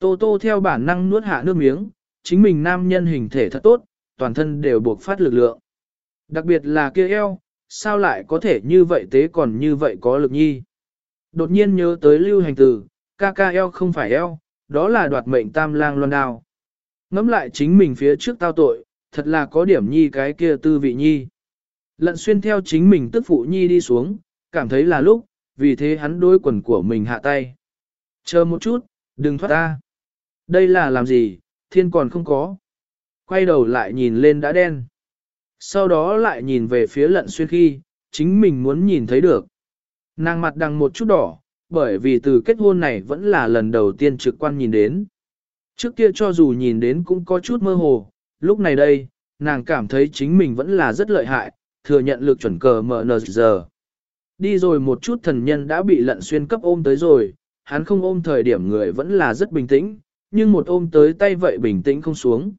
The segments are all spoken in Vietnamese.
Tô tô theo bản năng nuốt hạ nước miếng, chính mình nam nhân hình thể thật tốt, toàn thân đều buộc phát lực lượng. Đặc biệt là kia eo, sao lại có thể như vậy tế còn như vậy có lực nhi. Đột nhiên nhớ tới lưu hành từ, ca ca eo không phải eo, đó là đoạt mệnh tam lang loan đao. Ngắm lại chính mình phía trước tao tội, thật là có điểm nhi cái kia tư vị nhi. Lận xuyên theo chính mình tức phụ nhi đi xuống, cảm thấy là lúc, vì thế hắn đôi quần của mình hạ tay. Chờ một chút, đừng thoát ta. Đây là làm gì, thiên còn không có. Quay đầu lại nhìn lên đã đen. Sau đó lại nhìn về phía lận xuyên khi, chính mình muốn nhìn thấy được. Nàng mặt đằng một chút đỏ, bởi vì từ kết hôn này vẫn là lần đầu tiên trực quan nhìn đến. Trước kia cho dù nhìn đến cũng có chút mơ hồ, lúc này đây, nàng cảm thấy chính mình vẫn là rất lợi hại, thừa nhận lực chuẩn cờ mở nờ giờ. Đi rồi một chút thần nhân đã bị lận xuyên cấp ôm tới rồi, hắn không ôm thời điểm người vẫn là rất bình tĩnh, nhưng một ôm tới tay vậy bình tĩnh không xuống.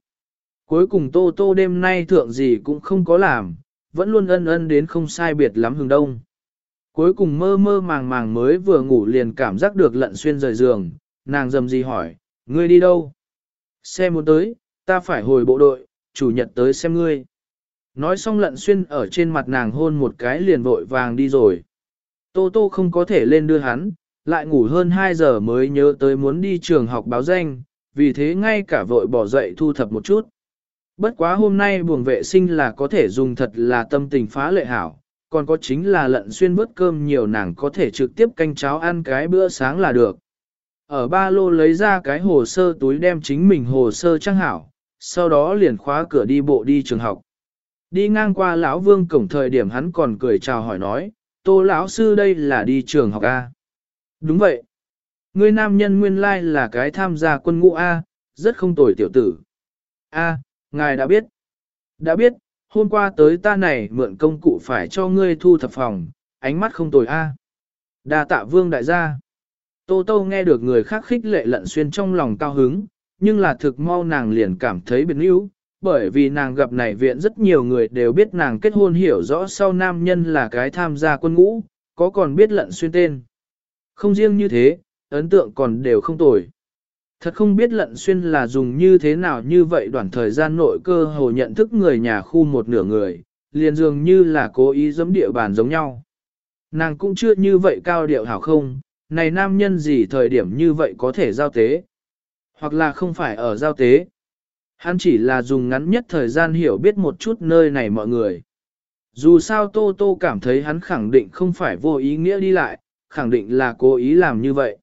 Cuối cùng tô tô đêm nay thượng gì cũng không có làm, vẫn luôn ân ân đến không sai biệt lắm hừng đông. Cuối cùng mơ mơ màng màng mới vừa ngủ liền cảm giác được lận xuyên rời giường, nàng dầm gì hỏi, ngươi đi đâu? Xe muốn tới, ta phải hồi bộ đội, chủ nhật tới xem ngươi. Nói xong lận xuyên ở trên mặt nàng hôn một cái liền vội vàng đi rồi. Tô tô không có thể lên đưa hắn, lại ngủ hơn 2 giờ mới nhớ tới muốn đi trường học báo danh, vì thế ngay cả vội bỏ dậy thu thập một chút. Bất quá hôm nay buồng vệ sinh là có thể dùng thật là tâm tình phá lệ hảo, còn có chính là lận xuyên bớt cơm nhiều nàng có thể trực tiếp canh cháo ăn cái bữa sáng là được. Ở ba lô lấy ra cái hồ sơ túi đem chính mình hồ sơ trang hảo, sau đó liền khóa cửa đi bộ đi trường học. Đi ngang qua lão vương cổng thời điểm hắn còn cười chào hỏi nói, tô lão sư đây là đi trường học A. Đúng vậy. Ngươi nam nhân nguyên lai là cái tham gia quân ngũ A, rất không tồi tiểu tử. A, ngài đã biết. Đã biết, hôm qua tới ta này mượn công cụ phải cho ngươi thu thập phòng, ánh mắt không tồi A. Đa tạ vương đại gia. Tô Tô nghe được người khác khích lệ lận xuyên trong lòng cao hứng, nhưng là thực mau nàng liền cảm thấy biệt níu, bởi vì nàng gặp này viện rất nhiều người đều biết nàng kết hôn hiểu rõ sau nam nhân là cái tham gia quân ngũ, có còn biết lận xuyên tên. Không riêng như thế, ấn tượng còn đều không tồi. Thật không biết lận xuyên là dùng như thế nào như vậy đoạn thời gian nội cơ hồ nhận thức người nhà khu một nửa người, liền dường như là cố ý giẫm địa bàn giống nhau. Nàng cũng chưa như vậy cao điệu hảo không, này nam nhân gì thời điểm như vậy có thể giao tế. Hoặc là không phải ở giao tế. Hắn chỉ là dùng ngắn nhất thời gian hiểu biết một chút nơi này mọi người. Dù sao Tô Tô cảm thấy hắn khẳng định không phải vô ý nghĩa đi lại, khẳng định là cố ý làm như vậy.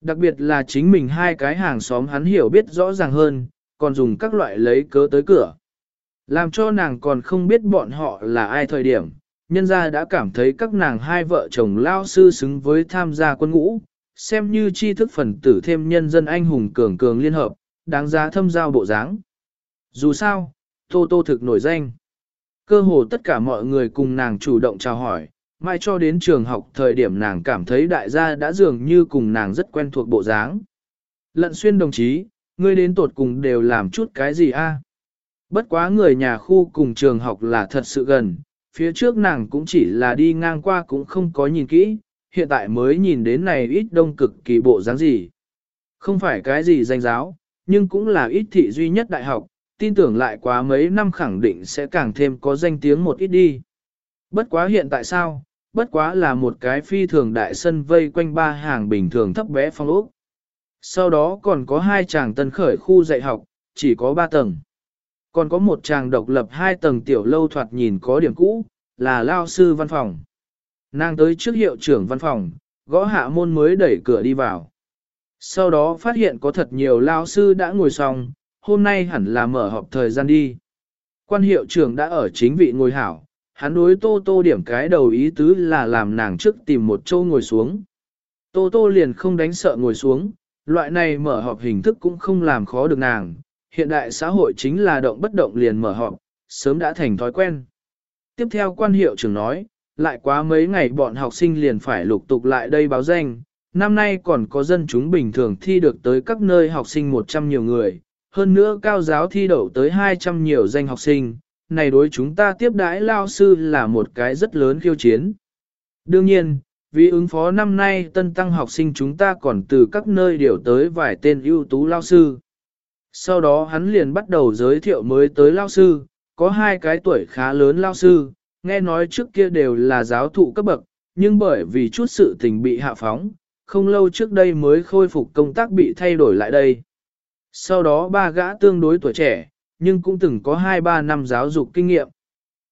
Đặc biệt là chính mình hai cái hàng xóm hắn hiểu biết rõ ràng hơn, còn dùng các loại lấy cớ tới cửa. Làm cho nàng còn không biết bọn họ là ai thời điểm, nhân gia đã cảm thấy các nàng hai vợ chồng lao sư xứng với tham gia quân ngũ, xem như tri thức phần tử thêm nhân dân anh hùng cường cường liên hợp, đáng giá thâm giao bộ dáng. Dù sao, Tô Tô thực nổi danh. Cơ hồ tất cả mọi người cùng nàng chủ động chào hỏi, mai cho đến trường học thời điểm nàng cảm thấy đại gia đã dường như cùng nàng rất quen thuộc bộ dáng. Lận xuyên đồng chí, ngươi đến tột cùng đều làm chút cái gì a? Bất quá người nhà khu cùng trường học là thật sự gần, phía trước nàng cũng chỉ là đi ngang qua cũng không có nhìn kỹ, hiện tại mới nhìn đến này ít đông cực kỳ bộ dáng gì. Không phải cái gì danh giáo, nhưng cũng là ít thị duy nhất đại học, tin tưởng lại quá mấy năm khẳng định sẽ càng thêm có danh tiếng một ít đi. Bất quá hiện tại sao, bất quá là một cái phi thường đại sân vây quanh ba hàng bình thường thấp bé phong ốc. Sau đó còn có hai chàng tân khởi khu dạy học, chỉ có ba tầng. Còn có một chàng độc lập hai tầng tiểu lâu thoạt nhìn có điểm cũ, là lao sư văn phòng. Nàng tới trước hiệu trưởng văn phòng, gõ hạ môn mới đẩy cửa đi vào. Sau đó phát hiện có thật nhiều lao sư đã ngồi xong, hôm nay hẳn là mở họp thời gian đi. Quan hiệu trưởng đã ở chính vị ngồi hảo, hắn đối tô tô điểm cái đầu ý tứ là làm nàng trước tìm một chỗ ngồi xuống. Tô tô liền không đánh sợ ngồi xuống, loại này mở họp hình thức cũng không làm khó được nàng, hiện đại xã hội chính là động bất động liền mở họp, sớm đã thành thói quen. Tiếp theo quan hiệu trưởng nói, lại quá mấy ngày bọn học sinh liền phải lục tục lại đây báo danh, năm nay còn có dân chúng bình thường thi được tới các nơi học sinh 100 nhiều người, hơn nữa cao giáo thi đậu tới 200 nhiều danh học sinh, này đối chúng ta tiếp đãi lao sư là một cái rất lớn khiêu chiến. Đương nhiên, vì ứng phó năm nay tân tăng học sinh chúng ta còn từ các nơi điều tới vài tên ưu tú lao sư. Sau đó hắn liền bắt đầu giới thiệu mới tới lao sư, có hai cái tuổi khá lớn lao sư, nghe nói trước kia đều là giáo thụ cấp bậc, nhưng bởi vì chút sự tình bị hạ phóng, không lâu trước đây mới khôi phục công tác bị thay đổi lại đây. Sau đó ba gã tương đối tuổi trẻ, nhưng cũng từng có 2-3 năm giáo dục kinh nghiệm.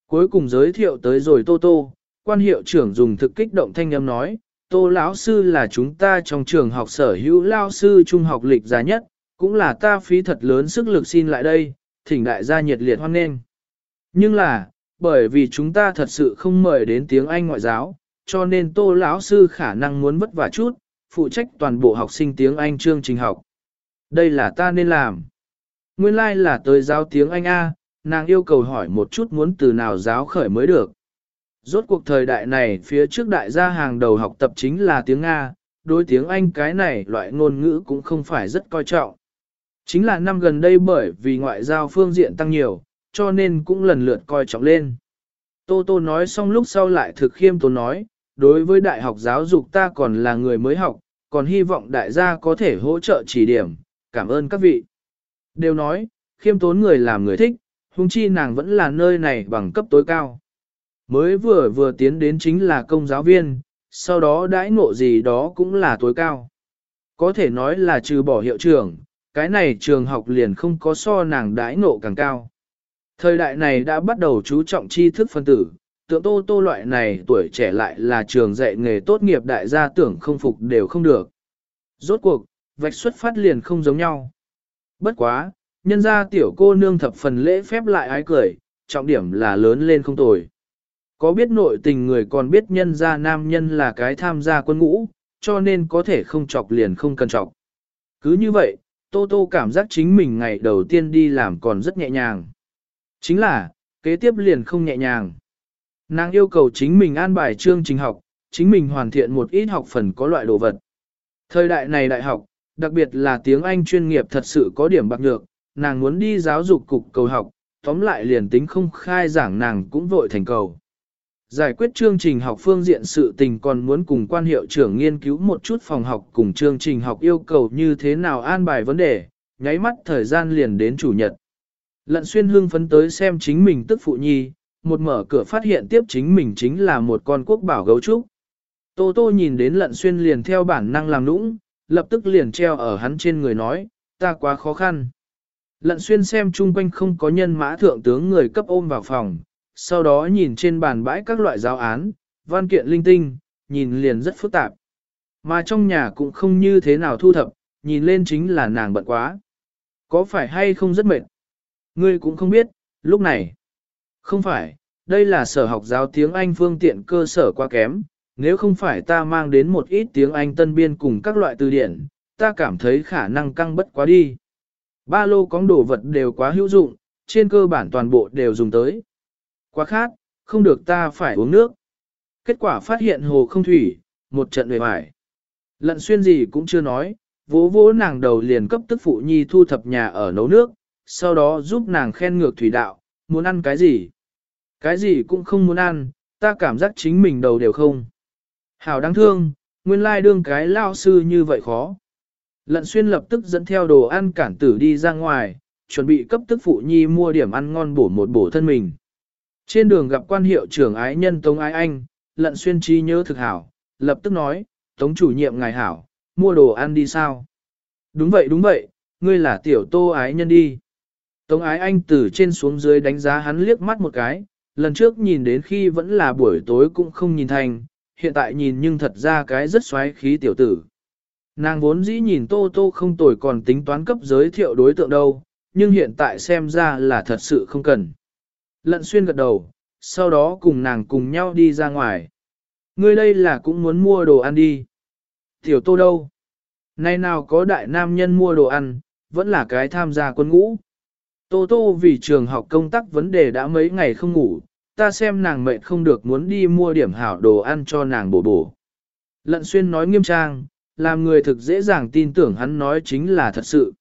Cuối cùng giới thiệu tới rồi Tô Tô, quan hiệu trưởng dùng thực kích động thanh âm nói, Tô lão sư là chúng ta trong trường học sở hữu lao sư trung học lịch giá nhất, cũng là ta phí thật lớn sức lực xin lại đây, thỉnh đại gia nhiệt liệt hoan nghênh. Nhưng là, bởi vì chúng ta thật sự không mời đến tiếng Anh ngoại giáo, cho nên Tô lão sư khả năng muốn vất vả chút, phụ trách toàn bộ học sinh tiếng Anh chương trình học. Đây là ta nên làm. Nguyên lai like là tới giáo tiếng Anh A, nàng yêu cầu hỏi một chút muốn từ nào giáo khởi mới được. Rốt cuộc thời đại này phía trước đại gia hàng đầu học tập chính là tiếng Nga, đối tiếng Anh cái này loại ngôn ngữ cũng không phải rất coi trọng. Chính là năm gần đây bởi vì ngoại giao phương diện tăng nhiều, cho nên cũng lần lượt coi trọng lên. Tô Tô nói xong lúc sau lại thực khiêm tốn nói, đối với đại học giáo dục ta còn là người mới học, còn hy vọng đại gia có thể hỗ trợ chỉ điểm, cảm ơn các vị. Đều nói, khiêm tốn người làm người thích, huống chi nàng vẫn là nơi này bằng cấp tối cao. Mới vừa vừa tiến đến chính là công giáo viên, sau đó đãi ngộ gì đó cũng là tối cao. Có thể nói là trừ bỏ hiệu trưởng, cái này trường học liền không có so nàng đãi ngộ càng cao. Thời đại này đã bắt đầu chú trọng tri thức phân tử, tượng tô tô loại này tuổi trẻ lại là trường dạy nghề tốt nghiệp đại gia tưởng không phục đều không được. Rốt cuộc, vạch xuất phát liền không giống nhau. Bất quá, nhân ra tiểu cô nương thập phần lễ phép lại ái cười, trọng điểm là lớn lên không tồi. Có biết nội tình người còn biết nhân ra nam nhân là cái tham gia quân ngũ, cho nên có thể không chọc liền không cần chọc. Cứ như vậy, Tô Tô cảm giác chính mình ngày đầu tiên đi làm còn rất nhẹ nhàng. Chính là, kế tiếp liền không nhẹ nhàng. Nàng yêu cầu chính mình an bài chương trình học, chính mình hoàn thiện một ít học phần có loại đồ vật. Thời đại này đại học, đặc biệt là tiếng Anh chuyên nghiệp thật sự có điểm bạc nhược, nàng muốn đi giáo dục cục cầu học, tóm lại liền tính không khai giảng nàng cũng vội thành cầu. Giải quyết chương trình học phương diện sự tình còn muốn cùng quan hiệu trưởng nghiên cứu một chút phòng học cùng chương trình học yêu cầu như thế nào an bài vấn đề, nháy mắt thời gian liền đến chủ nhật. Lận xuyên hương phấn tới xem chính mình tức phụ nhi, một mở cửa phát hiện tiếp chính mình chính là một con quốc bảo gấu trúc. Tô tô nhìn đến lận xuyên liền theo bản năng làm nũng, lập tức liền treo ở hắn trên người nói, ta quá khó khăn. Lận xuyên xem chung quanh không có nhân mã thượng tướng người cấp ôm vào phòng, sau đó nhìn trên bàn bãi các loại giáo án, văn kiện linh tinh, nhìn liền rất phức tạp. Mà trong nhà cũng không như thế nào thu thập, nhìn lên chính là nàng bận quá. Có phải hay không rất mệt? Ngươi cũng không biết, lúc này. Không phải, đây là sở học giáo tiếng Anh phương tiện cơ sở quá kém, nếu không phải ta mang đến một ít tiếng Anh tân biên cùng các loại từ điển, ta cảm thấy khả năng căng bất quá đi. Ba lô có đồ vật đều quá hữu dụng, trên cơ bản toàn bộ đều dùng tới. Quá khát, không được ta phải uống nước. Kết quả phát hiện hồ không thủy, một trận về mải. Lận xuyên gì cũng chưa nói, vỗ vỗ nàng đầu liền cấp tức phụ nhi thu thập nhà ở nấu nước, sau đó giúp nàng khen ngược thủy đạo, muốn ăn cái gì. Cái gì cũng không muốn ăn, ta cảm giác chính mình đầu đều không. Hảo đáng thương, nguyên lai đương cái lao sư như vậy khó. Lận xuyên lập tức dẫn theo đồ ăn cản tử đi ra ngoài, chuẩn bị cấp tức phụ nhi mua điểm ăn ngon bổ một bổ thân mình. Trên đường gặp quan hiệu trưởng ái nhân Tống Ái Anh, lận xuyên trí nhớ thực hảo, lập tức nói, Tống chủ nhiệm ngài hảo, mua đồ ăn đi sao? Đúng vậy đúng vậy, ngươi là tiểu tô ái nhân đi. Tống Ái Anh từ trên xuống dưới đánh giá hắn liếc mắt một cái, lần trước nhìn đến khi vẫn là buổi tối cũng không nhìn thành, hiện tại nhìn nhưng thật ra cái rất xoáy khí tiểu tử. Nàng vốn dĩ nhìn tô tô không tồi còn tính toán cấp giới thiệu đối tượng đâu, nhưng hiện tại xem ra là thật sự không cần. Lận xuyên gật đầu, sau đó cùng nàng cùng nhau đi ra ngoài. Ngươi đây là cũng muốn mua đồ ăn đi. Tiểu tô đâu? Nay nào có đại nam nhân mua đồ ăn, vẫn là cái tham gia quân ngũ. Tô tô vì trường học công tác vấn đề đã mấy ngày không ngủ, ta xem nàng mệt không được muốn đi mua điểm hảo đồ ăn cho nàng bổ bổ. Lận xuyên nói nghiêm trang, làm người thực dễ dàng tin tưởng hắn nói chính là thật sự.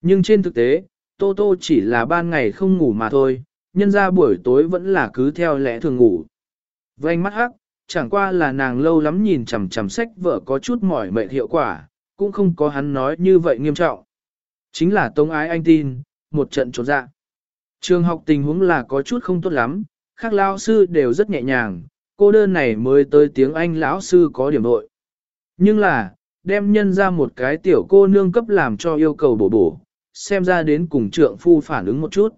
Nhưng trên thực tế, Tô Tô chỉ là ban ngày không ngủ mà thôi, nhân ra buổi tối vẫn là cứ theo lẽ thường ngủ. Vành mắt hắc, chẳng qua là nàng lâu lắm nhìn chằm chằm sách vợ có chút mỏi mệt hiệu quả, cũng không có hắn nói như vậy nghiêm trọng. Chính là Tống Ái Anh tin, một trận trốn dạ. Trường học tình huống là có chút không tốt lắm, khác lao sư đều rất nhẹ nhàng, cô đơn này mới tới tiếng Anh lão sư có điểm nội. Nhưng là, đem nhân ra một cái tiểu cô nương cấp làm cho yêu cầu bổ bổ, xem ra đến cùng trượng phu phản ứng một chút.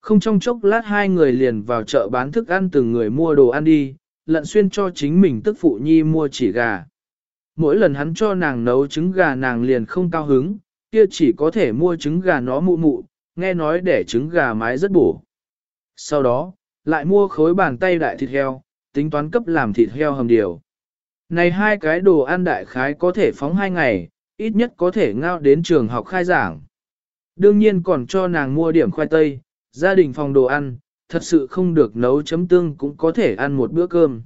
Không trong chốc lát hai người liền vào chợ bán thức ăn từng người mua đồ ăn đi, lận xuyên cho chính mình tức phụ nhi mua chỉ gà. Mỗi lần hắn cho nàng nấu trứng gà nàng liền không cao hứng, kia chỉ có thể mua trứng gà nó mụ mụ, nghe nói để trứng gà mái rất bổ. Sau đó, lại mua khối bàn tay đại thịt heo, tính toán cấp làm thịt heo hầm điều. Này hai cái đồ ăn đại khái có thể phóng hai ngày, ít nhất có thể ngao đến trường học khai giảng. Đương nhiên còn cho nàng mua điểm khoai tây, gia đình phòng đồ ăn, thật sự không được nấu chấm tương cũng có thể ăn một bữa cơm.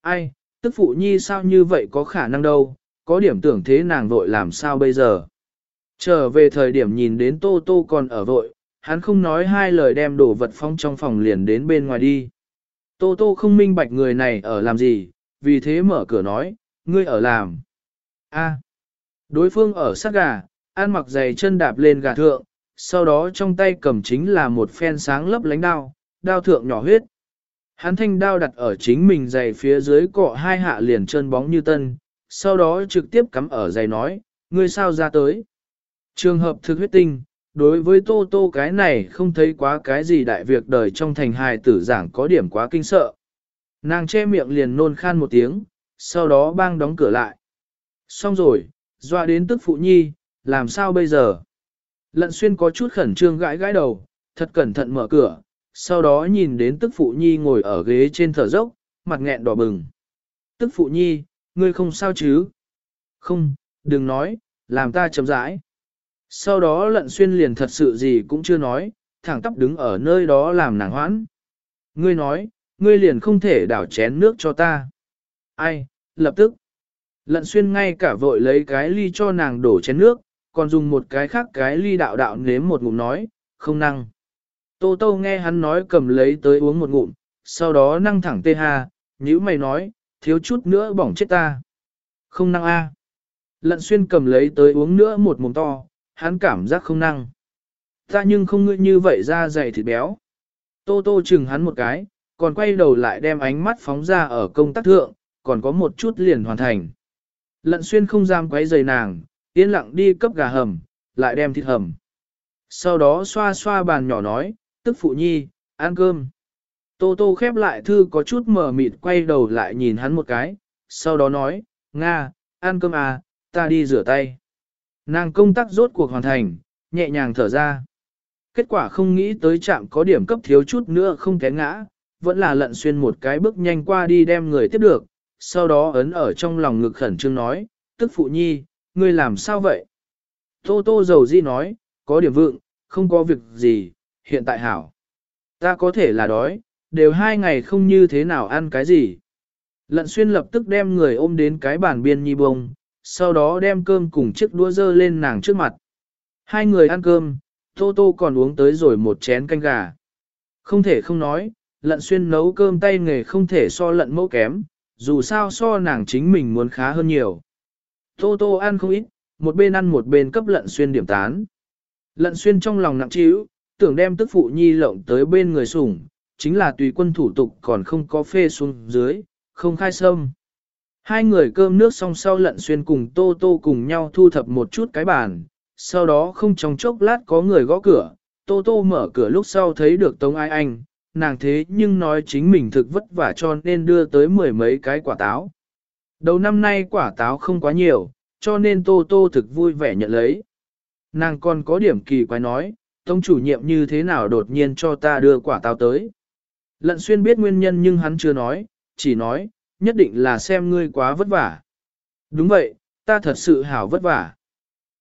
Ai, tức phụ nhi sao như vậy có khả năng đâu, có điểm tưởng thế nàng vội làm sao bây giờ. Trở về thời điểm nhìn đến Tô Tô còn ở vội, hắn không nói hai lời đem đồ vật phong trong phòng liền đến bên ngoài đi. Tô Tô không minh bạch người này ở làm gì, vì thế mở cửa nói, ngươi ở làm. A. Đối phương ở sát gà, ăn mặc giày chân đạp lên gà thượng, sau đó trong tay cầm chính là một phen sáng lấp lánh đao, đao thượng nhỏ huyết. Hắn thanh đao đặt ở chính mình giày phía dưới cọ hai hạ liền chân bóng như tân, sau đó trực tiếp cắm ở giày nói, ngươi sao ra tới. Trường hợp thực huyết tinh, đối với tô tô cái này không thấy quá cái gì đại việc đời trong thành hài tử giảng có điểm quá kinh sợ. Nàng che miệng liền nôn khan một tiếng, sau đó bang đóng cửa lại. Xong rồi, dọa đến tức phụ nhi, làm sao bây giờ? Lận xuyên có chút khẩn trương gãi gãi đầu, thật cẩn thận mở cửa, sau đó nhìn đến tức phụ nhi ngồi ở ghế trên thở dốc, mặt nghẹn đỏ bừng. Tức phụ nhi, ngươi không sao chứ? Không, đừng nói, làm ta chấm rãi. Sau đó lận xuyên liền thật sự gì cũng chưa nói, thẳng tắp đứng ở nơi đó làm nàng hoãn. Ngươi nói, ngươi liền không thể đảo chén nước cho ta. Ai, lập tức. Lận xuyên ngay cả vội lấy cái ly cho nàng đổ chén nước, còn dùng một cái khác cái ly đạo đạo nếm một ngụm nói, không năng. Tô tô nghe hắn nói cầm lấy tới uống một ngụm, sau đó năng thẳng tê ha, nhữ mày nói, thiếu chút nữa bỏng chết ta. Không năng a. Lận xuyên cầm lấy tới uống nữa một mồm to, hắn cảm giác không năng. Ta nhưng không ngươi như vậy ra dày thịt béo. Tô tô chừng hắn một cái, còn quay đầu lại đem ánh mắt phóng ra ở công tác thượng, còn có một chút liền hoàn thành. Lận xuyên không giam quấy giày nàng, yên lặng đi cấp gà hầm, lại đem thịt hầm. Sau đó xoa xoa bàn nhỏ nói, tức phụ nhi, ăn cơm. Tô tô khép lại thư có chút mờ mịt quay đầu lại nhìn hắn một cái, sau đó nói, Nga, ăn cơm à, ta đi rửa tay. Nàng công tác rốt cuộc hoàn thành, nhẹ nhàng thở ra. Kết quả không nghĩ tới trạm có điểm cấp thiếu chút nữa không té ngã, vẫn là lận xuyên một cái bước nhanh qua đi đem người tiếp được, sau đó ấn ở trong lòng ngực khẩn trương nói, tức phụ nhi, ngươi làm sao vậy? Tô tô dầu di nói, có điểm vượng, không có việc gì, hiện tại hảo. Ta có thể là đói, đều hai ngày không như thế nào ăn cái gì. Lận xuyên lập tức đem người ôm đến cái bàn biên nhi bông, sau đó đem cơm cùng chiếc đũa dơ lên nàng trước mặt. Hai người ăn cơm, Tô Tô còn uống tới rồi một chén canh gà. Không thể không nói, lận xuyên nấu cơm tay nghề không thể so lận mẫu kém, dù sao so nàng chính mình muốn khá hơn nhiều. Tô Tô ăn không ít, một bên ăn một bên cấp lận xuyên điểm tán. Lận xuyên trong lòng nặng trĩu, tưởng đem tức phụ nhi lộng tới bên người sủng, chính là tùy quân thủ tục còn không có phê xuống dưới, không khai sâm. Hai người cơm nước xong sau lận xuyên cùng Tô Tô cùng nhau thu thập một chút cái bàn, sau đó không trong chốc lát có người gõ cửa, Tô Tô mở cửa lúc sau thấy được Tống Ai Anh, nàng thế nhưng nói chính mình thực vất vả cho nên đưa tới mười mấy cái quả táo. Đầu năm nay quả táo không quá nhiều, cho nên Tô Tô thực vui vẻ nhận lấy. Nàng còn có điểm kỳ quái nói, Tống chủ nhiệm như thế nào đột nhiên cho ta đưa quả táo tới. Lận xuyên biết nguyên nhân nhưng hắn chưa nói, chỉ nói, nhất định là xem ngươi quá vất vả. Đúng vậy, ta thật sự hảo vất vả.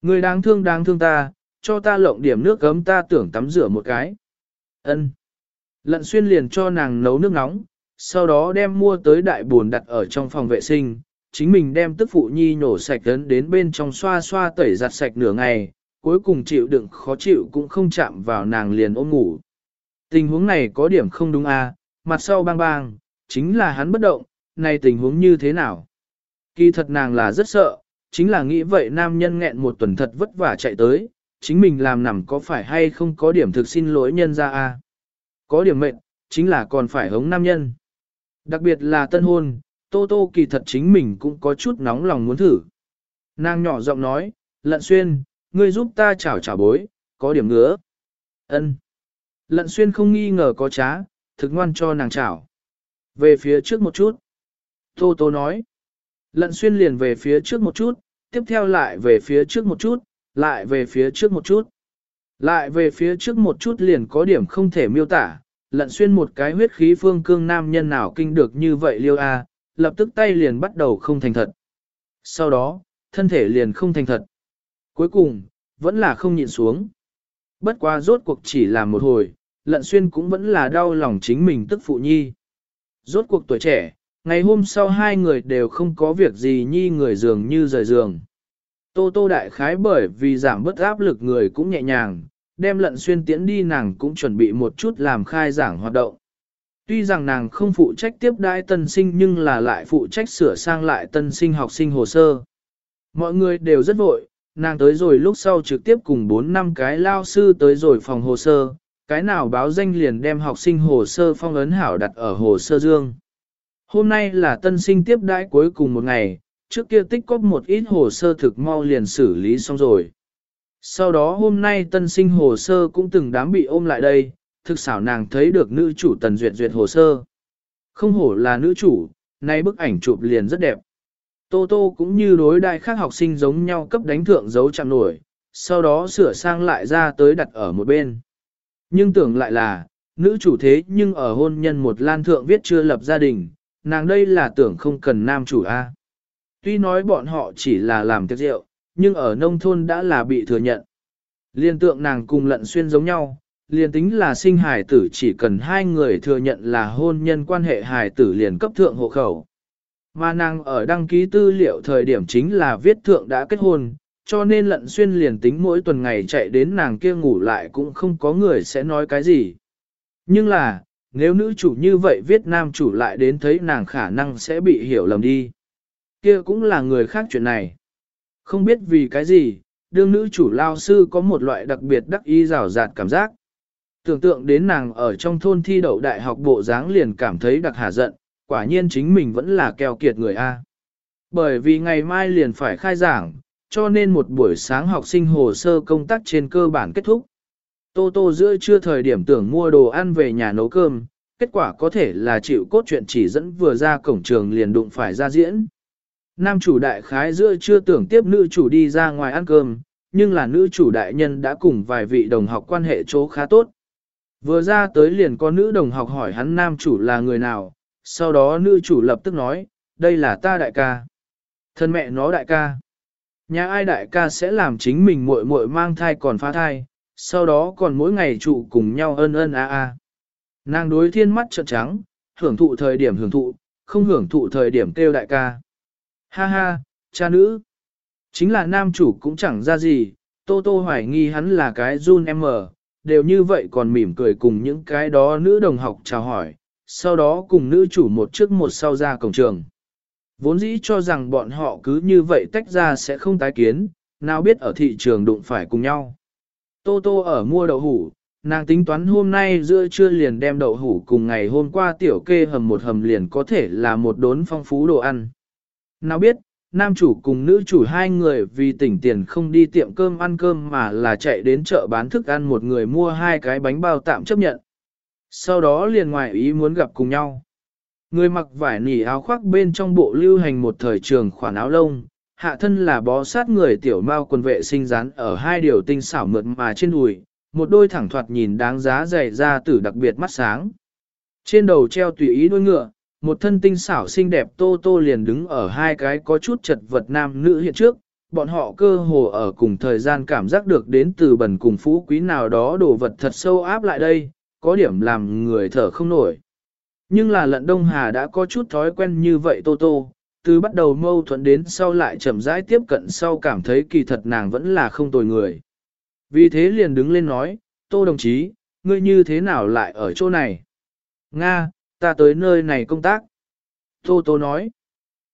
Ngươi đáng thương đáng thương ta, cho ta lộng điểm nước gấm ta tưởng tắm rửa một cái. Ân. Lận xuyên liền cho nàng nấu nước nóng, sau đó đem mua tới đại buồn đặt ở trong phòng vệ sinh, chính mình đem tức phụ nhi nổ sạch đến đến bên trong xoa xoa tẩy giặt sạch nửa ngày, cuối cùng chịu đựng khó chịu cũng không chạm vào nàng liền ôm ngủ. Tình huống này có điểm không đúng à, mặt sau bang bang, chính là hắn bất động, này tình huống như thế nào? Kỳ thật nàng là rất sợ, chính là nghĩ vậy nam nhân nghẹn một tuần thật vất vả chạy tới, chính mình làm nằm có phải hay không có điểm thực xin lỗi nhân ra a Có điểm mệnh, chính là còn phải hống nam nhân. Đặc biệt là tân hôn, Tô Tô kỳ thật chính mình cũng có chút nóng lòng muốn thử. Nàng nhỏ giọng nói, lận xuyên, ngươi giúp ta chảo chảo bối, có điểm ngứa. ân Lận xuyên không nghi ngờ có trá, thực ngoan cho nàng chảo. Về phía trước một chút. Tô Tô nói. Lận xuyên liền về phía trước một chút, tiếp theo lại về phía trước một chút, lại về phía trước một chút. Lại về phía trước một chút liền có điểm không thể miêu tả, lận xuyên một cái huyết khí phương cương nam nhân nào kinh được như vậy liêu a, lập tức tay liền bắt đầu không thành thật. Sau đó, thân thể liền không thành thật. Cuối cùng, vẫn là không nhịn xuống. Bất quá rốt cuộc chỉ là một hồi, lận xuyên cũng vẫn là đau lòng chính mình tức phụ nhi. Rốt cuộc tuổi trẻ, ngày hôm sau hai người đều không có việc gì nhi người giường như rời giường. Tô tô đại khái bởi vì giảm bớt áp lực người cũng nhẹ nhàng, đem lận xuyên tiễn đi nàng cũng chuẩn bị một chút làm khai giảng hoạt động. Tuy rằng nàng không phụ trách tiếp đãi tân sinh nhưng là lại phụ trách sửa sang lại tân sinh học sinh hồ sơ. Mọi người đều rất vội, nàng tới rồi lúc sau trực tiếp cùng 4 năm cái lao sư tới rồi phòng hồ sơ, cái nào báo danh liền đem học sinh hồ sơ phong ấn hảo đặt ở hồ sơ dương. Hôm nay là tân sinh tiếp đãi cuối cùng một ngày, trước kia tích cóp một ít hồ sơ thực mau liền xử lý xong rồi. Sau đó hôm nay tân sinh hồ sơ cũng từng đám bị ôm lại đây, thực xảo nàng thấy được nữ chủ tần duyệt duyệt hồ sơ. Không hổ là nữ chủ, nay bức ảnh chụp liền rất đẹp. Tô Tô cũng như đối đại khác học sinh giống nhau cấp đánh thượng dấu chạm nổi, sau đó sửa sang lại ra tới đặt ở một bên. Nhưng tưởng lại là, nữ chủ thế nhưng ở hôn nhân một lan thượng viết chưa lập gia đình, nàng đây là tưởng không cần nam chủ A. Tuy nói bọn họ chỉ là làm tiệc rượu, nhưng ở nông thôn đã là bị thừa nhận. Liên tượng nàng cùng lận xuyên giống nhau, liền tính là sinh hài tử chỉ cần hai người thừa nhận là hôn nhân quan hệ hài tử liền cấp thượng hộ khẩu. Mà nàng ở đăng ký tư liệu thời điểm chính là viết thượng đã kết hôn, cho nên lận xuyên liền tính mỗi tuần ngày chạy đến nàng kia ngủ lại cũng không có người sẽ nói cái gì. Nhưng là, nếu nữ chủ như vậy viết nam chủ lại đến thấy nàng khả năng sẽ bị hiểu lầm đi. Kia cũng là người khác chuyện này. Không biết vì cái gì, đương nữ chủ lao sư có một loại đặc biệt đắc ý rào rạt cảm giác. Tưởng tượng đến nàng ở trong thôn thi đậu đại học bộ dáng liền cảm thấy đặc hà giận, quả nhiên chính mình vẫn là keo kiệt người A. Bởi vì ngày mai liền phải khai giảng, cho nên một buổi sáng học sinh hồ sơ công tác trên cơ bản kết thúc. Tô Tô giữa trưa thời điểm tưởng mua đồ ăn về nhà nấu cơm, kết quả có thể là chịu cốt chuyện chỉ dẫn vừa ra cổng trường liền đụng phải ra diễn. Nam chủ đại khái giữa trưa tưởng tiếp nữ chủ đi ra ngoài ăn cơm, nhưng là nữ chủ đại nhân đã cùng vài vị đồng học quan hệ chỗ khá tốt. Vừa ra tới liền có nữ đồng học hỏi hắn nam chủ là người nào, sau đó nữ chủ lập tức nói, đây là ta đại ca. Thân mẹ nó đại ca. Nhà ai đại ca sẽ làm chính mình muội muội mang thai còn phá thai, sau đó còn mỗi ngày trụ cùng nhau ân ân a a. Nàng đối thiên mắt trợn trắng, hưởng thụ thời điểm hưởng thụ, không hưởng thụ thời điểm kêu đại ca. Ha ha, cha nữ. Chính là nam chủ cũng chẳng ra gì, Tô Tô hoài nghi hắn là cái run em đều như vậy còn mỉm cười cùng những cái đó nữ đồng học chào hỏi, sau đó cùng nữ chủ một trước một sau ra cổng trường. Vốn dĩ cho rằng bọn họ cứ như vậy tách ra sẽ không tái kiến, nào biết ở thị trường đụng phải cùng nhau. Tô Tô ở mua đậu hủ, nàng tính toán hôm nay giữa trưa liền đem đậu hủ cùng ngày hôm qua tiểu kê hầm một hầm liền có thể là một đốn phong phú đồ ăn. Nào biết, nam chủ cùng nữ chủ hai người vì tỉnh tiền không đi tiệm cơm ăn cơm mà là chạy đến chợ bán thức ăn một người mua hai cái bánh bao tạm chấp nhận. Sau đó liền ngoài ý muốn gặp cùng nhau. Người mặc vải nỉ áo khoác bên trong bộ lưu hành một thời trường khoản áo lông, hạ thân là bó sát người tiểu mao quần vệ sinh rán ở hai điều tinh xảo mượt mà trên đùi, một đôi thẳng thoạt nhìn đáng giá dày ra tử đặc biệt mắt sáng. Trên đầu treo tùy ý đuôi ngựa, một thân tinh xảo xinh đẹp tô tô liền đứng ở hai cái có chút chật vật nam nữ hiện trước, bọn họ cơ hồ ở cùng thời gian cảm giác được đến từ bẩn cùng phú quý nào đó đồ vật thật sâu áp lại đây, có điểm làm người thở không nổi. Nhưng là lận Đông Hà đã có chút thói quen như vậy tô tô, từ bắt đầu mâu thuẫn đến sau lại chậm rãi tiếp cận sau cảm thấy kỳ thật nàng vẫn là không tồi người. Vì thế liền đứng lên nói, tô đồng chí, ngươi như thế nào lại ở chỗ này? Nga, ta tới nơi này công tác. Tô Tô nói,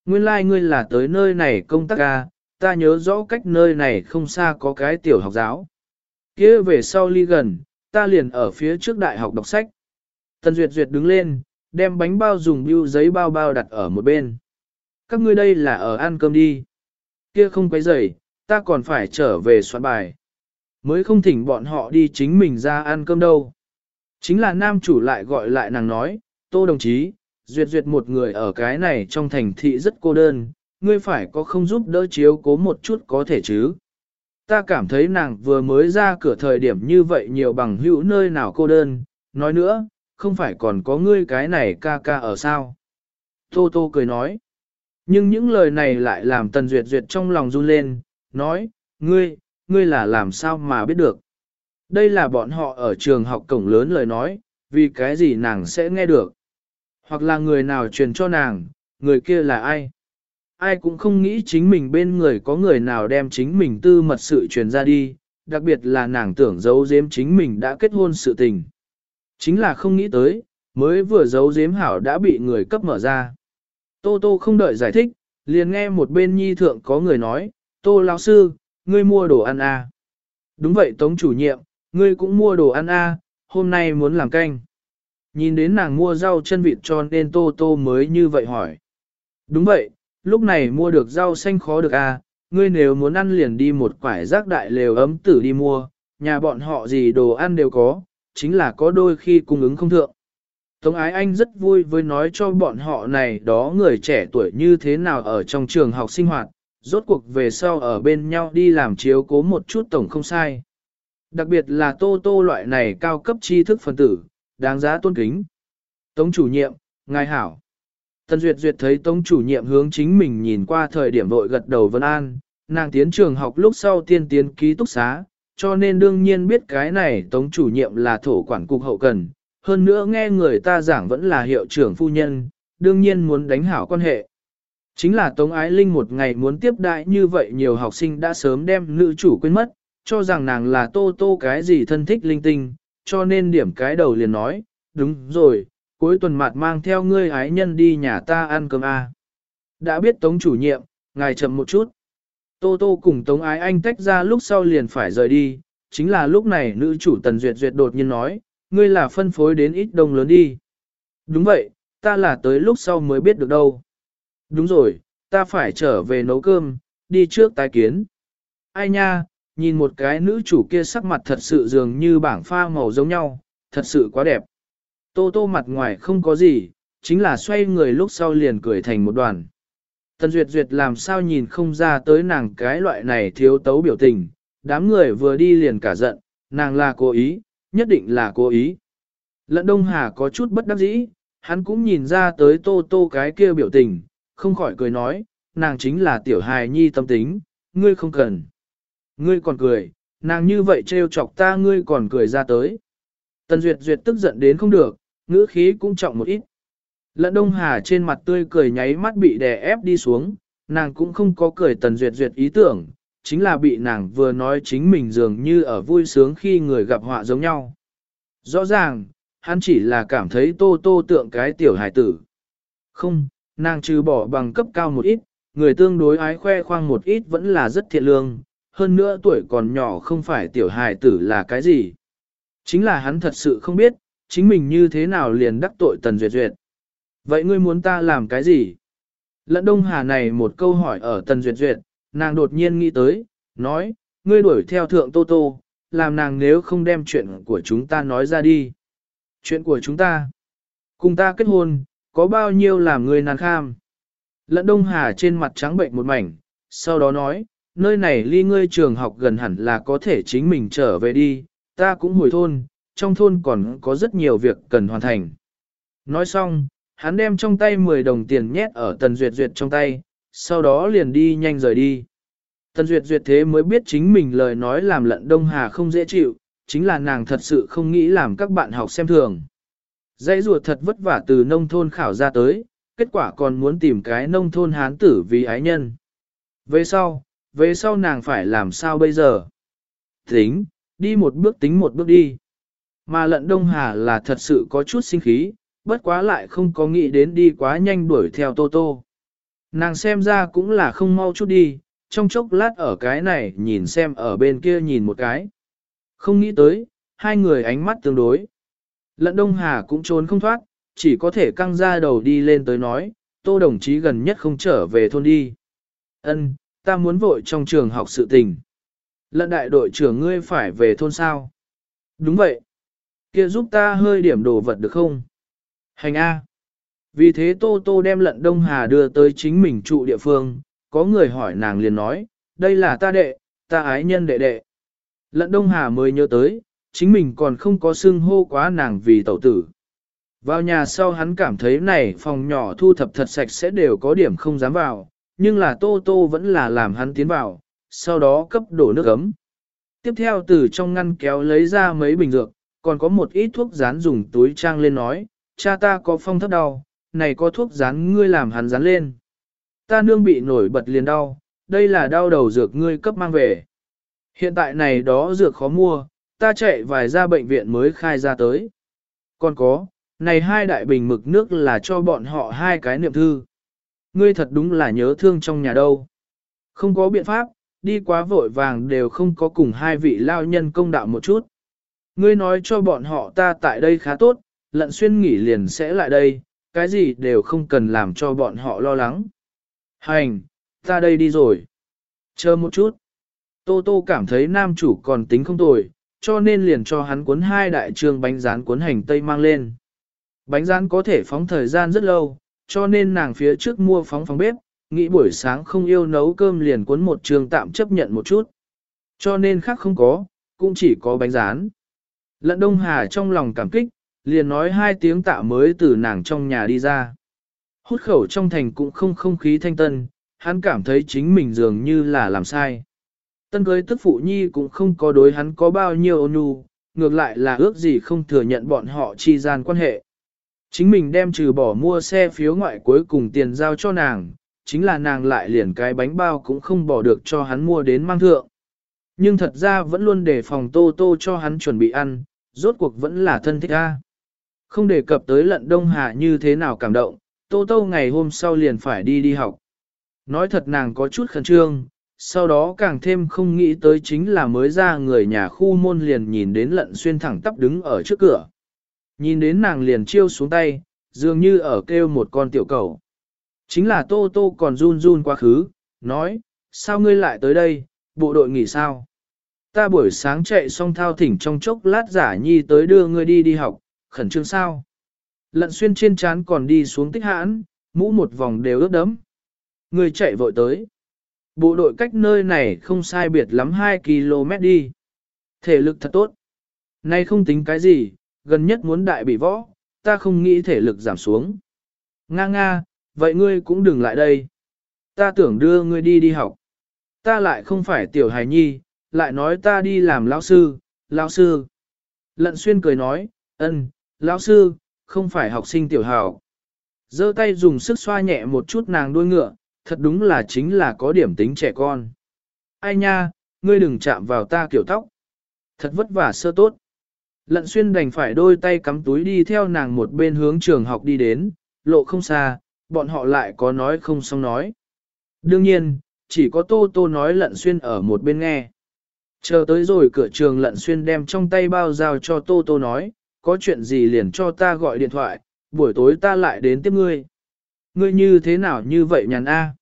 nguyên lai like ngươi là tới nơi này công tác à, ta nhớ rõ cách nơi này không xa có cái tiểu học giáo. kia về sau ly gần, ta liền ở phía trước đại học đọc sách. Tần Duyệt Duyệt đứng lên, đem bánh bao dùng bưu giấy bao bao đặt ở một bên. Các ngươi đây là ở ăn cơm đi. Kia không quấy rầy, ta còn phải trở về soạn bài. Mới không thỉnh bọn họ đi chính mình ra ăn cơm đâu. Chính là nam chủ lại gọi lại nàng nói, tô đồng chí, duyệt duyệt một người ở cái này trong thành thị rất cô đơn, ngươi phải có không giúp đỡ chiếu cố một chút có thể chứ. Ta cảm thấy nàng vừa mới ra cửa thời điểm như vậy nhiều bằng hữu nơi nào cô đơn, nói nữa, không phải còn có ngươi cái này ca ca ở sao. Tô Tô cười nói. Nhưng những lời này lại làm Tần Duyệt Duyệt trong lòng run lên, nói, ngươi, ngươi là làm sao mà biết được. Đây là bọn họ ở trường học cổng lớn lời nói, vì cái gì nàng sẽ nghe được. Hoặc là người nào truyền cho nàng, người kia là ai. Ai cũng không nghĩ chính mình bên người có người nào đem chính mình tư mật sự truyền ra đi, đặc biệt là nàng tưởng giấu giếm chính mình đã kết hôn sự tình. Chính là không nghĩ tới, mới vừa giấu giếm hảo đã bị người cấp mở ra. Tô Tô không đợi giải thích, liền nghe một bên nhi thượng có người nói, Tô lão sư, ngươi mua đồ ăn à. Đúng vậy Tống chủ nhiệm, ngươi cũng mua đồ ăn à, hôm nay muốn làm canh. Nhìn đến nàng mua rau chân vịt cho nên Tô Tô mới như vậy hỏi. Đúng vậy, lúc này mua được rau xanh khó được à, ngươi nếu muốn ăn liền đi một quải rác đại lều ấm tử đi mua, nhà bọn họ gì đồ ăn đều có, chính là có đôi khi cung ứng không thượng. Tống Ái Anh rất vui với nói cho bọn họ này đó người trẻ tuổi như thế nào ở trong trường học sinh hoạt, rốt cuộc về sau ở bên nhau đi làm chiếu cố một chút tổng không sai. Đặc biệt là tô tô loại này cao cấp tri thức phân tử, đáng giá tôn kính. Tống chủ nhiệm, ngài hảo. Tân Duyệt Duyệt thấy Tống chủ nhiệm hướng chính mình nhìn qua thời điểm vội gật đầu vân an, nàng tiến trường học lúc sau tiên tiến ký túc xá, cho nên đương nhiên biết cái này Tống chủ nhiệm là thổ quản cục hậu cần, hơn nữa nghe người ta giảng vẫn là hiệu trưởng phu nhân, đương nhiên muốn đánh hảo quan hệ. Chính là Tống Ái Linh một ngày muốn tiếp đại như vậy nhiều học sinh đã sớm đem nữ chủ quên mất, cho rằng nàng là tô tô cái gì thân thích linh tinh, cho nên điểm cái đầu liền nói, đúng rồi, cuối tuần mặt mang theo ngươi ái nhân đi nhà ta ăn cơm a. Đã biết Tống chủ nhiệm, ngài chậm một chút. Tô Tô cùng Tống Ái Anh tách ra lúc sau liền phải rời đi, chính là lúc này nữ chủ Tần Duyệt Duyệt đột nhiên nói, ngươi là phân phối đến ít đông lớn đi. Đúng vậy, ta là tới lúc sau mới biết được đâu. Đúng rồi, ta phải trở về nấu cơm, đi trước tái kiến. Ai nha, nhìn một cái nữ chủ kia sắc mặt thật sự dường như bảng pha màu giống nhau, thật sự quá đẹp. Tô tô mặt ngoài không có gì, chính là xoay người lúc sau liền cười thành một đoàn. Tần Duyệt Duyệt làm sao nhìn không ra tới nàng cái loại này thiếu tấu biểu tình, đám người vừa đi liền cả giận, nàng là cố ý, nhất định là cố ý. Lận Đông Hà có chút bất đắc dĩ, hắn cũng nhìn ra tới tô tô cái kia biểu tình, không khỏi cười nói, nàng chính là tiểu hài nhi tâm tính, ngươi không cần. Ngươi còn cười, nàng như vậy trêu chọc ta ngươi còn cười ra tới. Tần Duyệt Duyệt tức giận đến không được, ngữ khí cũng trọng một ít. Lận Đông Hà trên mặt tươi cười nháy mắt bị đè ép đi xuống, nàng cũng không có cười Tần Duyệt Duyệt ý tưởng, chính là bị nàng vừa nói chính mình dường như ở vui sướng khi người gặp họa giống nhau. Rõ ràng, hắn chỉ là cảm thấy tô tô tượng cái tiểu hải tử. Không, nàng trừ bỏ bằng cấp cao một ít, người tương đối ái khoe khoang một ít vẫn là rất thiện lương, hơn nữa tuổi còn nhỏ không phải tiểu hài tử là cái gì. Chính là hắn thật sự không biết, chính mình như thế nào liền đắc tội Tần Duyệt Duyệt. Vậy ngươi muốn ta làm cái gì? Lận Đông Hà này một câu hỏi ở Tần Duyệt Duyệt, nàng đột nhiên nghĩ tới, nói, ngươi đuổi theo thượng Tô Tô, làm nàng nếu không đem chuyện của chúng ta nói ra đi. Chuyện của chúng ta, cùng ta kết hôn, có bao nhiêu làm ngươi nàng kham. Lận Đông Hà trên mặt trắng bệnh một mảnh, sau đó nói, nơi này ly ngươi trường học gần hẳn là có thể chính mình trở về đi, ta cũng hồi thôn, trong thôn còn có rất nhiều việc cần hoàn thành. Nói xong, hắn đem trong tay 10 đồng tiền nhét ở Tần Duyệt Duyệt trong tay, sau đó liền đi nhanh rời đi. Tần Duyệt Duyệt thế mới biết chính mình lời nói làm lận Đông Hà không dễ chịu, chính là nàng thật sự không nghĩ làm các bạn học xem thường. Dãy ruột thật vất vả từ nông thôn khảo ra tới, kết quả còn muốn tìm cái nông thôn hán tử vì ái nhân. Về sau, về sau nàng phải làm sao bây giờ? Tính, đi một bước tính một bước đi. Mà lận Đông Hà là thật sự có chút sinh khí, bất quá lại không có nghĩ đến đi quá nhanh đuổi theo Tô Tô. Nàng xem ra cũng là không mau chút đi, trong chốc lát ở cái này nhìn xem ở bên kia nhìn một cái. Không nghĩ tới, hai người ánh mắt tương đối. Lận Đông Hà cũng trốn không thoát, chỉ có thể căng ra đầu đi lên tới nói, tô đồng chí gần nhất không trở về thôn đi. Ân, ta muốn vội trong trường học sự tình. Lận đại đội trưởng ngươi phải về thôn sao? Đúng vậy. kia giúp ta hơi điểm đồ vật được không? Hành A. Vì thế Tô Tô đem lận Đông Hà đưa tới chính mình trụ địa phương, có người hỏi nàng liền nói, đây là ta đệ, ta ái nhân đệ đệ. Lận Đông Hà mới nhớ tới, chính mình còn không có xưng hô quá nàng vì tẩu tử. Vào nhà sau hắn cảm thấy này phòng nhỏ thu thập thật sạch sẽ đều có điểm không dám vào, nhưng là Tô Tô vẫn là làm hắn tiến vào, sau đó cấp đổ nước ấm. Tiếp theo từ trong ngăn kéo lấy ra mấy bình dược, còn có một ít thuốc dán dùng túi trang lên nói, cha ta có phong thấp đau, này có thuốc dán ngươi làm hắn dán lên. Ta nương bị nổi bật liền đau, đây là đau đầu dược ngươi cấp mang về. Hiện tại này đó dược khó mua, ta chạy vài ra bệnh viện mới khai ra tới. Còn có, này hai đại bình mực nước là cho bọn họ hai cái niệm thư. Ngươi thật đúng là nhớ thương trong nhà đâu. Không có biện pháp, đi quá vội vàng đều không có cùng hai vị lao nhân công đạo một chút. Ngươi nói cho bọn họ ta tại đây khá tốt, lận xuyên nghỉ liền sẽ lại đây, cái gì đều không cần làm cho bọn họ lo lắng. Hành, ta đây đi rồi. Chờ một chút. Tô Tô cảm thấy nam chủ còn tính không tồi, cho nên liền cho hắn cuốn hai đại trường bánh rán cuốn hành tây mang lên. Bánh rán có thể phóng thời gian rất lâu, cho nên nàng phía trước mua phóng phóng bếp, nghĩ buổi sáng không yêu nấu cơm liền cuốn một trường tạm chấp nhận một chút. Cho nên khác không có, cũng chỉ có bánh rán. Lận Đông Hà trong lòng cảm kích, liền nói hai tiếng tạ mới từ nàng trong nhà đi ra. Hút khẩu trong thành cũng không không khí thanh tân, hắn cảm thấy chính mình dường như là làm sai. Tân cưới tức phụ nhi cũng không có đối hắn có bao nhiêu ôn nhu, ngược lại là ước gì không thừa nhận bọn họ chi gian quan hệ. Chính mình đem trừ bỏ mua xe phiếu ngoại cuối cùng tiền giao cho nàng, chính là nàng lại liền cái bánh bao cũng không bỏ được cho hắn mua đến mang thượng. Nhưng thật ra vẫn luôn để phòng tô tô cho hắn chuẩn bị ăn, rốt cuộc vẫn là thân thích a. Không đề cập tới lận đông hạ như thế nào cảm động, tô tô ngày hôm sau liền phải đi đi học. Nói thật nàng có chút khẩn trương, sau đó càng thêm không nghĩ tới chính là mới ra người nhà khu môn liền nhìn đến lận xuyên thẳng tắp đứng ở trước cửa. Nhìn đến nàng liền chiêu xuống tay, dường như ở kêu một con tiểu cầu. Chính là Tô Tô còn run run quá khứ, nói, sao ngươi lại tới đây, bộ đội nghỉ sao? Ta buổi sáng chạy xong thao thỉnh trong chốc lát giả nhi tới đưa ngươi đi đi học, khẩn trương sao? Lận xuyên trên trán còn đi xuống tích hãn, mũ một vòng đều ướt đấm. Người chạy vội tới. Bộ đội cách nơi này không sai biệt lắm 2 km đi. Thể lực thật tốt. Nay không tính cái gì, gần nhất muốn đại bị võ, ta không nghĩ thể lực giảm xuống. Nga nga, vậy ngươi cũng đừng lại đây. Ta tưởng đưa ngươi đi đi học. Ta lại không phải tiểu hài nhi, lại nói ta đi làm lão sư, lão sư. Lận xuyên cười nói, ân, lão sư, không phải học sinh tiểu hào. giơ tay dùng sức xoa nhẹ một chút nàng đuôi ngựa, thật đúng là chính là có điểm tính trẻ con. Ai nha, ngươi đừng chạm vào ta kiểu tóc. Thật vất vả sơ tốt. Lận xuyên đành phải đôi tay cắm túi đi theo nàng một bên hướng trường học đi đến, lộ không xa, bọn họ lại có nói không xong nói. Đương nhiên, chỉ có tô tô nói lận xuyên ở một bên nghe. Chờ tới rồi cửa trường lận xuyên đem trong tay bao giao cho tô tô nói, có chuyện gì liền cho ta gọi điện thoại, buổi tối ta lại đến tiếp ngươi. Ngươi như thế nào như vậy nhàn a?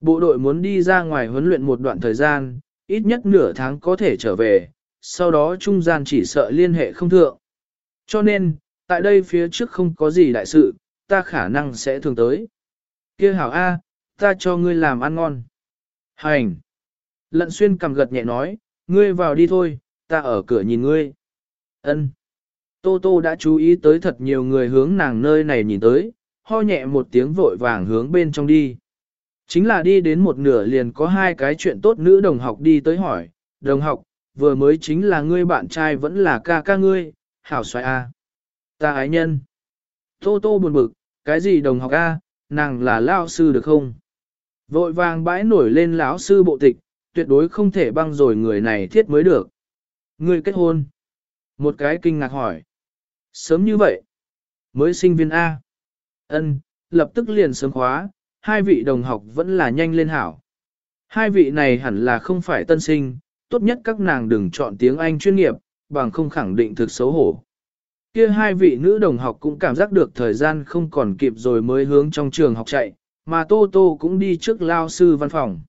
Bộ đội muốn đi ra ngoài huấn luyện một đoạn thời gian, ít nhất nửa tháng có thể trở về, sau đó trung gian chỉ sợ liên hệ không thượng. Cho nên, tại đây phía trước không có gì đại sự, ta khả năng sẽ thường tới. kia hảo A, ta cho ngươi làm ăn ngon. Hành. Lận xuyên cầm gật nhẹ nói, ngươi vào đi thôi, ta ở cửa nhìn ngươi. Ân. Tô Tô đã chú ý tới thật nhiều người hướng nàng nơi này nhìn tới, ho nhẹ một tiếng vội vàng hướng bên trong đi. Chính là đi đến một nửa liền có hai cái chuyện tốt nữ đồng học đi tới hỏi, đồng học, vừa mới chính là ngươi bạn trai vẫn là ca ca ngươi, hảo xoay a. Ta ái nhân. Tô tô buồn bực, cái gì đồng học a, nàng là lao sư được không? Vội vàng bãi nổi lên lão sư bộ tịch, tuyệt đối không thể băng rồi người này thiết mới được. Ngươi kết hôn. Một cái kinh ngạc hỏi. Sớm như vậy. Mới sinh viên A. ân lập tức liền sớm khóa, hai vị đồng học vẫn là nhanh lên hảo. Hai vị này hẳn là không phải tân sinh, tốt nhất các nàng đừng chọn tiếng Anh chuyên nghiệp, bằng không khẳng định thực xấu hổ. Kia hai vị nữ đồng học cũng cảm giác được thời gian không còn kịp rồi mới hướng trong trường học chạy, mà Tô Tô cũng đi trước lao sư văn phòng.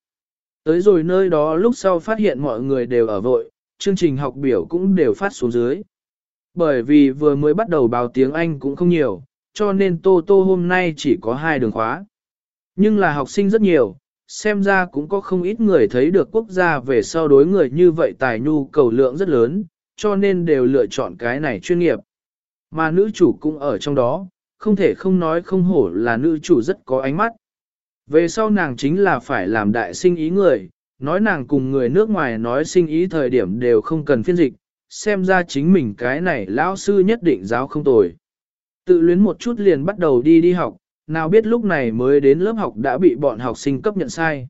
Tới rồi nơi đó lúc sau phát hiện mọi người đều ở vội, chương trình học biểu cũng đều phát xuống dưới. Bởi vì vừa mới bắt đầu báo tiếng Anh cũng không nhiều, cho nên Tô Tô hôm nay chỉ có hai đường khóa. Nhưng là học sinh rất nhiều, xem ra cũng có không ít người thấy được quốc gia về sau đối người như vậy tài nhu cầu lượng rất lớn, cho nên đều lựa chọn cái này chuyên nghiệp. Mà nữ chủ cũng ở trong đó, không thể không nói không hổ là nữ chủ rất có ánh mắt. Về sau nàng chính là phải làm đại sinh ý người, nói nàng cùng người nước ngoài nói sinh ý thời điểm đều không cần phiên dịch, xem ra chính mình cái này lão sư nhất định giáo không tồi. Tự luyến một chút liền bắt đầu đi đi học, nào biết lúc này mới đến lớp học đã bị bọn học sinh cấp nhận sai.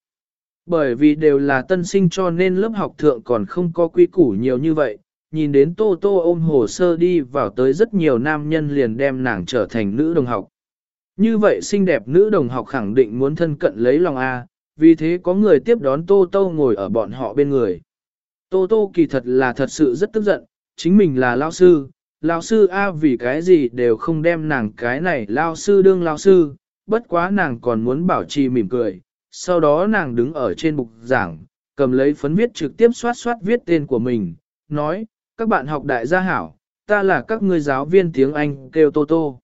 Bởi vì đều là tân sinh cho nên lớp học thượng còn không có quy củ nhiều như vậy, nhìn đến Tô Tô ôm hồ sơ đi vào tới rất nhiều nam nhân liền đem nàng trở thành nữ đồng học. Như vậy xinh đẹp nữ đồng học khẳng định muốn thân cận lấy lòng A, vì thế có người tiếp đón Tô Tô ngồi ở bọn họ bên người. Tô Tô kỳ thật là thật sự rất tức giận, chính mình là lao sư, lao sư A vì cái gì đều không đem nàng cái này lao sư đương lao sư, bất quá nàng còn muốn bảo trì mỉm cười, sau đó nàng đứng ở trên bục giảng, cầm lấy phấn viết trực tiếp soát soát viết tên của mình, nói, các bạn học đại gia hảo, ta là các ngươi giáo viên tiếng Anh kêu Tô Tô.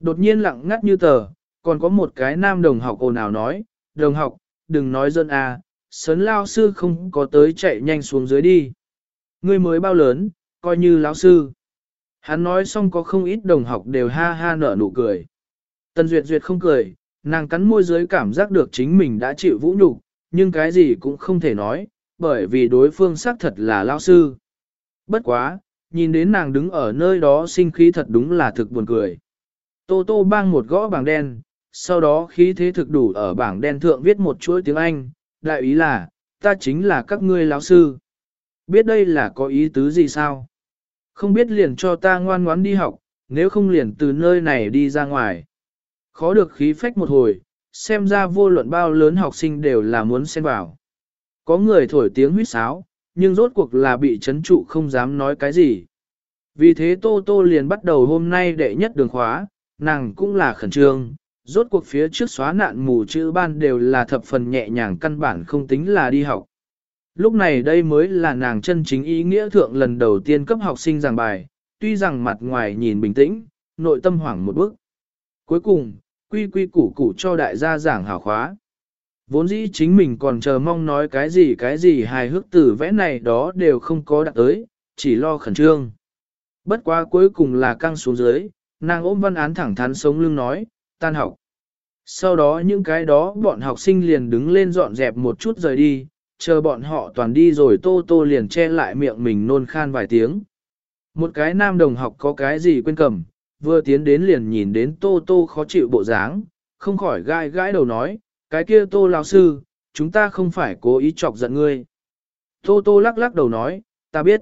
Đột nhiên lặng ngắt như tờ, còn có một cái nam đồng học ồn ào nói, đồng học, đừng nói dân a, sấn lao sư không có tới chạy nhanh xuống dưới đi. Ngươi mới bao lớn, coi như lão sư. Hắn nói xong có không ít đồng học đều ha ha nở nụ cười. Tần Duyệt Duyệt không cười, nàng cắn môi dưới cảm giác được chính mình đã chịu vũ nhục, nhưng cái gì cũng không thể nói, bởi vì đối phương xác thật là lao sư. Bất quá, nhìn đến nàng đứng ở nơi đó sinh khí thật đúng là thực buồn cười. Tô Tô bang một gõ bảng đen, sau đó khí thế thực đủ ở bảng đen thượng viết một chuỗi tiếng Anh, đại ý là, ta chính là các ngươi lão sư. Biết đây là có ý tứ gì sao? Không biết liền cho ta ngoan ngoãn đi học, nếu không liền từ nơi này đi ra ngoài. Khó được khí phách một hồi, xem ra vô luận bao lớn học sinh đều là muốn xen vào. Có người thổi tiếng huýt sáo, nhưng rốt cuộc là bị chấn trụ không dám nói cái gì. Vì thế Tô Tô liền bắt đầu hôm nay đệ nhất đường khóa, nàng cũng là khẩn trương, rốt cuộc phía trước xóa nạn mù chữ ban đều là thập phần nhẹ nhàng căn bản không tính là đi học. Lúc này đây mới là nàng chân chính ý nghĩa thượng lần đầu tiên cấp học sinh giảng bài, tuy rằng mặt ngoài nhìn bình tĩnh, nội tâm hoảng một bước. Cuối cùng, quy quy củ củ cho đại gia giảng hảo khóa. Vốn dĩ chính mình còn chờ mong nói cái gì cái gì hài hước tử vẽ này đó đều không có đạt tới, chỉ lo khẩn trương. Bất quá cuối cùng là căng xuống dưới, nàng ôm văn án thẳng thắn sống lưng nói, tan học. Sau đó những cái đó bọn học sinh liền đứng lên dọn dẹp một chút rời đi, chờ bọn họ toàn đi rồi tô tô liền che lại miệng mình nôn khan vài tiếng. Một cái nam đồng học có cái gì quên cầm, vừa tiến đến liền nhìn đến tô tô khó chịu bộ dáng, không khỏi gai gãi đầu nói, cái kia tô lão sư, chúng ta không phải cố ý chọc giận ngươi. Tô tô lắc lắc đầu nói, ta biết.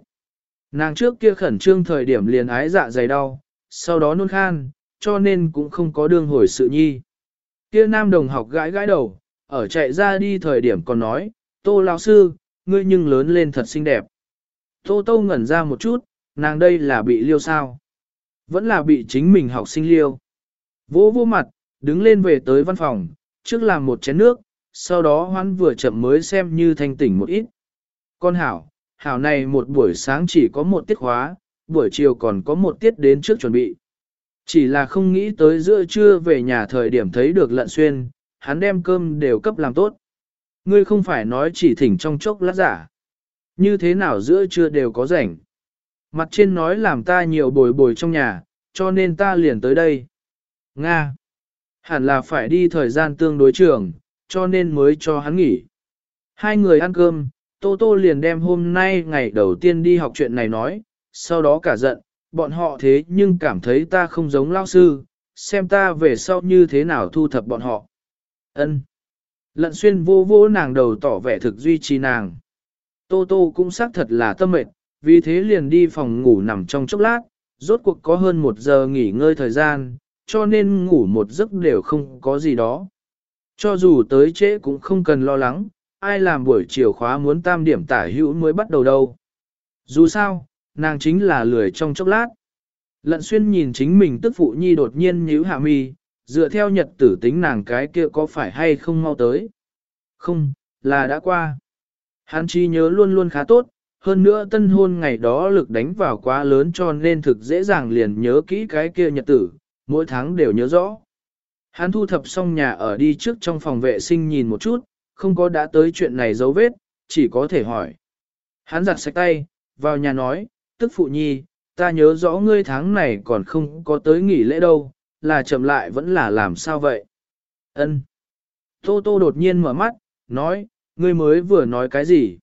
Nàng trước kia khẩn trương thời điểm liền ái dạ dày đau, sau đó nôn khan, cho nên cũng không có đương hồi sự nhi. Kia nam đồng học gãi gãi đầu, ở chạy ra đi thời điểm còn nói, tô lão sư, ngươi nhưng lớn lên thật xinh đẹp. Tô tô ngẩn ra một chút, nàng đây là bị liêu sao? Vẫn là bị chính mình học sinh liêu. Vỗ vô mặt, đứng lên về tới văn phòng, trước làm một chén nước, sau đó hoan vừa chậm mới xem như thanh tỉnh một ít. Con hảo, hảo này một buổi sáng chỉ có một tiết khóa, buổi chiều còn có một tiết đến trước chuẩn bị. Chỉ là không nghĩ tới giữa trưa về nhà thời điểm thấy được lận xuyên, hắn đem cơm đều cấp làm tốt. Ngươi không phải nói chỉ thỉnh trong chốc lát giả. Như thế nào giữa trưa đều có rảnh. Mặt trên nói làm ta nhiều bồi bồi trong nhà, cho nên ta liền tới đây. Nga. Hẳn là phải đi thời gian tương đối trường, cho nên mới cho hắn nghỉ. Hai người ăn cơm, Tô Tô liền đem hôm nay ngày đầu tiên đi học chuyện này nói, sau đó cả giận, bọn họ thế nhưng cảm thấy ta không giống lao sư, xem ta về sau như thế nào thu thập bọn họ. Ân. Lận xuyên vô vô nàng đầu tỏ vẻ thực duy trì nàng. Tô Tô cũng xác thật là tâm mệt, vì thế liền đi phòng ngủ nằm trong chốc lát, rốt cuộc có hơn một giờ nghỉ ngơi thời gian, cho nên ngủ một giấc đều không có gì đó. Cho dù tới trễ cũng không cần lo lắng, ai làm buổi chiều khóa muốn tam điểm tả hữu mới bắt đầu đâu. Dù sao, nàng chính là lười trong chốc lát. Lận xuyên nhìn chính mình tức phụ nhi đột nhiên nhíu hạ mi, dựa theo nhật tử tính nàng cái kia có phải hay không mau tới. Không, là đã qua. Hắn chi nhớ luôn luôn khá tốt, hơn nữa tân hôn ngày đó lực đánh vào quá lớn cho nên thực dễ dàng liền nhớ kỹ cái kia nhật tử, mỗi tháng đều nhớ rõ. Hắn thu thập xong nhà ở đi trước trong phòng vệ sinh nhìn một chút, không có đã tới chuyện này dấu vết, chỉ có thể hỏi. Hắn giặt sạch tay, vào nhà nói, tức phụ nhi, ta nhớ rõ ngươi tháng này còn không có tới nghỉ lễ đâu, là chậm lại vẫn là làm sao vậy? Ân. Tô Tô đột nhiên mở mắt, nói, ngươi mới vừa nói cái gì?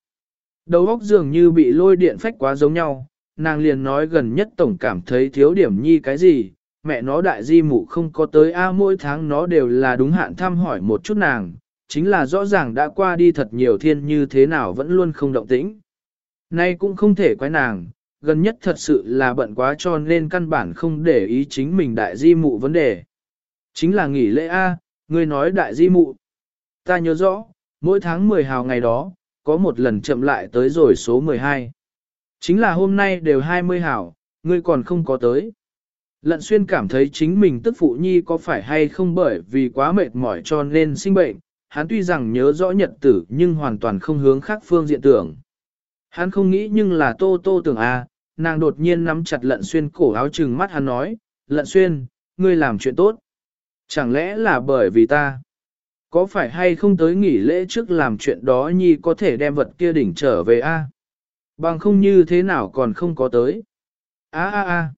Đầu óc dường như bị lôi điện phách quá giống nhau, nàng liền nói gần nhất tổng cảm thấy thiếu điểm nhi cái gì, mẹ nó đại di mụ không có tới a mỗi tháng nó đều là đúng hạn thăm hỏi một chút nàng, chính là rõ ràng đã qua đi thật nhiều thiên như thế nào vẫn luôn không động tĩnh. Nay cũng không thể quái nàng, gần nhất thật sự là bận quá cho nên căn bản không để ý chính mình đại di mụ vấn đề. Chính là nghỉ lễ A, ngươi nói đại di mụ. Ta nhớ rõ, mỗi tháng 10 hào ngày đó, có một lần chậm lại tới rồi số 12. Chính là hôm nay đều 20 hào, ngươi còn không có tới. Lận xuyên cảm thấy chính mình tức phụ nhi có phải hay không bởi vì quá mệt mỏi cho nên sinh bệnh, hắn tuy rằng nhớ rõ nhật tử nhưng hoàn toàn không hướng khác phương diện tưởng. Hắn không nghĩ nhưng là tô tô tưởng a, nàng đột nhiên nắm chặt lận xuyên cổ áo trừng mắt hắn nói, lận xuyên, ngươi làm chuyện tốt. Chẳng lẽ là bởi vì ta? Có phải hay không tới nghỉ lễ trước làm chuyện đó nhi có thể đem vật kia đỉnh trở về a? Bằng không như thế nào còn không có tới. A a a.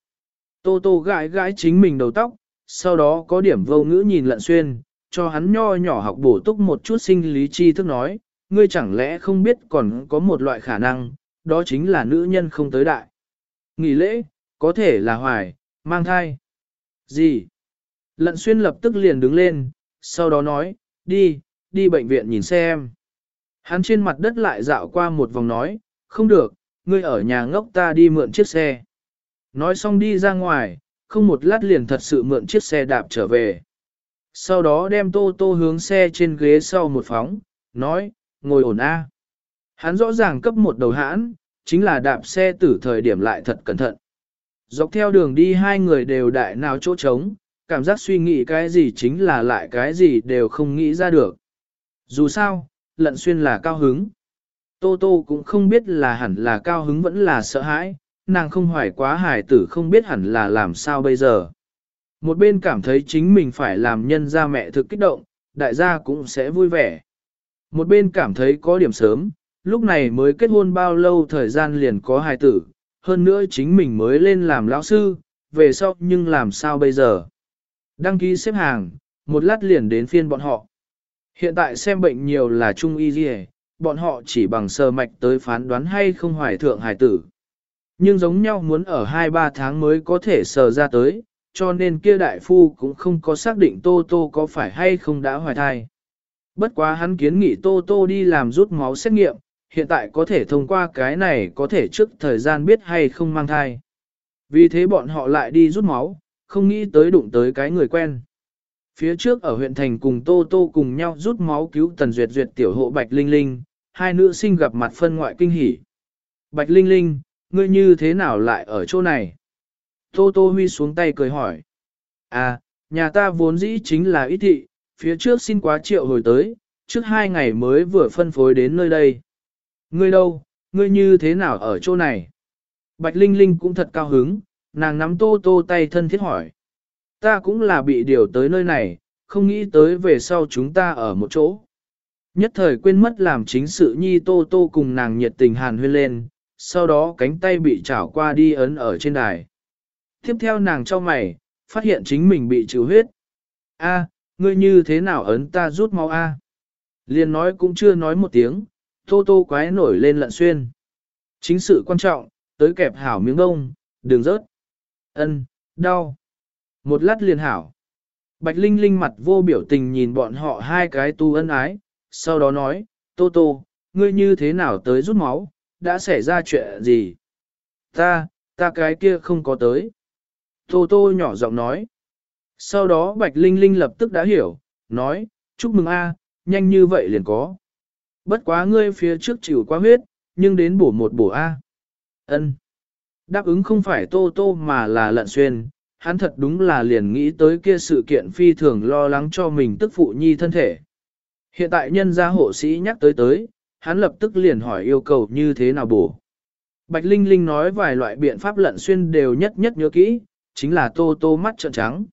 Tô tô gãi gãi chính mình đầu tóc, sau đó có điểm vô ngữ nhìn lận xuyên, cho hắn nho nhỏ học bổ túc một chút sinh lý tri thức nói, ngươi chẳng lẽ không biết còn có một loại khả năng, đó chính là nữ nhân không tới đại. Nghỉ lễ, có thể là hoài, mang thai. Gì? Lận xuyên lập tức liền đứng lên, sau đó nói, đi, đi bệnh viện nhìn xem. Hắn trên mặt đất lại dạo qua một vòng nói, không được, ngươi ở nhà ngốc ta đi mượn chiếc xe. Nói xong đi ra ngoài, không một lát liền thật sự mượn chiếc xe đạp trở về. Sau đó đem tô tô hướng xe trên ghế sau một phóng, nói, ngồi ổn a. Hắn rõ ràng cấp một đầu hãn, chính là đạp xe tử thời điểm lại thật cẩn thận. Dọc theo đường đi hai người đều đại nào chỗ trống, cảm giác suy nghĩ cái gì chính là lại cái gì đều không nghĩ ra được. Dù sao, lận xuyên là cao hứng. Tô Tô cũng không biết là hẳn là cao hứng vẫn là sợ hãi, nàng không hoài quá hài tử không biết hẳn là làm sao bây giờ. Một bên cảm thấy chính mình phải làm nhân ra mẹ thực kích động, đại gia cũng sẽ vui vẻ. Một bên cảm thấy có điểm sớm, lúc này mới kết hôn bao lâu thời gian liền có hài tử, hơn nữa chính mình mới lên làm lão sư, về sau nhưng làm sao bây giờ. Đăng ký xếp hàng, một lát liền đến phiên bọn họ. Hiện tại xem bệnh nhiều là trung y gì bọn họ chỉ bằng sơ mạch tới phán đoán hay không hoài thượng hài tử. Nhưng giống nhau muốn ở 2-3 tháng mới có thể sờ ra tới, cho nên kia đại phu cũng không có xác định Tô Tô có phải hay không đã hoài thai. Bất quá hắn kiến nghị Tô Tô đi làm rút máu xét nghiệm, hiện tại có thể thông qua cái này có thể trước thời gian biết hay không mang thai. Vì thế bọn họ lại đi rút máu, không nghĩ tới đụng tới cái người quen. Phía trước ở huyện thành cùng Tô Tô cùng nhau rút máu cứu Tần Duyệt Duyệt tiểu hộ Bạch Linh Linh, hai nữ sinh gặp mặt phân ngoại kinh hỉ. Bạch Linh Linh, ngươi như thế nào lại ở chỗ này? Tô Tô Huy xuống tay cười hỏi. À, nhà ta vốn dĩ chính là ít thị, phía trước xin quá triệu hồi tới, trước hai ngày mới vừa phân phối đến nơi đây. Ngươi đâu, ngươi như thế nào ở chỗ này? Bạch Linh Linh cũng thật cao hứng, nàng nắm Tô Tô tay thân thiết hỏi. Ta cũng là bị điều tới nơi này, không nghĩ tới về sau chúng ta ở một chỗ. Nhất thời quên mất làm chính sự nhi Tô Tô cùng nàng nhiệt tình hàn huyên lên, sau đó cánh tay bị chảo qua đi ấn ở trên đài. Tiếp theo nàng cho mày, phát hiện chính mình bị trừ huyết. A, ngươi như thế nào ấn ta rút máu A? Liên nói cũng chưa nói một tiếng, tô tô quái nổi lên lận xuyên. Chính sự quan trọng, tới kẹp hảo miếng bông, đường rớt. Ân, đau. Một lát liền hảo. Bạch Linh Linh mặt vô biểu tình nhìn bọn họ hai cái tu ân ái, sau đó nói, Tô Tô, ngươi như thế nào tới rút máu, đã xảy ra chuyện gì? Ta, ta cái kia không có tới. Tô Tô nhỏ giọng nói. Sau đó Bạch Linh Linh lập tức đã hiểu, nói, chúc mừng a, nhanh như vậy liền có. Bất quá ngươi phía trước chịu quá huyết, nhưng đến bổ một bổ a. Ân. Đáp ứng không phải Tô Tô mà là lận xuyên, hắn thật đúng là liền nghĩ tới kia sự kiện phi thường lo lắng cho mình tức phụ nhi thân thể. Hiện tại nhân gia hộ sĩ nhắc tới tới, hắn lập tức liền hỏi yêu cầu như thế nào bổ. Bạch Linh Linh nói vài loại biện pháp lận xuyên đều nhất nhất nhớ kỹ, chính là tô tô mắt trợn trắng.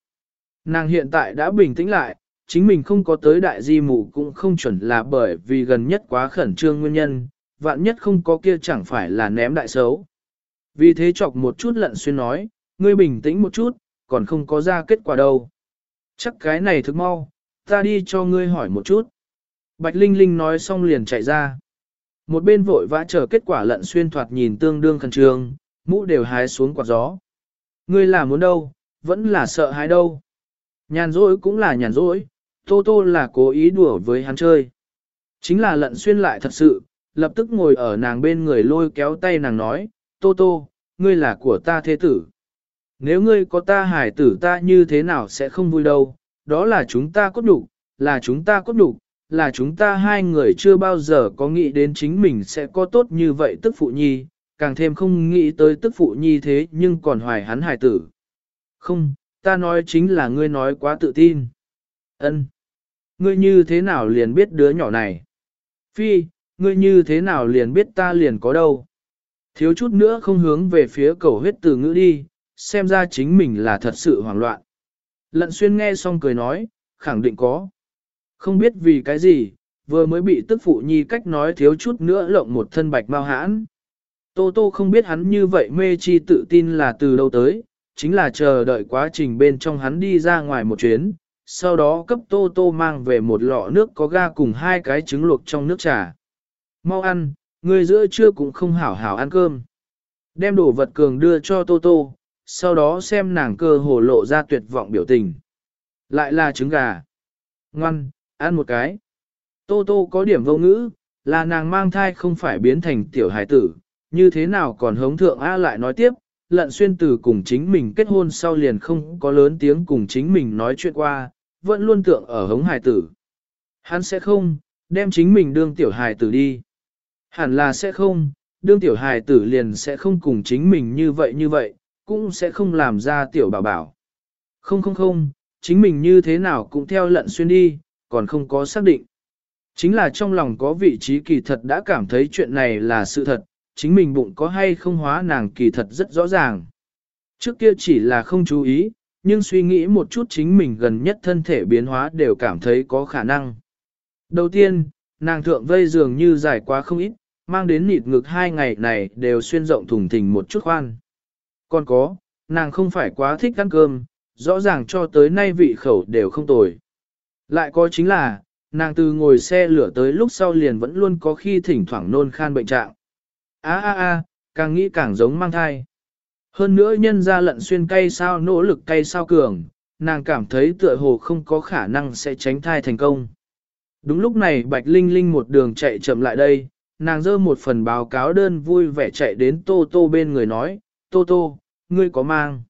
Nàng hiện tại đã bình tĩnh lại, chính mình không có tới đại di mụ cũng không chuẩn là bởi vì gần nhất quá khẩn trương nguyên nhân, vạn nhất không có kia chẳng phải là ném đại xấu. Vì thế chọc một chút lận xuyên nói, ngươi bình tĩnh một chút, còn không có ra kết quả đâu. Chắc cái này thực mau, ta đi cho ngươi hỏi một chút. Bạch Linh Linh nói xong liền chạy ra. Một bên vội vã chờ kết quả lận xuyên thoạt nhìn tương đương khẩn trương, mũ đều hái xuống quạt gió. Ngươi là muốn đâu, vẫn là sợ hãi đâu. Nhàn rỗi cũng là nhàn rỗi, Tô Tô là cố ý đùa với hắn chơi. Chính là lận xuyên lại thật sự, lập tức ngồi ở nàng bên người lôi kéo tay nàng nói, Tô Tô, ngươi là của ta thế tử. Nếu ngươi có ta hải tử ta như thế nào sẽ không vui đâu, đó là chúng ta cốt đủ, là chúng ta cốt đủ, là chúng ta hai người chưa bao giờ có nghĩ đến chính mình sẽ có tốt như vậy tức phụ nhi, càng thêm không nghĩ tới tức phụ nhi thế nhưng còn hoài hắn hải tử. Không, ta nói chính là ngươi nói quá tự tin. Ân, Ngươi như thế nào liền biết đứa nhỏ này? Phi, ngươi như thế nào liền biết ta liền có đâu? Thiếu chút nữa không hướng về phía cầu huyết từ ngữ đi, xem ra chính mình là thật sự hoảng loạn. Lận xuyên nghe xong cười nói, khẳng định có. Không biết vì cái gì, vừa mới bị tức phụ nhi cách nói thiếu chút nữa lộng một thân bạch mau hãn. Tô Tô không biết hắn như vậy mê chi tự tin là từ đâu tới, chính là chờ đợi quá trình bên trong hắn đi ra ngoài một chuyến, sau đó cấp Tô Tô mang về một lọ nước có ga cùng hai cái trứng luộc trong nước trà. Mau ăn, người giữa trưa cũng không hảo hảo ăn cơm. Đem đồ vật cường đưa cho Tô Tô, sau đó xem nàng cơ hồ lộ ra tuyệt vọng biểu tình. Lại là trứng gà. Ngoan, ăn một cái. Tô Tô có điểm vô ngữ, là nàng mang thai không phải biến thành tiểu hải tử, như thế nào còn hống thượng A lại nói tiếp, lận xuyên từ cùng chính mình kết hôn sau liền không có lớn tiếng cùng chính mình nói chuyện qua, vẫn luôn tượng ở hống hải tử. Hắn sẽ không, đem chính mình đương tiểu hài tử đi. Hẳn là sẽ không, đương tiểu hài tử liền sẽ không cùng chính mình như vậy như vậy, cũng sẽ không làm ra tiểu bảo bảo. Không không không, chính mình như thế nào cũng theo lận xuyên đi, còn không có xác định. Chính là trong lòng có vị trí kỳ thật đã cảm thấy chuyện này là sự thật, chính mình bụng có hay không hóa nàng kỳ thật rất rõ ràng. Trước kia chỉ là không chú ý, nhưng suy nghĩ một chút chính mình gần nhất thân thể biến hóa đều cảm thấy có khả năng. Đầu tiên, nàng thượng vây dường như dài quá không ít, mang đến nịt ngực hai ngày này đều xuyên rộng thùng thình một chút khoan. Còn có, nàng không phải quá thích ăn cơm, rõ ràng cho tới nay vị khẩu đều không tồi. Lại có chính là, nàng từ ngồi xe lửa tới lúc sau liền vẫn luôn có khi thỉnh thoảng nôn khan bệnh trạng. Á á á, càng nghĩ càng giống mang thai. Hơn nữa nhân ra lận xuyên cay sao nỗ lực cay sao cường, nàng cảm thấy tựa hồ không có khả năng sẽ tránh thai thành công. Đúng lúc này Bạch Linh Linh một đường chạy chậm lại đây, nàng dơ một phần báo cáo đơn vui vẻ chạy đến Tô Tô bên người nói, Tô Tô, ngươi có mang.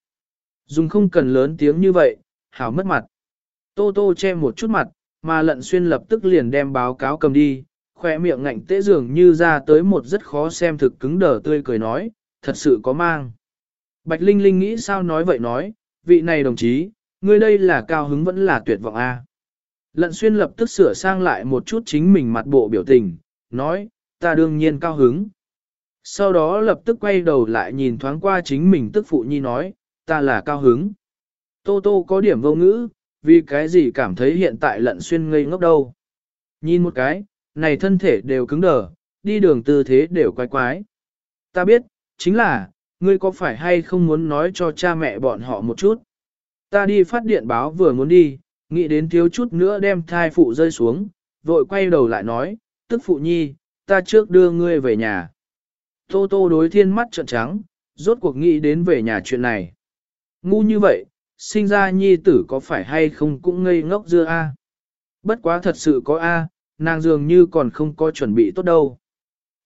Dùng không cần lớn tiếng như vậy, hảo mất mặt. Tô Tô che một chút mặt, mà lận xuyên lập tức liền đem báo cáo cầm đi, khỏe miệng ngạnh tế dường như ra tới một rất khó xem thực cứng đờ tươi cười nói, thật sự có mang. Bạch Linh Linh nghĩ sao nói vậy nói, vị này đồng chí, ngươi đây là cao hứng vẫn là tuyệt vọng a. Lận xuyên lập tức sửa sang lại một chút chính mình mặt bộ biểu tình, nói, ta đương nhiên cao hứng. Sau đó lập tức quay đầu lại nhìn thoáng qua chính mình tức phụ nhi nói, ta là cao hứng. Tô tô có điểm vô ngữ, vì cái gì cảm thấy hiện tại lận xuyên ngây ngốc đâu. Nhìn một cái, này thân thể đều cứng đờ, đi đường tư thế đều quái quái. Ta biết, chính là, ngươi có phải hay không muốn nói cho cha mẹ bọn họ một chút. Ta đi phát điện báo vừa muốn đi, nghĩ đến thiếu chút nữa đem thai phụ rơi xuống, vội quay đầu lại nói, tức phụ nhi, ta trước đưa ngươi về nhà. Tô tô đối thiên mắt trợn trắng, rốt cuộc nghĩ đến về nhà chuyện này. Ngu như vậy, sinh ra nhi tử có phải hay không cũng ngây ngốc dưa a. Bất quá thật sự có a, nàng dường như còn không có chuẩn bị tốt đâu.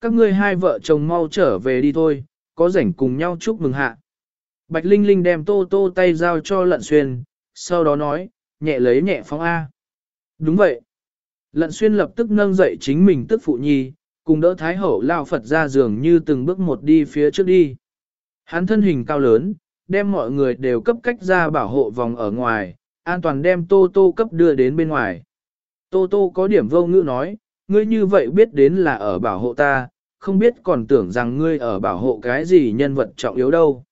Các ngươi hai vợ chồng mau trở về đi thôi, có rảnh cùng nhau chúc mừng hạ. Bạch Linh Linh đem tô tô tay giao cho lận xuyên, sau đó nói, nhẹ lấy nhẹ phóng A. Đúng vậy. Lận xuyên lập tức nâng dậy chính mình tức phụ nhi, cùng đỡ Thái Hậu lao Phật ra giường như từng bước một đi phía trước đi. Hắn thân hình cao lớn, đem mọi người đều cấp cách ra bảo hộ vòng ở ngoài, an toàn đem Tô Tô cấp đưa đến bên ngoài. Tô Tô có điểm vô ngữ nói, ngươi như vậy biết đến là ở bảo hộ ta, không biết còn tưởng rằng ngươi ở bảo hộ cái gì nhân vật trọng yếu đâu.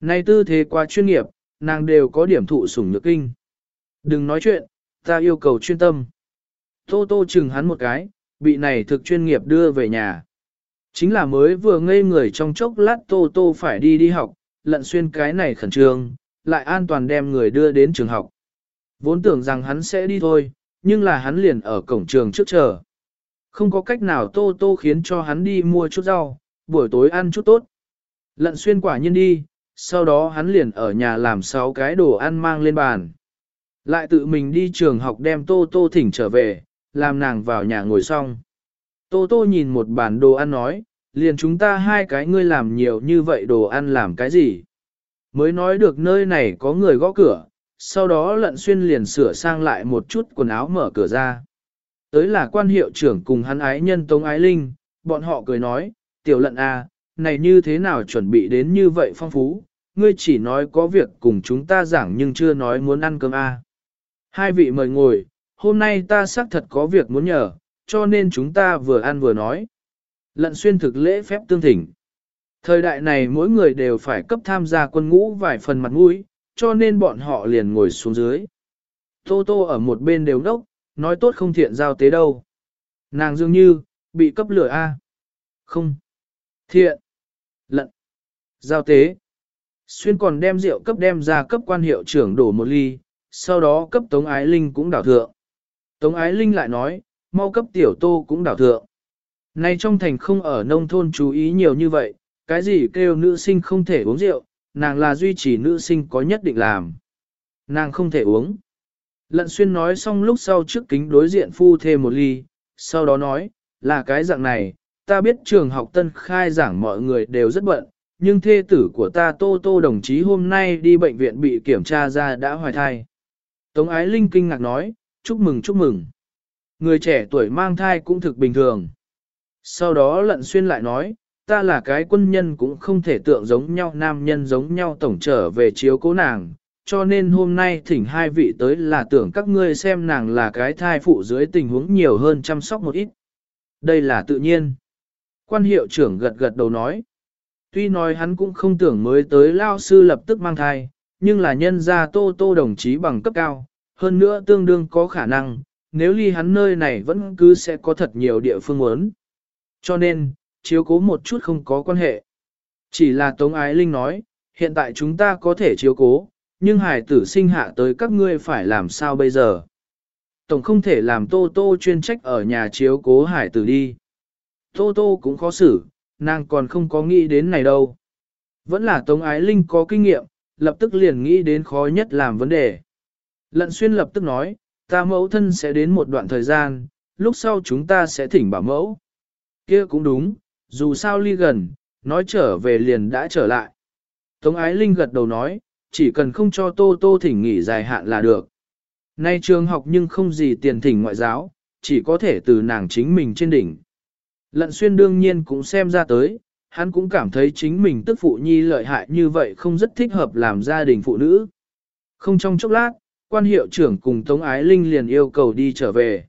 Này tư thế quá chuyên nghiệp, nàng đều có điểm thụ sủng nhược kinh. Đừng nói chuyện, ta yêu cầu chuyên tâm. Tô Tô chừng hắn một cái, bị này thực chuyên nghiệp đưa về nhà. Chính là mới vừa ngây người trong chốc lát Tô Tô phải đi đi học, lận xuyên cái này khẩn trương, lại an toàn đem người đưa đến trường học. Vốn tưởng rằng hắn sẽ đi thôi, nhưng là hắn liền ở cổng trường trước chờ. Không có cách nào Tô Tô khiến cho hắn đi mua chút rau, buổi tối ăn chút tốt. Lận xuyên quả nhiên đi, sau đó hắn liền ở nhà làm sáu cái đồ ăn mang lên bàn. Lại tự mình đi trường học đem Tô Tô thỉnh trở về, làm nàng vào nhà ngồi xong. Tô Tô nhìn một bản đồ ăn nói, liền chúng ta hai cái ngươi làm nhiều như vậy đồ ăn làm cái gì. Mới nói được nơi này có người gõ cửa, sau đó lận xuyên liền sửa sang lại một chút quần áo mở cửa ra. Tới là quan hiệu trưởng cùng hắn ái nhân Tống Ái Linh, bọn họ cười nói, tiểu lận à, này như thế nào chuẩn bị đến như vậy phong phú, ngươi chỉ nói có việc cùng chúng ta giảng nhưng chưa nói muốn ăn cơm à. Hai vị mời ngồi, hôm nay ta xác thật có việc muốn nhờ, cho nên chúng ta vừa ăn vừa nói. Lận xuyên thực lễ phép tương thỉnh. Thời đại này mỗi người đều phải cấp tham gia quân ngũ vài phần mặt mũi, cho nên bọn họ liền ngồi xuống dưới. Tô tô ở một bên đều đốc, nói tốt không thiện giao tế đâu. Nàng dường như, bị cấp lửa A. Không. Thiện. Lận. Giao tế. Xuyên còn đem rượu cấp đem ra cấp quan hiệu trưởng đổ một ly, sau đó cấp Tống Ái Linh cũng đảo thượng. Tống Ái Linh lại nói, mau cấp tiểu tô cũng đảo thượng. Này trong thành không ở nông thôn chú ý nhiều như vậy, cái gì kêu nữ sinh không thể uống rượu, nàng là duy trì nữ sinh có nhất định làm. Nàng không thể uống. Lận xuyên nói xong lúc sau trước kính đối diện phu thêm một ly, sau đó nói, là cái dạng này, ta biết trường học tân khai giảng mọi người đều rất bận, nhưng thê tử của ta Tô Tô đồng chí hôm nay đi bệnh viện bị kiểm tra ra đã hoài thai. Tống Ái Linh kinh ngạc nói, chúc mừng chúc mừng. Người trẻ tuổi mang thai cũng thực bình thường. Sau đó lận xuyên lại nói, ta là cái quân nhân cũng không thể tượng giống nhau nam nhân giống nhau tổng trở về chiếu cố nàng, cho nên hôm nay thỉnh hai vị tới là tưởng các ngươi xem nàng là cái thai phụ dưới tình huống nhiều hơn chăm sóc một ít. Đây là tự nhiên. Quan hiệu trưởng gật gật đầu nói. Tuy nói hắn cũng không tưởng mới tới lao sư lập tức mang thai, nhưng là nhân gia tô tô đồng chí bằng cấp cao, hơn nữa tương đương có khả năng, nếu ly hắn nơi này vẫn cứ sẽ có thật nhiều địa phương muốn. Cho nên, chiếu cố một chút không có quan hệ. Chỉ là Tống Ái Linh nói, hiện tại chúng ta có thể chiếu cố, nhưng hải tử sinh hạ tới các ngươi phải làm sao bây giờ? Tổng không thể làm Tô Tô chuyên trách ở nhà chiếu cố hải tử đi. Tô Tô cũng khó xử, nàng còn không có nghĩ đến này đâu. Vẫn là Tống Ái Linh có kinh nghiệm, lập tức liền nghĩ đến khó nhất làm vấn đề. Lận xuyên lập tức nói, ta mẫu thân sẽ đến một đoạn thời gian, lúc sau chúng ta sẽ thỉnh bảo mẫu. kia cũng đúng, dù sao ly gần, nói trở về liền đã trở lại. Tống Ái Linh gật đầu nói, chỉ cần không cho Tô Tô thỉnh nghỉ dài hạn là được. Nay trường học nhưng không gì tiền thỉnh ngoại giáo, chỉ có thể từ nàng chính mình trên đỉnh. Lận xuyên đương nhiên cũng xem ra tới, hắn cũng cảm thấy chính mình tức phụ nhi lợi hại như vậy không rất thích hợp làm gia đình phụ nữ. Không trong chốc lát, quan hiệu trưởng cùng Tống Ái Linh liền yêu cầu đi trở về.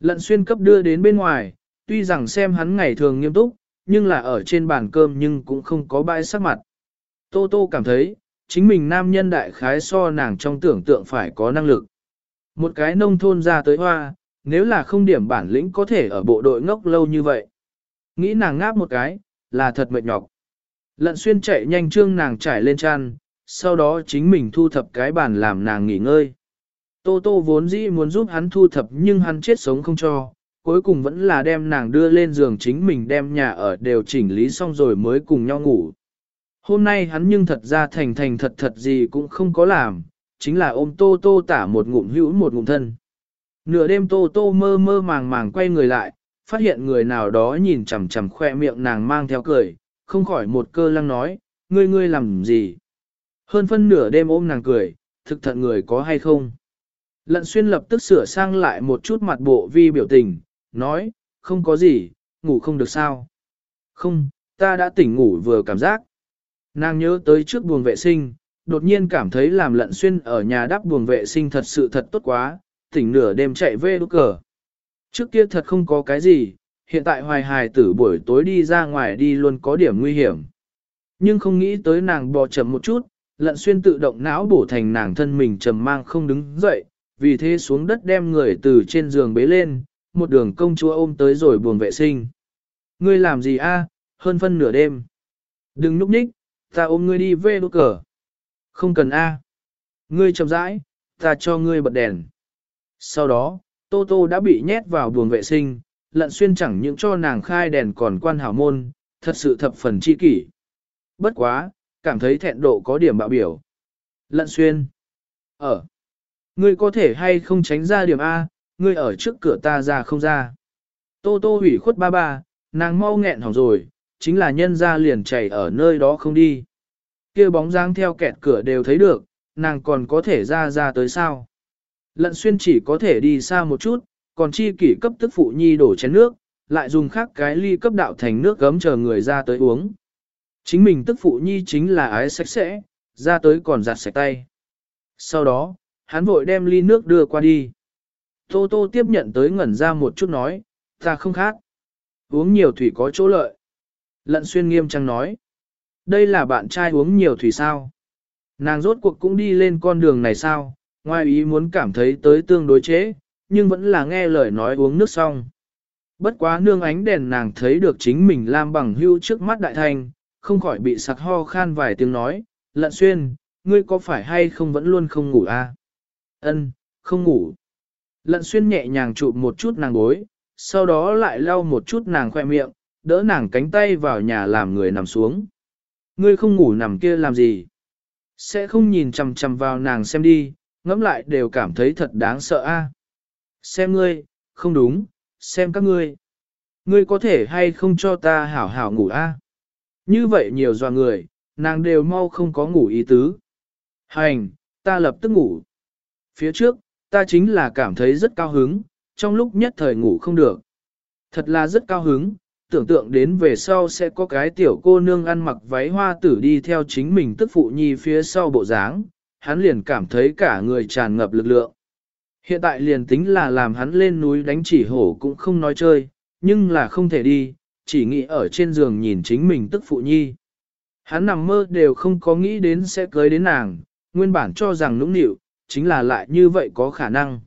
Lận xuyên cấp đưa đến bên ngoài, tuy rằng xem hắn ngày thường nghiêm túc, nhưng là ở trên bàn cơm nhưng cũng không có bãi sắc mặt. Tô Tô cảm thấy, chính mình nam nhân đại khái so nàng trong tưởng tượng phải có năng lực. Một cái nông thôn ra tới hoa, nếu là không điểm bản lĩnh có thể ở bộ đội ngốc lâu như vậy. Nghĩ nàng ngáp một cái, là thật mệt nhọc. Lận xuyên chạy nhanh trương nàng trải lên chăn, sau đó chính mình thu thập cái bàn làm nàng nghỉ ngơi. Tô tô vốn dĩ muốn giúp hắn thu thập nhưng hắn chết sống không cho, cuối cùng vẫn là đem nàng đưa lên giường chính mình đem nhà ở đều chỉnh lý xong rồi mới cùng nhau ngủ. Hôm nay hắn nhưng thật ra thành thành thật thật gì cũng không có làm, chính là ôm tô tô tả một ngụm hữu một ngụm thân. Nửa đêm tô tô mơ mơ màng màng quay người lại, phát hiện người nào đó nhìn chằm chằm khoe miệng nàng mang theo cười, không khỏi một cơ lăng nói, ngươi ngươi làm gì? Hơn phân nửa đêm ôm nàng cười, thực thận người có hay không. Lận xuyên lập tức sửa sang lại một chút mặt bộ vi biểu tình, nói, không có gì, ngủ không được sao. Không, ta đã tỉnh ngủ vừa cảm giác. Nàng nhớ tới trước buồng vệ sinh, đột nhiên cảm thấy làm lận xuyên ở nhà đắp buồng vệ sinh thật sự thật tốt quá, tỉnh nửa đêm chạy về đúc cờ. Trước kia thật không có cái gì, hiện tại hoài hài tử buổi tối đi ra ngoài đi luôn có điểm nguy hiểm. Nhưng không nghĩ tới nàng bò chậm một chút, lận xuyên tự động não bổ thành nàng thân mình trầm mang không đứng dậy, vì thế xuống đất đem người từ trên giường bế lên, một đường công chúa ôm tới rồi buồng vệ sinh. Ngươi làm gì a? hơn phân nửa đêm. Đừng núp nhích, ta ôm ngươi đi về đốt cờ. Không cần a. Ngươi chậm rãi, ta cho ngươi bật đèn. Sau đó, Tô Tô đã bị nhét vào buồng vệ sinh, lận xuyên chẳng những cho nàng khai đèn còn quan hảo môn, thật sự thập phần chi kỷ. Bất quá, cảm thấy thẹn độ có điểm bạo biểu. Lận xuyên. Ở. Ngươi có thể hay không tránh ra điểm A, ngươi ở trước cửa ta ra không ra. Tô tô hủy khuất ba ba, nàng mau nghẹn hỏng rồi, chính là nhân ra liền chảy ở nơi đó không đi. kia bóng dáng theo kẹt cửa đều thấy được, nàng còn có thể ra ra tới sao. Lận xuyên chỉ có thể đi xa một chút, còn chi kỷ cấp tức phụ nhi đổ chén nước, lại dùng khác cái ly cấp đạo thành nước gấm chờ người ra tới uống. Chính mình tức phụ nhi chính là ái sạch sẽ, ra tới còn giặt sạch tay. Sau đó, hắn vội đem ly nước đưa qua đi. Tô Tô tiếp nhận tới ngẩn ra một chút nói, ta không khác. Uống nhiều thủy có chỗ lợi. Lận xuyên nghiêm trang nói. Đây là bạn trai uống nhiều thủy sao. Nàng rốt cuộc cũng đi lên con đường này sao, ngoài ý muốn cảm thấy tới tương đối chế, nhưng vẫn là nghe lời nói uống nước xong. Bất quá nương ánh đèn nàng thấy được chính mình làm bằng hưu trước mắt đại thành, không khỏi bị sặc ho khan vài tiếng nói, lận xuyên, ngươi có phải hay không vẫn luôn không ngủ à? Ân, không ngủ. Lận xuyên nhẹ nhàng chụp một chút nàng gối, sau đó lại lau một chút nàng khoe miệng, đỡ nàng cánh tay vào nhà làm người nằm xuống. Ngươi không ngủ nằm kia làm gì? Sẽ không nhìn chằm chằm vào nàng xem đi, ngẫm lại đều cảm thấy thật đáng sợ a. Xem ngươi, không đúng, xem các ngươi. Ngươi có thể hay không cho ta hảo hảo ngủ a? Như vậy nhiều dò người, nàng đều mau không có ngủ ý tứ. Hành, ta lập tức ngủ. Phía trước, ta chính là cảm thấy rất cao hứng, trong lúc nhất thời ngủ không được. Thật là rất cao hứng, tưởng tượng đến về sau sẽ có cái tiểu cô nương ăn mặc váy hoa tử đi theo chính mình tức phụ nhi phía sau bộ dáng, hắn liền cảm thấy cả người tràn ngập lực lượng. Hiện tại liền tính là làm hắn lên núi đánh chỉ hổ cũng không nói chơi, nhưng là không thể đi, chỉ nghĩ ở trên giường nhìn chính mình tức phụ nhi. Hắn nằm mơ đều không có nghĩ đến sẽ cưới đến nàng, nguyên bản cho rằng nũng nịu, chính là lại như vậy có khả năng.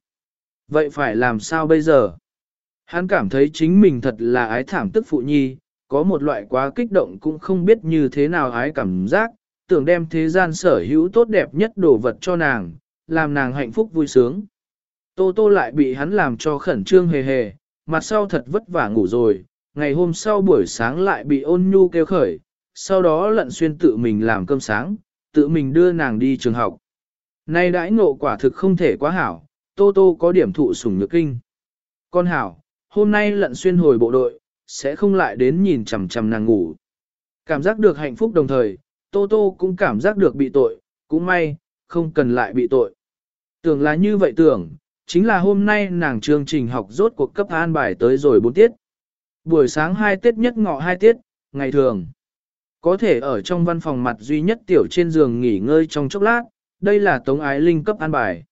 Vậy phải làm sao bây giờ? Hắn cảm thấy chính mình thật là ái thảm tức phụ nhi, có một loại quá kích động cũng không biết như thế nào ái cảm giác, tưởng đem thế gian sở hữu tốt đẹp nhất đồ vật cho nàng, làm nàng hạnh phúc vui sướng. Tô tô lại bị hắn làm cho khẩn trương hề hề, mặt sau thật vất vả ngủ rồi, ngày hôm sau buổi sáng lại bị ôn nhu kêu khởi, sau đó lận xuyên tự mình làm cơm sáng, tự mình đưa nàng đi trường học. Nay đãi ngộ quả thực không thể quá hảo, Tô Tô có điểm thụ sủng nhược kinh. Con hảo, hôm nay lận xuyên hồi bộ đội, sẽ không lại đến nhìn chằm chằm nàng ngủ. Cảm giác được hạnh phúc đồng thời, Tô Tô cũng cảm giác được bị tội, cũng may, không cần lại bị tội. Tưởng là như vậy tưởng, chính là hôm nay nàng chương trình học rốt cuộc cấp an bài tới rồi 4 tiết. Buổi sáng 2 tiết nhất ngọ 2 tiết, ngày thường. Có thể ở trong văn phòng mặt duy nhất tiểu trên giường nghỉ ngơi trong chốc lát, đây là Tống Ái Linh cấp an bài.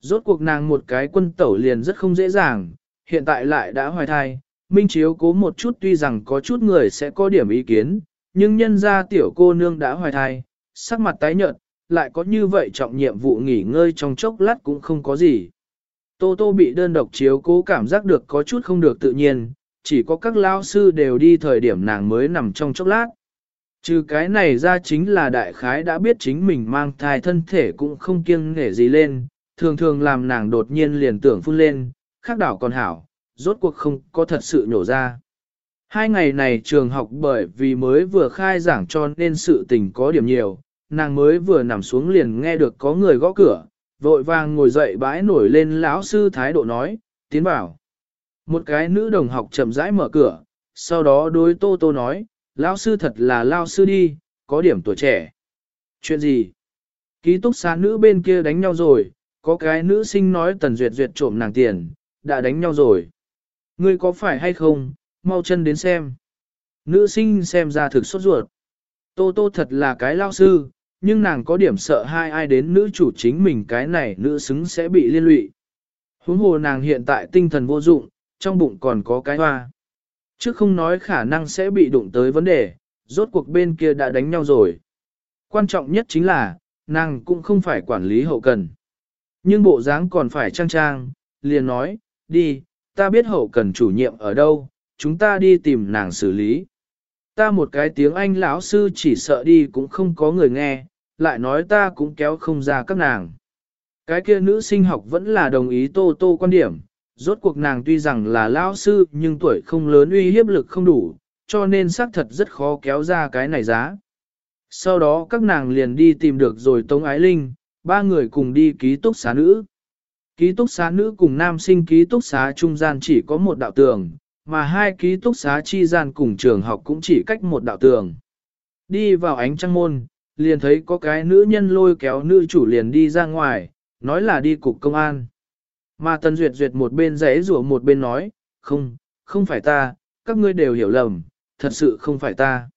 Rốt cuộc nàng một cái quân tẩu liền rất không dễ dàng, hiện tại lại đã hoài thai, Minh Chiếu cố một chút tuy rằng có chút người sẽ có điểm ý kiến, nhưng nhân ra tiểu cô nương đã hoài thai, sắc mặt tái nhợt, lại có như vậy trọng nhiệm vụ nghỉ ngơi trong chốc lát cũng không có gì. Tô Tô bị đơn độc chiếu cố cảm giác được có chút không được tự nhiên, chỉ có các lao sư đều đi thời điểm nàng mới nằm trong chốc lát. Trừ cái này ra chính là đại khái đã biết chính mình mang thai thân thể cũng không kiêng nể gì lên, thường thường làm nàng đột nhiên liền tưởng phun lên, khác đảo còn hảo, rốt cuộc không có thật sự nhổ ra. Hai ngày này trường học bởi vì mới vừa khai giảng cho nên sự tình có điểm nhiều, nàng mới vừa nằm xuống liền nghe được có người gõ cửa, vội vàng ngồi dậy bãi nổi lên lão sư thái độ nói, tiến vào. Một cái nữ đồng học chậm rãi mở cửa, sau đó đối Tô Tô nói, lão sư thật là lao sư đi, có điểm tuổi trẻ. Chuyện gì? Ký túc xá nữ bên kia đánh nhau rồi, có cái nữ sinh nói Tần Duyệt Duyệt trộm nàng tiền, đã đánh nhau rồi. Ngươi có phải hay không, mau chân đến xem. Nữ sinh xem ra thực sốt ruột. Tô Tô thật là cái lao sư, nhưng nàng có điểm sợ hai ai đến nữ chủ chính mình cái này nữ xứng sẽ bị liên lụy. Huống hồ nàng hiện tại tinh thần vô dụng, trong bụng còn có cái hoa. Trước không nói khả năng sẽ bị đụng tới vấn đề, rốt cuộc bên kia đã đánh nhau rồi. Quan trọng nhất chính là, nàng cũng không phải quản lý hậu cần. Nhưng bộ dáng còn phải trang trang, liền nói, đi, ta biết hậu cần chủ nhiệm ở đâu, chúng ta đi tìm nàng xử lý. Ta một cái tiếng Anh lão sư chỉ sợ đi cũng không có người nghe, lại nói ta cũng kéo không ra các nàng. Cái kia nữ sinh học vẫn là đồng ý tô tô quan điểm, rốt cuộc nàng tuy rằng là lão sư nhưng tuổi không lớn uy hiếp lực không đủ, cho nên xác thật rất khó kéo ra cái này giá. Sau đó các nàng liền đi tìm được rồi Tống Ái Linh, ba người cùng đi ký túc xá nữ. Ký túc xá nữ cùng nam sinh ký túc xá trung gian chỉ có một đạo tường, mà hai ký túc xá chi gian cùng trường học cũng chỉ cách một đạo tường. Đi vào ánh trăng môn, liền thấy có cái nữ nhân lôi kéo nữ chủ liền đi ra ngoài, nói là đi cục công an. Mà Tần Duyệt Duyệt một bên rẽ rủa một bên nói, không, không phải ta, các ngươi đều hiểu lầm, thật sự không phải ta.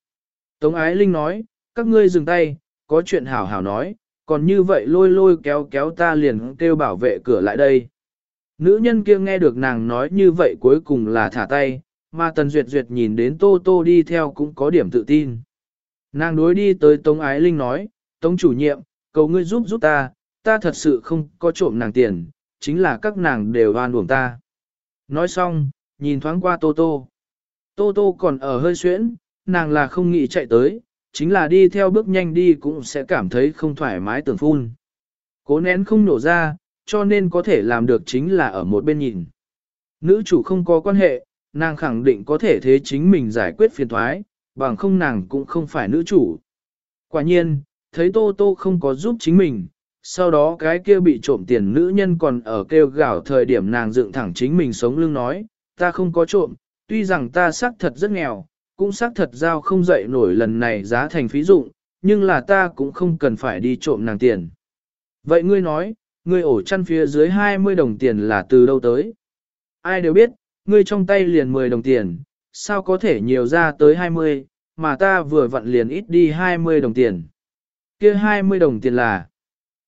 Tống Ái Linh nói, các ngươi dừng tay, có chuyện hảo hảo nói, còn như vậy lôi lôi kéo kéo ta liền kêu bảo vệ cửa lại đây. Nữ nhân kia nghe được nàng nói như vậy cuối cùng là thả tay, mà Tần Duyệt Duyệt nhìn đến Tô Tô đi theo cũng có điểm tự tin. Nàng đối đi tới Tống Ái Linh nói, Tống chủ nhiệm, cầu ngươi giúp giúp ta, ta thật sự không có trộm nàng tiền, chính là các nàng đều oan uổng ta. Nói xong, nhìn thoáng qua Tô Tô. Tô Tô còn ở hơi xuyễn, nàng là không nghĩ chạy tới, chính là đi theo bước nhanh đi cũng sẽ cảm thấy không thoải mái tưởng phun. Cố nén không nổ ra, cho nên có thể làm được chính là ở một bên nhìn. Nữ chủ không có quan hệ, nàng khẳng định có thể thế chính mình giải quyết phiền thoái, bằng không nàng cũng không phải nữ chủ. Quả nhiên, thấy Tô Tô không có giúp chính mình, sau đó cái kia bị trộm tiền nữ nhân còn ở kêu gào thời điểm nàng dựng thẳng chính mình sống lưng nói, ta không có trộm, tuy rằng ta xác thật rất nghèo, cũng xác thật giao không dậy nổi lần này giá thành phí dụng, nhưng là ta cũng không cần phải đi trộm nàng tiền. Vậy ngươi nói, ngươi ổ chăn phía dưới 20 đồng tiền là từ đâu tới? Ai đều biết, ngươi trong tay liền 10 đồng tiền, sao có thể nhiều ra tới 20, mà ta vừa vặn liền ít đi 20 đồng tiền. kia 20 đồng tiền là,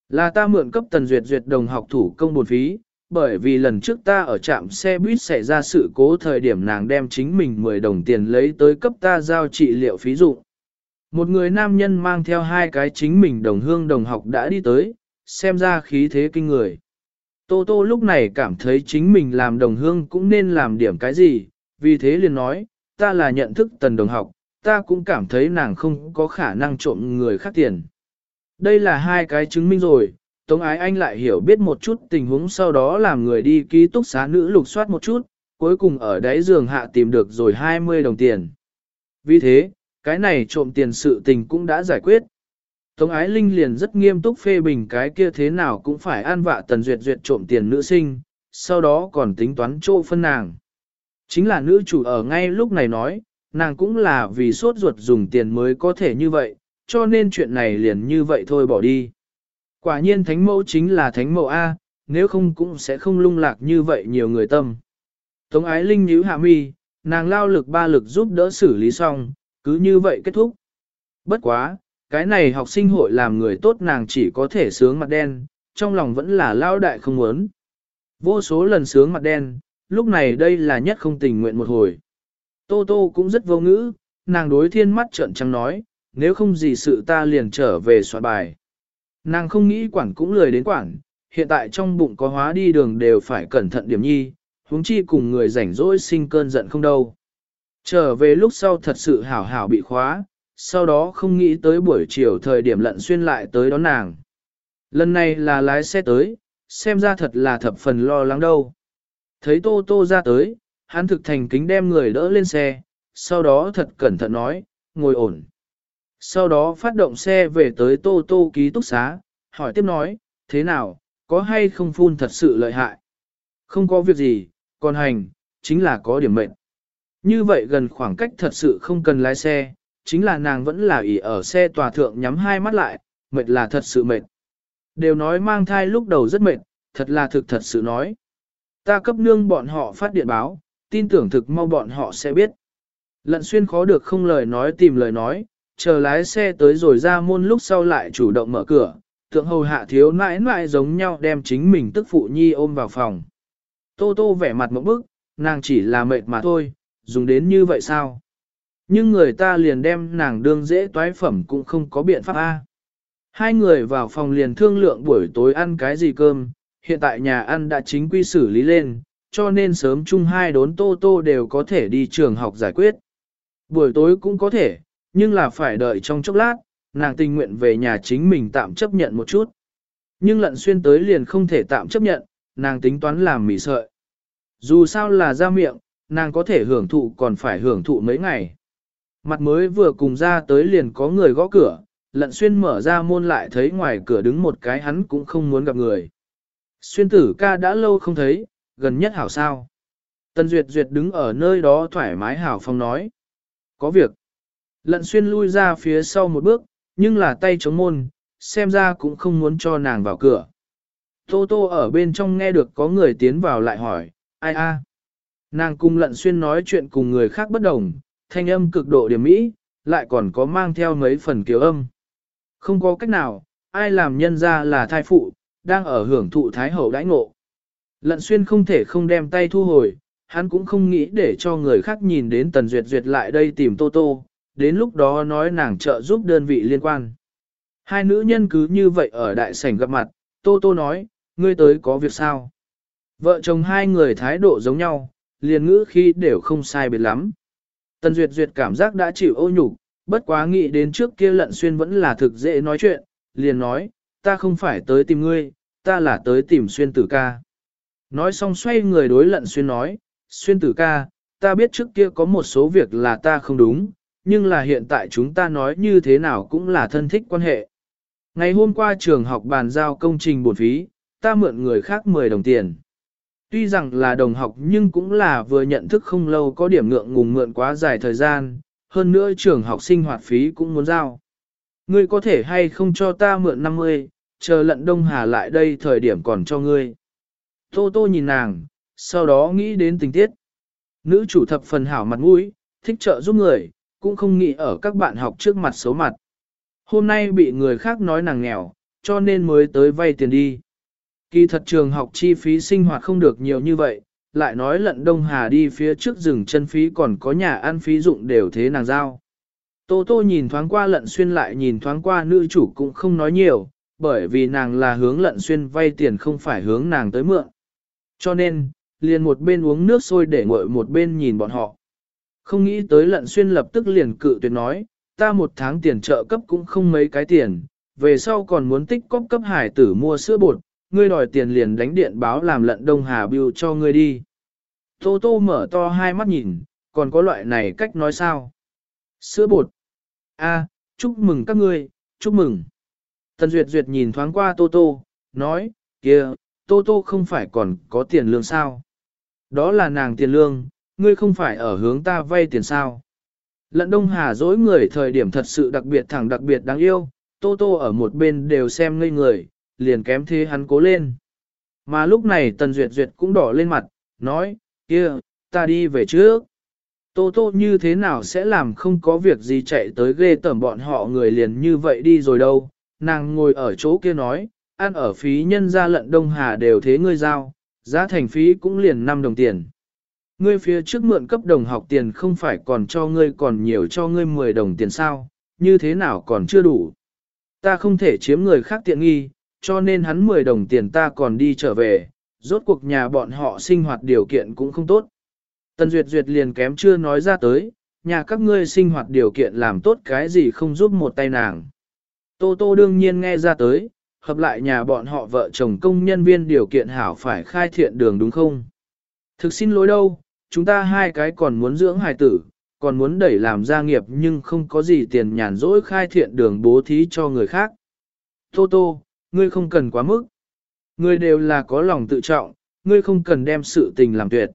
là ta mượn cấp tần duyệt duyệt đồng học thủ công bột phí, bởi vì lần trước ta ở trạm xe buýt xảy ra sự cố thời điểm nàng đem chính mình 10 đồng tiền lấy tới cấp ta giao trị liệu phí dụ. Một người nam nhân mang theo hai cái chính mình đồng hương đồng học đã đi tới, xem ra khí thế kinh người. Tô Tô lúc này cảm thấy chính mình làm đồng hương cũng nên làm điểm cái gì, vì thế liền nói, ta là nhận thức tần đồng học, ta cũng cảm thấy nàng không có khả năng trộm người khác tiền. Đây là hai cái chứng minh rồi, Tống Ái Anh lại hiểu biết một chút tình huống sau đó làm người đi ký túc xá nữ lục soát một chút, cuối cùng ở đáy giường hạ tìm được rồi 20 đồng tiền. Vì thế, cái này trộm tiền sự tình cũng đã giải quyết. Tống Ái Linh liền rất nghiêm túc phê bình cái kia thế nào cũng phải an vạ tần duyệt duyệt trộm tiền nữ sinh, sau đó còn tính toán chỗ phân nàng. Chính là nữ chủ ở ngay lúc này nói, nàng cũng là vì sốt ruột dùng tiền mới có thể như vậy, cho nên chuyện này liền như vậy thôi bỏ đi. Quả nhiên thánh mẫu chính là thánh mẫu A, nếu không cũng sẽ không lung lạc như vậy nhiều người tâm. Tống ái linh nhíu hạ mi, nàng lao lực ba lực giúp đỡ xử lý xong, cứ như vậy kết thúc. Bất quá, cái này học sinh hội làm người tốt nàng chỉ có thể sướng mặt đen, trong lòng vẫn là lao đại không muốn. Vô số lần sướng mặt đen, lúc này đây là nhất không tình nguyện một hồi. Tô Tô cũng rất vô ngữ, nàng đối thiên mắt trợn trắng nói, nếu không gì sự ta liền trở về soạn bài. Nàng không nghĩ quản cũng lười đến quản, hiện tại trong bụng có hóa đi đường đều phải cẩn thận điểm nhi, huống chi cùng người rảnh rỗi sinh cơn giận không đâu. Trở về lúc sau thật sự hảo hảo bị khóa, sau đó không nghĩ tới buổi chiều thời điểm lận xuyên lại tới đón nàng. Lần này là lái xe tới, xem ra thật là thập phần lo lắng đâu. Thấy Tô Tô ra tới, hắn thực thành kính đem người đỡ lên xe, sau đó thật cẩn thận nói, ngồi ổn. Sau đó phát động xe về tới Tô Tô ký túc xá, hỏi tiếp nói, thế nào, có hay không phun thật sự lợi hại? Không có việc gì, còn hành, chính là có điểm mệnh. Như vậy gần khoảng cách thật sự không cần lái xe, chính là nàng vẫn là ỉ ở xe tòa thượng nhắm hai mắt lại, mệt là thật sự mệt. Đều nói mang thai lúc đầu rất mệt, thật là thực thật sự nói. Ta cấp nương bọn họ phát điện báo, tin tưởng thực mau bọn họ sẽ biết. Lận xuyên khó được không lời nói tìm lời nói, chờ lái xe tới rồi ra môn lúc sau lại chủ động mở cửa, tượng hầu hạ thiếu nãi nãi giống nhau đem chính mình tức phụ nhi ôm vào phòng. Tô tô vẻ mặt một bức, nàng chỉ là mệt mà thôi, dùng đến như vậy sao? Nhưng người ta liền đem nàng đương dễ toái phẩm cũng không có biện pháp A. Hai người vào phòng liền thương lượng buổi tối ăn cái gì cơm, hiện tại nhà ăn đã chính quy xử lý lên, cho nên sớm chung hai đốn tô tô đều có thể đi trường học giải quyết. Buổi tối cũng có thể, nhưng là phải đợi trong chốc lát, nàng tình nguyện về nhà chính mình tạm chấp nhận một chút. Nhưng lận xuyên tới liền không thể tạm chấp nhận, nàng tính toán làm mì sợi. Dù sao là ra miệng, nàng có thể hưởng thụ còn phải hưởng thụ mấy ngày. Mặt mới vừa cùng ra tới liền có người gõ cửa, lận xuyên mở ra môn lại thấy ngoài cửa đứng một cái hắn cũng không muốn gặp người. Xuyên tử ca đã lâu không thấy, gần nhất hảo sao. Tần Duyệt Duyệt đứng ở nơi đó thoải mái hảo phong nói. Có việc. Lận xuyên lui ra phía sau một bước, nhưng là tay chống môn, xem ra cũng không muốn cho nàng vào cửa. Tô Tô ở bên trong nghe được có người tiến vào lại hỏi, ai a? Nàng cùng lận xuyên nói chuyện cùng người khác bất đồng, thanh âm cực độ điểm mỹ, lại còn có mang theo mấy phần kiều âm. Không có cách nào, ai làm nhân ra là thai phụ, đang ở hưởng thụ thái hậu đãi ngộ. Lận xuyên không thể không đem tay thu hồi, hắn cũng không nghĩ để cho người khác nhìn đến tần duyệt duyệt lại đây tìm Tô Tô, đến lúc đó nói nàng trợ giúp đơn vị liên quan. Hai nữ nhân cứ như vậy ở đại sảnh gặp mặt, Tô Tô nói, ngươi tới có việc sao? Vợ chồng hai người thái độ giống nhau, liền ngữ khi đều không sai biệt lắm. Tần Duyệt Duyệt cảm giác đã chịu ô nhục, bất quá nghĩ đến trước kia lận xuyên vẫn là thực dễ nói chuyện, liền nói, ta không phải tới tìm ngươi, ta là tới tìm xuyên tử ca. Nói xong xoay người đối lận xuyên nói, xuyên tử ca, ta biết trước kia có một số việc là ta không đúng, nhưng là hiện tại chúng ta nói như thế nào cũng là thân thích quan hệ. Ngày hôm qua trường học bàn giao công trình bổn phí, ta mượn người khác 10 đồng tiền. Tuy rằng là đồng học nhưng cũng là vừa nhận thức không lâu có điểm ngượng ngùng mượn quá dài thời gian, hơn nữa trường học sinh hoạt phí cũng muốn giao. Ngươi có thể hay không cho ta mượn 50, chờ lận Đông Hà lại đây thời điểm còn cho ngươi. Tô Tô nhìn nàng, sau đó nghĩ đến tình tiết. Nữ chủ thập phần hảo mặt mũi, thích trợ giúp người, cũng không nghĩ ở các bạn học trước mặt xấu mặt. Hôm nay bị người khác nói nàng nghèo, cho nên mới tới vay tiền đi. Kỳ thật trường học chi phí sinh hoạt không được nhiều như vậy, lại nói lận Đông Hà đi phía trước rừng chân phí còn có nhà ăn phí dụng đều thế nàng giao. Tô Tô nhìn thoáng qua lận xuyên lại nhìn thoáng qua nữ chủ cũng không nói nhiều, bởi vì nàng là hướng lận xuyên vay tiền không phải hướng nàng tới mượn. Cho nên, liền một bên uống nước sôi để nguội một bên nhìn bọn họ. Không nghĩ tới lận xuyên lập tức liền cự tuyệt nói, ta một tháng tiền trợ cấp cũng không mấy cái tiền, về sau còn muốn tích cóp cấp hải tử mua sữa bột, ngươi đòi tiền liền đánh điện báo làm lận đông hà biêu cho ngươi đi. Tô tô mở to hai mắt nhìn, còn có loại này cách nói sao? Sữa bột. A, chúc mừng các ngươi, chúc mừng. Tần Duyệt Duyệt nhìn thoáng qua Tô Tô, nói, kia, Tô Tô không phải còn có tiền lương sao? Đó là nàng tiền lương, ngươi không phải ở hướng ta vay tiền sao? Lận Đông Hà dối người thời điểm thật sự đặc biệt thẳng đặc biệt đáng yêu, Tô Tô ở một bên đều xem ngây người, liền kém thế hắn cố lên. Mà lúc này Tần Duyệt Duyệt cũng đỏ lên mặt, nói, kia, ta đi về trước. Tô Tô như thế nào sẽ làm không có việc gì chạy tới ghê tẩm bọn họ người liền như vậy đi rồi đâu. Nàng ngồi ở chỗ kia nói, ăn ở phí nhân gia lận Đông Hà đều thế ngươi giao, giá thành phí cũng liền 5 đồng tiền. Ngươi phía trước mượn cấp đồng học tiền không phải còn cho ngươi còn nhiều cho ngươi 10 đồng tiền sao, như thế nào còn chưa đủ. Ta không thể chiếm người khác tiện nghi, cho nên hắn 10 đồng tiền ta còn đi trở về, rốt cuộc nhà bọn họ sinh hoạt điều kiện cũng không tốt. Tần Duyệt Duyệt liền kém chưa nói ra tới, nhà các ngươi sinh hoạt điều kiện làm tốt cái gì không giúp một tay nàng. Tô Tô đương nhiên nghe ra tới, hợp lại nhà bọn họ vợ chồng công nhân viên điều kiện hảo phải khai thiện đường đúng không? Thực xin lỗi đâu, chúng ta hai cái còn muốn dưỡng hài tử, còn muốn đẩy làm gia nghiệp nhưng không có gì tiền nhàn rỗi khai thiện đường bố thí cho người khác. Tô Tô, ngươi không cần quá mức. Ngươi đều là có lòng tự trọng, ngươi không cần đem sự tình làm tuyệt.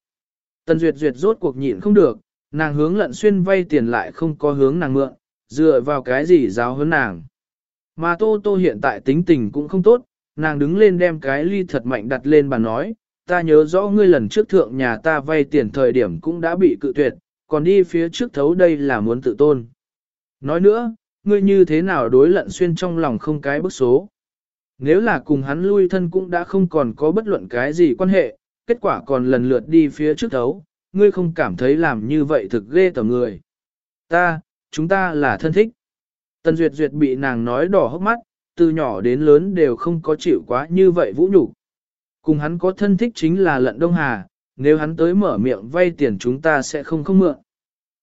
Tần Duyệt Duyệt rốt cuộc nhịn không được, nàng hướng lận xuyên vay tiền lại không có hướng nàng mượn, dựa vào cái gì giáo hơn nàng. Mà Tô Tô hiện tại tính tình cũng không tốt, nàng đứng lên đem cái ly thật mạnh đặt lên bàn nói, ta nhớ rõ ngươi lần trước thượng nhà ta vay tiền thời điểm cũng đã bị cự tuyệt, còn đi phía trước thấu đây là muốn tự tôn. Nói nữa, ngươi như thế nào đối lận xuyên trong lòng không cái bức số. Nếu là cùng hắn lui thân cũng đã không còn có bất luận cái gì quan hệ, kết quả còn lần lượt đi phía trước thấu, ngươi không cảm thấy làm như vậy thực ghê tởm người. Ta, chúng ta là thân thích. Tần Duyệt Duyệt bị nàng nói đỏ hốc mắt, từ nhỏ đến lớn đều không có chịu quá như vậy vũ nhục. Cùng hắn có thân thích chính là lận Đông Hà, nếu hắn tới mở miệng vay tiền chúng ta sẽ không không mượn.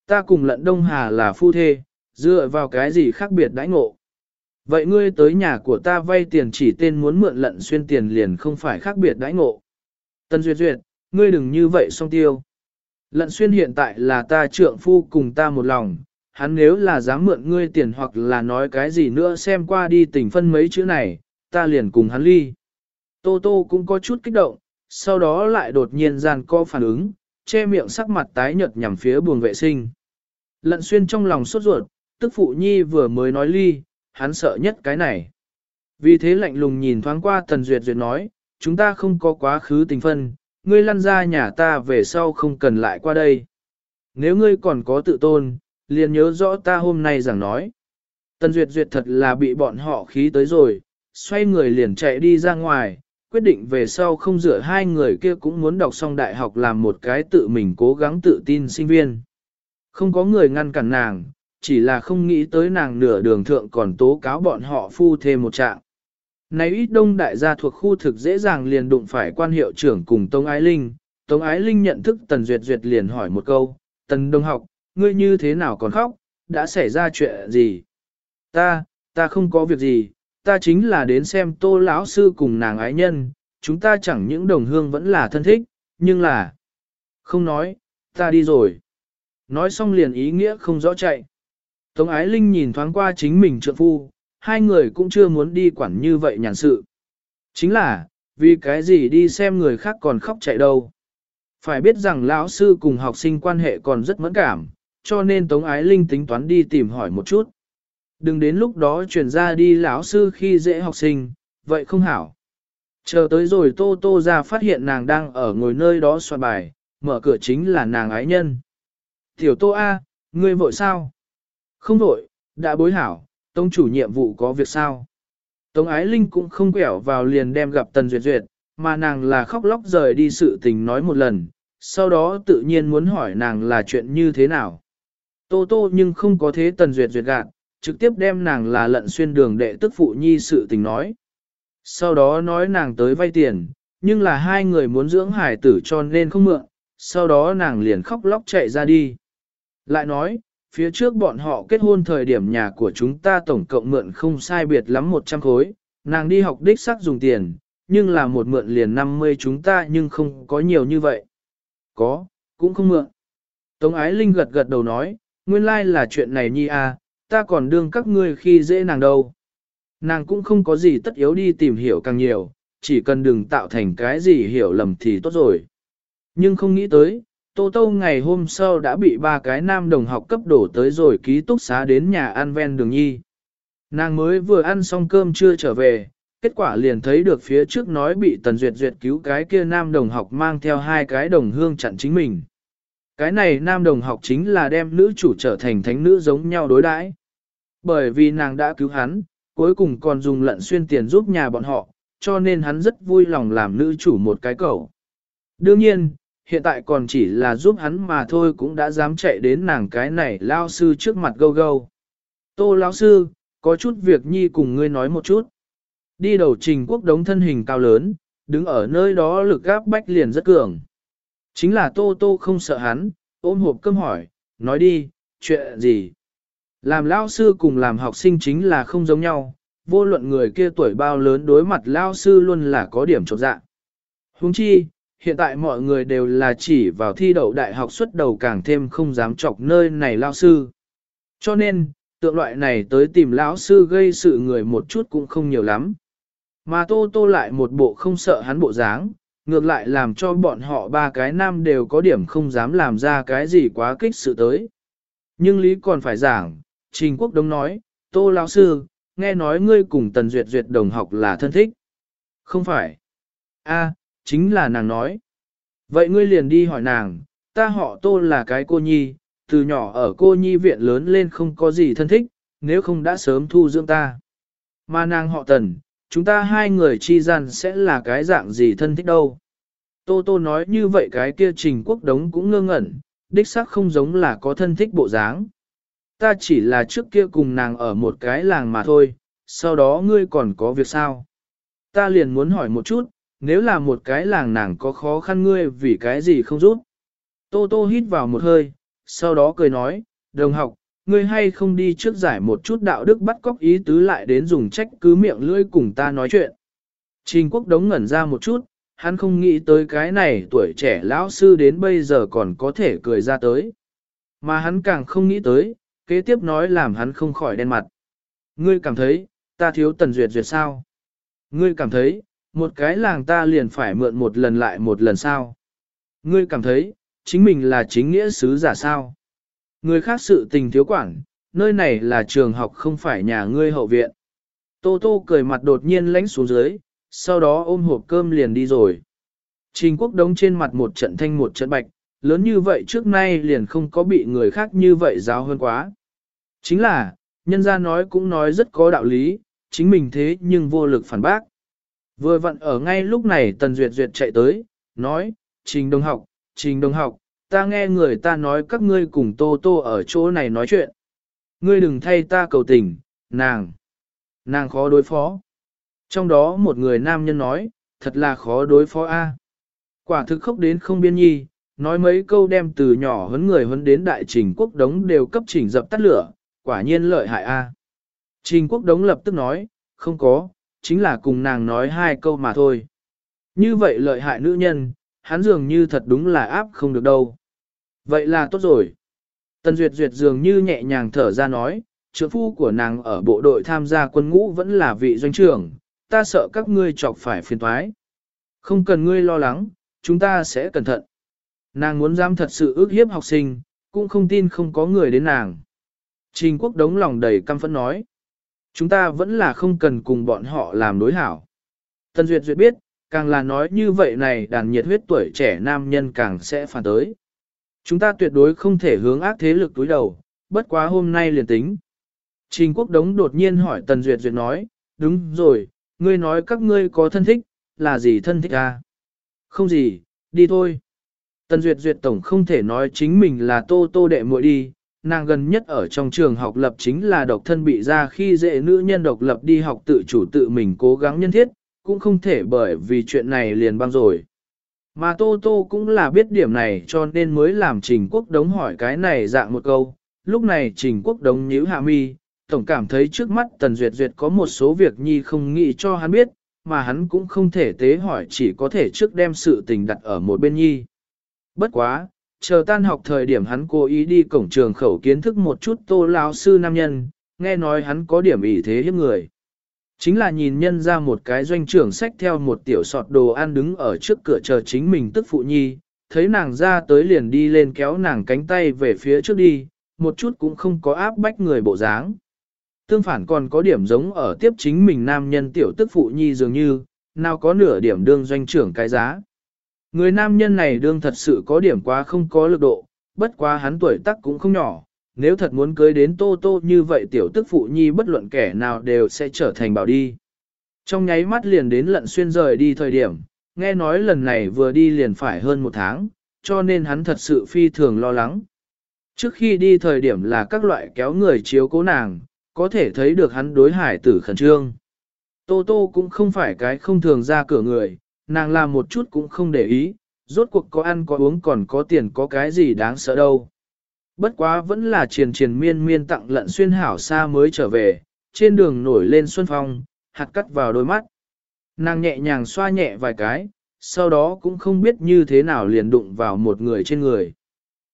Ta cùng lận Đông Hà là phu thê, dựa vào cái gì khác biệt đãi ngộ. Vậy ngươi tới nhà của ta vay tiền chỉ tên muốn mượn lận xuyên tiền liền không phải khác biệt đãi ngộ. Tân Duyệt Duyệt, ngươi đừng như vậy song tiêu. Lận xuyên hiện tại là ta trượng phu cùng ta một lòng, hắn nếu là dám mượn ngươi tiền hoặc là nói cái gì nữa xem qua đi tình phân mấy chữ này, ta liền cùng hắn ly. Tô Tô cũng có chút kích động, sau đó lại đột nhiên gian co phản ứng, che miệng sắc mặt tái nhợt nhằm phía buồng vệ sinh. Lận xuyên trong lòng sốt ruột, tức phụ nhi vừa mới nói ly, hắn sợ nhất cái này. Vì thế lạnh lùng nhìn thoáng qua Tần Duyệt Duyệt nói, chúng ta không có quá khứ tình phân, ngươi lăn ra nhà ta về sau không cần lại qua đây. Nếu ngươi còn có tự tôn, liền nhớ rõ ta hôm nay rằng nói. Tần Duyệt Duyệt thật là bị bọn họ khí tới rồi, xoay người liền chạy đi ra ngoài, quyết định về sau không rửa hai người kia cũng muốn đọc xong đại học làm một cái tự mình cố gắng tự tin sinh viên. Không có người ngăn cản nàng, chỉ là không nghĩ tới nàng nửa đường thượng còn tố cáo bọn họ phu thêm một trạng. Này ít đông đại gia thuộc khu thực dễ dàng liền đụng phải quan hiệu trưởng cùng Tống Ái Linh. Tống Ái Linh nhận thức Tần Duyệt Duyệt liền hỏi một câu, Tần Đông học, ngươi như thế nào còn khóc, đã xảy ra chuyện gì? Ta, ta không có việc gì, ta chính là đến xem tô lão sư cùng nàng ái nhân, chúng ta chẳng những đồng hương vẫn là thân thích, nhưng là... Không nói, ta đi rồi. Nói xong liền ý nghĩa không rõ chạy. Tống Ái Linh nhìn thoáng qua chính mình trượng phu, hai người cũng chưa muốn đi quản như vậy nhàn sự. Chính là, vì cái gì đi xem người khác còn khóc chạy đâu. Phải biết rằng lão sư cùng học sinh quan hệ còn rất mẫn cảm, cho nên Tống Ái Linh tính toán đi tìm hỏi một chút. Đừng đến lúc đó chuyển ra đi lão sư khi dễ học sinh, vậy không hảo. Chờ tới rồi Tô Tô ra phát hiện nàng đang ở ngồi nơi đó soạn bài, mở cửa chính là nàng ái nhân. Tiểu Tô A, ngươi vội sao? Không vội, đã bối hảo, tông chủ nhiệm vụ có việc sao? Tống Ái Linh cũng không quẹo vào liền đem gặp Tần Duyệt Duyệt, mà nàng là khóc lóc rời đi sự tình nói một lần, sau đó tự nhiên muốn hỏi nàng là chuyện như thế nào. Tô Tô nhưng không có thế Tần Duyệt Duyệt gạt, trực tiếp đem nàng là lận xuyên đường đệ tức phụ nhi sự tình nói. Sau đó nói nàng tới vay tiền, nhưng là hai người muốn dưỡng hải tử cho nên không mượn, sau đó nàng liền khóc lóc chạy ra đi. Lại nói, phía trước bọn họ kết hôn thời điểm nhà của chúng ta tổng cộng mượn không sai biệt lắm 100 khối, nàng đi học đích xác dùng tiền, nhưng là một mượn liền 50 chúng ta nhưng không có nhiều như vậy. Có, cũng không mượn. Tống Ái Linh gật gật đầu nói, nguyên lai là chuyện này nhi à, ta còn đương các ngươi khi dễ nàng đâu. Nàng cũng không có gì tất yếu đi tìm hiểu càng nhiều, chỉ cần đừng tạo thành cái gì hiểu lầm thì tốt rồi. Nhưng không nghĩ tới, Tô Tô ngày hôm sau đã bị ba cái nam đồng học cấp đổ tới rồi ký túc xá đến nhà ăn ven đường nhi. Nàng mới vừa ăn xong cơm chưa trở về, kết quả liền thấy được phía trước nói bị Tần Duyệt Duyệt cứu cái kia nam đồng học mang theo hai cái đồng hương chặn chính mình. Cái này nam đồng học chính là đem nữ chủ trở thành thánh nữ giống nhau đối đãi. Bởi vì nàng đã cứu hắn, cuối cùng còn dùng lận xuyên tiền giúp nhà bọn họ, cho nên hắn rất vui lòng làm nữ chủ một cái cầu. Đương nhiên, hiện tại còn chỉ là giúp hắn mà thôi cũng đã dám chạy đến nàng cái này lao sư trước mặt gâu gâu. Tô lão sư, có chút việc nhi cùng ngươi nói một chút. Đi đầu trình quốc đống thân hình cao lớn, đứng ở nơi đó lực gáp bách liền rất cường. Chính là tô tô không sợ hắn, ôm hộp cơm hỏi, nói đi, chuyện gì? Làm lao sư cùng làm học sinh chính là không giống nhau, vô luận người kia tuổi bao lớn đối mặt lao sư luôn là có điểm trọt dạ. Huống chi, hiện tại mọi người đều là chỉ vào thi đậu đại học xuất đầu càng thêm không dám chọc nơi này lao sư. Cho nên, tượng loại này tới tìm lão sư gây sự người một chút cũng không nhiều lắm. Mà tô tô lại một bộ không sợ hắn bộ dáng, ngược lại làm cho bọn họ ba cái nam đều có điểm không dám làm ra cái gì quá kích sự tới. Nhưng lý còn phải giảng, Trình Quốc Đông nói, tô lão sư, nghe nói ngươi cùng Tần Duyệt Duyệt đồng học là thân thích. Không phải. a chính là nàng nói. Vậy ngươi liền đi hỏi nàng, ta họ tô là cái cô nhi, từ nhỏ ở cô nhi viện lớn lên không có gì thân thích, nếu không đã sớm thu dưỡng ta. Mà nàng họ tần, chúng ta hai người chi gian sẽ là cái dạng gì thân thích đâu. Tô tô nói như vậy cái kia trình quốc đống cũng ngơ ngẩn, đích xác không giống là có thân thích bộ dáng. Ta chỉ là trước kia cùng nàng ở một cái làng mà thôi, sau đó ngươi còn có việc sao? Ta liền muốn hỏi một chút, nếu là một cái làng nàng có khó khăn ngươi vì cái gì không giúp? Tô tô hít vào một hơi, sau đó cười nói, đồng học, ngươi hay không đi trước giải một chút đạo đức bắt cóc ý tứ lại đến dùng trách cứ miệng lưỡi cùng ta nói chuyện. Trình quốc đống ngẩn ra một chút, hắn không nghĩ tới cái này tuổi trẻ lão sư đến bây giờ còn có thể cười ra tới. Mà hắn càng không nghĩ tới, kế tiếp nói làm hắn không khỏi đen mặt. Ngươi cảm thấy, ta thiếu tần duyệt duyệt sao? Ngươi cảm thấy, một cái làng ta liền phải mượn một lần lại một lần sao? Ngươi cảm thấy, chính mình là chính nghĩa sứ giả sao? Người khác sự tình thiếu quản, nơi này là trường học không phải nhà ngươi hậu viện. Tô tô cười mặt đột nhiên lánh xuống dưới, sau đó ôm hộp cơm liền đi rồi. Trình quốc đống trên mặt một trận thanh một trận bạch, lớn như vậy trước nay liền không có bị người khác như vậy giáo hơn quá. Chính là, nhân gia nói cũng nói rất có đạo lý, chính mình thế nhưng vô lực phản bác. Vừa vặn ở ngay lúc này Tần Duyệt Duyệt chạy tới, nói, Trình Đồng học, Trình Đồng học, ta nghe người ta nói các ngươi cùng Tô Tô ở chỗ này nói chuyện. Ngươi đừng thay ta cầu tình, nàng, nàng khó đối phó. Trong đó một người nam nhân nói, thật là khó đối phó a. Quả thực khóc đến không biên nhi, nói mấy câu đem từ nhỏ huấn người huấn đến đại trình quốc đống đều cấp chỉnh dập tắt lửa, quả nhiên lợi hại a. À. Trình quốc đống lập tức nói, không có, chính là cùng nàng nói hai câu mà thôi. Như vậy lợi hại nữ nhân, hắn dường như thật đúng là áp không được đâu. Vậy là tốt rồi. Tần Duyệt Duyệt dường như nhẹ nhàng thở ra nói, trưởng phu của nàng ở bộ đội tham gia quân ngũ vẫn là vị doanh trưởng, ta sợ các ngươi chọc phải phiền toái. Không cần ngươi lo lắng, chúng ta sẽ cẩn thận. Nàng muốn dám thật sự ước hiếp học sinh, cũng không tin không có người đến nàng. Trình quốc đống lòng đầy căm phẫn nói. Chúng ta vẫn là không cần cùng bọn họ làm đối hảo. Tần Duyệt Duyệt biết, càng là nói như vậy này đàn nhiệt huyết tuổi trẻ nam nhân càng sẽ phản tới. Chúng ta tuyệt đối không thể hướng ác thế lực túi đầu, bất quá hôm nay liền tính. Trình quốc đống đột nhiên hỏi Tần Duyệt Duyệt nói, đúng rồi, ngươi nói các ngươi có thân thích, là gì thân thích à? Không gì, đi thôi. Tần Duyệt Duyệt Tổng không thể nói chính mình là tô tô đệ muội đi, nàng gần nhất ở trong trường học lập chính là độc thân bị ra khi dễ nữ nhân độc lập đi học tự chủ tự mình cố gắng nhân thiết, cũng không thể bởi vì chuyện này liền băng rồi. Mà Tô Tô cũng là biết điểm này cho nên mới làm Trình Quốc Đống hỏi cái này dạng một câu. Lúc này Trình Quốc Đống nhíu hạ mi, tổng cảm thấy trước mắt Tần Duyệt Duyệt có một số việc nhi không nghĩ cho hắn biết, mà hắn cũng không thể tế hỏi chỉ có thể trước đem sự tình đặt ở một bên nhi. Bất quá, chờ tan học thời điểm hắn cố ý đi cổng trường khẩu kiến thức một chút tô lão sư nam nhân, nghe nói hắn có điểm ý thế hiếp người. Chính là nhìn nhân ra một cái doanh trưởng sách theo một tiểu sọt đồ ăn đứng ở trước cửa chờ chính mình tức phụ nhi, thấy nàng ra tới liền đi lên kéo nàng cánh tay về phía trước đi, một chút cũng không có áp bách người bộ dáng. Tương phản còn có điểm giống ở tiếp chính mình nam nhân tiểu tức phụ nhi dường như, nào có nửa điểm đương doanh trưởng cái giá. Người nam nhân này đương thật sự có điểm quá không có lực độ, bất quá hắn tuổi tác cũng không nhỏ, nếu thật muốn cưới đến tô tô như vậy tiểu tức phụ nhi bất luận kẻ nào đều sẽ trở thành bảo đi. Trong nháy mắt liền đến lận xuyên rời đi thời điểm, nghe nói lần này vừa đi liền phải hơn một tháng, cho nên hắn thật sự phi thường lo lắng. Trước khi đi thời điểm là các loại kéo người chiếu cố nàng, có thể thấy được hắn đối hải tử khẩn trương. Tô Tô cũng không phải cái không thường ra cửa người, nàng làm một chút cũng không để ý, rốt cuộc có ăn có uống còn có tiền có cái gì đáng sợ đâu. Bất quá vẫn là triền triền miên miên tặng lận xuyên hảo xa mới trở về, trên đường nổi lên xuân phong, hạt cắt vào đôi mắt. Nàng nhẹ nhàng xoa nhẹ vài cái, sau đó cũng không biết như thế nào liền đụng vào một người trên người.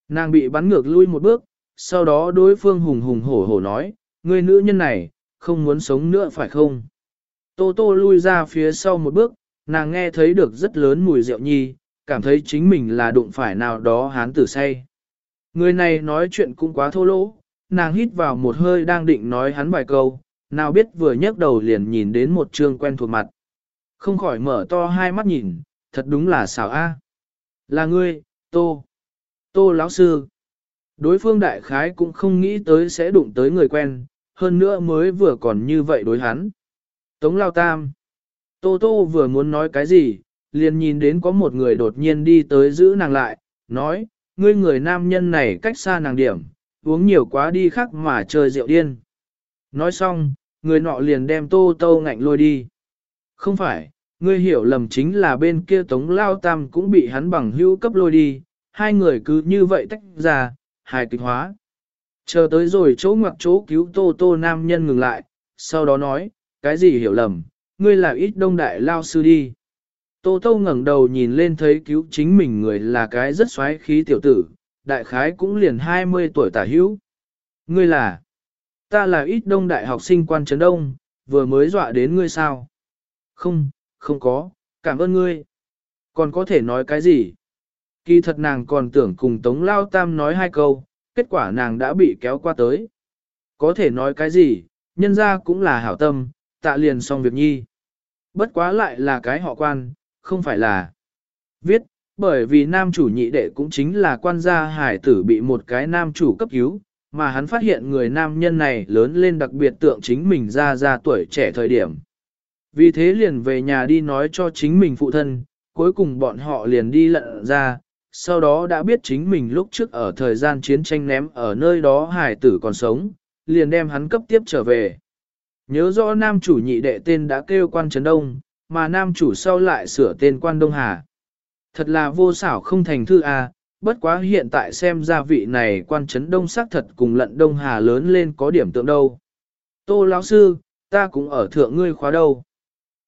Nàng bị bắn ngược lui một bước, sau đó đối phương hùng hùng hổ hổ nói, người nữ nhân này, không muốn sống nữa phải không? Tô tô lui ra phía sau một bước, nàng nghe thấy được rất lớn mùi rượu nhi, cảm thấy chính mình là đụng phải nào đó hán tử say. Người này nói chuyện cũng quá thô lỗ, nàng hít vào một hơi đang định nói hắn vài câu, nào biết vừa nhấc đầu liền nhìn đến một trương quen thuộc mặt. Không khỏi mở to hai mắt nhìn, thật đúng là xảo a. Là ngươi, Tô. Tô lão sư. Đối phương đại khái cũng không nghĩ tới sẽ đụng tới người quen, hơn nữa mới vừa còn như vậy đối hắn. Tống lao tam. Tô tô vừa muốn nói cái gì, liền nhìn đến có một người đột nhiên đi tới giữ nàng lại, nói, ngươi người nam nhân này cách xa nàng điểm, uống nhiều quá đi khác mà chơi rượu điên. Nói xong, người nọ liền đem tô tô ngạnh lôi đi. Không phải, ngươi hiểu lầm chính là bên kia tống lao tam cũng bị hắn bằng hữu cấp lôi đi, hai người cứ như vậy tách ra, hài kịch hóa. Chờ tới rồi chỗ ngoặc chỗ cứu tô tô nam nhân ngừng lại, sau đó nói, cái gì hiểu lầm, ngươi là ít đông đại lao sư đi. Tô tô ngẩng đầu nhìn lên thấy cứu chính mình người là cái rất xoáy khí tiểu tử, đại khái cũng liền 20 tuổi tả hữu. Ngươi là, ta là ít đông đại học sinh quan trấn đông, vừa mới dọa đến ngươi sao? Không, không có, cảm ơn ngươi. Còn có thể nói cái gì? Kỳ thật nàng còn tưởng cùng Tống Lao Tam nói hai câu, kết quả nàng đã bị kéo qua tới. Có thể nói cái gì, nhân ra cũng là hảo tâm, tạ liền xong việc nhi. Bất quá lại là cái họ quan, không phải là viết, bởi vì nam chủ nhị đệ cũng chính là quan gia hải tử bị một cái nam chủ cấp cứu, mà hắn phát hiện người nam nhân này lớn lên đặc biệt tượng chính mình ra ra tuổi trẻ thời điểm. Vì thế liền về nhà đi nói cho chính mình phụ thân, cuối cùng bọn họ liền đi lận ra, sau đó đã biết chính mình lúc trước ở thời gian chiến tranh ném ở nơi đó hải tử còn sống, liền đem hắn cấp tiếp trở về. Nhớ rõ nam chủ nhị đệ tên đã kêu quan Trấn Đông, mà nam chủ sau lại sửa tên quan Đông Hà. Thật là vô xảo không thành thư A, à, bất quá hiện tại xem ra vị này quan Trấn Đông xác thật cùng lận Đông Hà lớn lên có điểm tượng đâu. Tô lão sư, ta cũng ở thượng ngươi khóa đâu.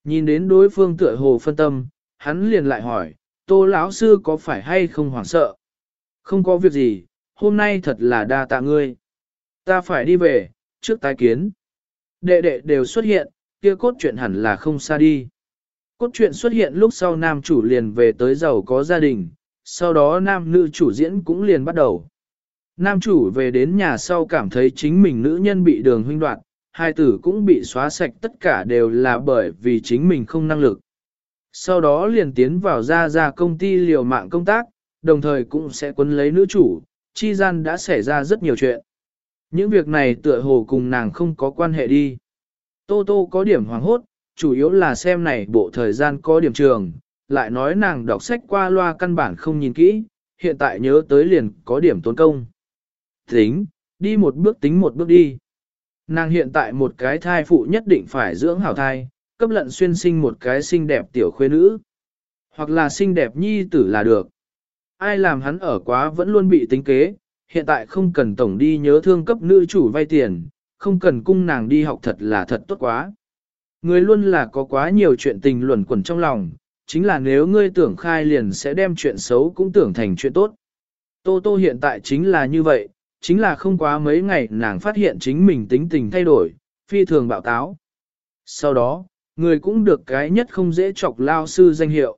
Nhìn đến đối phương tựa hồ phân tâm, hắn liền lại hỏi, tô lão sư có phải hay không hoảng sợ? Không có việc gì, hôm nay thật là đa tạ ngươi. Ta phải đi về, trước tái kiến. Đệ đệ đều xuất hiện, kia cốt truyện hẳn là không xa đi. Cốt truyện xuất hiện lúc sau nam chủ liền về tới giàu có gia đình, sau đó nam nữ chủ diễn cũng liền bắt đầu. Nam chủ về đến nhà sau cảm thấy chính mình nữ nhân bị đường huynh đoạt, hai tử cũng bị xóa sạch tất cả đều là bởi vì chính mình không năng lực. Sau đó liền tiến vào ra ra công ty liều mạng công tác, đồng thời cũng sẽ quấn lấy nữ chủ, chi gian đã xảy ra rất nhiều chuyện. Những việc này tựa hồ cùng nàng không có quan hệ đi. Tô Tô có điểm hoàng hốt, chủ yếu là xem này bộ thời gian có điểm trường, lại nói nàng đọc sách qua loa căn bản không nhìn kỹ, hiện tại nhớ tới liền có điểm tốn công. Tính, đi một bước tính một bước đi. Nàng hiện tại một cái thai phụ nhất định phải dưỡng hảo thai, cấp lận xuyên sinh một cái xinh đẹp tiểu khuê nữ. Hoặc là xinh đẹp nhi tử là được. Ai làm hắn ở quá vẫn luôn bị tính kế, hiện tại không cần tổng đi nhớ thương cấp nữ chủ vay tiền, không cần cung nàng đi học thật là thật tốt quá. Người luôn là có quá nhiều chuyện tình luẩn quẩn trong lòng, chính là nếu ngươi tưởng khai liền sẽ đem chuyện xấu cũng tưởng thành chuyện tốt. Tô Tô hiện tại chính là như vậy, chính là không quá mấy ngày nàng phát hiện chính mình tính tình thay đổi, phi thường bạo táo. Sau đó, người cũng được cái nhất không dễ chọc lao sư danh hiệu.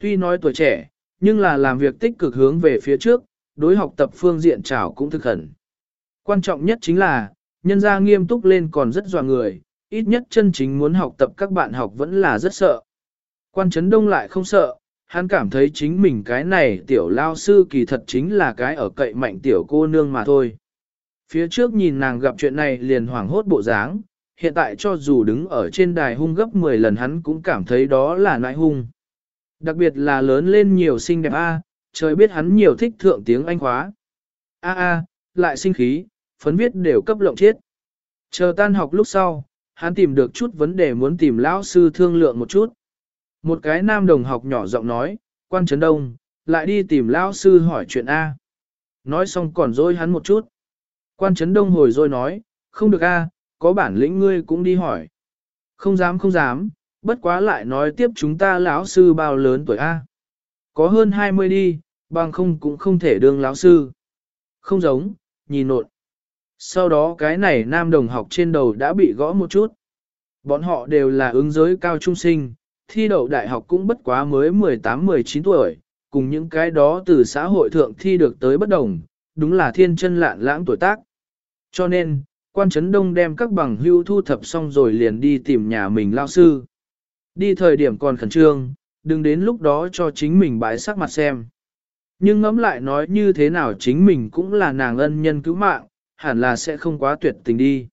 Tuy nói tuổi trẻ, nhưng là làm việc tích cực hướng về phía trước, đối học tập phương diện trảo cũng thực khẩn. Quan trọng nhất chính là, nhân gia nghiêm túc lên còn rất dọa người, ít nhất chân chính muốn học tập các bạn học vẫn là rất sợ. Quan Trấn Đông lại không sợ, hắn cảm thấy chính mình cái này tiểu lao sư kỳ thật chính là cái ở cậy mạnh tiểu cô nương mà thôi. Phía trước nhìn nàng gặp chuyện này liền hoảng hốt bộ dáng, hiện tại cho dù đứng ở trên đài hung gấp 10 lần hắn cũng cảm thấy đó là nại hung. Đặc biệt là lớn lên nhiều xinh đẹp A, trời biết hắn nhiều thích thượng tiếng Anh khóa. A A, lại sinh khí, phấn viết đều cấp lộng chết. Chờ tan học lúc sau, hắn tìm được chút vấn đề muốn tìm lão sư thương lượng một chút. Một cái nam đồng học nhỏ giọng nói, quan trấn đông, lại đi tìm lão sư hỏi chuyện A. Nói xong còn dối hắn một chút. Quan trấn đông hồi rồi nói, không được A, có bản lĩnh ngươi cũng đi hỏi. Không dám không dám, bất quá lại nói tiếp chúng ta lão sư bao lớn tuổi A. Có hơn 20 đi, bằng không cũng không thể đương lão sư. Không giống, nhìn nộn. Sau đó cái này nam đồng học trên đầu đã bị gõ một chút. Bọn họ đều là ứng giới cao trung sinh, thi đậu đại học cũng bất quá mới 18-19 tuổi, cùng những cái đó từ xã hội thượng thi được tới bất đồng, đúng là thiên chân lạn lãng tuổi tác. Cho nên, quan trấn đông đem các bằng hưu thu thập xong rồi liền đi tìm nhà mình lao sư. Đi thời điểm còn khẩn trương, đừng đến lúc đó cho chính mình bãi sắc mặt xem. Nhưng ngẫm lại nói như thế nào chính mình cũng là nàng ân nhân cứu mạng, hẳn là sẽ không quá tuyệt tình đi.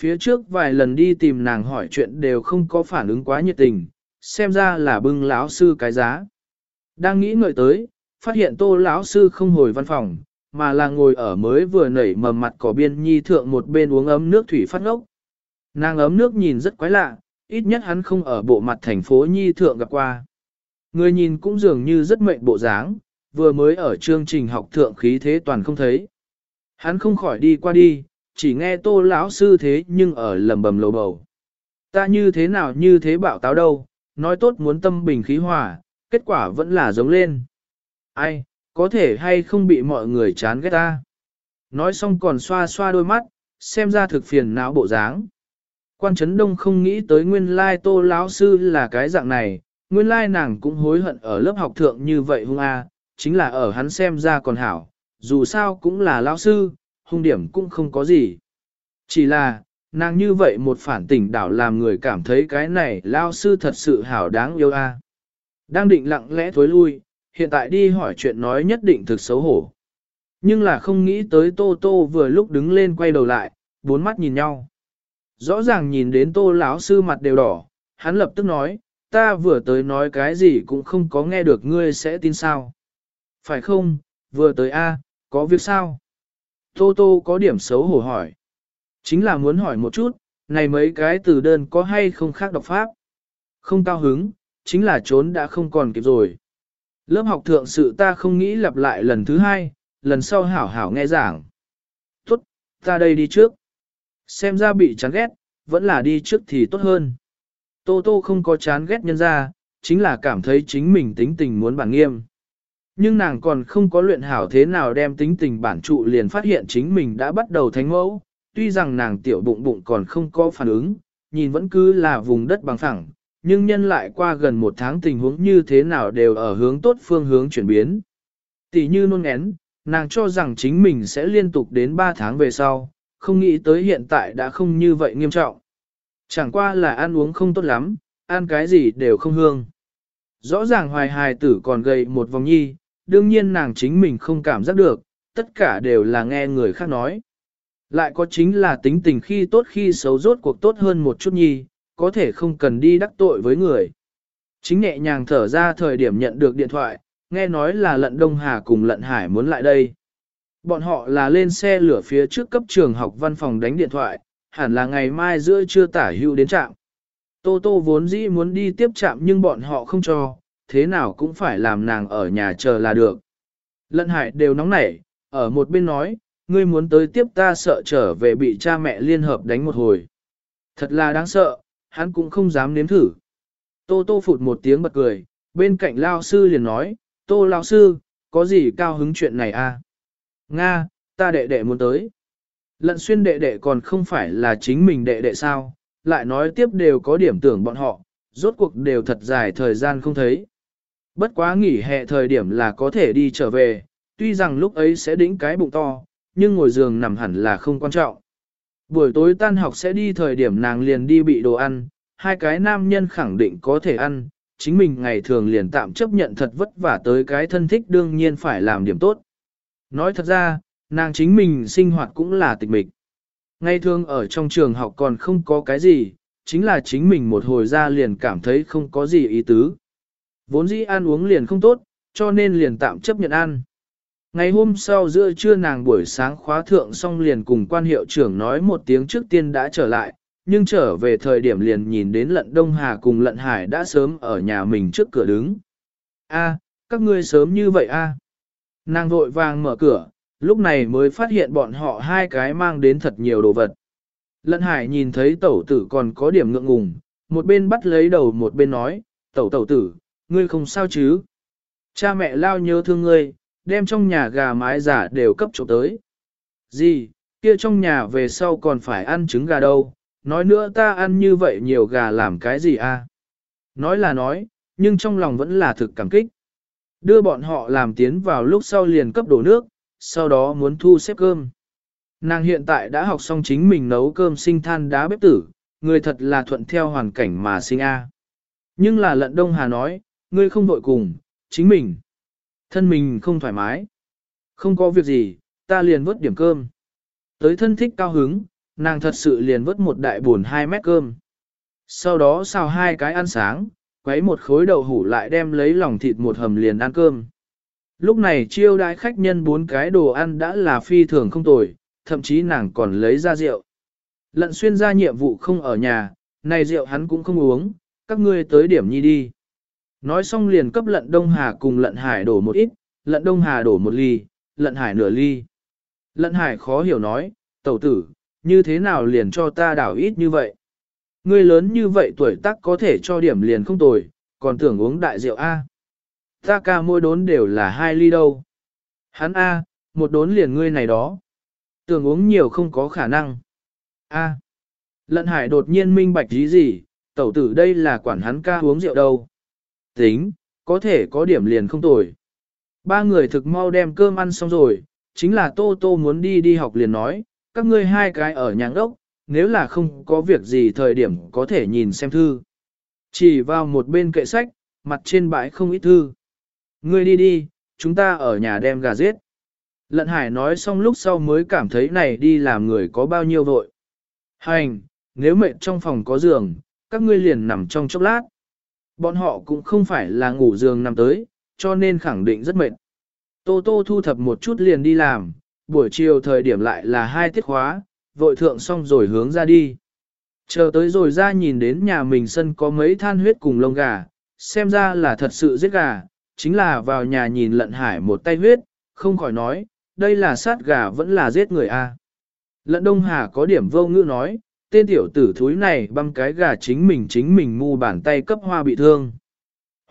Phía trước vài lần đi tìm nàng hỏi chuyện đều không có phản ứng quá nhiệt tình, xem ra là bưng lão sư cái giá. Đang nghĩ ngợi tới, phát hiện tô lão sư không hồi văn phòng, mà là ngồi ở mới vừa nảy mầm mặt cỏ biên nhi thượng một bên uống ấm nước thủy phát ngốc. Nàng ấm nước nhìn rất quái lạ, ít nhất hắn không ở bộ mặt thành phố nhi thượng gặp qua. Người nhìn cũng dường như rất mệnh bộ dáng, vừa mới ở chương trình học thượng khí thế toàn không thấy. Hắn không khỏi đi qua đi, chỉ nghe tô lão sư thế nhưng ở lầm bầm lầu bầu. Ta như thế nào như thế bảo táo đâu, nói tốt muốn tâm bình khí hòa, kết quả vẫn là giống lên. Ai, có thể hay không bị mọi người chán ghét ta. Nói xong còn xoa xoa đôi mắt, xem ra thực phiền não bộ dáng. Quan Trấn Đông không nghĩ tới nguyên lai tô lão sư là cái dạng này, nguyên lai nàng cũng hối hận ở lớp học thượng như vậy hung a, chính là ở hắn xem ra còn hảo, dù sao cũng là lão sư, hung điểm cũng không có gì. Chỉ là, nàng như vậy một phản tỉnh đảo làm người cảm thấy cái này lão sư thật sự hảo đáng yêu a. Đang định lặng lẽ thối lui, hiện tại đi hỏi chuyện nói nhất định thực xấu hổ. Nhưng là không nghĩ tới Tô Tô vừa lúc đứng lên quay đầu lại, bốn mắt nhìn nhau. Rõ ràng nhìn đến Tô lão sư mặt đều đỏ, hắn lập tức nói, ta vừa tới nói cái gì cũng không có nghe được ngươi sẽ tin sao. Phải không, vừa tới A, có việc sao? Tô Tô có điểm xấu hổ hỏi. Chính là muốn hỏi một chút, này mấy cái từ đơn có hay không khác đọc pháp? Không cao hứng, chính là trốn đã không còn kịp rồi. Lớp học thượng sự ta không nghĩ lặp lại lần thứ hai, lần sau hảo hảo nghe giảng. Tốt, ta đây đi trước. Xem ra bị chán ghét, vẫn là đi trước thì tốt hơn. Tô Tô không có chán ghét nhân ra, chính là cảm thấy chính mình tính tình muốn bản nghiêm. Nhưng nàng còn không có luyện hảo thế nào đem tính tình bản trụ liền phát hiện chính mình đã bắt đầu thánh mẫu, tuy rằng nàng tiểu bụng bụng còn không có phản ứng, nhìn vẫn cứ là vùng đất bằng phẳng, nhưng nhân lại qua gần một tháng tình huống như thế nào đều ở hướng tốt phương hướng chuyển biến. Tỷ như nôn én, nàng cho rằng chính mình sẽ liên tục đến 3 tháng về sau, không nghĩ tới hiện tại đã không như vậy nghiêm trọng. Chẳng qua là ăn uống không tốt lắm, ăn cái gì đều không hương. Rõ ràng hoài hài tử còn gầy một vòng nhi, đương nhiên nàng chính mình không cảm giác được, tất cả đều là nghe người khác nói. Lại có chính là tính tình khi tốt khi xấu rốt cuộc tốt hơn một chút nhi, có thể không cần đi đắc tội với người. Chính nhẹ nhàng thở ra thời điểm nhận được điện thoại, nghe nói là lận Đông Hà cùng lận Hải muốn lại đây. Bọn họ là lên xe lửa phía trước cấp trường học văn phòng đánh điện thoại, hẳn là ngày mai giữa trưa tả hưu đến trạm. Tô Tô vốn dĩ muốn đi tiếp trạm nhưng bọn họ không cho, thế nào cũng phải làm nàng ở nhà chờ là được. Lận hải đều nóng nảy, ở một bên nói, ngươi muốn tới tiếp ta sợ trở về bị cha mẹ liên hợp đánh một hồi. Thật là đáng sợ, hắn cũng không dám nếm thử. Tô tô phụt một tiếng bật cười, bên cạnh lao sư liền nói, tô lao sư, có gì cao hứng chuyện này à? Nga, ta đệ đệ muốn tới. Lận xuyên đệ đệ còn không phải là chính mình đệ đệ sao, lại nói tiếp đều có điểm tưởng bọn họ, rốt cuộc đều thật dài thời gian không thấy. Bất quá nghỉ hè thời điểm là có thể đi trở về, tuy rằng lúc ấy sẽ đĩnh cái bụng to, nhưng ngồi giường nằm hẳn là không quan trọng. Buổi tối tan học sẽ đi thời điểm nàng liền đi bị đồ ăn, hai cái nam nhân khẳng định có thể ăn, chính mình ngày thường liền tạm chấp nhận thật vất vả tới cái thân thích đương nhiên phải làm điểm tốt. Nói thật ra, nàng chính mình sinh hoạt cũng là tịch mịch. Ngày thường ở trong trường học còn không có cái gì, chính là chính mình một hồi ra liền cảm thấy không có gì ý tứ. Vốn dĩ ăn uống liền không tốt, cho nên liền tạm chấp nhận ăn. Ngày hôm sau giữa trưa nàng buổi sáng khóa thượng xong liền cùng quan hiệu trưởng nói một tiếng trước tiên đã trở lại, nhưng trở về thời điểm liền nhìn đến lận Đông Hà cùng lận Hải đã sớm ở nhà mình trước cửa đứng. A, các ngươi sớm như vậy a? Nàng vội vàng mở cửa, lúc này mới phát hiện bọn họ hai cái mang đến thật nhiều đồ vật. Lận Hải nhìn thấy tẩu tử còn có điểm ngượng ngùng, một bên bắt lấy đầu một bên nói, tẩu tẩu tử, ngươi không sao chứ? Cha mẹ lao nhớ thương ngươi, đem trong nhà gà mái giả đều cấp chỗ tới. Gì, kia trong nhà về sau còn phải ăn trứng gà đâu, nói nữa ta ăn như vậy nhiều gà làm cái gì a? À? Nói là nói, nhưng trong lòng vẫn là thực cảm kích. Đưa bọn họ làm tiến vào lúc sau liền cấp đổ nước, sau đó muốn thu xếp cơm. Nàng hiện tại đã học xong chính mình nấu cơm sinh than đá bếp tử, người thật là thuận theo hoàn cảnh mà sinh a. Nhưng là lận Đông Hà nói, ngươi không vội cùng, chính mình. Thân mình không thoải mái. Không có việc gì, ta liền vớt điểm cơm. Tới thân thích cao hứng, nàng thật sự liền vớt một đại buồn 2 mét cơm. Sau đó xào hai cái ăn sáng, quấy một khối đậu hủ lại đem lấy lòng thịt một hầm liền ăn cơm. Lúc này chiêu đãi khách nhân bốn cái đồ ăn đã là phi thường không tồi, thậm chí nàng còn lấy ra rượu. Lận xuyên ra nhiệm vụ không ở nhà, này rượu hắn cũng không uống, các ngươi tới điểm nhi đi. Nói xong liền cấp lận Đông Hà cùng lận Hải đổ một ít, lận Đông Hà đổ một ly, lận Hải nửa ly. Lận Hải khó hiểu nói, tẩu tử, như thế nào liền cho ta đảo ít như vậy? Ngươi lớn như vậy tuổi tác có thể cho điểm liền không tồi, còn tưởng uống đại rượu A. Ta ca mỗi đốn đều là hai ly đâu. Hắn A, một đốn liền ngươi này đó. Tưởng uống nhiều không có khả năng. A. Lận hải đột nhiên minh bạch ý gì, tẩu tử đây là quản hắn ca uống rượu đâu. Tính, có thể có điểm liền không tồi. Ba người thực mau đem cơm ăn xong rồi, chính là Tô Tô muốn đi đi học liền nói, các ngươi hai cái ở nhà đốc, nếu là không có việc gì thời điểm có thể nhìn xem thư. Chỉ vào một bên kệ sách, mặt trên bãi không ít thư. Ngươi đi đi, chúng ta ở nhà đem gà giết. Lận hải nói xong lúc sau mới cảm thấy này đi làm người có bao nhiêu vội. Hành, nếu mệt trong phòng có giường, các ngươi liền nằm trong chốc lát. Bọn họ cũng không phải là ngủ giường nằm tới, cho nên khẳng định rất mệt. Tô Tô thu thập một chút liền đi làm, buổi chiều thời điểm lại là hai tiết khóa, vội thượng xong rồi hướng ra đi. Chờ tới rồi ra nhìn đến nhà mình sân có mấy than huyết cùng lông gà, xem ra là thật sự giết gà, chính là vào nhà nhìn lận hải một tay huyết, không khỏi nói, đây là sát gà vẫn là giết người a. Lận Đông Hà có điểm vô ngữ nói, tên tiểu tử thúi này băm cái gà chính mình chính mình mu bàn tay cấp hoa bị thương.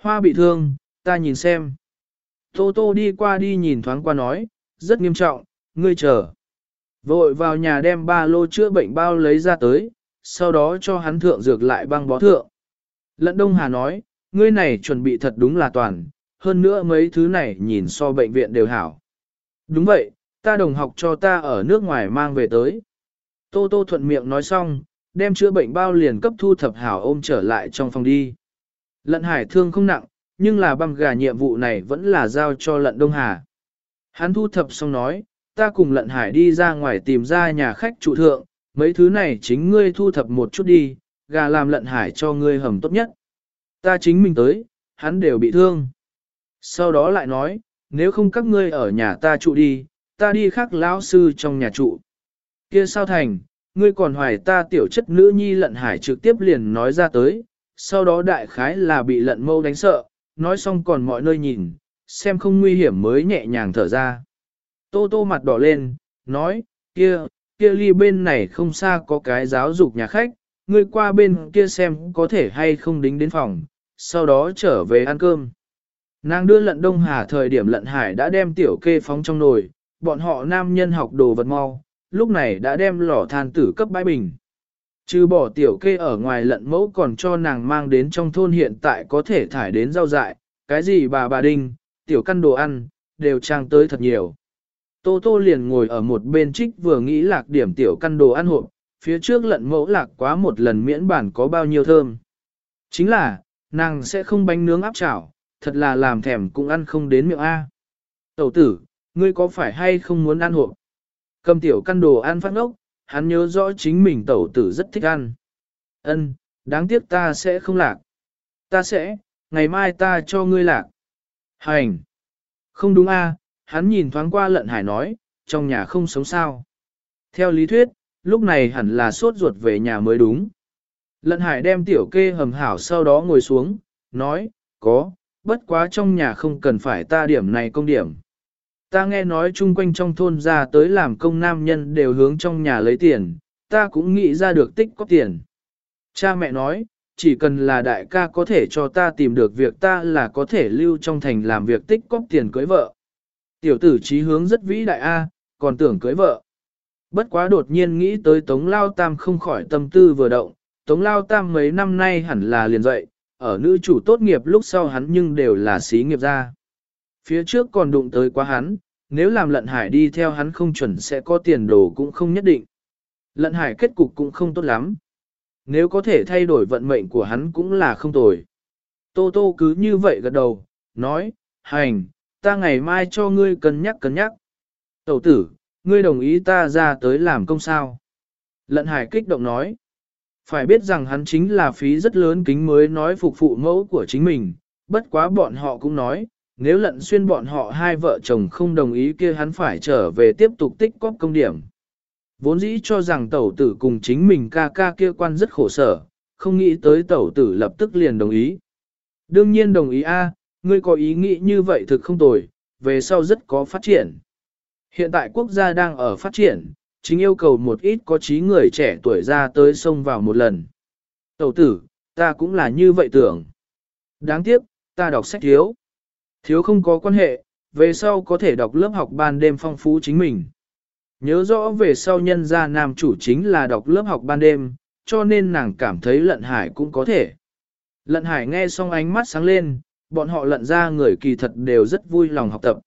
Hoa bị thương, ta nhìn xem. Tô Tô đi qua đi nhìn thoáng qua nói, rất nghiêm trọng, ngươi chờ. Vội vào nhà đem ba lô chữa bệnh bao lấy ra tới, sau đó cho hắn thượng dược lại băng bó thượng. Lận Đông Hà nói, ngươi này chuẩn bị thật đúng là toàn, hơn nữa mấy thứ này nhìn so bệnh viện đều hảo. Đúng vậy, ta đồng học cho ta ở nước ngoài mang về tới. Tô Tô thuận miệng nói xong, đem chữa bệnh bao liền cấp thu thập hảo ôm trở lại trong phòng đi. Lận hải thương không nặng, nhưng là băng gà nhiệm vụ này vẫn là giao cho lận Đông Hà. Hắn thu thập xong nói, ta cùng lận hải đi ra ngoài tìm ra nhà khách trụ thượng, mấy thứ này chính ngươi thu thập một chút đi, gà làm lận hải cho ngươi hầm tốt nhất. Ta chính mình tới, hắn đều bị thương. Sau đó lại nói, nếu không các ngươi ở nhà ta trụ đi, ta đi khắc lão sư trong nhà trụ. Kia sao thành, ngươi còn hoài ta tiểu chất nữ nhi lận hải trực tiếp liền nói ra tới, sau đó đại khái là bị lận mâu đánh sợ, nói xong còn mọi nơi nhìn, xem không nguy hiểm mới nhẹ nhàng thở ra. Tô tô mặt đỏ lên, nói, kia, kia ly bên này không xa có cái giáo dục nhà khách, ngươi qua bên kia xem có thể hay không đính đến phòng, sau đó trở về ăn cơm. Nàng đưa lận Đông Hà thời điểm lận hải đã đem tiểu kê phóng trong nồi, bọn họ nam nhân học đồ vật mau, lúc này đã đem lò than tử cấp bãi bình. Trừ bỏ tiểu kê ở ngoài lận mẫu còn cho nàng mang đến trong thôn hiện tại có thể thải đến rau dại, cái gì bà bà đinh, tiểu căn đồ ăn, đều trang tới thật nhiều. Tô tô liền ngồi ở một bên trích vừa nghĩ lạc điểm tiểu căn đồ ăn hộp, phía trước lận mẫu lạc quá một lần miễn bản có bao nhiêu thơm. Chính là, nàng sẽ không bánh nướng áp chảo, thật là làm thèm cũng ăn không đến miệng A. Tẩu tử, ngươi có phải hay không muốn ăn hộp? Cầm tiểu căn đồ ăn phát ngốc, hắn nhớ rõ chính mình tẩu tử rất thích ăn. Ân, đáng tiếc ta sẽ không lạc. Ta sẽ, ngày mai ta cho ngươi lạc. Hành. Không đúng a, hắn nhìn thoáng qua lận hải nói, trong nhà không sống sao. Theo lý thuyết, lúc này hẳn là sốt ruột về nhà mới đúng. Lận hải đem tiểu kê hầm hảo sau đó ngồi xuống, nói, có, bất quá trong nhà không cần phải ta điểm này công điểm. Ta nghe nói chung quanh trong thôn ra tới làm công nam nhân đều hướng trong nhà lấy tiền, ta cũng nghĩ ra được tích có tiền. Cha mẹ nói, chỉ cần là đại ca có thể cho ta tìm được việc ta là có thể lưu trong thành làm việc tích cóp tiền cưới vợ. Tiểu tử trí hướng rất vĩ đại A, còn tưởng cưới vợ. Bất quá đột nhiên nghĩ tới Tống Lao Tam không khỏi tâm tư vừa động, Tống Lao Tam mấy năm nay hẳn là liền dậy, ở nữ chủ tốt nghiệp lúc sau hắn nhưng đều là xí nghiệp ra. Phía trước còn đụng tới quá hắn, nếu làm lận hải đi theo hắn không chuẩn sẽ có tiền đồ cũng không nhất định. Lận hải kết cục cũng không tốt lắm. Nếu có thể thay đổi vận mệnh của hắn cũng là không tồi. Tô Tô cứ như vậy gật đầu, nói, hành, ta ngày mai cho ngươi cân nhắc cân nhắc. Tẩu tử, ngươi đồng ý ta ra tới làm công sao? Lận hải kích động nói, phải biết rằng hắn chính là phí rất lớn kính mới nói phục phụ mẫu của chính mình, bất quá bọn họ cũng nói, nếu lận xuyên bọn họ hai vợ chồng không đồng ý kia hắn phải trở về tiếp tục tích cóp công điểm. Vốn dĩ cho rằng tẩu tử cùng chính mình ca ca kia quan rất khổ sở, không nghĩ tới tẩu tử lập tức liền đồng ý. Đương nhiên đồng ý a, ngươi có ý nghĩ như vậy thực không tồi, về sau rất có phát triển. Hiện tại quốc gia đang ở phát triển, chính yêu cầu một ít có trí người trẻ tuổi ra tới sông vào một lần. Tẩu tử, ta cũng là như vậy tưởng. Đáng tiếc, ta đọc sách thiếu. Thiếu không có quan hệ, về sau có thể đọc lớp học ban đêm phong phú chính mình. Nhớ rõ về sau nhân gia nam chủ chính là đọc lớp học ban đêm, cho nên nàng cảm thấy lận hải cũng có thể. Lận hải nghe xong ánh mắt sáng lên, bọn họ lận ra người kỳ thật đều rất vui lòng học tập.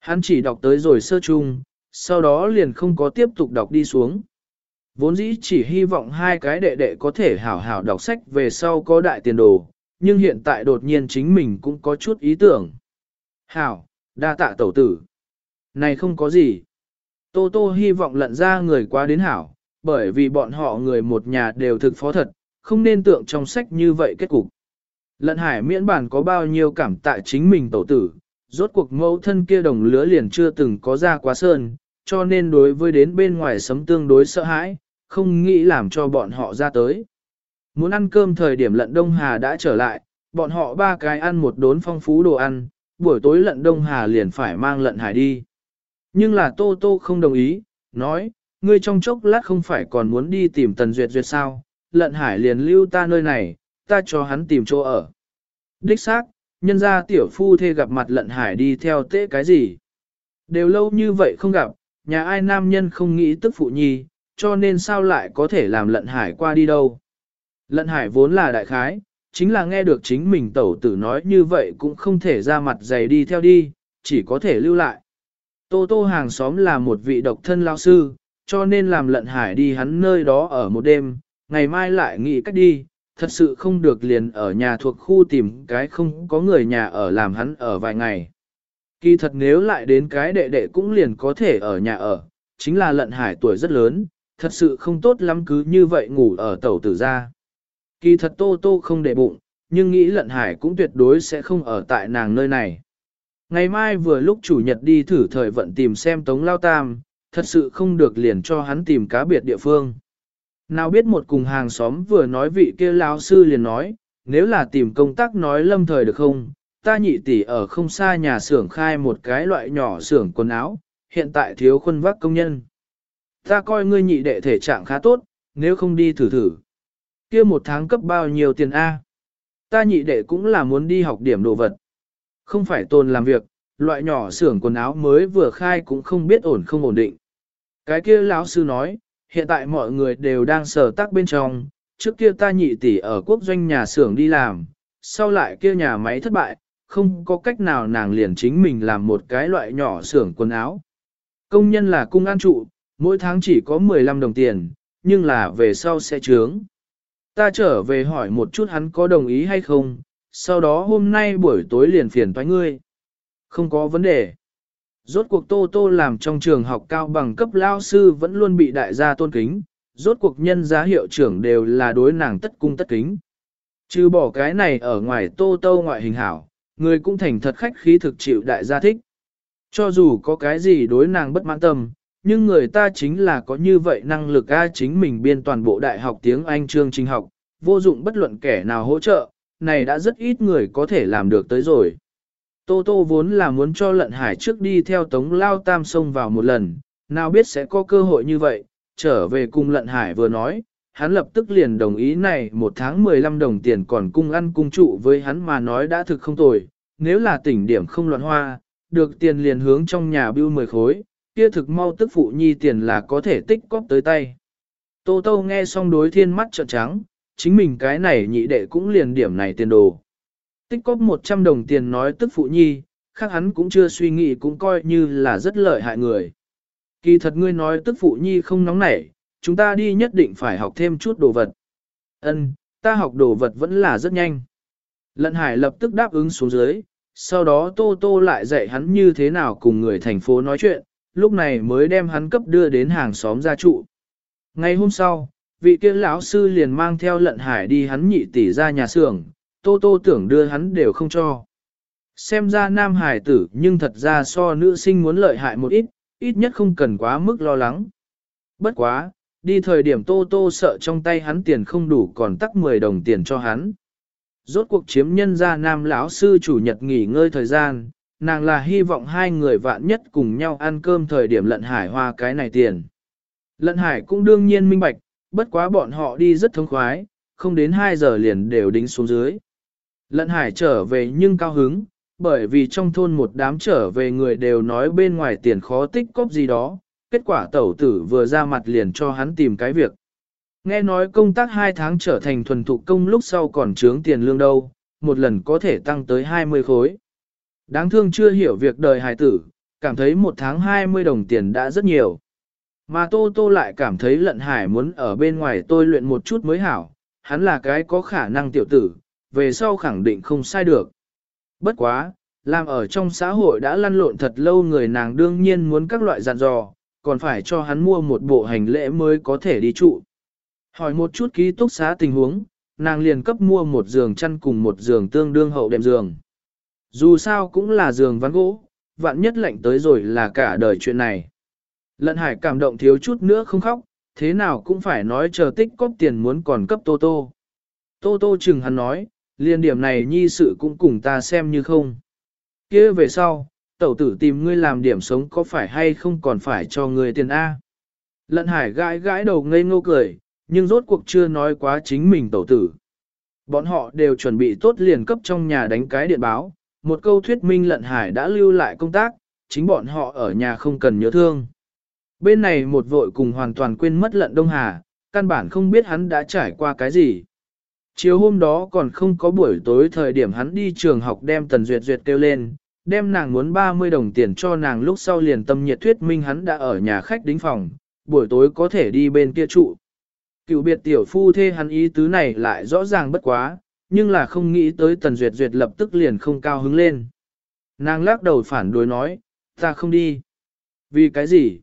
Hắn chỉ đọc tới rồi sơ chung, sau đó liền không có tiếp tục đọc đi xuống. Vốn dĩ chỉ hy vọng hai cái đệ đệ có thể hảo hảo đọc sách về sau có đại tiền đồ, nhưng hiện tại đột nhiên chính mình cũng có chút ý tưởng. Hảo, đa tạ tẩu tử. Này không có gì. Tô Tô hy vọng lận ra người quá đến hảo, bởi vì bọn họ người một nhà đều thực phó thật, không nên tượng trong sách như vậy kết cục. Lận hải miễn bản có bao nhiêu cảm tại chính mình tẩu tử, rốt cuộc mẫu thân kia đồng lứa liền chưa từng có ra quá sơn, cho nên đối với đến bên ngoài sấm tương đối sợ hãi, không nghĩ làm cho bọn họ ra tới. Muốn ăn cơm thời điểm lận Đông Hà đã trở lại, bọn họ ba cái ăn một đốn phong phú đồ ăn, buổi tối lận Đông Hà liền phải mang lận hải đi. Nhưng là Tô Tô không đồng ý, nói, ngươi trong chốc lát không phải còn muốn đi tìm Tần Duyệt Duyệt sao, lận hải liền lưu ta nơi này, ta cho hắn tìm chỗ ở. Đích xác, nhân ra tiểu phu thê gặp mặt lận hải đi theo tế cái gì. Đều lâu như vậy không gặp, nhà ai nam nhân không nghĩ tức phụ nhi, cho nên sao lại có thể làm lận hải qua đi đâu. Lận hải vốn là đại khái, chính là nghe được chính mình tẩu tử nói như vậy cũng không thể ra mặt dày đi theo đi, chỉ có thể lưu lại. Tô tô hàng xóm là một vị độc thân lao sư, cho nên làm lận hải đi hắn nơi đó ở một đêm, ngày mai lại nghĩ cách đi, thật sự không được liền ở nhà thuộc khu tìm cái không có người nhà ở làm hắn ở vài ngày. Kỳ thật nếu lại đến cái đệ đệ cũng liền có thể ở nhà ở, chính là lận hải tuổi rất lớn, thật sự không tốt lắm cứ như vậy ngủ ở tẩu tử ra. Kỳ thật tô tô không để bụng, nhưng nghĩ lận hải cũng tuyệt đối sẽ không ở tại nàng nơi này. Ngày mai vừa lúc chủ nhật đi thử thời vận tìm xem tống lao tam, thật sự không được liền cho hắn tìm cá biệt địa phương. Nào biết một cùng hàng xóm vừa nói vị kia lão sư liền nói, nếu là tìm công tác nói lâm thời được không, ta nhị tỷ ở không xa nhà xưởng khai một cái loại nhỏ xưởng quần áo, hiện tại thiếu khuôn vác công nhân. Ta coi ngươi nhị đệ thể trạng khá tốt, nếu không đi thử thử kia một tháng cấp bao nhiêu tiền A? Ta nhị đệ cũng là muốn đi học điểm đồ vật. Không phải tồn làm việc, loại nhỏ xưởng quần áo mới vừa khai cũng không biết ổn không ổn định. Cái kia lão sư nói, hiện tại mọi người đều đang sở tác bên trong, trước kia ta nhị tỷ ở quốc doanh nhà xưởng đi làm, sau lại kia nhà máy thất bại, không có cách nào nàng liền chính mình làm một cái loại nhỏ xưởng quần áo. Công nhân là cung an trụ, mỗi tháng chỉ có 15 đồng tiền, nhưng là về sau sẽ trướng. Ta trở về hỏi một chút hắn có đồng ý hay không, sau đó hôm nay buổi tối liền phiền toái ngươi. Không có vấn đề. Rốt cuộc Tô Tô làm trong trường học cao bằng cấp lao sư vẫn luôn bị đại gia tôn kính, rốt cuộc nhân giá hiệu trưởng đều là đối nàng tất cung tất kính. Trừ bỏ cái này ở ngoài Tô Tô ngoại hình hảo, người cũng thành thật khách khí thực chịu đại gia thích. Cho dù có cái gì đối nàng bất mãn tâm, nhưng người ta chính là có như vậy năng lực A chính mình biên toàn bộ đại học tiếng Anh chương trình học, vô dụng bất luận kẻ nào hỗ trợ, này đã rất ít người có thể làm được tới rồi. Tô Tô vốn là muốn cho lận hải trước đi theo tống lao tam sông vào một lần, nào biết sẽ có cơ hội như vậy, trở về cùng lận hải vừa nói, hắn lập tức liền đồng ý này một tháng 15 đồng tiền còn cung ăn cung trụ với hắn mà nói đã thực không tồi, nếu là tỉnh điểm không loạn hoa, được tiền liền hướng trong nhà bưu 10 khối, kia thực mau tức phụ nhi tiền là có thể tích cóp tới tay. Tô Tô nghe xong đối thiên mắt trợn trắng, chính mình cái này nhị đệ cũng liền điểm này tiền đồ. Tích cóp 100 đồng tiền nói tức phụ nhi, khác hắn cũng chưa suy nghĩ cũng coi như là rất lợi hại người. Kỳ thật ngươi nói tức phụ nhi không nóng nảy, chúng ta đi nhất định phải học thêm chút đồ vật. Ân, ta học đồ vật vẫn là rất nhanh. Lận hải lập tức đáp ứng xuống dưới, sau đó Tô Tô lại dạy hắn như thế nào cùng người thành phố nói chuyện, lúc này mới đem hắn cấp đưa đến hàng xóm gia trụ. Ngày hôm sau, vị kia lão sư liền mang theo lận hải đi hắn nhị tỷ ra nhà xưởng, Tô Tô tưởng đưa hắn đều không cho. Xem ra nam hải tử nhưng thật ra so nữ sinh muốn lợi hại một ít, ít nhất không cần quá mức lo lắng. Bất quá, đi thời điểm Tô Tô sợ trong tay hắn tiền không đủ còn tắc 10 đồng tiền cho hắn. Rốt cuộc chiếm nhân ra nam lão sư chủ nhật nghỉ ngơi thời gian, nàng là hy vọng hai người vạn nhất cùng nhau ăn cơm thời điểm lận hải hoa cái này tiền. Lận hải cũng đương nhiên minh bạch, bất quá bọn họ đi rất thông khoái, không đến 2 giờ liền đều đính xuống dưới. Lận hải trở về nhưng cao hứng, bởi vì trong thôn một đám trở về người đều nói bên ngoài tiền khó tích cóp gì đó, kết quả tẩu tử vừa ra mặt liền cho hắn tìm cái việc. Nghe nói công tác 2 tháng trở thành thuần thục công lúc sau còn trướng tiền lương đâu, một lần có thể tăng tới 20 khối. Đáng thương chưa hiểu việc đời hài tử, cảm thấy một tháng 20 đồng tiền đã rất nhiều. Mà Tô Tô lại cảm thấy lận hải muốn ở bên ngoài tôi luyện một chút mới hảo, hắn là cái có khả năng tiểu tử, về sau khẳng định không sai được. Bất quá, làm ở trong xã hội đã lăn lộn thật lâu người nàng đương nhiên muốn các loại dặn dò, còn phải cho hắn mua một bộ hành lễ mới có thể đi trụ. Hỏi một chút ký túc xá tình huống, nàng liền cấp mua một giường chăn cùng một giường tương đương hậu đệm giường. Dù sao cũng là giường ván gỗ, vạn nhất lạnh tới rồi là cả đời chuyện này. Lận hải cảm động thiếu chút nữa không khóc, thế nào cũng phải nói chờ tích cóp tiền muốn còn cấp Tô Tô. Tô Tô chừng hắn nói, liên điểm này nhi sự cũng cùng ta xem như không. kia về sau, tẩu tử tìm ngươi làm điểm sống có phải hay không còn phải cho ngươi tiền A. Lận hải gãi gãi đầu ngây ngô cười, nhưng rốt cuộc chưa nói quá chính mình tẩu tử. Bọn họ đều chuẩn bị tốt liền cấp trong nhà đánh cái điện báo, một câu thuyết minh lận hải đã lưu lại công tác, chính bọn họ ở nhà không cần nhớ thương. Bên này một vội cùng hoàn toàn quên mất lận Đông Hà, căn bản không biết hắn đã trải qua cái gì. Chiều hôm đó còn không có buổi tối thời điểm hắn đi trường học đem Tần Duyệt Duyệt kêu lên, đem nàng muốn 30 đồng tiền cho nàng lúc sau liền tâm nhiệt thuyết minh hắn đã ở nhà khách đính phòng, buổi tối có thể đi bên kia trụ. Cựu biệt tiểu phu thê hắn ý tứ này lại rõ ràng bất quá, nhưng là không nghĩ tới Tần Duyệt Duyệt lập tức liền không cao hứng lên. Nàng lắc đầu phản đối nói, ta không đi. Vì cái gì?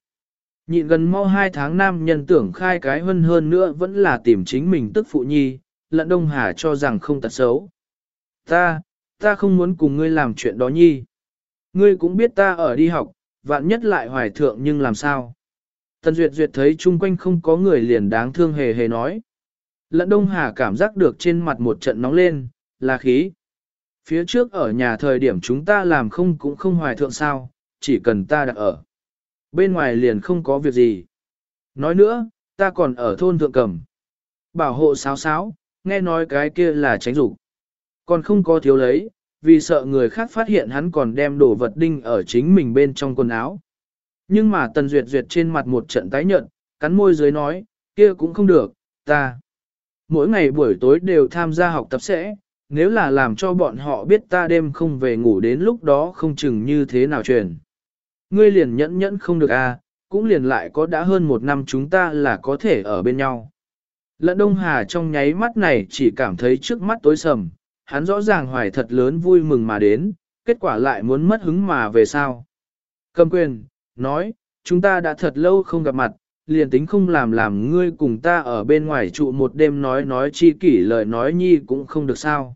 Nhịn gần mau hai tháng nam nhân tưởng khai cái hơn hơn nữa vẫn là tìm chính mình tức phụ nhi, lận Đông Hà cho rằng không tật xấu. Ta, ta không muốn cùng ngươi làm chuyện đó nhi. Ngươi cũng biết ta ở đi học, vạn nhất lại hoài thượng nhưng làm sao. Tần Duyệt Duyệt thấy chung quanh không có người liền đáng thương hề hề nói. Lận Đông Hà cảm giác được trên mặt một trận nóng lên, là khí. Phía trước ở nhà thời điểm chúng ta làm không cũng không hoài thượng sao, chỉ cần ta đã ở. Bên ngoài liền không có việc gì. Nói nữa, ta còn ở thôn thượng cầm. Bảo hộ sáo sáo, nghe nói cái kia là tránh rủ. Còn không có thiếu lấy, vì sợ người khác phát hiện hắn còn đem đồ vật đinh ở chính mình bên trong quần áo. Nhưng mà Tần Duyệt Duyệt trên mặt một trận tái nhợt, cắn môi dưới nói, kia cũng không được, ta. Mỗi ngày buổi tối đều tham gia học tập sẽ, nếu là làm cho bọn họ biết ta đêm không về ngủ đến lúc đó không chừng như thế nào truyền. Ngươi liền nhẫn nhẫn không được à, cũng liền lại có đã hơn một năm chúng ta là có thể ở bên nhau. Lận Đông Hà trong nháy mắt này chỉ cảm thấy trước mắt tối sầm, hắn rõ ràng hoài thật lớn vui mừng mà đến, kết quả lại muốn mất hứng mà về sao. Cầm quyền, nói, chúng ta đã thật lâu không gặp mặt, liền tính không làm làm ngươi cùng ta ở bên ngoài trụ một đêm nói nói chi kỷ lời nói nhi cũng không được sao.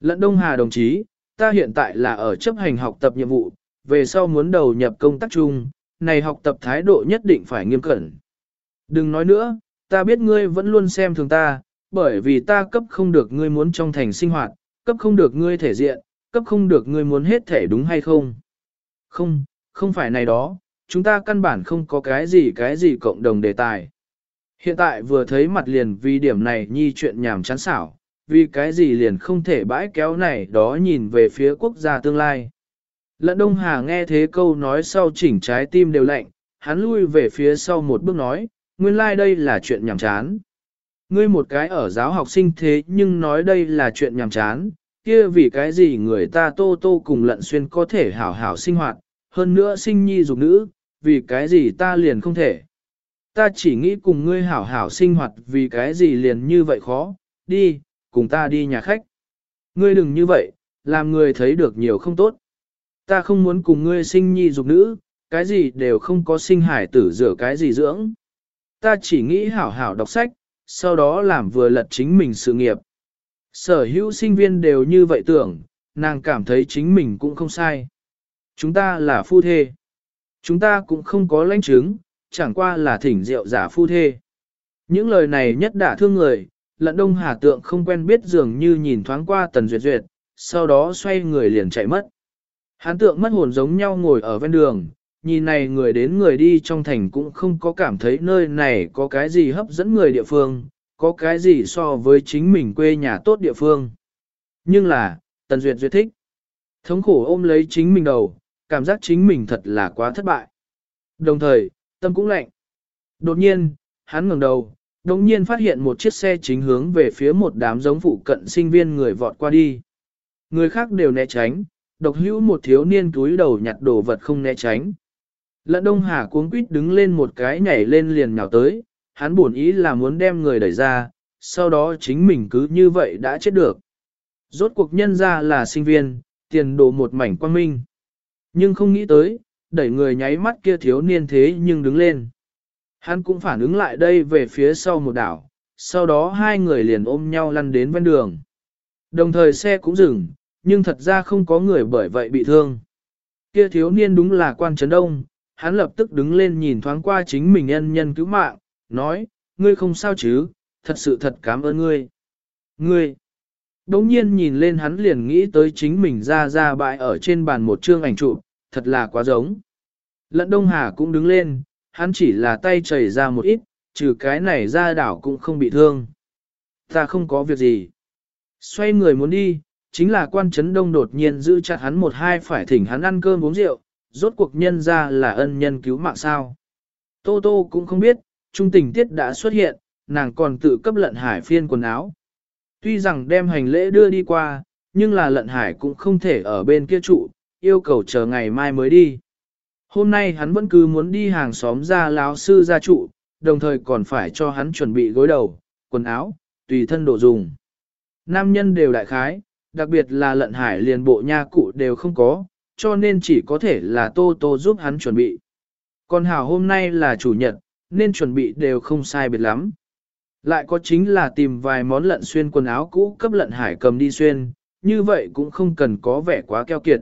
Lận Đông Hà đồng chí, ta hiện tại là ở chấp hành học tập nhiệm vụ, về sau muốn đầu nhập công tác chung, này học tập thái độ nhất định phải nghiêm cẩn. Đừng nói nữa, ta biết ngươi vẫn luôn xem thường ta, bởi vì ta cấp không được ngươi muốn trong thành sinh hoạt, cấp không được ngươi thể diện, cấp không được ngươi muốn hết thể đúng hay không. Không, không phải này đó, chúng ta căn bản không có cái gì cái gì cộng đồng đề tài. Hiện tại vừa thấy mặt liền vì điểm này nhi chuyện nhảm chán xảo, vì cái gì liền không thể bãi kéo này đó nhìn về phía quốc gia tương lai. Lận Đông Hà nghe thế câu nói sau chỉnh trái tim đều lạnh, hắn lui về phía sau một bước nói, nguyên lai like đây là chuyện nhảm chán. Ngươi một cái ở giáo học sinh thế nhưng nói đây là chuyện nhảm chán, kia vì cái gì người ta tô tô cùng lận xuyên có thể hảo hảo sinh hoạt, hơn nữa sinh nhi dục nữ, vì cái gì ta liền không thể. Ta chỉ nghĩ cùng ngươi hảo hảo sinh hoạt vì cái gì liền như vậy khó, đi, cùng ta đi nhà khách. Ngươi đừng như vậy, làm người thấy được nhiều không tốt. Ta không muốn cùng ngươi sinh nhi dục nữ, cái gì đều không có sinh hải tử rửa cái gì dưỡng. Ta chỉ nghĩ hảo hảo đọc sách, sau đó làm vừa lật chính mình sự nghiệp. Sở hữu sinh viên đều như vậy tưởng, nàng cảm thấy chính mình cũng không sai. Chúng ta là phu thê. Chúng ta cũng không có lãnh chứng, chẳng qua là thỉnh rượu giả phu thê. Những lời này nhất đả thương người, lận đông hà tượng không quen biết dường như nhìn thoáng qua tần duyệt duyệt, sau đó xoay người liền chạy mất. Hán tượng mất hồn giống nhau ngồi ở ven đường, nhìn này người đến người đi trong thành cũng không có cảm thấy nơi này có cái gì hấp dẫn người địa phương, có cái gì so với chính mình quê nhà tốt địa phương. Nhưng là, Tần Duyệt Duyệt thích. Thống khổ ôm lấy chính mình đầu, cảm giác chính mình thật là quá thất bại. Đồng thời, tâm cũng lạnh. Đột nhiên, hắn ngẩng đầu, đồng nhiên phát hiện một chiếc xe chính hướng về phía một đám giống phụ cận sinh viên người vọt qua đi. Người khác đều né tránh, độc hữu một thiếu niên túi đầu nhặt đồ vật không né tránh. Lận Đông Hà cuống quýt đứng lên một cái nhảy lên liền nhào tới, hắn buồn ý là muốn đem người đẩy ra, sau đó chính mình cứ như vậy đã chết được. Rốt cuộc nhân ra là sinh viên, tiền đồ một mảnh quang minh. Nhưng không nghĩ tới, đẩy người nháy mắt kia thiếu niên thế nhưng đứng lên. Hắn cũng phản ứng lại đây về phía sau một đảo, sau đó hai người liền ôm nhau lăn đến ven đường. Đồng thời xe cũng dừng, nhưng thật ra không có người bởi vậy bị thương. Kia thiếu niên đúng là quan trấn đông, hắn lập tức đứng lên nhìn thoáng qua chính mình nhân nhân cứu mạng, nói, ngươi không sao chứ, thật sự thật cảm ơn ngươi. Ngươi, đống nhiên nhìn lên hắn liền nghĩ tới chính mình ra ra bại ở trên bàn một chương ảnh chụp, thật là quá giống. Lận Đông Hà cũng đứng lên, hắn chỉ là tay chảy ra một ít, trừ cái này ra đảo cũng không bị thương. Ta không có việc gì. Xoay người muốn đi, chính là quan chấn đông đột nhiên giữ chặt hắn một hai phải thỉnh hắn ăn cơm uống rượu, rốt cuộc nhân ra là ân nhân cứu mạng sao. Tô Tô cũng không biết, trung tình tiết đã xuất hiện, nàng còn tự cấp lận hải phiên quần áo. Tuy rằng đem hành lễ đưa đi qua, nhưng là lận hải cũng không thể ở bên kia trụ, yêu cầu chờ ngày mai mới đi. Hôm nay hắn vẫn cứ muốn đi hàng xóm ra láo sư gia trụ, đồng thời còn phải cho hắn chuẩn bị gối đầu, quần áo, tùy thân đồ dùng. Nam nhân đều đại khái, đặc biệt là lận hải liền bộ nha cụ đều không có, cho nên chỉ có thể là tô tô giúp hắn chuẩn bị. Còn hảo hôm nay là chủ nhật, nên chuẩn bị đều không sai biệt lắm. Lại có chính là tìm vài món lận xuyên quần áo cũ cấp lận hải cầm đi xuyên, như vậy cũng không cần có vẻ quá keo kiệt.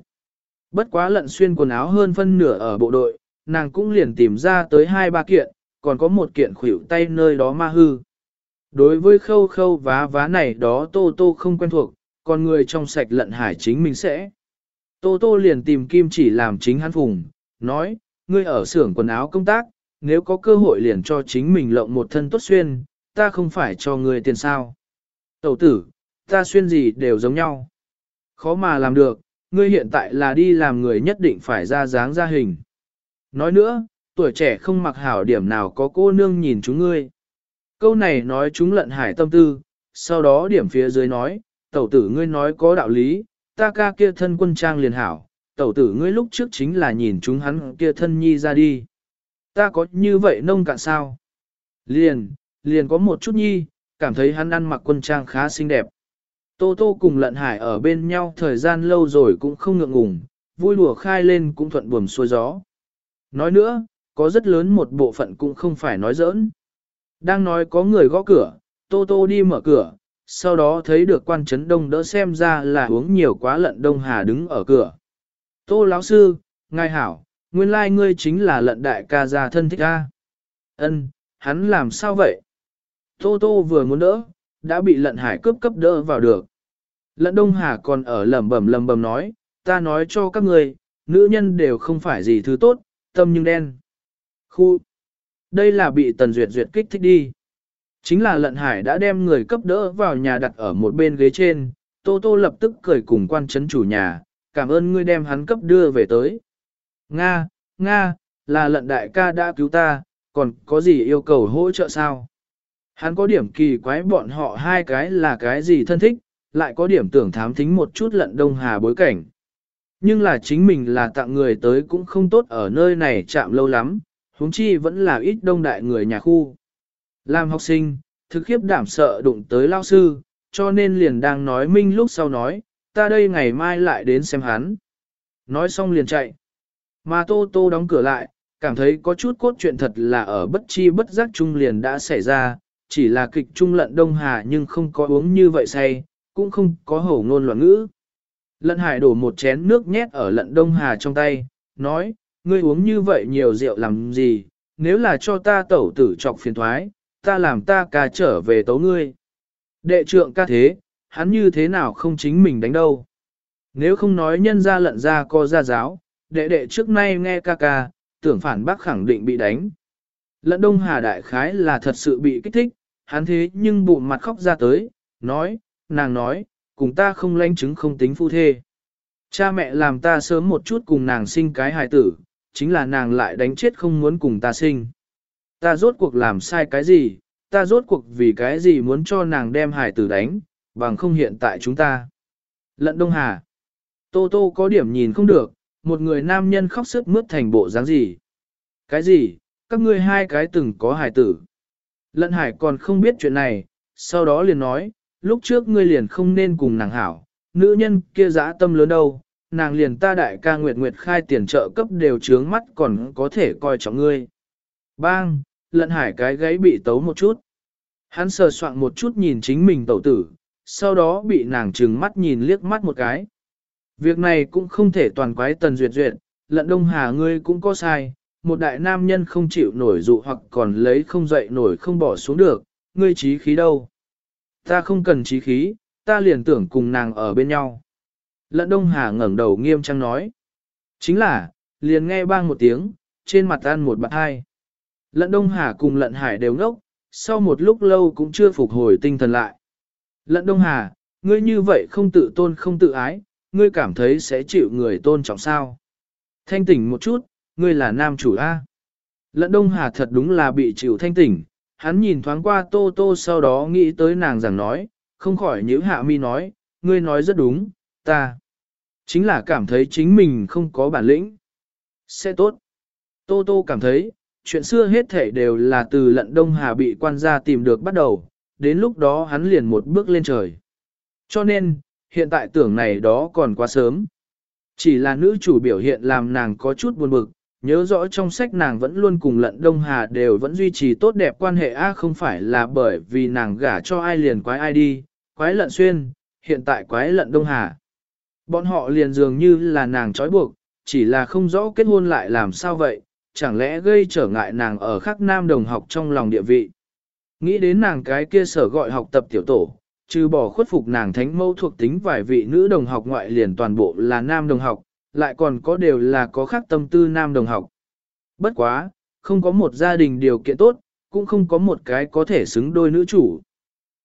Bất quá lận xuyên quần áo hơn phân nửa ở bộ đội, nàng cũng liền tìm ra tới hai ba kiện, còn có một kiện khuỷu tay nơi đó ma hư. Đối với khâu khâu vá vá này đó tô tô không quen thuộc, còn người trong sạch lận hải chính mình sẽ. Tô tô liền tìm kim chỉ làm chính hắn phùng, nói, ngươi ở xưởng quần áo công tác, nếu có cơ hội liền cho chính mình lộng một thân tốt xuyên, ta không phải cho ngươi tiền sao. Tẩu tử, ta xuyên gì đều giống nhau. Khó mà làm được, ngươi hiện tại là đi làm người nhất định phải ra dáng ra hình. Nói nữa, tuổi trẻ không mặc hảo điểm nào có cô nương nhìn chúng ngươi. Câu này nói chúng lận hải tâm tư, sau đó điểm phía dưới nói, tẩu tử ngươi nói có đạo lý, ta ca kia thân quân trang liền hảo, tẩu tử ngươi lúc trước chính là nhìn chúng hắn kia thân nhi ra đi. Ta có như vậy nông cạn sao? Liền, liền có một chút nhi, cảm thấy hắn ăn mặc quân trang khá xinh đẹp. Tô Tô cùng lận hải ở bên nhau thời gian lâu rồi cũng không ngượng ngùng, vui đùa khai lên cũng thuận buồm xuôi gió. Nói nữa, có rất lớn một bộ phận cũng không phải nói giỡn. Đang nói có người gõ cửa, Tô Tô đi mở cửa, sau đó thấy được quan trấn đông đỡ xem ra là uống nhiều quá lận đông hà đứng ở cửa. Tô lão sư, ngài hảo, nguyên lai ngươi chính là lận đại ca gia thân thích a. Ân, hắn làm sao vậy? Tô Tô vừa muốn đỡ, đã bị lận hải cướp cấp đỡ vào được. Lận Đông Hà còn ở lẩm bẩm lẩm bẩm nói, ta nói cho các người, nữ nhân đều không phải gì thứ tốt, tâm nhưng đen. Khu! Đây là bị Tần Duyệt Duyệt kích thích đi. Chính là lận hải đã đem người cấp đỡ vào nhà đặt ở một bên ghế trên, Tô Tô lập tức cười cùng quan chấn chủ nhà, cảm ơn ngươi đem hắn cấp đưa về tới. Nga, Nga, là lận đại ca đã cứu ta, còn có gì yêu cầu hỗ trợ sao? Hắn có điểm kỳ quái bọn họ hai cái là cái gì thân thích, lại có điểm tưởng thám thính một chút lận đông hà bối cảnh. Nhưng là chính mình là tặng người tới cũng không tốt ở nơi này chạm lâu lắm, huống chi vẫn là ít đông đại người nhà khu. Làm học sinh, thực khiếp đảm sợ đụng tới lao sư, cho nên liền đang nói minh lúc sau nói, ta đây ngày mai lại đến xem hắn. Nói xong liền chạy. Mà Tô Tô đóng cửa lại, cảm thấy có chút cốt chuyện thật là ở bất chi bất giác chung liền đã xảy ra, chỉ là kịch trung lận Đông Hà nhưng không có uống như vậy say, cũng không có hổ ngôn loạn ngữ. Lận Hải đổ một chén nước nhét ở lận Đông Hà trong tay, nói, ngươi uống như vậy nhiều rượu làm gì, nếu là cho ta tẩu tử trọc phiền thoái, ta làm ta ca trở về tấu ngươi. Đệ trượng ca thế, hắn như thế nào không chính mình đánh đâu. Nếu không nói nhân ra lận ra co ra giáo, đệ đệ trước nay nghe ca ca, tưởng phản bác khẳng định bị đánh. Lận đông hà đại khái là thật sự bị kích thích, hắn thế nhưng bụng mặt khóc ra tới, nói, nàng nói, cùng ta không lanh chứng không tính phu thê. Cha mẹ làm ta sớm một chút cùng nàng sinh cái hài tử, chính là nàng lại đánh chết không muốn cùng ta sinh. Ta rốt cuộc làm sai cái gì, ta rốt cuộc vì cái gì muốn cho nàng đem hài tử đánh, bằng không hiện tại chúng ta. Lận Đông Hà. Tô Tô có điểm nhìn không được, một người nam nhân khóc sức mướt thành bộ dáng gì. Cái gì, các ngươi hai cái từng có hài tử. Lận Hải còn không biết chuyện này, sau đó liền nói, lúc trước ngươi liền không nên cùng nàng hảo, nữ nhân kia dã tâm lớn đâu, nàng liền ta đại ca Nguyệt Nguyệt khai tiền trợ cấp đều trướng mắt còn có thể coi trọng ngươi. Bang, lận hải cái gáy bị tấu một chút. Hắn sờ soạn một chút nhìn chính mình tẩu tử, sau đó bị nàng trừng mắt nhìn liếc mắt một cái. Việc này cũng không thể toàn quái tần duyệt duyệt, lận đông hà ngươi cũng có sai, một đại nam nhân không chịu nổi dụ hoặc còn lấy không dậy nổi không bỏ xuống được, ngươi trí khí đâu. Ta không cần trí khí, ta liền tưởng cùng nàng ở bên nhau. Lận Đông Hà ngẩng đầu nghiêm trang nói. Chính là, liền nghe bang một tiếng, trên mặt ăn một bạc hai. Lận Đông Hà cùng Lận Hải đều ngốc, sau một lúc lâu cũng chưa phục hồi tinh thần lại. Lận Đông Hà, ngươi như vậy không tự tôn không tự ái, ngươi cảm thấy sẽ chịu người tôn trọng sao. Thanh tỉnh một chút, ngươi là nam chủ A. Lận Đông Hà thật đúng là bị chịu thanh tỉnh, hắn nhìn thoáng qua Tô Tô sau đó nghĩ tới nàng rằng nói, không khỏi nhíu hạ mi nói, ngươi nói rất đúng, ta chính là cảm thấy chính mình không có bản lĩnh. Sẽ tốt. Tô Tô cảm thấy, chuyện xưa hết thể đều là từ lận Đông Hà bị quan gia tìm được bắt đầu, đến lúc đó hắn liền một bước lên trời. Cho nên, hiện tại tưởng này đó còn quá sớm. Chỉ là nữ chủ biểu hiện làm nàng có chút buồn bực, nhớ rõ trong sách nàng vẫn luôn cùng lận Đông Hà đều vẫn duy trì tốt đẹp quan hệ A không phải là bởi vì nàng gả cho ai liền quái ai đi, quái lận xuyên, hiện tại quái lận Đông Hà. Bọn họ liền dường như là nàng trói buộc, chỉ là không rõ kết hôn lại làm sao vậy, chẳng lẽ gây trở ngại nàng ở khắc nam đồng học trong lòng địa vị. Nghĩ đến nàng cái kia sở gọi học tập tiểu tổ, trừ bỏ khuất phục nàng thánh mâu thuộc tính vài vị nữ đồng học ngoại liền toàn bộ là nam đồng học, lại còn có đều là có khác tâm tư nam đồng học. Bất quá, không có một gia đình điều kiện tốt, cũng không có một cái có thể xứng đôi nữ chủ.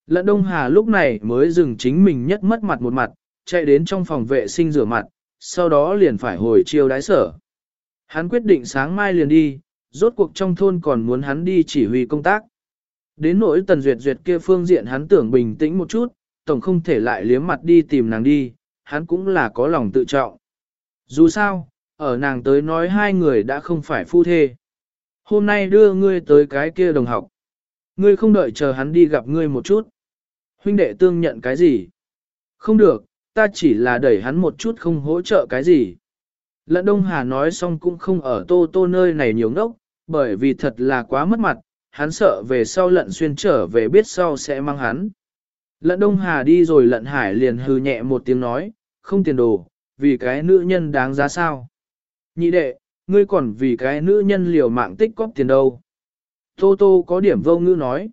Lận Đông Hà lúc này mới dừng chính mình nhất mất mặt một mặt, chạy đến trong phòng vệ sinh rửa mặt, sau đó liền phải hồi chiêu đái sở. Hắn quyết định sáng mai liền đi, rốt cuộc trong thôn còn muốn hắn đi chỉ huy công tác. Đến nỗi tần duyệt duyệt kia phương diện hắn tưởng bình tĩnh một chút, tổng không thể lại liếm mặt đi tìm nàng đi, hắn cũng là có lòng tự trọng. Dù sao, ở nàng tới nói hai người đã không phải phu thê. Hôm nay đưa ngươi tới cái kia đồng học. Ngươi không đợi chờ hắn đi gặp ngươi một chút. Huynh đệ tương nhận cái gì? Không được, ta chỉ là đẩy hắn một chút không hỗ trợ cái gì. Lận Đông Hà nói xong cũng không ở tô tô nơi này nhiều ngốc, bởi vì thật là quá mất mặt, hắn sợ về sau lận xuyên trở về biết sau sẽ mang hắn. Lận Đông Hà đi rồi lận hải liền hừ nhẹ một tiếng nói, không tiền đồ, vì cái nữ nhân đáng giá sao. Nhị đệ, ngươi còn vì cái nữ nhân liều mạng tích cóp tiền đâu. Tô Tô có điểm vô ngữ nói,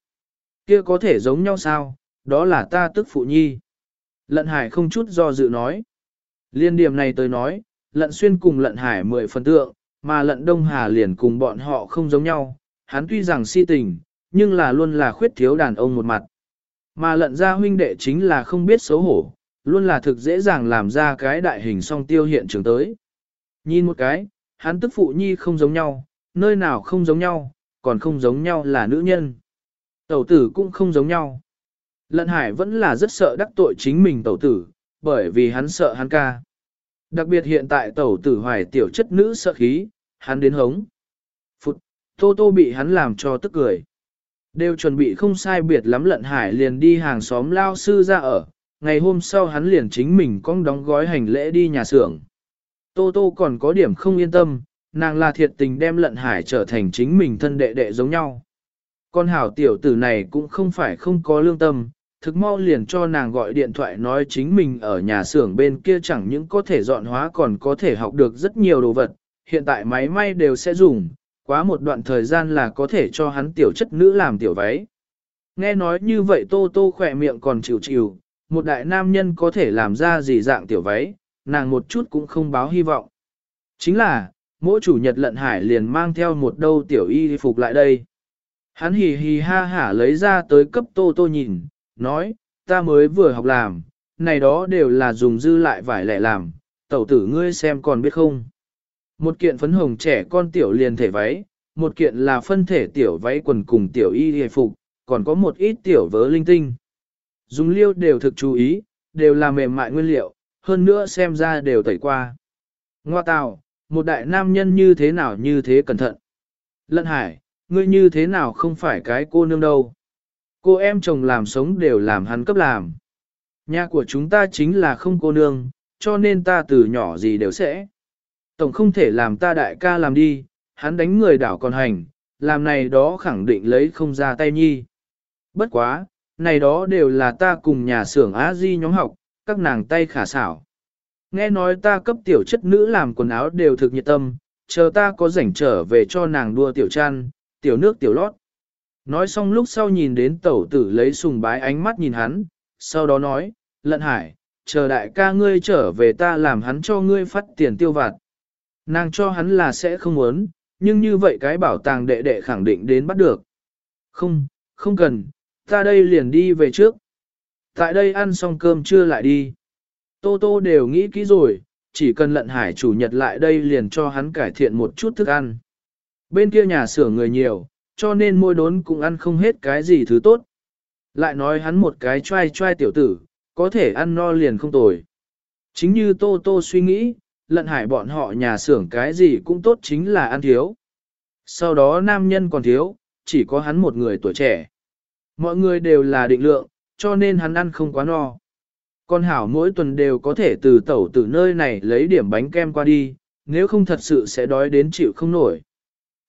kia có thể giống nhau sao, đó là ta tức phụ nhi. Lận hải không chút do dự nói. Liên điểm này tới nói, lận xuyên cùng lận hải mười phần tượng, mà lận đông hà liền cùng bọn họ không giống nhau. Hắn tuy rằng si tình, nhưng là luôn là khuyết thiếu đàn ông một mặt. Mà lận gia huynh đệ chính là không biết xấu hổ, luôn là thực dễ dàng làm ra cái đại hình song tiêu hiện trường tới. Nhìn một cái, hắn tức phụ nhi không giống nhau, nơi nào không giống nhau, còn không giống nhau là nữ nhân. Tẩu tử cũng không giống nhau. Lận hải vẫn là rất sợ đắc tội chính mình tẩu tử, bởi vì hắn sợ hắn ca. Đặc biệt hiện tại tẩu tử hoài tiểu chất nữ sợ khí, hắn đến hống. Phụt, tô tô bị hắn làm cho tức cười. Đều chuẩn bị không sai biệt lắm lận hải liền đi hàng xóm lao sư ra ở, ngày hôm sau hắn liền chính mình cong đóng gói hành lễ đi nhà xưởng. Tô Tô còn có điểm không yên tâm, nàng là thiệt tình đem lận hải trở thành chính mình thân đệ đệ giống nhau. Con hảo tiểu tử này cũng không phải không có lương tâm, thực mau liền cho nàng gọi điện thoại nói chính mình ở nhà xưởng bên kia chẳng những có thể dọn hóa còn có thể học được rất nhiều đồ vật, hiện tại máy may đều sẽ dùng, quá một đoạn thời gian là có thể cho hắn tiểu chất nữ làm tiểu váy. Nghe nói như vậy tô tô khỏe miệng còn chịu chịu, một đại nam nhân có thể làm ra gì dạng tiểu váy, nàng một chút cũng không báo hy vọng. Chính là, mỗi chủ nhật lận hải liền mang theo một đâu tiểu y phục lại đây. Hắn hì hì ha hả lấy ra tới cấp tô tô nhìn, nói, ta mới vừa học làm, này đó đều là dùng dư lại vải lẻ làm, tẩu tử ngươi xem còn biết không. Một kiện phấn hồng trẻ con tiểu liền thể váy, một kiện là phân thể tiểu váy quần cùng tiểu y hề phục, còn có một ít tiểu vớ linh tinh. Dùng liêu đều thực chú ý, đều là mềm mại nguyên liệu, hơn nữa xem ra đều tẩy qua. Ngoa tào, một đại nam nhân như thế nào như thế cẩn thận. Lận hải, ngươi như thế nào không phải cái cô nương đâu. Cô em chồng làm sống đều làm hắn cấp làm. Nhà của chúng ta chính là không cô nương, cho nên ta từ nhỏ gì đều sẽ. Tổng không thể làm ta đại ca làm đi, hắn đánh người đảo còn hành, làm này đó khẳng định lấy không ra tay nhi. Bất quá, này đó đều là ta cùng nhà xưởng á di nhóm học, các nàng tay khả xảo. Nghe nói ta cấp tiểu chất nữ làm quần áo đều thực nhiệt tâm, chờ ta có rảnh trở về cho nàng đua tiểu chăn, tiểu nước tiểu lót. Nói xong lúc sau nhìn đến tẩu tử lấy sùng bái ánh mắt nhìn hắn, sau đó nói, lận hải, chờ đại ca ngươi trở về ta làm hắn cho ngươi phát tiền tiêu vặt. Nàng cho hắn là sẽ không muốn, nhưng như vậy cái bảo tàng đệ đệ khẳng định đến bắt được. Không, không cần, ta đây liền đi về trước. Tại đây ăn xong cơm chưa lại đi. Tô Tô đều nghĩ kỹ rồi, chỉ cần lận hải chủ nhật lại đây liền cho hắn cải thiện một chút thức ăn. Bên kia nhà xưởng người nhiều, cho nên môi đốn cũng ăn không hết cái gì thứ tốt. Lại nói hắn một cái trai trai tiểu tử, có thể ăn no liền không tồi. Chính như Tô Tô suy nghĩ, lận hải bọn họ nhà xưởng cái gì cũng tốt chính là ăn thiếu. Sau đó nam nhân còn thiếu, chỉ có hắn một người tuổi trẻ. Mọi người đều là định lượng, cho nên hắn ăn không quá no. Con hảo mỗi tuần đều có thể từ tẩu từ nơi này lấy điểm bánh kem qua đi, nếu không thật sự sẽ đói đến chịu không nổi.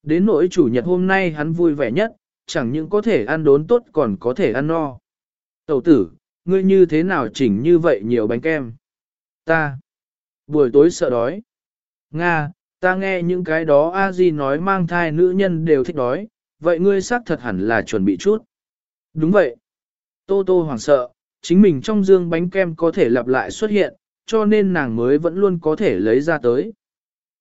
Đến nỗi chủ nhật hôm nay hắn vui vẻ nhất, chẳng những có thể ăn đốn tốt còn có thể ăn no. Tẩu tử, ngươi như thế nào chỉnh như vậy nhiều bánh kem? Ta, buổi tối sợ đói. Nga, ta nghe những cái đó a di nói mang thai nữ nhân đều thích đói, vậy ngươi xác thật hẳn là chuẩn bị chút. Đúng vậy. Tô Tô hoảng sợ, chính mình trong dương bánh kem có thể lặp lại xuất hiện, cho nên nàng mới vẫn luôn có thể lấy ra tới.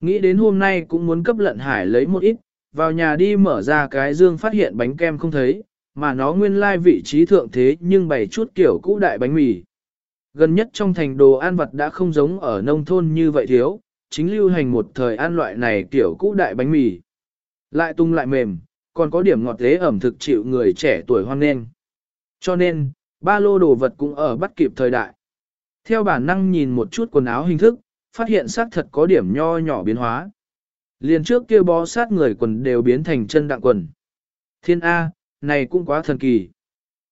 Nghĩ đến hôm nay cũng muốn cấp lận hải lấy một ít, vào nhà đi mở ra cái dương phát hiện bánh kem không thấy, mà nó nguyên lai vị trí thượng thế nhưng bày chút kiểu cũ đại bánh mì. Gần nhất trong thành đồ ăn vật đã không giống ở nông thôn như vậy thiếu, chính lưu hành một thời ăn loại này kiểu cũ đại bánh mì. Lại tung lại mềm, còn có điểm ngọt thế ẩm thực chịu người trẻ tuổi hoan nghênh. Cho nên, ba lô đồ vật cũng ở bắt kịp thời đại. Theo bản năng nhìn một chút quần áo hình thức, phát hiện xác thật có điểm nho nhỏ biến hóa. Liền trước kia bó sát người quần đều biến thành chân đặng quần. Thiên A, này cũng quá thần kỳ.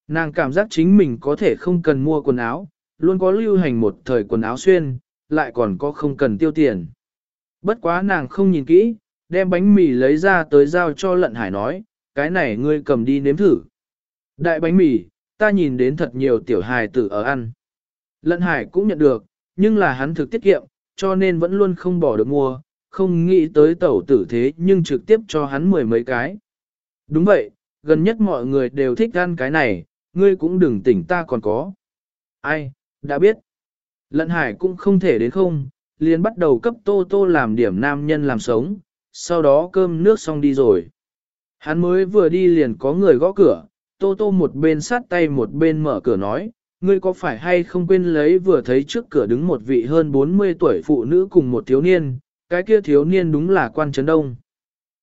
Nàng cảm giác chính mình có thể không cần mua quần áo, luôn có lưu hành một thời quần áo xuyên, lại còn có không cần tiêu tiền. Bất quá nàng không nhìn kỹ, đem bánh mì lấy ra tới giao cho lận hải nói, cái này ngươi cầm đi nếm thử. Đại bánh mì, ta nhìn đến thật nhiều tiểu hài tử ở ăn. Lận hải cũng nhận được, nhưng là hắn thực tiết kiệm, cho nên vẫn luôn không bỏ được mua, không nghĩ tới tẩu tử thế nhưng trực tiếp cho hắn mười mấy cái. Đúng vậy, gần nhất mọi người đều thích ăn cái này, ngươi cũng đừng tỉnh ta còn có. Ai, đã biết. Lận hải cũng không thể đến không, liền bắt đầu cấp tô tô làm điểm nam nhân làm sống, sau đó cơm nước xong đi rồi. Hắn mới vừa đi liền có người gõ cửa, tô tô một bên sát tay một bên mở cửa nói, ngươi có phải hay không quên lấy vừa thấy trước cửa đứng một vị hơn 40 tuổi phụ nữ cùng một thiếu niên, cái kia thiếu niên đúng là quan trấn đông.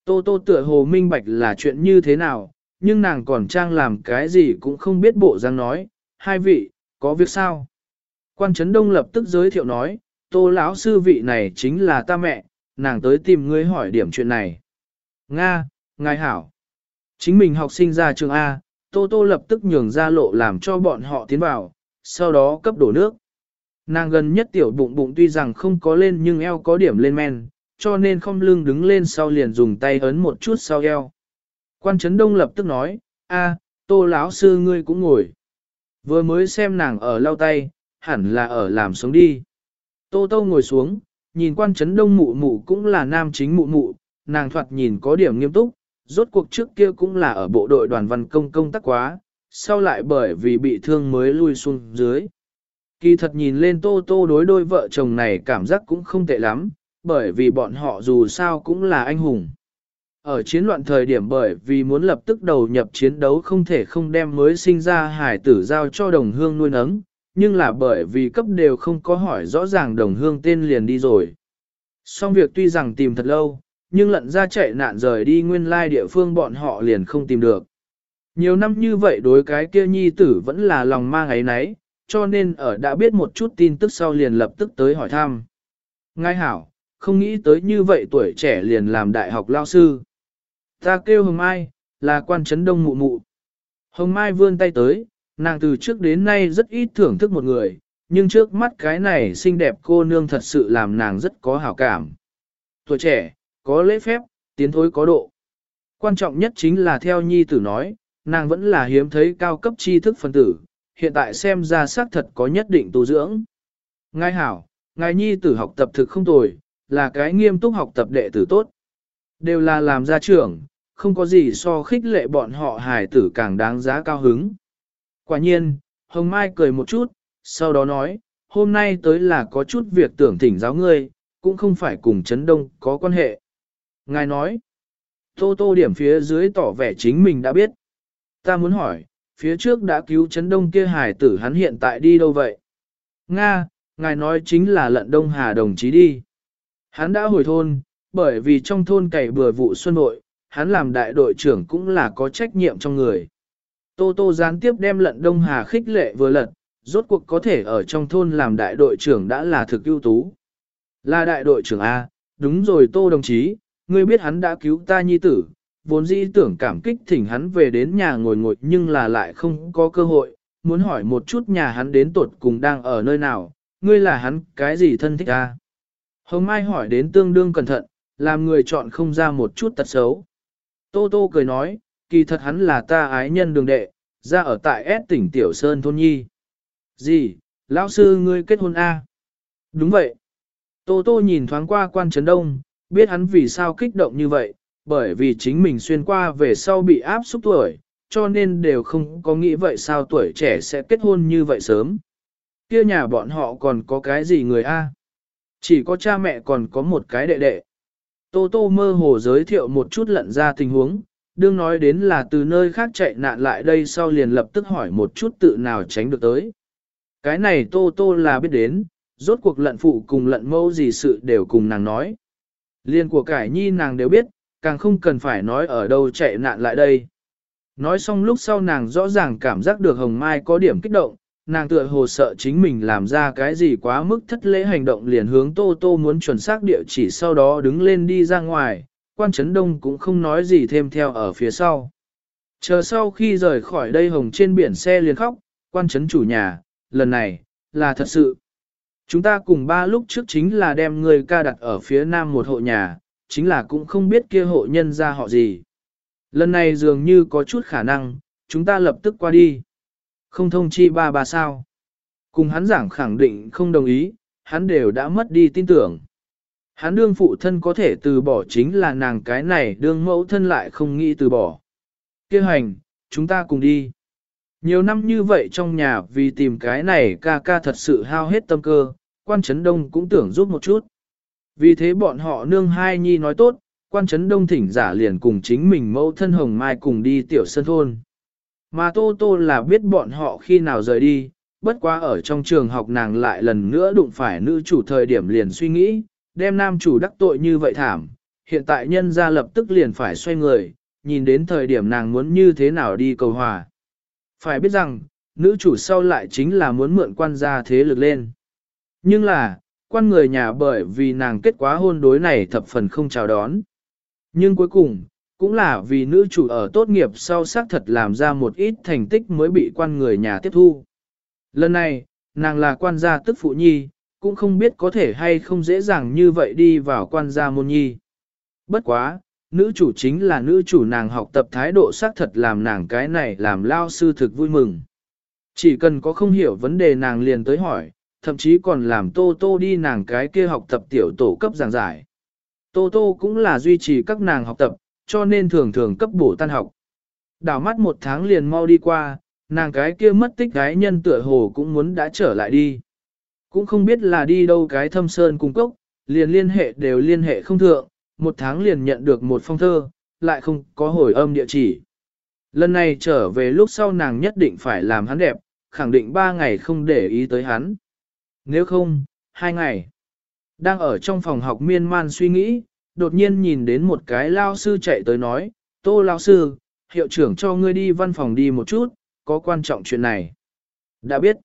Tô tô tựa hồ minh bạch là chuyện như thế nào, nhưng nàng còn trang làm cái gì cũng không biết bộ dáng nói, hai vị, có việc sao? Quan trấn đông lập tức giới thiệu nói, tô lão sư vị này chính là ta mẹ, nàng tới tìm ngươi hỏi điểm chuyện này. Nga, ngài hảo. Chính mình học sinh ra trường A, Tô Tô lập tức nhường ra lộ làm cho bọn họ tiến vào, sau đó cấp đổ nước. Nàng gần nhất tiểu bụng bụng tuy rằng không có lên nhưng eo có điểm lên men, cho nên không lưng đứng lên sau liền dùng tay ấn một chút sau eo. Quan Trấn Đông lập tức nói, a, tô lão sư ngươi cũng ngồi. Vừa mới xem nàng ở lau tay, hẳn là ở làm sống đi. Tô tô ngồi xuống, nhìn quan chấn Đông mụ mụ cũng là nam chính mụ mụ, nàng thoạt nhìn có điểm nghiêm túc, rốt cuộc trước kia cũng là ở bộ đội đoàn văn công công tác quá, sau lại bởi vì bị thương mới lui xuống dưới. Kỳ thật nhìn lên tô tô đối đôi vợ chồng này cảm giác cũng không tệ lắm, bởi vì bọn họ dù sao cũng là anh hùng. Ở chiến loạn thời điểm bởi vì muốn lập tức đầu nhập chiến đấu không thể không đem mới sinh ra hải tử giao cho đồng hương nuôi nấng, nhưng là bởi vì cấp đều không có hỏi rõ ràng đồng hương tên liền đi rồi. Xong việc tuy rằng tìm thật lâu, nhưng lận ra chạy nạn rời đi nguyên lai địa phương bọn họ liền không tìm được. Nhiều năm như vậy đối cái kia nhi tử vẫn là lòng mang ấy nấy, cho nên ở đã biết một chút tin tức sau liền lập tức tới hỏi thăm. ngay hảo, không nghĩ tới như vậy tuổi trẻ liền làm đại học lao sư. Ta kêu Hồng Mai, là quan trấn đông mụ mụ. Hồng Mai vươn tay tới, nàng từ trước đến nay rất ít thưởng thức một người, nhưng trước mắt cái này xinh đẹp cô nương thật sự làm nàng rất có hảo cảm. Tuổi trẻ, có lễ phép, tiến thối có độ. Quan trọng nhất chính là theo nhi tử nói, nàng vẫn là hiếm thấy cao cấp tri thức phân tử, hiện tại xem ra xác thật có nhất định tu dưỡng. Ngài hảo, ngài nhi tử học tập thực không tồi, là cái nghiêm túc học tập đệ tử tốt. Đều là làm gia trưởng, không có gì so khích lệ bọn họ hài tử càng đáng giá cao hứng. Quả nhiên, Hồng Mai cười một chút, sau đó nói, hôm nay tới là có chút việc tưởng thỉnh giáo ngươi, cũng không phải cùng Trấn đông có quan hệ. Ngài nói, tô tô điểm phía dưới tỏ vẻ chính mình đã biết. Ta muốn hỏi, phía trước đã cứu Trấn đông kia hài tử hắn hiện tại đi đâu vậy? Nga, ngài nói chính là lận đông hà đồng chí đi. Hắn đã hồi thôn, bởi vì trong thôn cày bừa vụ xuân nội, hắn làm đại đội trưởng cũng là có trách nhiệm trong người. Tô Tô gián tiếp đem lận Đông Hà khích lệ vừa lật, rốt cuộc có thể ở trong thôn làm đại đội trưởng đã là thực ưu tú. Là đại đội trưởng A, đúng rồi Tô đồng chí, ngươi biết hắn đã cứu ta nhi tử, vốn dĩ tưởng cảm kích thỉnh hắn về đến nhà ngồi ngồi nhưng là lại không có cơ hội, muốn hỏi một chút nhà hắn đến tuột cùng đang ở nơi nào, ngươi là hắn cái gì thân thích A. Hồng Mai hỏi đến tương đương cẩn thận, làm người chọn không ra một chút tật xấu. Tô Tô cười nói, kỳ thật hắn là ta ái nhân đường đệ, ra ở tại S tỉnh Tiểu Sơn Thôn Nhi. Gì, lão sư ngươi kết hôn A? Đúng vậy. Tô Tô nhìn thoáng qua quan trấn đông, biết hắn vì sao kích động như vậy, bởi vì chính mình xuyên qua về sau bị áp xúc tuổi, cho nên đều không có nghĩ vậy sao tuổi trẻ sẽ kết hôn như vậy sớm. Kia nhà bọn họ còn có cái gì người A? Chỉ có cha mẹ còn có một cái đệ đệ. Tô Tô mơ hồ giới thiệu một chút lận ra tình huống, đương nói đến là từ nơi khác chạy nạn lại đây sau liền lập tức hỏi một chút tự nào tránh được tới. Cái này Tô Tô là biết đến, rốt cuộc lận phụ cùng lận mâu gì sự đều cùng nàng nói. Liên của cải nhi nàng đều biết, càng không cần phải nói ở đâu chạy nạn lại đây. Nói xong lúc sau nàng rõ ràng cảm giác được Hồng Mai có điểm kích động, nàng tựa hồ sợ chính mình làm ra cái gì quá mức thất lễ hành động liền hướng Tô Tô muốn chuẩn xác địa chỉ sau đó đứng lên đi ra ngoài, quan chấn đông cũng không nói gì thêm theo ở phía sau. Chờ sau khi rời khỏi đây hồng trên biển xe liền khóc, quan chấn chủ nhà, lần này, là thật sự. Chúng ta cùng ba lúc trước chính là đem người ca đặt ở phía nam một hộ nhà, chính là cũng không biết kia hộ nhân ra họ gì. Lần này dường như có chút khả năng, chúng ta lập tức qua đi. Không thông chi ba ba sao. Cùng hắn giảng khẳng định không đồng ý, hắn đều đã mất đi tin tưởng. Hắn đương phụ thân có thể từ bỏ chính là nàng cái này đương mẫu thân lại không nghĩ từ bỏ. Kêu hành, chúng ta cùng đi. Nhiều năm như vậy trong nhà vì tìm cái này ca ca thật sự hao hết tâm cơ, quan chấn đông cũng tưởng giúp một chút. Vì thế bọn họ nương hai nhi nói tốt, quan chấn đông thỉnh giả liền cùng chính mình mẫu thân hồng mai cùng đi tiểu sân thôn. Mà Tô Tô là biết bọn họ khi nào rời đi, bất quá ở trong trường học nàng lại lần nữa đụng phải nữ chủ thời điểm liền suy nghĩ, đem nam chủ đắc tội như vậy thảm, hiện tại nhân ra lập tức liền phải xoay người, nhìn đến thời điểm nàng muốn như thế nào đi cầu hòa. Phải biết rằng, nữ chủ sau lại chính là muốn mượn quan gia thế lực lên. Nhưng là, quan người nhà bởi vì nàng kết quá hôn đối này thập phần không chào đón. Nhưng cuối cùng, cũng là vì nữ chủ ở tốt nghiệp sau xác thật làm ra một ít thành tích mới bị quan người nhà tiếp thu. Lần này, nàng là quan gia tức phụ nhi, cũng không biết có thể hay không dễ dàng như vậy đi vào quan gia môn nhi. Bất quá, nữ chủ chính là nữ chủ nàng học tập thái độ xác thật làm nàng cái này làm lao sư thực vui mừng. Chỉ cần có không hiểu vấn đề nàng liền tới hỏi, thậm chí còn làm Tô Tô đi nàng cái kia học tập tiểu tổ cấp giảng giải. Tô Tô cũng là duy trì các nàng học tập, cho nên thường thường cấp bổ tan học. Đảo mắt một tháng liền mau đi qua, nàng cái kia mất tích gái nhân tựa hồ cũng muốn đã trở lại đi. Cũng không biết là đi đâu cái thâm sơn cung cốc, liền liên hệ đều liên hệ không thượng, một tháng liền nhận được một phong thơ, lại không có hồi âm địa chỉ. Lần này trở về lúc sau nàng nhất định phải làm hắn đẹp, khẳng định ba ngày không để ý tới hắn. Nếu không, hai ngày. Đang ở trong phòng học miên man suy nghĩ, đột nhiên nhìn đến một cái lao sư chạy tới nói, Tô lao sư, hiệu trưởng cho ngươi đi văn phòng đi một chút, có quan trọng chuyện này. Đã biết.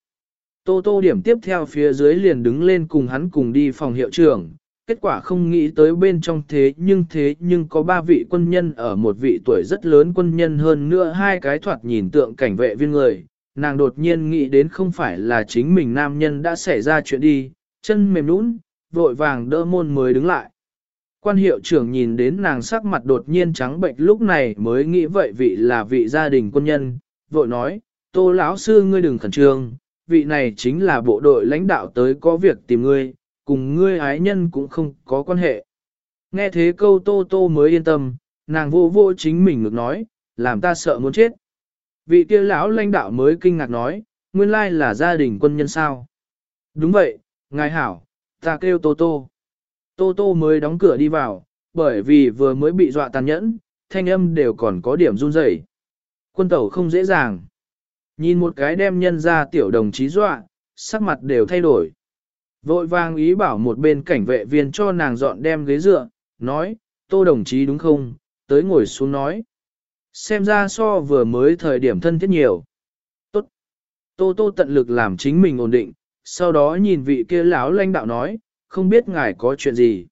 Tô tô điểm tiếp theo phía dưới liền đứng lên cùng hắn cùng đi phòng hiệu trưởng, kết quả không nghĩ tới bên trong thế nhưng thế nhưng có ba vị quân nhân ở một vị tuổi rất lớn quân nhân hơn nữa hai cái thoạt nhìn tượng cảnh vệ viên người. Nàng đột nhiên nghĩ đến không phải là chính mình nam nhân đã xảy ra chuyện đi, chân mềm nũng, vội vàng đỡ môn mới đứng lại. Quan hiệu trưởng nhìn đến nàng sắc mặt đột nhiên trắng bệnh lúc này mới nghĩ vậy vị là vị gia đình quân nhân, vội nói, tô lão sư ngươi đừng khẩn trương, vị này chính là bộ đội lãnh đạo tới có việc tìm ngươi, cùng ngươi ái nhân cũng không có quan hệ. Nghe thế câu tô tô mới yên tâm, nàng vô vô chính mình ngược nói, làm ta sợ muốn chết. Vị kia lão lãnh đạo mới kinh ngạc nói, nguyên lai là gia đình quân nhân sao. Đúng vậy, ngài hảo, ta kêu tô tô. Tô tô mới đóng cửa đi vào, bởi vì vừa mới bị dọa tàn nhẫn, thanh âm đều còn có điểm run rẩy. Quân tẩu không dễ dàng. Nhìn một cái đem nhân ra tiểu đồng chí dọa, sắc mặt đều thay đổi. Vội vàng ý bảo một bên cảnh vệ viên cho nàng dọn đem ghế dựa, nói, tô đồng chí đúng không, tới ngồi xuống nói. Xem ra so vừa mới thời điểm thân thiết nhiều. Tốt. Tô tô tận lực làm chính mình ổn định, sau đó nhìn vị kia lão lãnh đạo nói, không biết ngài có chuyện gì.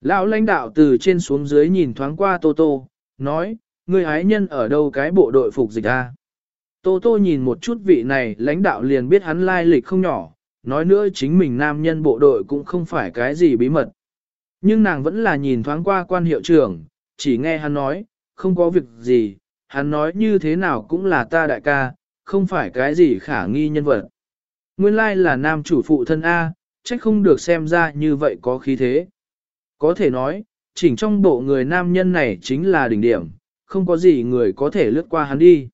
Lão lãnh đạo từ trên xuống dưới nhìn thoáng qua Tô Tô, nói, người ái nhân ở đâu cái bộ đội phục dịch a? Tô Tô nhìn một chút vị này lãnh đạo liền biết hắn lai lịch không nhỏ, nói nữa chính mình nam nhân bộ đội cũng không phải cái gì bí mật. Nhưng nàng vẫn là nhìn thoáng qua quan hiệu trưởng, chỉ nghe hắn nói, không có việc gì, hắn nói như thế nào cũng là ta đại ca, không phải cái gì khả nghi nhân vật. Nguyên lai là nam chủ phụ thân A, trách không được xem ra như vậy có khí thế. Có thể nói, chỉnh trong bộ người nam nhân này chính là đỉnh điểm, không có gì người có thể lướt qua hắn đi.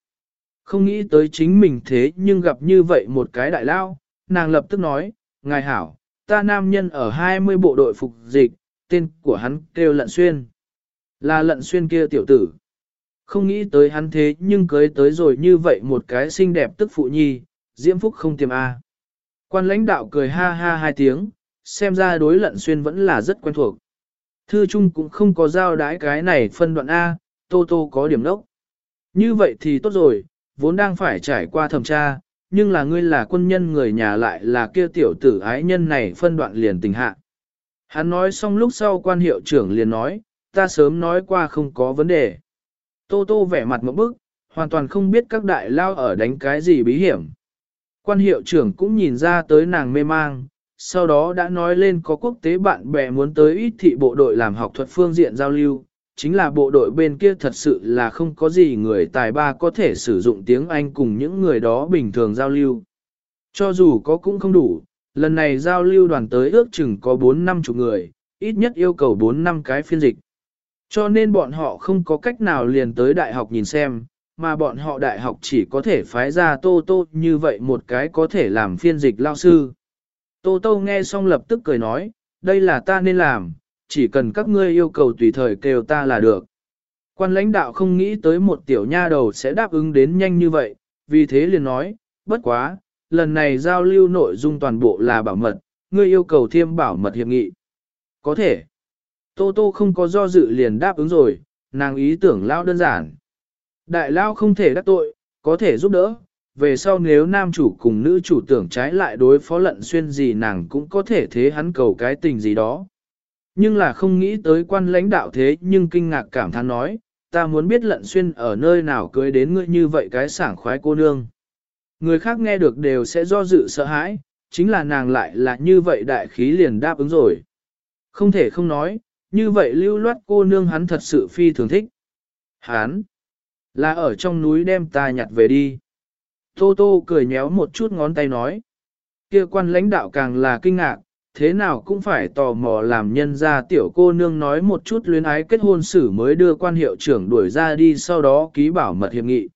Không nghĩ tới chính mình thế nhưng gặp như vậy một cái đại lao, nàng lập tức nói, ngài hảo, ta nam nhân ở 20 bộ đội phục dịch, tên của hắn kêu lận xuyên. Là lận xuyên kia tiểu tử. Không nghĩ tới hắn thế nhưng cưới tới rồi như vậy một cái xinh đẹp tức phụ nhi, diễm phúc không tiềm A. Quan lãnh đạo cười ha ha hai tiếng, xem ra đối lận xuyên vẫn là rất quen thuộc. Thư Trung cũng không có giao đái cái này phân đoạn A, Tô Tô có điểm đốc. Như vậy thì tốt rồi, vốn đang phải trải qua thẩm tra, nhưng là ngươi là quân nhân người nhà lại là kia tiểu tử ái nhân này phân đoạn liền tình hạ. Hắn nói xong lúc sau quan hiệu trưởng liền nói, ta sớm nói qua không có vấn đề. Tô Tô vẻ mặt một bức, hoàn toàn không biết các đại lao ở đánh cái gì bí hiểm. Quan hiệu trưởng cũng nhìn ra tới nàng mê mang, sau đó đã nói lên có quốc tế bạn bè muốn tới ít thị bộ đội làm học thuật phương diện giao lưu, chính là bộ đội bên kia thật sự là không có gì người tài ba có thể sử dụng tiếng Anh cùng những người đó bình thường giao lưu. Cho dù có cũng không đủ, lần này giao lưu đoàn tới ước chừng có 4 năm chục người, ít nhất yêu cầu 4 năm cái phiên dịch. Cho nên bọn họ không có cách nào liền tới đại học nhìn xem, mà bọn họ đại học chỉ có thể phái ra Tô Tô như vậy một cái có thể làm phiên dịch lao sư. Tô Tô nghe xong lập tức cười nói, đây là ta nên làm, chỉ cần các ngươi yêu cầu tùy thời kêu ta là được. Quan lãnh đạo không nghĩ tới một tiểu nha đầu sẽ đáp ứng đến nhanh như vậy, vì thế liền nói, bất quá, lần này giao lưu nội dung toàn bộ là bảo mật, ngươi yêu cầu thêm bảo mật hiệp nghị. Có thể. Tô Tô không có do dự liền đáp ứng rồi, nàng ý tưởng lao đơn giản. Đại lao không thể đắc tội, có thể giúp đỡ, về sau nếu nam chủ cùng nữ chủ tưởng trái lại đối phó lận xuyên gì nàng cũng có thể thế hắn cầu cái tình gì đó. Nhưng là không nghĩ tới quan lãnh đạo thế nhưng kinh ngạc cảm thán nói, ta muốn biết lận xuyên ở nơi nào cưới đến ngươi như vậy cái sảng khoái cô nương. Người khác nghe được đều sẽ do dự sợ hãi, chính là nàng lại là như vậy đại khí liền đáp ứng rồi. Không thể không nói, như vậy lưu loát cô nương hắn thật sự phi thường thích. Hắn, là ở trong núi đem ta nhặt về đi. Tô Tô cười nhéo một chút ngón tay nói. Kia quan lãnh đạo càng là kinh ngạc, thế nào cũng phải tò mò làm nhân ra tiểu cô nương nói một chút luyến ái kết hôn xử mới đưa quan hiệu trưởng đuổi ra đi sau đó ký bảo mật hiệp nghị.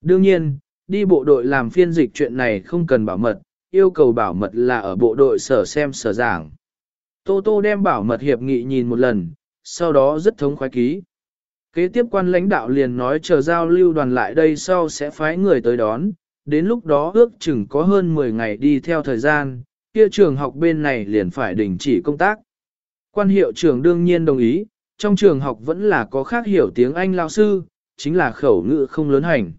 Đương nhiên, đi bộ đội làm phiên dịch chuyện này không cần bảo mật, yêu cầu bảo mật là ở bộ đội sở xem sở giảng. Tô Tô đem bảo mật hiệp nghị nhìn một lần, sau đó rất thống khoái ký. Kế tiếp quan lãnh đạo liền nói chờ giao lưu đoàn lại đây sau sẽ phái người tới đón, đến lúc đó ước chừng có hơn 10 ngày đi theo thời gian, kia trường học bên này liền phải đình chỉ công tác. Quan hiệu trưởng đương nhiên đồng ý, trong trường học vẫn là có khác hiểu tiếng Anh lao sư, chính là khẩu ngữ không lớn hành.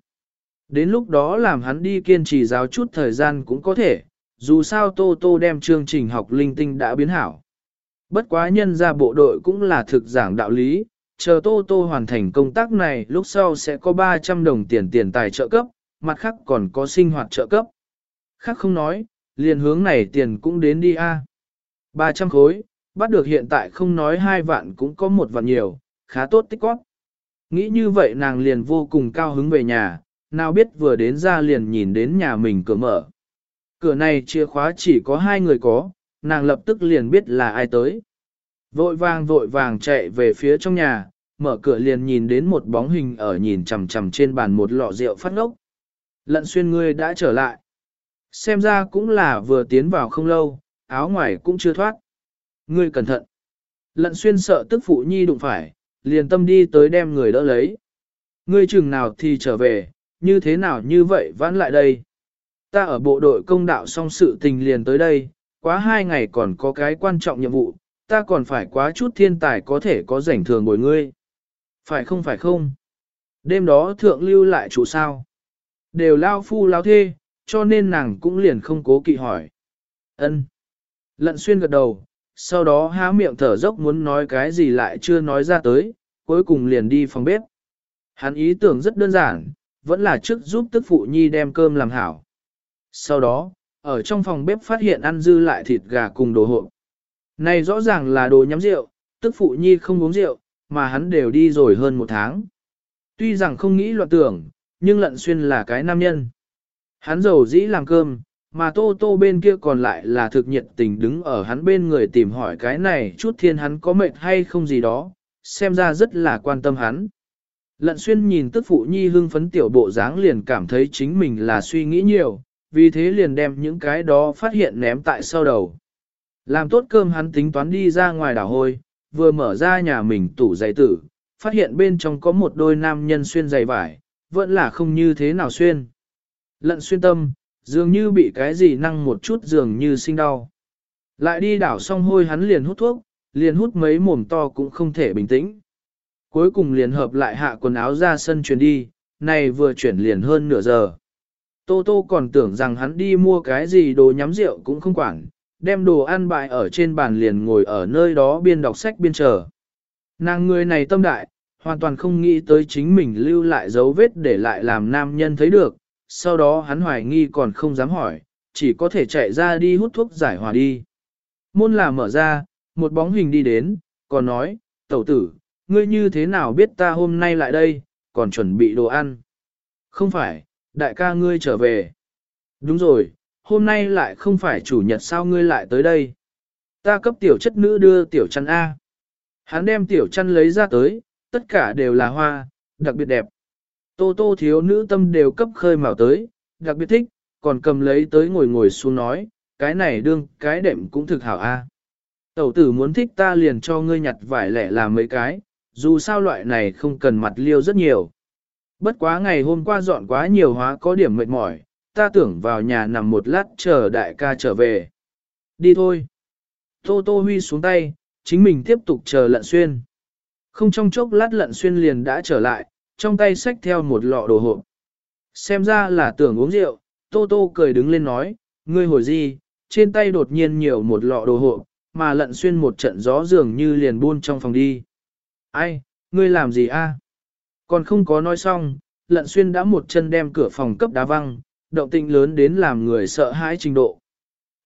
Đến lúc đó làm hắn đi kiên trì giáo chút thời gian cũng có thể, dù sao Tô Tô đem chương trình học linh tinh đã biến hảo. Bất quá nhân ra bộ đội cũng là thực giảng đạo lý, chờ Tô Tô hoàn thành công tác này lúc sau sẽ có 300 đồng tiền tiền tài trợ cấp, mặt khác còn có sinh hoạt trợ cấp. Khác không nói, liền hướng này tiền cũng đến đi a. À. 300 khối, bắt được hiện tại không nói hai vạn cũng có một vạn nhiều, khá tốt tích góp. Nghĩ như vậy nàng liền vô cùng cao hứng về nhà, nào biết vừa đến ra liền nhìn đến nhà mình cửa mở. Cửa này chìa khóa chỉ có hai người có, nàng lập tức liền biết là ai tới. Vội vàng vội vàng chạy về phía trong nhà, mở cửa liền nhìn đến một bóng hình ở nhìn chằm chằm trên bàn một lọ rượu phát ngốc. Lận xuyên ngươi đã trở lại. Xem ra cũng là vừa tiến vào không lâu, áo ngoài cũng chưa thoát. Ngươi cẩn thận. Lận xuyên sợ tức phụ nhi đụng phải, liền tâm đi tới đem người đỡ lấy. Ngươi chừng nào thì trở về, như thế nào như vậy vãn lại đây. Ta ở bộ đội công đạo xong sự tình liền tới đây, quá hai ngày còn có cái quan trọng nhiệm vụ, ta còn phải quá chút thiên tài có thể có rảnh thường bồi ngươi. Phải không phải không? Đêm đó thượng lưu lại chủ sao? Đều lao phu lao thê, cho nên nàng cũng liền không cố kỵ hỏi. ân Lận xuyên gật đầu, sau đó há miệng thở dốc muốn nói cái gì lại chưa nói ra tới, cuối cùng liền đi phòng bếp. Hắn ý tưởng rất đơn giản, vẫn là trước giúp tức phụ nhi đem cơm làm hảo. Sau đó, ở trong phòng bếp phát hiện ăn dư lại thịt gà cùng đồ hộp. Này rõ ràng là đồ nhắm rượu, tức phụ nhi không uống rượu, mà hắn đều đi rồi hơn một tháng. Tuy rằng không nghĩ loạn tưởng, nhưng lận xuyên là cái nam nhân. Hắn giàu dĩ làm cơm, mà tô tô bên kia còn lại là thực nhiệt tình đứng ở hắn bên người tìm hỏi cái này chút thiên hắn có mệt hay không gì đó, xem ra rất là quan tâm hắn. Lận xuyên nhìn tức phụ nhi hưng phấn tiểu bộ dáng liền cảm thấy chính mình là suy nghĩ nhiều, vì thế liền đem những cái đó phát hiện ném tại sau đầu. Làm tốt cơm hắn tính toán đi ra ngoài đảo hôi, vừa mở ra nhà mình tủ giày tử, phát hiện bên trong có một đôi nam nhân xuyên giày vải, vẫn là không như thế nào xuyên. Lận xuyên tâm, dường như bị cái gì năng một chút dường như sinh đau. Lại đi đảo xong hôi hắn liền hút thuốc, liền hút mấy mồm to cũng không thể bình tĩnh. Cuối cùng liền hợp lại hạ quần áo ra sân chuyển đi, này vừa chuyển liền hơn nửa giờ. Tô Tô còn tưởng rằng hắn đi mua cái gì đồ nhắm rượu cũng không quản, đem đồ ăn bại ở trên bàn liền ngồi ở nơi đó biên đọc sách biên chờ. Nàng người này tâm đại, hoàn toàn không nghĩ tới chính mình lưu lại dấu vết để lại làm nam nhân thấy được, sau đó hắn hoài nghi còn không dám hỏi, chỉ có thể chạy ra đi hút thuốc giải hòa đi. Môn là mở ra, một bóng hình đi đến, còn nói, tẩu tử, ngươi như thế nào biết ta hôm nay lại đây, còn chuẩn bị đồ ăn. Không phải, đại ca ngươi trở về. Đúng rồi, hôm nay lại không phải chủ nhật sao ngươi lại tới đây. Ta cấp tiểu chất nữ đưa tiểu chăn A. Hắn đem tiểu chăn lấy ra tới, tất cả đều là hoa, đặc biệt đẹp. Tô tô thiếu nữ tâm đều cấp khơi mào tới, đặc biệt thích, còn cầm lấy tới ngồi ngồi xuống nói, cái này đương, cái đệm cũng thực hảo a. Tẩu tử muốn thích ta liền cho ngươi nhặt vải lẻ làm mấy cái, dù sao loại này không cần mặt liêu rất nhiều. Bất quá ngày hôm qua dọn quá nhiều hóa có điểm mệt mỏi, ta tưởng vào nhà nằm một lát chờ đại ca trở về. Đi thôi. Tô Tô Huy xuống tay, chính mình tiếp tục chờ lận xuyên. Không trong chốc lát lận xuyên liền đã trở lại, trong tay xách theo một lọ đồ hộp. Xem ra là tưởng uống rượu, Tô Tô cười đứng lên nói, ngươi hồi gì, trên tay đột nhiên nhiều một lọ đồ hộp, mà lận xuyên một trận gió dường như liền buôn trong phòng đi. Ai, ngươi làm gì a? Còn không có nói xong, lận xuyên đã một chân đem cửa phòng cấp đá văng, động tĩnh lớn đến làm người sợ hãi trình độ.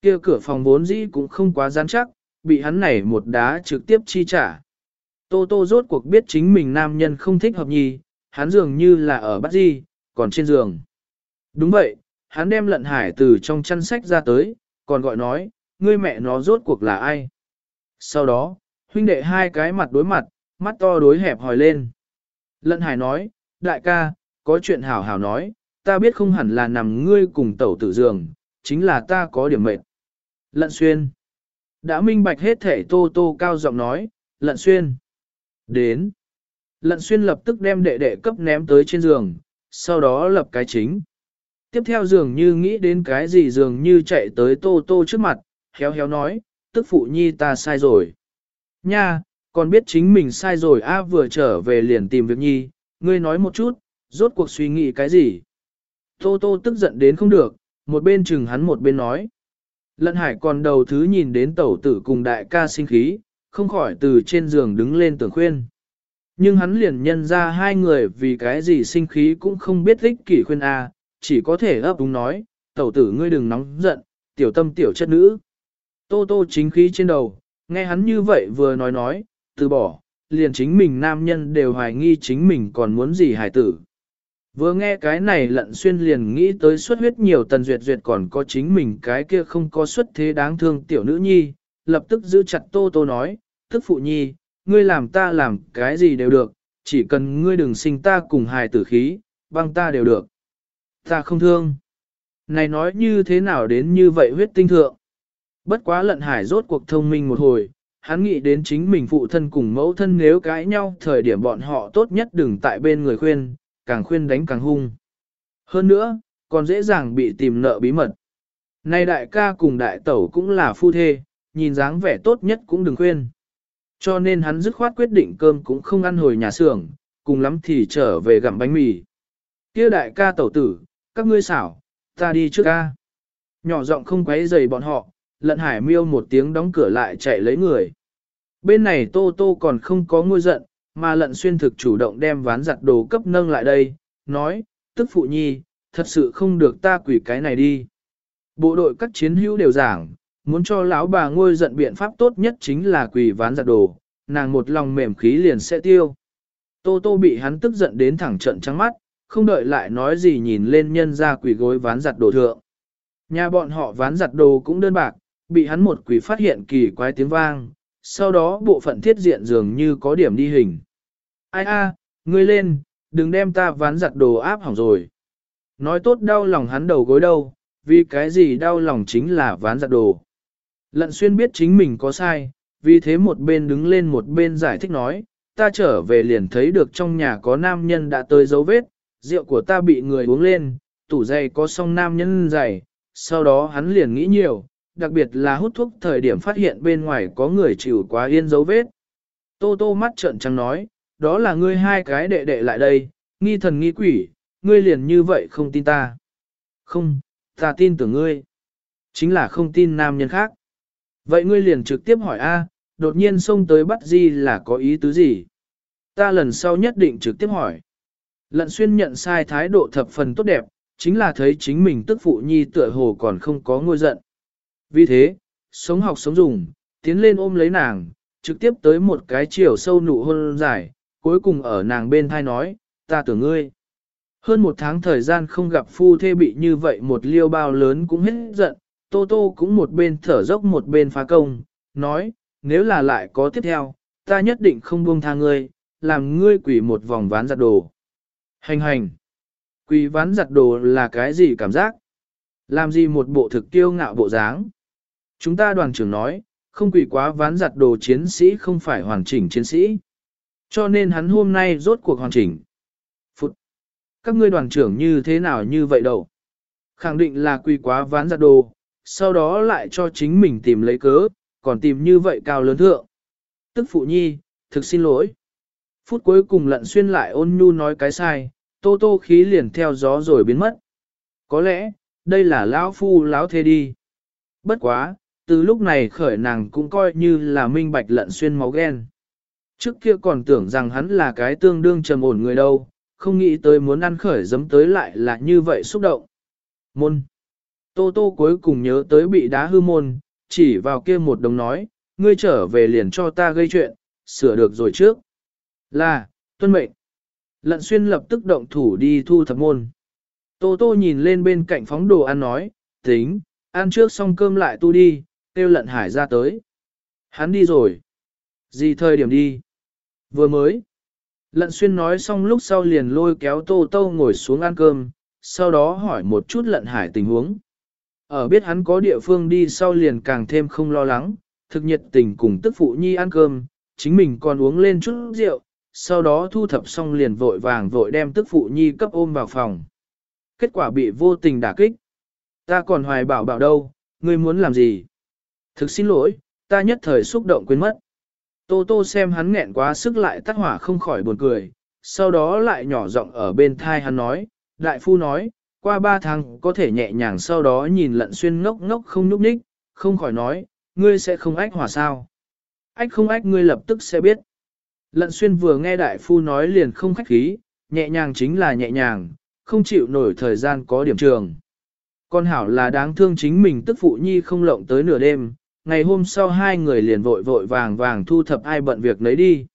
kia cửa phòng vốn dĩ cũng không quá rắn chắc, bị hắn nảy một đá trực tiếp chi trả. Tô Tô rốt cuộc biết chính mình nam nhân không thích hợp nhì, hắn dường như là ở bắt gì còn trên giường. Đúng vậy, hắn đem lận hải từ trong chăn sách ra tới, còn gọi nói, ngươi mẹ nó rốt cuộc là ai. Sau đó, huynh đệ hai cái mặt đối mặt, mắt to đối hẹp hỏi lên. Lận hải nói, đại ca, có chuyện hảo hảo nói, ta biết không hẳn là nằm ngươi cùng tẩu tử giường, chính là ta có điểm mệt. Lận xuyên. Đã minh bạch hết thể tô tô cao giọng nói, lận xuyên. Đến. Lận xuyên lập tức đem đệ đệ cấp ném tới trên giường, sau đó lập cái chính. Tiếp theo dường như nghĩ đến cái gì dường như chạy tới tô tô trước mặt, héo héo nói, tức phụ nhi ta sai rồi. Nha, còn biết chính mình sai rồi a vừa trở về liền tìm việc nhi, ngươi nói một chút, rốt cuộc suy nghĩ cái gì. Tô tô tức giận đến không được, một bên chừng hắn một bên nói. Lận hải còn đầu thứ nhìn đến tẩu tử cùng đại ca sinh khí, không khỏi từ trên giường đứng lên tưởng khuyên. Nhưng hắn liền nhân ra hai người vì cái gì sinh khí cũng không biết ích kỷ khuyên a, chỉ có thể ấp úng nói, tẩu tử ngươi đừng nóng giận, tiểu tâm tiểu chất nữ. Tô tô chính khí trên đầu, nghe hắn như vậy vừa nói nói, từ bỏ, liền chính mình nam nhân đều hoài nghi chính mình còn muốn gì hải tử. Vừa nghe cái này lận xuyên liền nghĩ tới xuất huyết nhiều tần duyệt duyệt còn có chính mình cái kia không có xuất thế đáng thương tiểu nữ nhi, lập tức giữ chặt tô tô nói, tức phụ nhi, ngươi làm ta làm cái gì đều được, chỉ cần ngươi đừng sinh ta cùng hài tử khí, băng ta đều được. Ta không thương. Này nói như thế nào đến như vậy huyết tinh thượng. Bất quá lận hải rốt cuộc thông minh một hồi, hắn nghĩ đến chính mình phụ thân cùng mẫu thân nếu cãi nhau thời điểm bọn họ tốt nhất đừng tại bên người khuyên, càng khuyên đánh càng hung. Hơn nữa, còn dễ dàng bị tìm nợ bí mật. Nay đại ca cùng đại tẩu cũng là phu thê, nhìn dáng vẻ tốt nhất cũng đừng khuyên. Cho nên hắn dứt khoát quyết định cơm cũng không ăn hồi nhà xưởng, cùng lắm thì trở về gặm bánh mì. Kia đại ca tẩu tử, các ngươi xảo, ta đi trước ca. Nhỏ giọng không quấy rầy bọn họ, lận hải miêu một tiếng đóng cửa lại chạy lấy người. Bên này tô tô còn không có ngôi giận, mà lận xuyên thực chủ động đem ván giặt đồ cấp nâng lại đây, nói, tức phụ nhi, thật sự không được ta quỷ cái này đi. Bộ đội các chiến hữu đều giảng, muốn cho lão bà ngôi giận biện pháp tốt nhất chính là quỳ ván giặt đồ, nàng một lòng mềm khí liền sẽ tiêu. Tô tô bị hắn tức giận đến thẳng trận trắng mắt, không đợi lại nói gì nhìn lên nhân ra quỳ gối ván giặt đồ thượng. Nhà bọn họ ván giặt đồ cũng đơn bạc, bị hắn một quỷ phát hiện kỳ quái tiếng vang, sau đó bộ phận thiết diện dường như có điểm đi hình. Ai a, ngươi lên, đừng đem ta ván giặt đồ áp hỏng rồi. Nói tốt đau lòng hắn đầu gối đâu, vì cái gì đau lòng chính là ván giặt đồ. Lận xuyên biết chính mình có sai, vì thế một bên đứng lên một bên giải thích nói, ta trở về liền thấy được trong nhà có nam nhân đã tới dấu vết, rượu của ta bị người uống lên, tủ giày có song nam nhân giày, sau đó hắn liền nghĩ nhiều, đặc biệt là hút thuốc thời điểm phát hiện bên ngoài có người chịu quá yên dấu vết. Tô tô mắt trợn trắng nói, đó là ngươi hai cái đệ đệ lại đây, nghi thần nghi quỷ, ngươi liền như vậy không tin ta. Không, ta tin tưởng ngươi. Chính là không tin nam nhân khác. Vậy ngươi liền trực tiếp hỏi A, đột nhiên xông tới bắt Di là có ý tứ gì? Ta lần sau nhất định trực tiếp hỏi. Lận xuyên nhận sai thái độ thập phần tốt đẹp, chính là thấy chính mình tức phụ nhi tựa hồ còn không có ngôi giận. Vì thế, sống học sống dùng, tiến lên ôm lấy nàng, trực tiếp tới một cái chiều sâu nụ hôn dài, cuối cùng ở nàng bên thai nói, ta tưởng ngươi. Hơn một tháng thời gian không gặp phu thê bị như vậy một liêu bao lớn cũng hết giận, Tô Tô cũng một bên thở dốc một bên phá công, nói, nếu là lại có tiếp theo, ta nhất định không buông tha ngươi, làm ngươi quỷ một vòng ván giặt đồ. Hành hành. Quỷ ván giặt đồ là cái gì cảm giác? Làm gì một bộ thực tiêu ngạo bộ dáng? Chúng ta đoàn trưởng nói, không quỷ quá ván giặt đồ chiến sĩ không phải hoàn chỉnh chiến sĩ. Cho nên hắn hôm nay rốt cuộc hoàn chỉnh. Phụt! Các ngươi đoàn trưởng như thế nào như vậy đâu? Khẳng định là quỳ quá ván giặt đồ, sau đó lại cho chính mình tìm lấy cớ, còn tìm như vậy cao lớn thượng. Tức phụ nhi, thực xin lỗi. Phút cuối cùng lận xuyên lại ôn nhu nói cái sai, tô tô khí liền theo gió rồi biến mất. Có lẽ, đây là lão phu lão thê đi. Bất quá, từ lúc này khởi nàng cũng coi như là minh bạch lận xuyên máu ghen. Trước kia còn tưởng rằng hắn là cái tương đương trầm ổn người đâu, không nghĩ tới muốn ăn khởi giấm tới lại là như vậy xúc động. Môn. Tô tô cuối cùng nhớ tới bị đá hư môn, chỉ vào kia một đồng nói, ngươi trở về liền cho ta gây chuyện, sửa được rồi trước. Là, tuân mệnh. Lận xuyên lập tức động thủ đi thu thập môn. Tô tô nhìn lên bên cạnh phóng đồ ăn nói, tính, ăn trước xong cơm lại tu đi, kêu lận hải ra tới. Hắn đi rồi. Gì thời điểm đi? Vừa mới. Lận xuyên nói xong lúc sau liền lôi kéo tô tô ngồi xuống ăn cơm, sau đó hỏi một chút lận hải tình huống. Ở biết hắn có địa phương đi sau liền càng thêm không lo lắng, thực nhiệt tình cùng tức phụ nhi ăn cơm, chính mình còn uống lên chút rượu, sau đó thu thập xong liền vội vàng vội đem tức phụ nhi cấp ôm vào phòng. Kết quả bị vô tình đả kích. Ta còn hoài bảo bảo đâu, ngươi muốn làm gì? Thực xin lỗi, ta nhất thời xúc động quên mất. Tô tô xem hắn nghẹn quá sức lại tắt hỏa không khỏi buồn cười, sau đó lại nhỏ giọng ở bên thai hắn nói, đại phu nói, qua ba tháng có thể nhẹ nhàng sau đó nhìn lận xuyên ngốc ngốc không nhúc nhích, không khỏi nói, ngươi sẽ không ách hỏa sao. Ách không ách ngươi lập tức sẽ biết. Lận xuyên vừa nghe đại phu nói liền không khách khí, nhẹ nhàng chính là nhẹ nhàng, không chịu nổi thời gian có điểm trường. Con hảo là đáng thương chính mình tức phụ nhi không lộng tới nửa đêm, ngày hôm sau hai người liền vội vội vàng vàng thu thập ai bận việc nấy đi.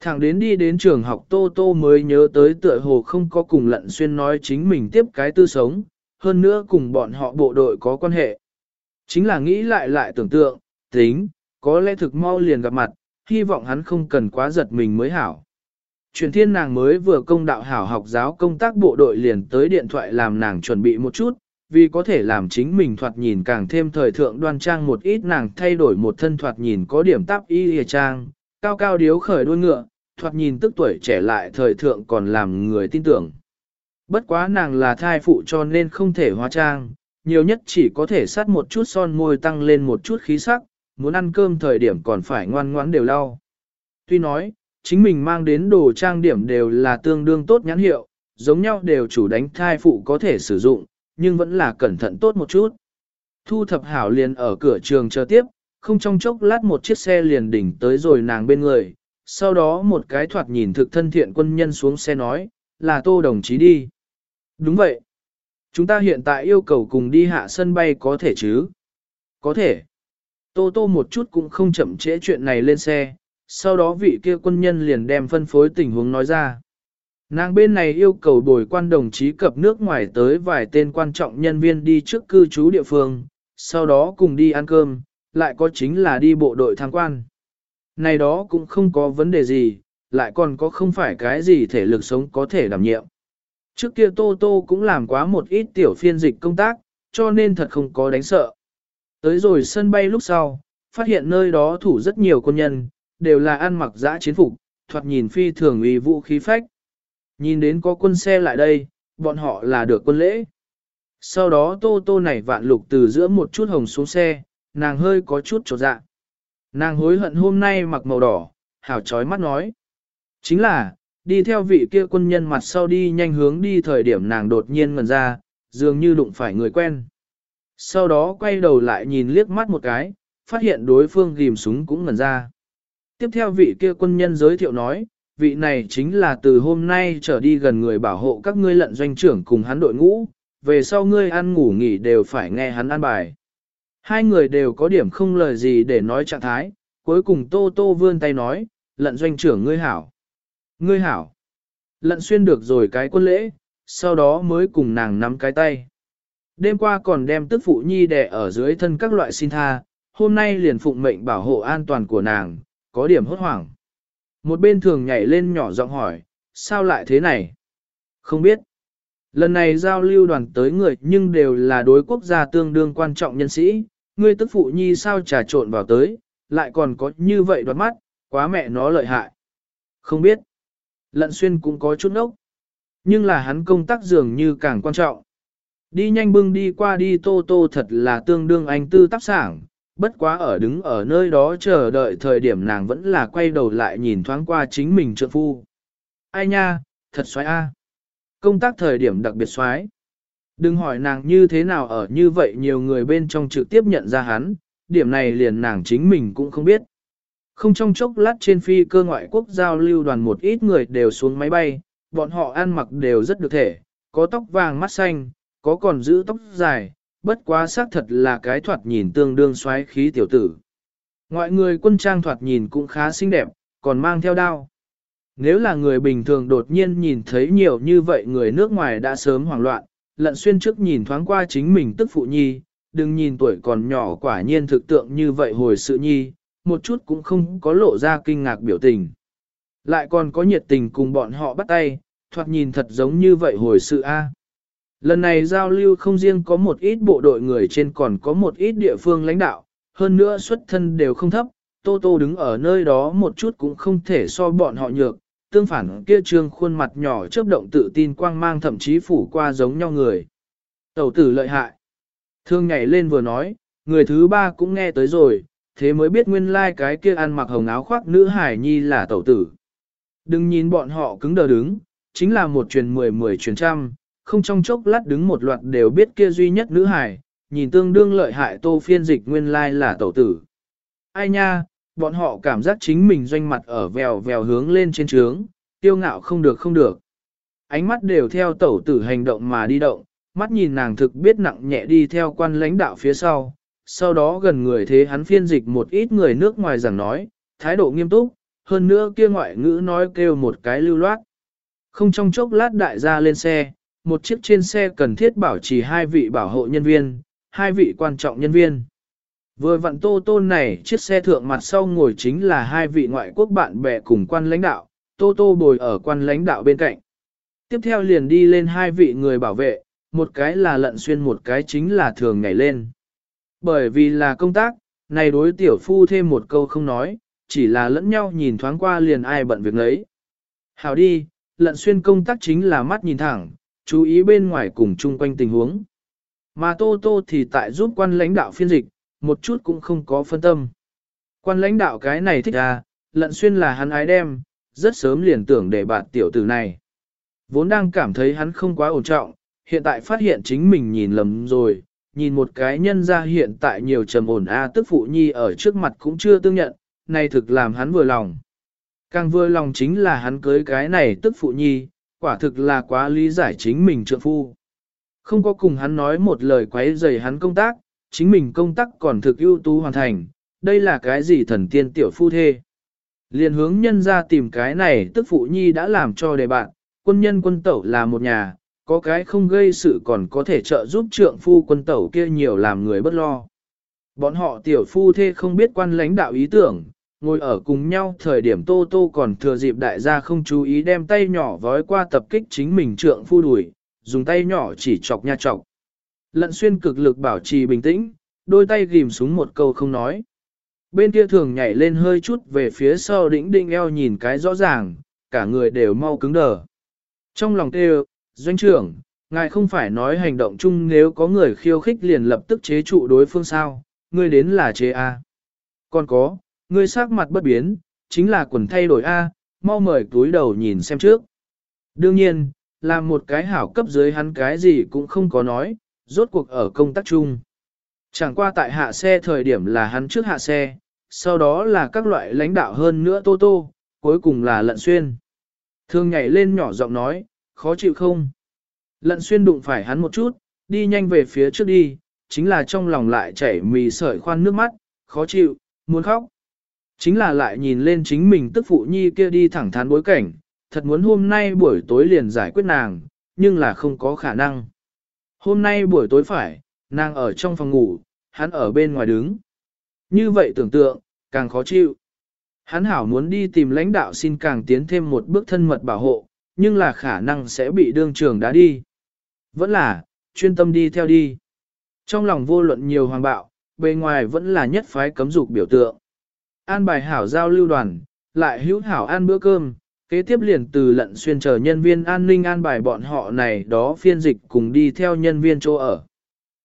Thẳng đến đi đến trường học Tô Tô mới nhớ tới tựa hồ không có cùng lận xuyên nói chính mình tiếp cái tư sống, hơn nữa cùng bọn họ bộ đội có quan hệ. Chính là nghĩ lại lại tưởng tượng, tính, có lẽ thực mau liền gặp mặt, hy vọng hắn không cần quá giật mình mới hảo. Truyền thiên nàng mới vừa công đạo hảo học giáo công tác bộ đội liền tới điện thoại làm nàng chuẩn bị một chút, vì có thể làm chính mình thoạt nhìn càng thêm thời thượng đoan trang một ít nàng thay đổi một thân thoạt nhìn có điểm táp y hề trang, cao cao điếu khởi đuôi ngựa, thoạt nhìn tức tuổi trẻ lại thời thượng còn làm người tin tưởng. Bất quá nàng là thai phụ cho nên không thể hóa trang, nhiều nhất chỉ có thể sát một chút son môi tăng lên một chút khí sắc, muốn ăn cơm thời điểm còn phải ngoan ngoãn đều lau. Tuy nói, chính mình mang đến đồ trang điểm đều là tương đương tốt nhãn hiệu, giống nhau đều chủ đánh thai phụ có thể sử dụng, nhưng vẫn là cẩn thận tốt một chút. Thu thập hảo liền ở cửa trường chờ tiếp, không trong chốc lát một chiếc xe liền đỉnh tới rồi nàng bên người, sau đó một cái thoạt nhìn thực thân thiện quân nhân xuống xe nói, là tô đồng chí đi. Đúng vậy. Chúng ta hiện tại yêu cầu cùng đi hạ sân bay có thể chứ? Có thể. Tô tô một chút cũng không chậm trễ chuyện này lên xe, sau đó vị kia quân nhân liền đem phân phối tình huống nói ra. Nàng bên này yêu cầu bồi quan đồng chí cập nước ngoài tới vài tên quan trọng nhân viên đi trước cư trú địa phương, sau đó cùng đi ăn cơm, lại có chính là đi bộ đội tham quan. Này đó cũng không có vấn đề gì, lại còn có không phải cái gì thể lực sống có thể đảm nhiệm. Trước kia Tô Tô cũng làm quá một ít tiểu phiên dịch công tác, cho nên thật không có đánh sợ. Tới rồi sân bay lúc sau, phát hiện nơi đó thủ rất nhiều quân nhân, đều là ăn mặc giã chiến phục, thoạt nhìn phi thường uy vũ khí phách. Nhìn đến có quân xe lại đây, bọn họ là được quân lễ. Sau đó tô tô này vạn lục từ giữa một chút hồng xuống xe, nàng hơi có chút trột dạ. Nàng hối hận hôm nay mặc màu đỏ, hảo chói mắt nói. Chính là, đi theo vị kia quân nhân mặt sau đi nhanh hướng đi thời điểm nàng đột nhiên ngần ra, dường như đụng phải người quen. Sau đó quay đầu lại nhìn liếc mắt một cái, phát hiện đối phương ghim súng cũng ngần ra. Tiếp theo vị kia quân nhân giới thiệu nói, vị này chính là từ hôm nay trở đi gần người bảo hộ các ngươi lận doanh trưởng cùng hắn đội ngũ, về sau ngươi ăn ngủ nghỉ đều phải nghe hắn ăn bài. Hai người đều có điểm không lời gì để nói trạng thái, cuối cùng Tô Tô vươn tay nói, lận doanh trưởng ngươi hảo. Ngươi hảo. Lận xuyên được rồi cái quân lễ, sau đó mới cùng nàng nắm cái tay. Đêm qua còn đem tức phụ nhi đẻ ở dưới thân các loại xin tha, hôm nay liền phụng mệnh bảo hộ an toàn của nàng, có điểm hốt hoảng. Một bên thường nhảy lên nhỏ giọng hỏi, sao lại thế này? Không biết. Lần này giao lưu đoàn tới người nhưng đều là đối quốc gia tương đương quan trọng nhân sĩ, ngươi tức phụ nhi sao trà trộn vào tới, lại còn có như vậy đoán mắt, quá mẹ nó lợi hại. Không biết. Lận xuyên cũng có chút nốc, Nhưng là hắn công tác dường như càng quan trọng. Đi nhanh bưng đi qua đi tô tô thật là tương đương anh tư tác sảng, bất quá ở đứng ở nơi đó chờ đợi thời điểm nàng vẫn là quay đầu lại nhìn thoáng qua chính mình trượng phu. Ai nha, thật xoái a. Công tác thời điểm đặc biệt xoái. Đừng hỏi nàng như thế nào ở như vậy nhiều người bên trong trực tiếp nhận ra hắn, điểm này liền nàng chính mình cũng không biết. Không trong chốc lát trên phi cơ ngoại quốc giao lưu đoàn một ít người đều xuống máy bay, bọn họ ăn mặc đều rất được thể, có tóc vàng mắt xanh, có còn giữ tóc dài, bất quá xác thật là cái thoạt nhìn tương đương xoáy khí tiểu tử. Ngoại người quân trang thoạt nhìn cũng khá xinh đẹp, còn mang theo đao. Nếu là người bình thường đột nhiên nhìn thấy nhiều như vậy người nước ngoài đã sớm hoảng loạn, lận xuyên trước nhìn thoáng qua chính mình tức phụ nhi, đừng nhìn tuổi còn nhỏ quả nhiên thực tượng như vậy hồi sự nhi, một chút cũng không có lộ ra kinh ngạc biểu tình. Lại còn có nhiệt tình cùng bọn họ bắt tay, thoạt nhìn thật giống như vậy hồi sự A. Lần này giao lưu không riêng có một ít bộ đội người trên còn có một ít địa phương lãnh đạo, hơn nữa xuất thân đều không thấp, Tô Tô đứng ở nơi đó một chút cũng không thể so bọn họ nhược, tương phản kia trương khuôn mặt nhỏ chớp động tự tin quang mang thậm chí phủ qua giống nhau người. Tẩu tử lợi hại. Thương nhảy lên vừa nói, người thứ ba cũng nghe tới rồi, thế mới biết nguyên lai like cái kia ăn mặc hồng áo khoác nữ hải nhi là tẩu tử. Đừng nhìn bọn họ cứng đờ đứng, chính là một truyền mười mười truyền trăm, không trong chốc lát đứng một loạt đều biết kia duy nhất nữ hải, nhìn tương đương lợi hại tô phiên dịch nguyên lai là tẩu tử. Ai nha, bọn họ cảm giác chính mình doanh mặt ở vèo vèo hướng lên trên trướng, tiêu ngạo không được không được. Ánh mắt đều theo tẩu tử hành động mà đi động, mắt nhìn nàng thực biết nặng nhẹ đi theo quan lãnh đạo phía sau, sau đó gần người thế hắn phiên dịch một ít người nước ngoài rằng nói, thái độ nghiêm túc, hơn nữa kia ngoại ngữ nói kêu một cái lưu loát. Không trong chốc lát đại gia lên xe, một chiếc trên xe cần thiết bảo trì hai vị bảo hộ nhân viên, hai vị quan trọng nhân viên. Vừa vặn tô tô này chiếc xe thượng mặt sau ngồi chính là hai vị ngoại quốc bạn bè cùng quan lãnh đạo, tô tô bồi ở quan lãnh đạo bên cạnh. Tiếp theo liền đi lên hai vị người bảo vệ, một cái là lận xuyên một cái chính là thường nhảy lên. Bởi vì là công tác, này đối tiểu phu thêm một câu không nói, chỉ là lẫn nhau nhìn thoáng qua liền ai bận việc lấy. hào đi, lận xuyên công tác chính là mắt nhìn thẳng, chú ý bên ngoài cùng chung quanh tình huống. Mà Tô Tô thì tại giúp quan lãnh đạo phiên dịch, một chút cũng không có phân tâm. Quan lãnh đạo cái này thích à, lận xuyên là hắn ái đem, rất sớm liền tưởng để bạn tiểu tử này. Vốn đang cảm thấy hắn không quá ổn trọng, hiện tại phát hiện chính mình nhìn lầm rồi, nhìn một cái nhân ra hiện tại nhiều trầm ổn a tức phụ nhi ở trước mặt cũng chưa tương nhận, này thực làm hắn vừa lòng. Càng vừa lòng chính là hắn cưới cái này tức phụ nhi, quả thực là quá lý giải chính mình trượng phu. Không có cùng hắn nói một lời quấy rầy hắn công tác, chính mình công tác còn thực ưu tú hoàn thành, đây là cái gì thần tiên tiểu phu thê. Liên hướng nhân ra tìm cái này tức phụ nhi đã làm cho đề bạn, quân nhân quân tẩu là một nhà, có cái không gây sự còn có thể trợ giúp trượng phu quân tẩu kia nhiều làm người bất lo. Bọn họ tiểu phu thê không biết quan lãnh đạo ý tưởng, ngồi ở cùng nhau thời điểm tô tô còn thừa dịp đại gia không chú ý đem tay nhỏ vói qua tập kích chính mình trượng phu đuổi, dùng tay nhỏ chỉ chọc nha chọc. Lận xuyên cực lực bảo trì bình tĩnh, đôi tay ghim súng một câu không nói. Bên kia thường nhảy lên hơi chút về phía sau đỉnh đinh eo nhìn cái rõ ràng, cả người đều mau cứng đờ. Trong lòng kêu, doanh trưởng, ngài không phải nói hành động chung nếu có người khiêu khích liền lập tức chế trụ đối phương sao, ngươi đến là chế A. Còn có, ngươi sắc mặt bất biến, chính là quần thay đổi A, mau mời túi đầu nhìn xem trước. Đương nhiên, làm một cái hảo cấp dưới hắn cái gì cũng không có nói, rốt cuộc ở công tác chung. Chẳng qua tại hạ xe thời điểm là hắn trước hạ xe, sau đó là các loại lãnh đạo hơn nữa tô tô, cuối cùng là lận xuyên. Thương nhảy lên nhỏ giọng nói, khó chịu không? Lận xuyên đụng phải hắn một chút, đi nhanh về phía trước đi, chính là trong lòng lại chảy mì sợi khoan nước mắt, khó chịu, muốn khóc. Chính là lại nhìn lên chính mình tức phụ nhi kia đi thẳng thắn bối cảnh, thật muốn hôm nay buổi tối liền giải quyết nàng, nhưng là không có khả năng. Hôm nay buổi tối phải, nàng ở trong phòng ngủ, hắn ở bên ngoài đứng. Như vậy tưởng tượng, càng khó chịu. Hắn hảo muốn đi tìm lãnh đạo xin càng tiến thêm một bước thân mật bảo hộ, nhưng là khả năng sẽ bị đương trường đá đi. Vẫn là, chuyên tâm đi theo đi. Trong lòng vô luận nhiều hoàng bạo, bề ngoài vẫn là nhất phái cấm dục biểu tượng. An bài hảo giao lưu đoàn, lại hữu hảo ăn bữa cơm, kế tiếp liền từ lận xuyên chờ nhân viên an ninh an bài bọn họ này đó phiên dịch cùng đi theo nhân viên chỗ ở.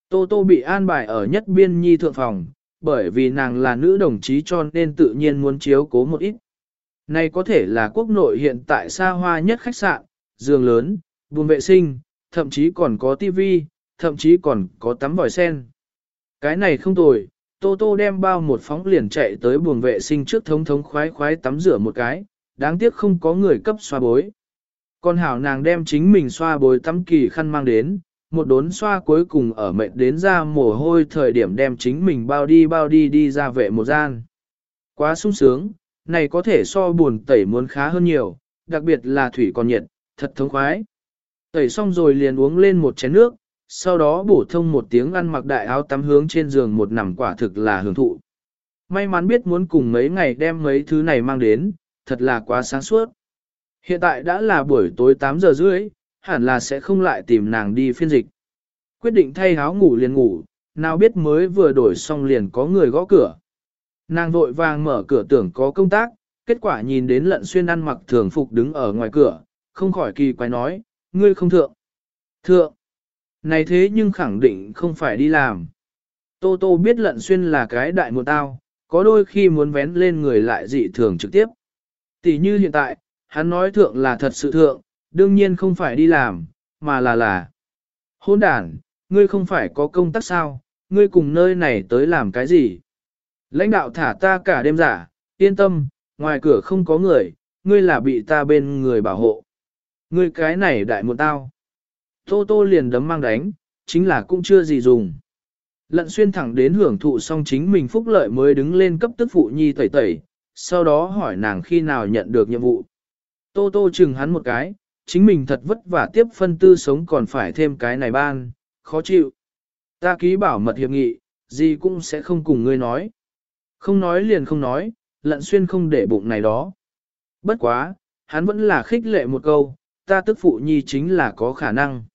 Tô Tô bị an bài ở nhất biên nhi thượng phòng, bởi vì nàng là nữ đồng chí cho nên tự nhiên muốn chiếu cố một ít. Này có thể là quốc nội hiện tại xa hoa nhất khách sạn, giường lớn, buồng vệ sinh, thậm chí còn có tivi, thậm chí còn có tắm vòi sen. Cái này không tồi, Tô Tô đem bao một phóng liền chạy tới buồng vệ sinh trước thống thống khoái khoái tắm rửa một cái, đáng tiếc không có người cấp xoa bối. Con hảo nàng đem chính mình xoa bối tắm kỳ khăn mang đến, một đốn xoa cuối cùng ở mệt đến ra mồ hôi thời điểm đem chính mình bao đi bao đi đi ra vệ một gian. Quá sung sướng, này có thể so buồn tẩy muốn khá hơn nhiều, đặc biệt là thủy còn nhiệt, thật thống khoái. Tẩy xong rồi liền uống lên một chén nước, sau đó bổ thông một tiếng ăn mặc đại áo tắm hướng trên giường một nằm quả thực là hưởng thụ. May mắn biết muốn cùng mấy ngày đem mấy thứ này mang đến, thật là quá sáng suốt. Hiện tại đã là buổi tối 8 giờ rưỡi, hẳn là sẽ không lại tìm nàng đi phiên dịch. Quyết định thay áo ngủ liền ngủ, nào biết mới vừa đổi xong liền có người gõ cửa. Nàng vội vàng mở cửa tưởng có công tác, kết quả nhìn đến lận xuyên ăn mặc thường phục đứng ở ngoài cửa, không khỏi kỳ quái nói, ngươi không thượng. Thượng. Này thế nhưng khẳng định không phải đi làm. Tô Tô biết lận xuyên là cái đại một tao, có đôi khi muốn vén lên người lại dị thường trực tiếp. Tỷ như hiện tại, hắn nói thượng là thật sự thượng, đương nhiên không phải đi làm, mà là là. Hôn đàn, ngươi không phải có công tác sao, ngươi cùng nơi này tới làm cái gì? Lãnh đạo thả ta cả đêm giả, yên tâm, ngoài cửa không có người, ngươi là bị ta bên người bảo hộ. Ngươi cái này đại một tao. Tô tô liền đấm mang đánh, chính là cũng chưa gì dùng. Lận xuyên thẳng đến hưởng thụ xong chính mình phúc lợi mới đứng lên cấp tức phụ nhi tẩy tẩy, sau đó hỏi nàng khi nào nhận được nhiệm vụ. Tô tô chừng hắn một cái, chính mình thật vất vả tiếp phân tư sống còn phải thêm cái này ban, khó chịu. Ta ký bảo mật hiệp nghị, gì cũng sẽ không cùng ngươi nói. Không nói liền không nói, lận xuyên không để bụng này đó. Bất quá, hắn vẫn là khích lệ một câu, ta tức phụ nhi chính là có khả năng.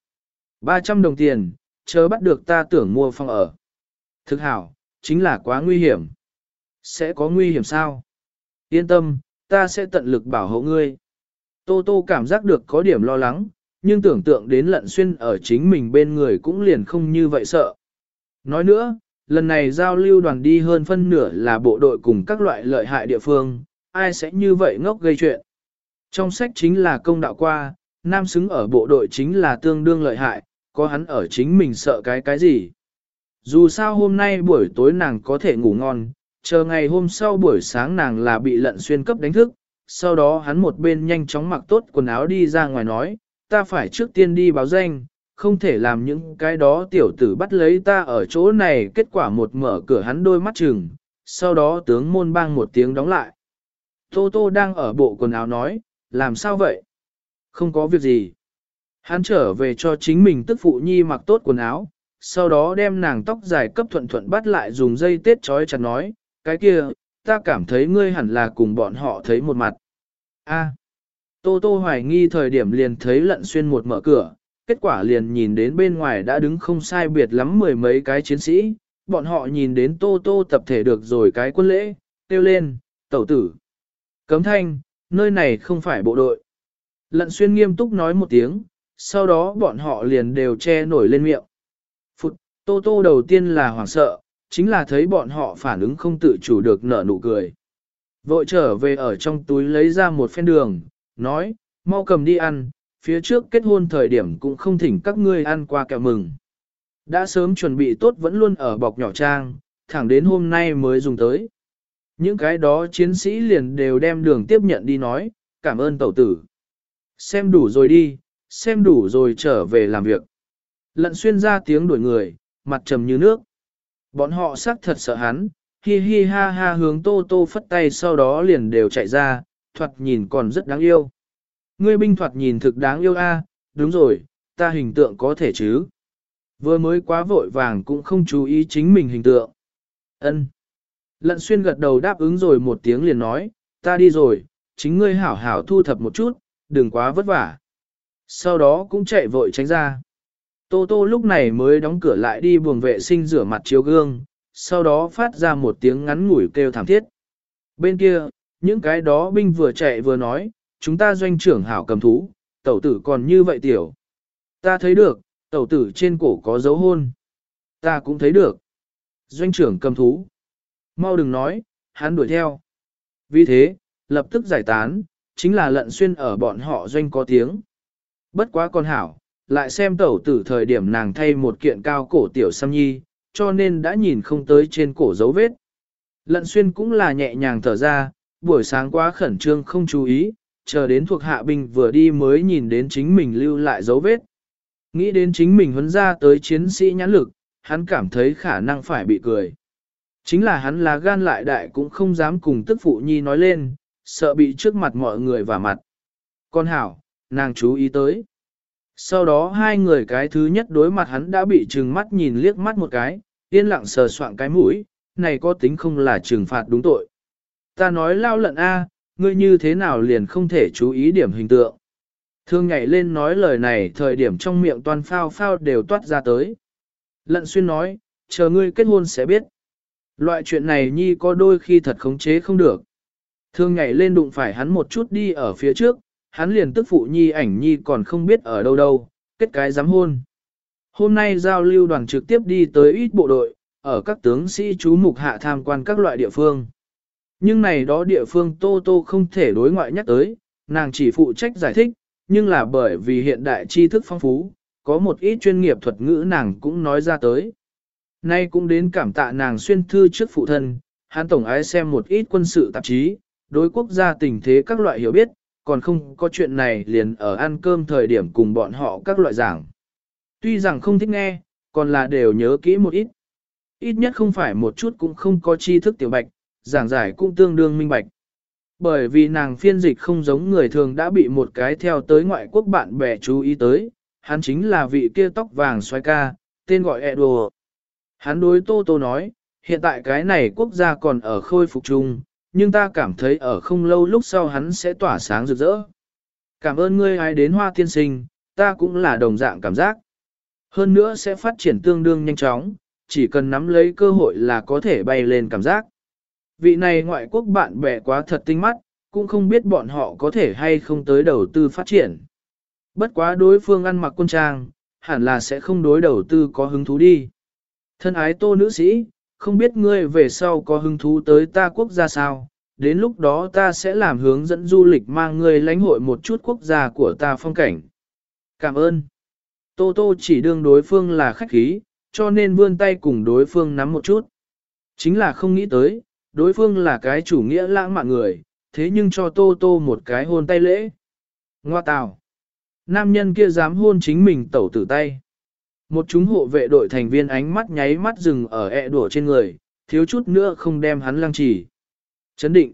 300 đồng tiền, chớ bắt được ta tưởng mua phòng ở. Thực hảo, chính là quá nguy hiểm. Sẽ có nguy hiểm sao? Yên tâm, ta sẽ tận lực bảo hộ ngươi. Tô Tô cảm giác được có điểm lo lắng, nhưng tưởng tượng đến lận xuyên ở chính mình bên người cũng liền không như vậy sợ. Nói nữa, lần này giao lưu đoàn đi hơn phân nửa là bộ đội cùng các loại lợi hại địa phương, ai sẽ như vậy ngốc gây chuyện. Trong sách chính là công đạo qua, nam xứng ở bộ đội chính là tương đương lợi hại, có hắn ở chính mình sợ cái cái gì. Dù sao hôm nay buổi tối nàng có thể ngủ ngon, chờ ngày hôm sau buổi sáng nàng là bị lận xuyên cấp đánh thức, sau đó hắn một bên nhanh chóng mặc tốt quần áo đi ra ngoài nói, ta phải trước tiên đi báo danh, không thể làm những cái đó tiểu tử bắt lấy ta ở chỗ này kết quả một mở cửa hắn đôi mắt chừng, sau đó tướng môn bang một tiếng đóng lại. Tô Tô đang ở bộ quần áo nói, làm sao vậy? Không có việc gì. Hắn trở về cho chính mình tức phụ nhi mặc tốt quần áo, sau đó đem nàng tóc dài cấp thuận thuận bắt lại dùng dây tết trói chặt nói, cái kia, ta cảm thấy ngươi hẳn là cùng bọn họ thấy một mặt. A. Tô Tô hoài nghi thời điểm liền thấy lận xuyên một mở cửa, kết quả liền nhìn đến bên ngoài đã đứng không sai biệt lắm mười mấy cái chiến sĩ, bọn họ nhìn đến Tô Tô tập thể được rồi cái quân lễ, kêu lên, tẩu tử. Cấm thanh, nơi này không phải bộ đội. Lận xuyên nghiêm túc nói một tiếng, sau đó bọn họ liền đều che nổi lên miệng. Phụt, Tô Tô đầu tiên là hoảng sợ, chính là thấy bọn họ phản ứng không tự chủ được nở nụ cười. Vội trở về ở trong túi lấy ra một phen đường, nói, mau cầm đi ăn, phía trước kết hôn thời điểm cũng không thỉnh các ngươi ăn qua kẹo mừng. Đã sớm chuẩn bị tốt vẫn luôn ở bọc nhỏ trang, thẳng đến hôm nay mới dùng tới. Những cái đó chiến sĩ liền đều đem đường tiếp nhận đi nói, cảm ơn tẩu tử. Xem đủ rồi đi, xem đủ rồi trở về làm việc. Lận xuyên ra tiếng đuổi người, mặt trầm như nước. Bọn họ xác thật sợ hắn, hi hi ha ha hướng tô tô phất tay sau đó liền đều chạy ra, thoạt nhìn còn rất đáng yêu. Ngươi binh thoạt nhìn thực đáng yêu a, đúng rồi, ta hình tượng có thể chứ. Vừa mới quá vội vàng cũng không chú ý chính mình hình tượng. Ân. Lận xuyên gật đầu đáp ứng rồi một tiếng liền nói, ta đi rồi, chính ngươi hảo hảo thu thập một chút, đừng quá vất vả. Sau đó cũng chạy vội tránh ra. Tô Tô lúc này mới đóng cửa lại đi buồng vệ sinh rửa mặt chiếu gương, sau đó phát ra một tiếng ngắn ngủi kêu thảm thiết. Bên kia, những cái đó binh vừa chạy vừa nói, chúng ta doanh trưởng hảo cầm thú, tẩu tử còn như vậy tiểu. Ta thấy được, tẩu tử trên cổ có dấu hôn. Ta cũng thấy được. Doanh trưởng cầm thú. Mau đừng nói, hắn đuổi theo. Vì thế, lập tức giải tán, chính là lận xuyên ở bọn họ doanh có tiếng. Bất quá con hảo, lại xem tẩu tử thời điểm nàng thay một kiện cao cổ tiểu xăm nhi, cho nên đã nhìn không tới trên cổ dấu vết. Lận xuyên cũng là nhẹ nhàng thở ra, buổi sáng quá khẩn trương không chú ý, chờ đến thuộc hạ binh vừa đi mới nhìn đến chính mình lưu lại dấu vết. Nghĩ đến chính mình huấn ra tới chiến sĩ nhãn lực, hắn cảm thấy khả năng phải bị cười. Chính là hắn là gan lại đại cũng không dám cùng tức phụ nhi nói lên, sợ bị trước mặt mọi người vả mặt. Con hảo, nàng chú ý tới. Sau đó hai người cái thứ nhất đối mặt hắn đã bị trừng mắt nhìn liếc mắt một cái, yên lặng sờ soạn cái mũi, này có tính không là trừng phạt đúng tội. Ta nói lao lận A, ngươi như thế nào liền không thể chú ý điểm hình tượng. Thương nhảy lên nói lời này thời điểm trong miệng toàn phao phao đều toát ra tới. Lận xuyên nói, chờ ngươi kết hôn sẽ biết. Loại chuyện này nhi có đôi khi thật khống chế không được. Thương nhảy lên đụng phải hắn một chút đi ở phía trước, hắn liền tức phụ nhi ảnh nhi còn không biết ở đâu đâu, kết cái dám hôn. Hôm nay giao lưu đoàn trực tiếp đi tới ít bộ đội, ở các tướng sĩ chú mục hạ tham quan các loại địa phương. Nhưng này đó địa phương Tô Tô không thể đối ngoại nhắc tới, nàng chỉ phụ trách giải thích, nhưng là bởi vì hiện đại tri thức phong phú, có một ít chuyên nghiệp thuật ngữ nàng cũng nói ra tới. Nay cũng đến cảm tạ nàng xuyên thư trước phụ thân, hắn tổng ái xem một ít quân sự tạp chí, đối quốc gia tình thế các loại hiểu biết, còn không có chuyện này liền ở ăn cơm thời điểm cùng bọn họ các loại giảng. Tuy rằng không thích nghe, còn là đều nhớ kỹ một ít. Ít nhất không phải một chút cũng không có tri thức tiểu bạch, giảng giải cũng tương đương minh bạch. Bởi vì nàng phiên dịch không giống người thường đã bị một cái theo tới ngoại quốc bạn bè chú ý tới, hắn chính là vị kia tóc vàng xoay ca, tên gọi Edo. Hắn đối Tô Tô nói, hiện tại cái này quốc gia còn ở khôi phục chung, nhưng ta cảm thấy ở không lâu lúc sau hắn sẽ tỏa sáng rực rỡ. Cảm ơn ngươi ai đến hoa tiên sinh, ta cũng là đồng dạng cảm giác. Hơn nữa sẽ phát triển tương đương nhanh chóng, chỉ cần nắm lấy cơ hội là có thể bay lên cảm giác. Vị này ngoại quốc bạn bè quá thật tinh mắt, cũng không biết bọn họ có thể hay không tới đầu tư phát triển. Bất quá đối phương ăn mặc quân trang, hẳn là sẽ không đối đầu tư có hứng thú đi. Thân ái tô nữ sĩ, không biết ngươi về sau có hứng thú tới ta quốc gia sao, đến lúc đó ta sẽ làm hướng dẫn du lịch mang ngươi lãnh hội một chút quốc gia của ta phong cảnh. Cảm ơn. Tô Tô chỉ đương đối phương là khách khí, cho nên vươn tay cùng đối phương nắm một chút. Chính là không nghĩ tới, đối phương là cái chủ nghĩa lãng mạn người, thế nhưng cho Tô Tô một cái hôn tay lễ. Ngoa tào. Nam nhân kia dám hôn chính mình tẩu tử tay. Một chúng hộ vệ đội thành viên ánh mắt nháy mắt dừng ở ẹ đùa trên người, thiếu chút nữa không đem hắn lăng trì. Chấn định.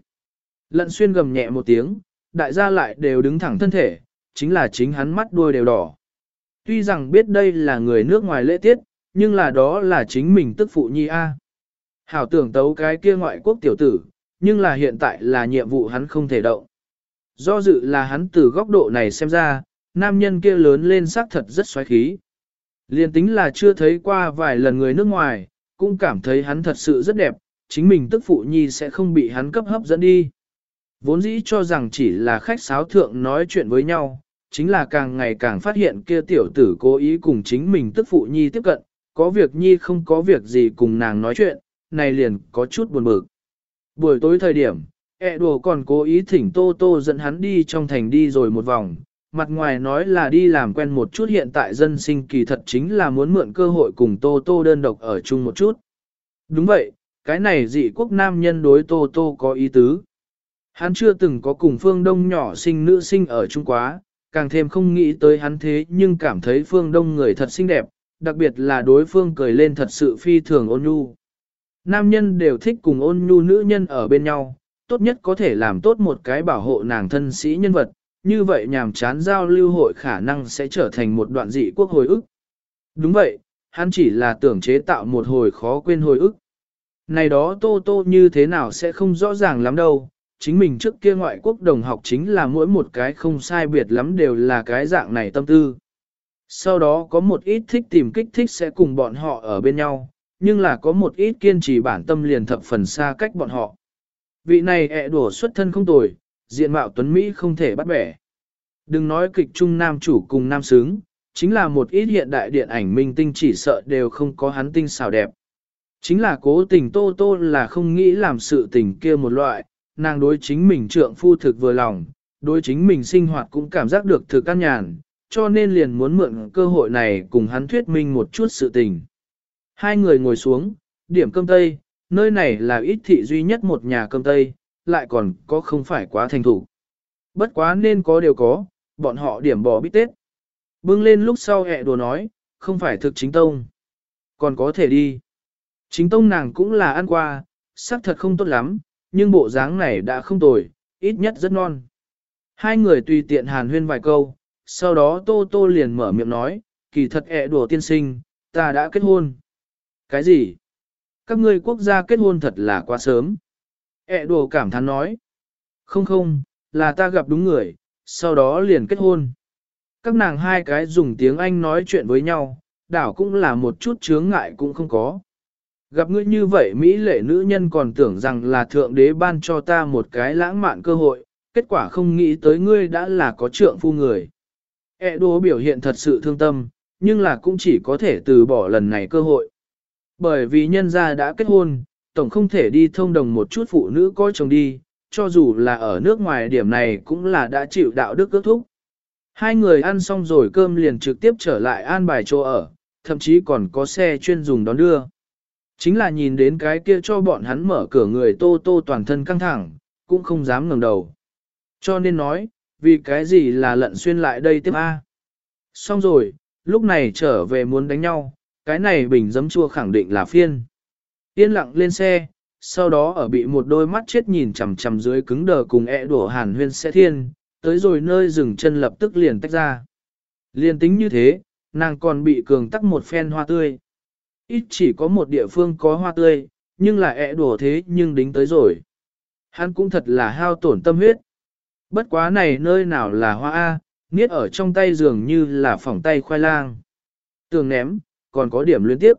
Lận xuyên gầm nhẹ một tiếng, đại gia lại đều đứng thẳng thân thể, chính là chính hắn mắt đuôi đều đỏ. Tuy rằng biết đây là người nước ngoài lễ tiết, nhưng là đó là chính mình tức phụ nhi A. Hảo tưởng tấu cái kia ngoại quốc tiểu tử, nhưng là hiện tại là nhiệm vụ hắn không thể động. Do dự là hắn từ góc độ này xem ra, nam nhân kia lớn lên xác thật rất xoáy khí. Liên tính là chưa thấy qua vài lần người nước ngoài, cũng cảm thấy hắn thật sự rất đẹp, chính mình tức phụ nhi sẽ không bị hắn cấp hấp dẫn đi. Vốn dĩ cho rằng chỉ là khách sáo thượng nói chuyện với nhau, chính là càng ngày càng phát hiện kia tiểu tử cố ý cùng chính mình tức phụ nhi tiếp cận, có việc nhi không có việc gì cùng nàng nói chuyện, này liền có chút buồn bực. Buổi tối thời điểm, ẹ đùa còn cố ý thỉnh Tô Tô dẫn hắn đi trong thành đi rồi một vòng, mặt ngoài nói là đi làm quen một chút hiện tại dân sinh kỳ thật chính là muốn mượn cơ hội cùng Tô Tô đơn độc ở chung một chút. Đúng vậy, cái này dị quốc nam nhân đối Tô Tô có ý tứ. Hắn chưa từng có cùng phương đông nhỏ sinh nữ sinh ở chung quá, càng thêm không nghĩ tới hắn thế nhưng cảm thấy phương đông người thật xinh đẹp, đặc biệt là đối phương cười lên thật sự phi thường ôn nhu. Nam nhân đều thích cùng ôn nhu nữ nhân ở bên nhau, tốt nhất có thể làm tốt một cái bảo hộ nàng thân sĩ nhân vật, như vậy nhàm chán giao lưu hội khả năng sẽ trở thành một đoạn dị quốc hồi ức. Đúng vậy, hắn chỉ là tưởng chế tạo một hồi khó quên hồi ức. Này đó tô tô như thế nào sẽ không rõ ràng lắm đâu, chính mình trước kia ngoại quốc đồng học chính là mỗi một cái không sai biệt lắm đều là cái dạng này tâm tư. Sau đó có một ít thích tìm kích thích sẽ cùng bọn họ ở bên nhau, nhưng là có một ít kiên trì bản tâm liền thập phần xa cách bọn họ. Vị này ẹ đổ xuất thân không tồi, diện mạo tuấn Mỹ không thể bắt bẻ. Đừng nói kịch trung nam chủ cùng nam sướng, chính là một ít hiện đại điện ảnh minh tinh chỉ sợ đều không có hắn tinh xào đẹp. Chính là cố tình tô tô là không nghĩ làm sự tình kia một loại, nàng đối chính mình trượng phu thực vừa lòng, đối chính mình sinh hoạt cũng cảm giác được thực căn nhàn, cho nên liền muốn mượn cơ hội này cùng hắn thuyết minh một chút sự tình. Hai người ngồi xuống, điểm cơm tây, nơi này là ít thị duy nhất một nhà cơm tây, lại còn có không phải quá thành thủ. Bất quá nên có đều có, bọn họ điểm bỏ bít tết. Bưng lên lúc sau hẹ đùa nói, không phải thực chính tông. Còn có thể đi. Chính tông nàng cũng là ăn qua, sắc thật không tốt lắm, nhưng bộ dáng này đã không tồi, ít nhất rất non. Hai người tùy tiện hàn huyên vài câu, sau đó Tô Tô liền mở miệng nói, kỳ thật ẹ đùa tiên sinh, ta đã kết hôn. Cái gì? Các ngươi quốc gia kết hôn thật là quá sớm ẹ đồ cảm thán nói. Không không, là ta gặp đúng người, sau đó liền kết hôn. Các nàng hai cái dùng tiếng Anh nói chuyện với nhau, đảo cũng là một chút chướng ngại cũng không có. Gặp ngươi như vậy Mỹ lệ nữ nhân còn tưởng rằng là thượng đế ban cho ta một cái lãng mạn cơ hội, kết quả không nghĩ tới ngươi đã là có trượng phu người. E đô biểu hiện thật sự thương tâm, nhưng là cũng chỉ có thể từ bỏ lần này cơ hội. Bởi vì nhân gia đã kết hôn, tổng không thể đi thông đồng một chút phụ nữ coi chồng đi, cho dù là ở nước ngoài điểm này cũng là đã chịu đạo đức ước thúc. Hai người ăn xong rồi cơm liền trực tiếp trở lại an bài chỗ ở, thậm chí còn có xe chuyên dùng đón đưa. Chính là nhìn đến cái kia cho bọn hắn mở cửa người tô tô toàn thân căng thẳng, cũng không dám ngẩng đầu. Cho nên nói, vì cái gì là lận xuyên lại đây tiếp A. Xong rồi, lúc này trở về muốn đánh nhau, cái này bình dấm chua khẳng định là phiên. Yên lặng lên xe, sau đó ở bị một đôi mắt chết nhìn chằm chằm dưới cứng đờ cùng ẹ đổ hàn huyên xe thiên, tới rồi nơi dừng chân lập tức liền tách ra. Liền tính như thế, nàng còn bị cường tắc một phen hoa tươi. Ít chỉ có một địa phương có hoa tươi, nhưng là ẹ đổ thế nhưng đính tới rồi. Hắn cũng thật là hao tổn tâm huyết. Bất quá này nơi nào là hoa A, niết ở trong tay dường như là phỏng tay khoai lang. Tường ném, còn có điểm liên tiếp.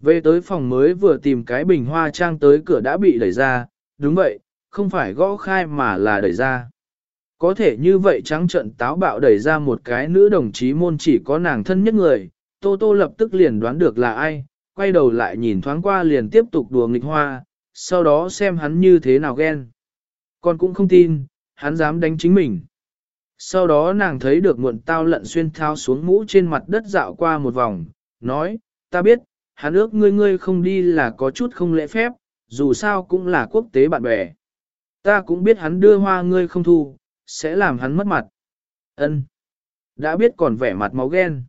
Về tới phòng mới vừa tìm cái bình hoa trang tới cửa đã bị đẩy ra, đúng vậy, không phải gõ khai mà là đẩy ra. Có thể như vậy trắng trận táo bạo đẩy ra một cái nữ đồng chí môn chỉ có nàng thân nhất người, Tô Tô lập tức liền đoán được là ai, quay đầu lại nhìn thoáng qua liền tiếp tục đùa nghịch hoa, sau đó xem hắn như thế nào ghen. Con cũng không tin, hắn dám đánh chính mình. Sau đó nàng thấy được muộn tao lận xuyên thao xuống mũ trên mặt đất dạo qua một vòng, nói, ta biết, hắn ước ngươi ngươi không đi là có chút không lễ phép, dù sao cũng là quốc tế bạn bè. Ta cũng biết hắn đưa hoa ngươi không thu, sẽ làm hắn mất mặt. Ân, Đã biết còn vẻ mặt máu ghen.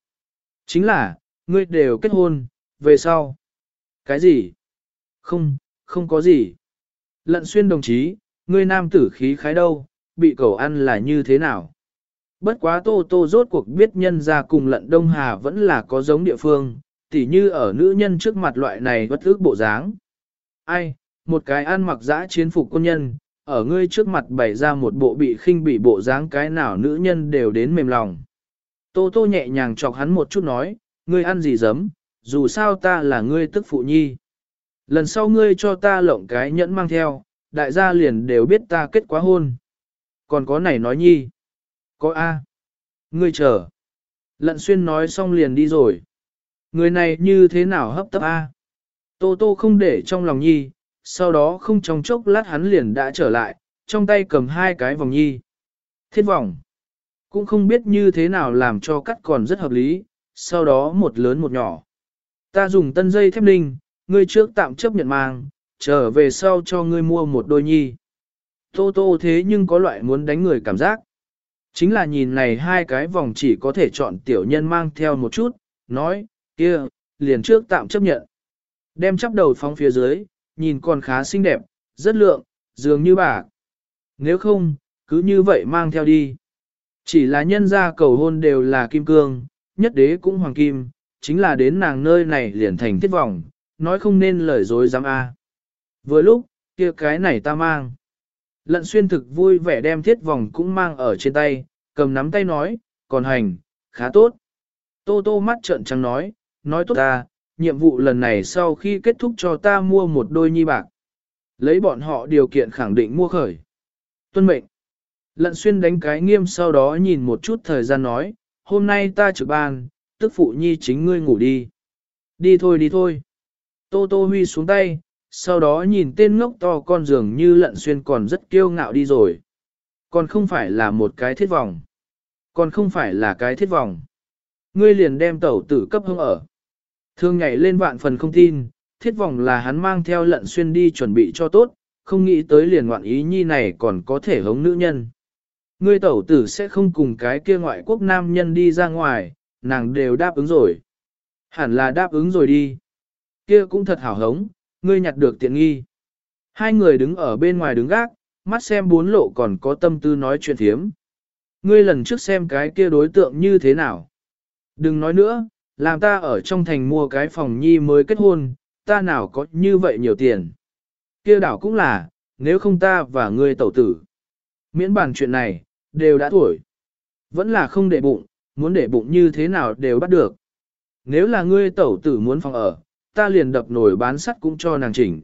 Chính là, ngươi đều kết hôn, về sau. Cái gì? Không, không có gì. Lận xuyên đồng chí, ngươi nam tử khí khái đâu, bị cầu ăn là như thế nào? Bất quá tô tô rốt cuộc biết nhân ra cùng lận Đông Hà vẫn là có giống địa phương, tỉ như ở nữ nhân trước mặt loại này bất ước bộ dáng. Ai, một cái ăn mặc dã chiến phục quân nhân, ở ngươi trước mặt bày ra một bộ bị khinh bị bộ dáng cái nào nữ nhân đều đến mềm lòng. Tô tô nhẹ nhàng chọc hắn một chút nói, ngươi ăn gì dấm, dù sao ta là ngươi tức phụ nhi. Lần sau ngươi cho ta lộng cái nhẫn mang theo, đại gia liền đều biết ta kết quá hôn. Còn có này nói nhi. Có A. Ngươi chờ. Lận xuyên nói xong liền đi rồi. Người này như thế nào hấp tấp A. Tô tô không để trong lòng nhi, sau đó không trong chốc lát hắn liền đã trở lại, trong tay cầm hai cái vòng nhi. Thiết vòng. Cũng không biết như thế nào làm cho cắt còn rất hợp lý, sau đó một lớn một nhỏ. Ta dùng tân dây thép ninh, ngươi trước tạm chấp nhận mang, trở về sau cho ngươi mua một đôi nhi. Tô tô thế nhưng có loại muốn đánh người cảm giác. Chính là nhìn này hai cái vòng chỉ có thể chọn tiểu nhân mang theo một chút, nói, kia, liền trước tạm chấp nhận. Đem chắp đầu phóng phía dưới, nhìn còn khá xinh đẹp, rất lượng, dường như bà. Nếu không, cứ như vậy mang theo đi. Chỉ là nhân gia cầu hôn đều là kim cương, nhất đế cũng hoàng kim, chính là đến nàng nơi này liền thành thiết vọng, nói không nên lời dối dám a. Vừa lúc, kia cái này ta mang. Lận xuyên thực vui vẻ đem thiết vòng cũng mang ở trên tay, cầm nắm tay nói, còn hành, khá tốt. Tô tô mắt trợn trắng nói, nói tốt ta, nhiệm vụ lần này sau khi kết thúc cho ta mua một đôi nhi bạc. Lấy bọn họ điều kiện khẳng định mua khởi. Tuân mệnh. Lận xuyên đánh cái nghiêm sau đó nhìn một chút thời gian nói, hôm nay ta trực ban, tức phụ nhi chính ngươi ngủ đi. Đi thôi đi thôi. Tô Tô Huy xuống tay, sau đó nhìn tên ngốc to con giường như lận xuyên còn rất kiêu ngạo đi rồi. Còn không phải là một cái thiết vòng. Còn không phải là cái thiết vòng. Ngươi liền đem tẩu tử cấp hương ở. Thương nhảy lên vạn phần không tin, thiết vòng là hắn mang theo lận xuyên đi chuẩn bị cho tốt, không nghĩ tới liền ngoạn ý nhi này còn có thể hống nữ nhân. Ngươi tẩu tử sẽ không cùng cái kia ngoại quốc nam nhân đi ra ngoài, nàng đều đáp ứng rồi. Hẳn là đáp ứng rồi đi. Kia cũng thật hảo hống, ngươi nhặt được tiện nghi. Hai người đứng ở bên ngoài đứng gác, mắt xem bốn lộ còn có tâm tư nói chuyện thiếm. Ngươi lần trước xem cái kia đối tượng như thế nào. Đừng nói nữa, làm ta ở trong thành mua cái phòng nhi mới kết hôn, ta nào có như vậy nhiều tiền. Kia đảo cũng là, nếu không ta và ngươi tẩu tử. Miễn bàn chuyện này, đều đã tuổi. Vẫn là không để bụng, muốn để bụng như thế nào đều bắt được. Nếu là ngươi tẩu tử muốn phòng ở, ta liền đập nổi bán sắt cũng cho nàng chỉnh.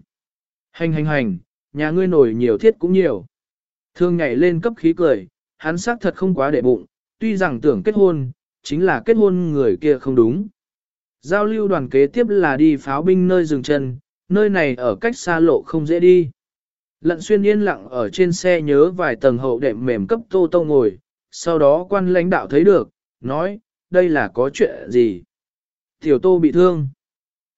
Hành hành hành, nhà ngươi nổi nhiều thiết cũng nhiều. Thương nhảy lên cấp khí cười, hắn xác thật không quá để bụng, tuy rằng tưởng kết hôn, chính là kết hôn người kia không đúng. Giao lưu đoàn kế tiếp là đi pháo binh nơi dừng chân, nơi này ở cách xa lộ không dễ đi. Lận xuyên yên lặng ở trên xe nhớ vài tầng hậu đệm mềm cấp tô tô ngồi, sau đó quan lãnh đạo thấy được, nói, đây là có chuyện gì? Tiểu tô bị thương.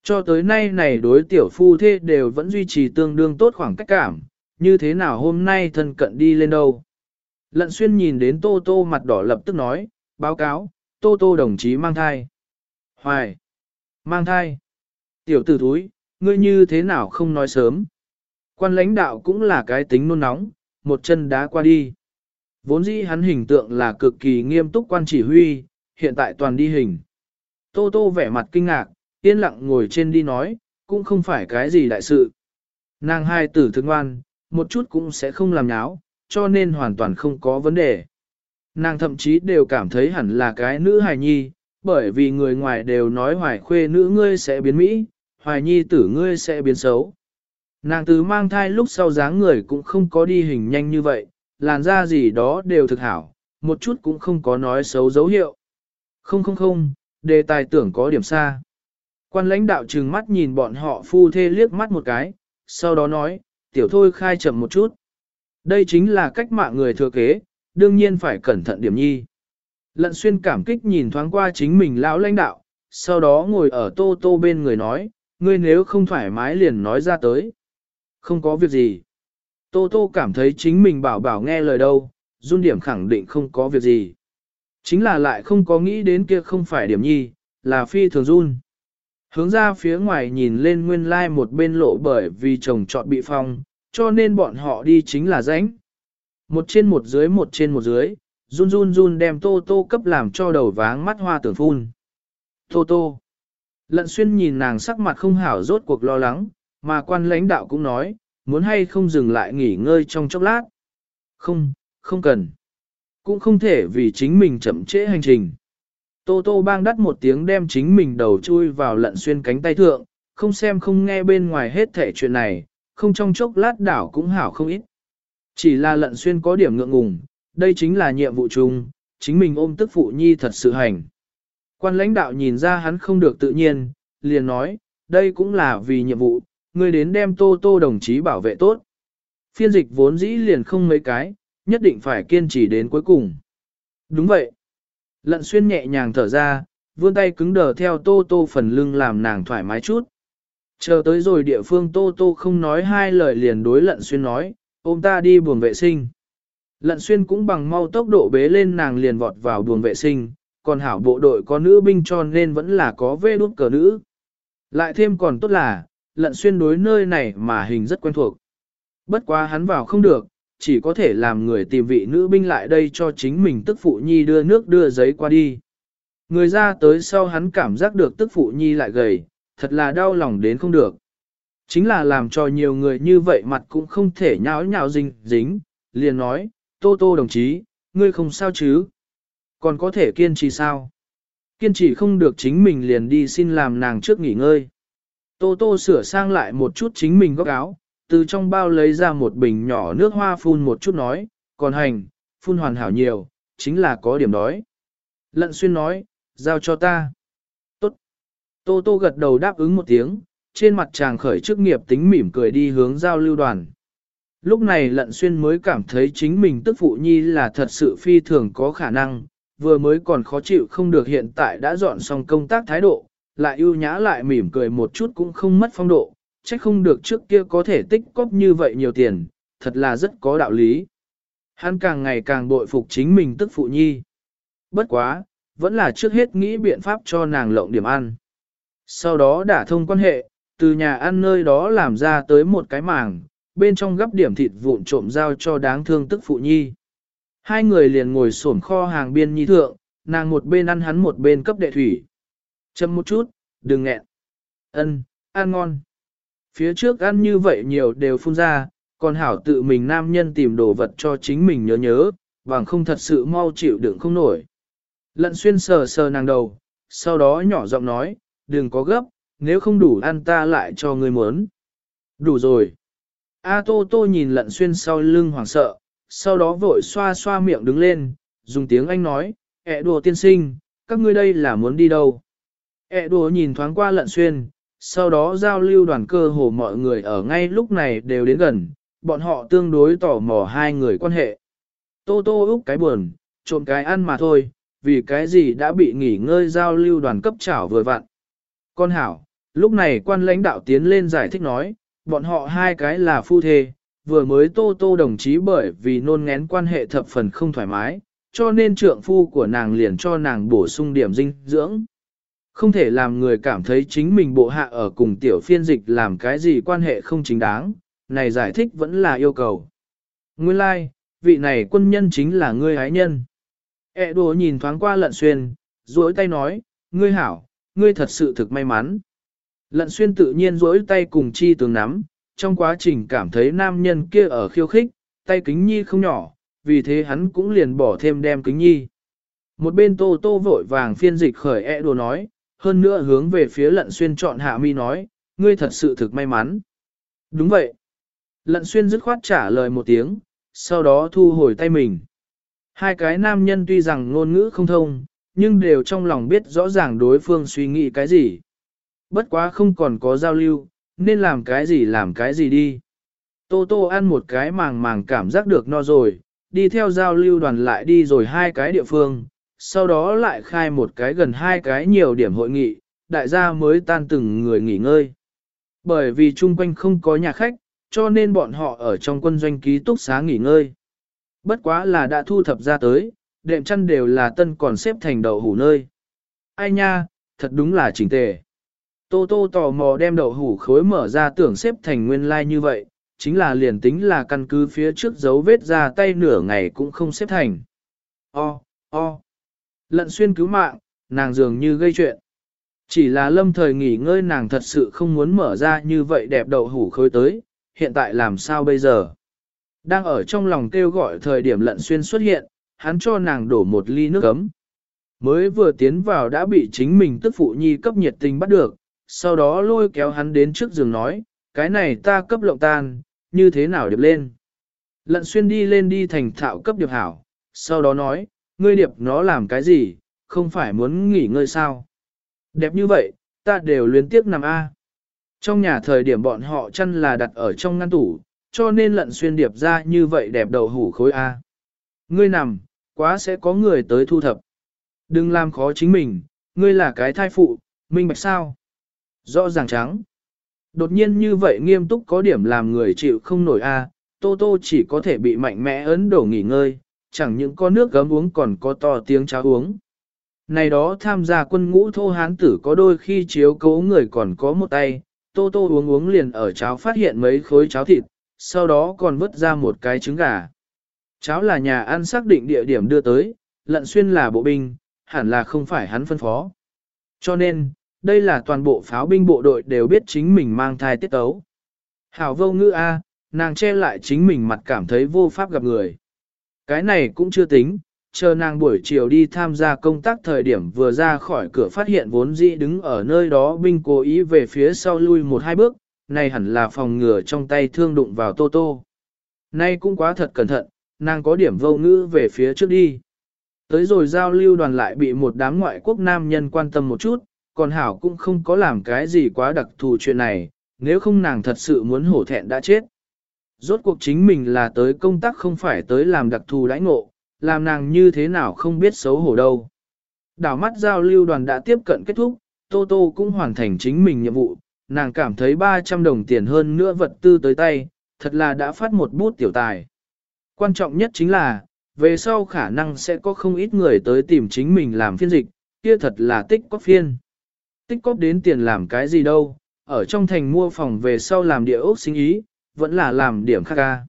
Cho tới nay này đối tiểu phu thê đều vẫn duy trì tương đương tốt khoảng cách cảm, như thế nào hôm nay thân cận đi lên đâu. Lận xuyên nhìn đến tô tô mặt đỏ lập tức nói, báo cáo, tô tô đồng chí mang thai. Hoài! Mang thai! Tiểu tử thúi, ngươi như thế nào không nói sớm. Quan lãnh đạo cũng là cái tính nôn nóng, một chân đá qua đi. Vốn dĩ hắn hình tượng là cực kỳ nghiêm túc quan chỉ huy, hiện tại toàn đi hình. Tô tô vẻ mặt kinh ngạc, yên lặng ngồi trên đi nói, cũng không phải cái gì đại sự. Nàng hai tử thương ngoan, một chút cũng sẽ không làm nháo, cho nên hoàn toàn không có vấn đề. Nàng thậm chí đều cảm thấy hẳn là cái nữ hài nhi, bởi vì người ngoài đều nói hoài khuê nữ ngươi sẽ biến Mỹ, hoài nhi tử ngươi sẽ biến xấu. Nàng từ mang thai lúc sau dáng người cũng không có đi hình nhanh như vậy, làn da gì đó đều thực hảo, một chút cũng không có nói xấu dấu hiệu. Không không không, đề tài tưởng có điểm xa. Quan lãnh đạo trừng mắt nhìn bọn họ phu thê liếc mắt một cái, sau đó nói, tiểu thôi khai chậm một chút. Đây chính là cách mạng người thừa kế, đương nhiên phải cẩn thận điểm nhi. Lận xuyên cảm kích nhìn thoáng qua chính mình lão lãnh đạo, sau đó ngồi ở tô tô bên người nói, ngươi nếu không thoải mái liền nói ra tới. Không có việc gì. Tô tô cảm thấy chính mình bảo bảo nghe lời đâu, run điểm khẳng định không có việc gì. Chính là lại không có nghĩ đến kia không phải điểm nhi, là phi thường run. Hướng ra phía ngoài nhìn lên nguyên lai một bên lộ bởi vì chồng chọn bị phong, cho nên bọn họ đi chính là rãnh. Một trên một dưới một trên một dưới, run run run đem tô tô cấp làm cho đầu váng mắt hoa tưởng phun. Tô tô. Lận xuyên nhìn nàng sắc mặt không hảo rốt cuộc lo lắng, mà quan lãnh đạo cũng nói, muốn hay không dừng lại nghỉ ngơi trong chốc lát. Không, không cần. Cũng không thể vì chính mình chậm trễ hành trình. Tô tô bang đắt một tiếng đem chính mình đầu chui vào lận xuyên cánh tay thượng, không xem không nghe bên ngoài hết thể chuyện này, không trong chốc lát đảo cũng hảo không ít. Chỉ là lận xuyên có điểm ngượng ngùng, đây chính là nhiệm vụ chung, chính mình ôm tức phụ nhi thật sự hành. Quan lãnh đạo nhìn ra hắn không được tự nhiên, liền nói, đây cũng là vì nhiệm vụ, người đến đem tô tô đồng chí bảo vệ tốt. Phiên dịch vốn dĩ liền không mấy cái, nhất định phải kiên trì đến cuối cùng. Đúng vậy. Lận xuyên nhẹ nhàng thở ra, vươn tay cứng đờ theo tô tô phần lưng làm nàng thoải mái chút. Chờ tới rồi địa phương tô tô không nói hai lời liền đối lận xuyên nói, ôm ta đi buồng vệ sinh. Lận xuyên cũng bằng mau tốc độ bế lên nàng liền vọt vào buồng vệ sinh, còn hảo bộ đội có nữ binh cho nên vẫn là có vê đút cờ nữ. Lại thêm còn tốt là, lận xuyên đối nơi này mà hình rất quen thuộc. Bất quá hắn vào không được, chỉ có thể làm người tìm vị nữ binh lại đây cho chính mình tức phụ nhi đưa nước đưa giấy qua đi. Người ra tới sau hắn cảm giác được tức phụ nhi lại gầy, thật là đau lòng đến không được. Chính là làm cho nhiều người như vậy mặt cũng không thể nháo nhào dính, dính, liền nói, Tô Tô đồng chí, ngươi không sao chứ? Còn có thể kiên trì sao? Kiên trì không được chính mình liền đi xin làm nàng trước nghỉ ngơi. Tô Tô sửa sang lại một chút chính mình góc áo, từ trong bao lấy ra một bình nhỏ nước hoa phun một chút nói, còn hành, phun hoàn hảo nhiều, chính là có điểm đói. Lận xuyên nói, giao cho ta. Tốt. Tô Tô gật đầu đáp ứng một tiếng, trên mặt chàng khởi chức nghiệp tính mỉm cười đi hướng giao lưu đoàn. Lúc này lận xuyên mới cảm thấy chính mình tức phụ nhi là thật sự phi thường có khả năng, vừa mới còn khó chịu không được hiện tại đã dọn xong công tác thái độ, lại ưu nhã lại mỉm cười một chút cũng không mất phong độ, trách không được trước kia có thể tích cóp như vậy nhiều tiền, thật là rất có đạo lý. Hắn càng ngày càng bội phục chính mình tức phụ nhi. Bất quá, vẫn là trước hết nghĩ biện pháp cho nàng lộng điểm ăn. Sau đó đả thông quan hệ, từ nhà ăn nơi đó làm ra tới một cái màng, bên trong gấp điểm thịt vụn trộm giao cho đáng thương tức phụ nhi. Hai người liền ngồi xổm kho hàng biên nhi thượng, nàng một bên ăn hắn một bên cấp đệ thủy. Châm một chút, đừng nghẹn. Ân, ăn ngon. Phía trước ăn như vậy nhiều đều phun ra, còn hảo tự mình nam nhân tìm đồ vật cho chính mình nhớ nhớ, bằng không thật sự mau chịu đựng không nổi. Lận xuyên sờ sờ nàng đầu, sau đó nhỏ giọng nói, đừng có gấp, nếu không đủ ăn ta lại cho người muốn. Đủ rồi. A Tô Tô nhìn lận xuyên sau lưng hoảng sợ, sau đó vội xoa xoa miệng đứng lên, dùng tiếng Anh nói, ẹ đùa tiên sinh, các ngươi đây là muốn đi đâu? ẹ đùa nhìn thoáng qua lận xuyên, sau đó giao lưu đoàn cơ hồ mọi người ở ngay lúc này đều đến gần, bọn họ tương đối tò mò hai người quan hệ. Tô Tô úc cái buồn, trộm cái ăn mà thôi, vì cái gì đã bị nghỉ ngơi giao lưu đoàn cấp trảo vừa vặn. Con hảo, lúc này quan lãnh đạo tiến lên giải thích nói, bọn họ hai cái là phu thê, vừa mới tô tô đồng chí bởi vì nôn ngén quan hệ thập phần không thoải mái, cho nên trượng phu của nàng liền cho nàng bổ sung điểm dinh dưỡng. Không thể làm người cảm thấy chính mình bộ hạ ở cùng tiểu phiên dịch làm cái gì quan hệ không chính đáng, này giải thích vẫn là yêu cầu. Nguyên lai, like, vị này quân nhân chính là ngươi hái nhân. E đồ nhìn thoáng qua lận xuyên, duỗi tay nói, ngươi hảo, ngươi thật sự thực may mắn. Lận xuyên tự nhiên duỗi tay cùng chi tường nắm, trong quá trình cảm thấy nam nhân kia ở khiêu khích, tay kính nhi không nhỏ, vì thế hắn cũng liền bỏ thêm đem kính nhi. Một bên tô tô vội vàng phiên dịch khởi e đồ nói, hơn nữa hướng về phía lận xuyên chọn hạ mi nói, ngươi thật sự thực may mắn. Đúng vậy. Lận xuyên dứt khoát trả lời một tiếng, sau đó thu hồi tay mình. Hai cái nam nhân tuy rằng ngôn ngữ không thông, nhưng đều trong lòng biết rõ ràng đối phương suy nghĩ cái gì. Bất quá không còn có giao lưu, nên làm cái gì làm cái gì đi. Tô Tô ăn một cái màng màng cảm giác được no rồi, đi theo giao lưu đoàn lại đi rồi hai cái địa phương, sau đó lại khai một cái gần hai cái nhiều điểm hội nghị, đại gia mới tan từng người nghỉ ngơi. Bởi vì chung quanh không có nhà khách, cho nên bọn họ ở trong quân doanh ký túc xá nghỉ ngơi. Bất quá là đã thu thập ra tới, đệm chăn đều là tân còn xếp thành đậu hủ nơi. Ai nha, thật đúng là chỉnh tề. Tô tô tò mò đem đậu hủ khối mở ra tưởng xếp thành nguyên lai like như vậy, chính là liền tính là căn cứ phía trước dấu vết ra tay nửa ngày cũng không xếp thành. O, o. Lận xuyên cứu mạng, nàng dường như gây chuyện. Chỉ là lâm thời nghỉ ngơi nàng thật sự không muốn mở ra như vậy đẹp đậu hủ khối tới, hiện tại làm sao bây giờ? Đang ở trong lòng kêu gọi thời điểm lận xuyên xuất hiện, hắn cho nàng đổ một ly nước ấm. Mới vừa tiến vào đã bị chính mình tức phụ nhi cấp nhiệt tình bắt được, sau đó lôi kéo hắn đến trước giường nói, cái này ta cấp lộng tan, như thế nào điệp lên. Lận xuyên đi lên đi thành thạo cấp điệp hảo, sau đó nói, ngươi điệp nó làm cái gì, không phải muốn nghỉ ngơi sao. Đẹp như vậy, ta đều luyến tiếc nằm A. Trong nhà thời điểm bọn họ chăn là đặt ở trong ngăn tủ, cho nên lận xuyên điệp ra như vậy đẹp đầu hủ khối A. Ngươi nằm, quá sẽ có người tới thu thập. Đừng làm khó chính mình, ngươi là cái thai phụ, minh bạch sao. Rõ ràng trắng. Đột nhiên như vậy nghiêm túc có điểm làm người chịu không nổi A, Tô Tô chỉ có thể bị mạnh mẽ ấn đổ nghỉ ngơi, chẳng những có nước gấm uống còn có to tiếng cháo uống. Này đó tham gia quân ngũ thô hán tử có đôi khi chiếu cố người còn có một tay, Tô Tô uống uống liền ở cháo phát hiện mấy khối cháo thịt, sau đó còn vứt ra một cái trứng gà. Cháo là nhà ăn xác định địa điểm đưa tới, lận xuyên là bộ binh, hẳn là không phải hắn phân phó. Cho nên, đây là toàn bộ pháo binh bộ đội đều biết chính mình mang thai tiết tấu. Hảo vô ngữ A, nàng che lại chính mình mặt cảm thấy vô pháp gặp người. Cái này cũng chưa tính, chờ nàng buổi chiều đi tham gia công tác thời điểm vừa ra khỏi cửa phát hiện vốn dĩ đứng ở nơi đó binh cố ý về phía sau lui một hai bước, này hẳn là phòng ngừa trong tay thương đụng vào tô tô. Nay cũng quá thật cẩn thận, nàng có điểm vô ngữ về phía trước đi. Tới rồi giao lưu đoàn lại bị một đám ngoại quốc nam nhân quan tâm một chút, còn Hảo cũng không có làm cái gì quá đặc thù chuyện này, nếu không nàng thật sự muốn hổ thẹn đã chết. Rốt cuộc chính mình là tới công tác không phải tới làm đặc thù đãi ngộ, làm nàng như thế nào không biết xấu hổ đâu. Đảo mắt giao lưu đoàn đã tiếp cận kết thúc, Tô Tô cũng hoàn thành chính mình nhiệm vụ, nàng cảm thấy 300 đồng tiền hơn nữa vật tư tới tay, thật là đã phát một bút tiểu tài. Quan trọng nhất chính là, về sau khả năng sẽ có không ít người tới tìm chính mình làm phiên dịch, kia thật là tích cóp phiên. Tích cóp đến tiền làm cái gì đâu, ở trong thành mua phòng về sau làm địa ốc sinh ý, vẫn là làm điểm khác ca.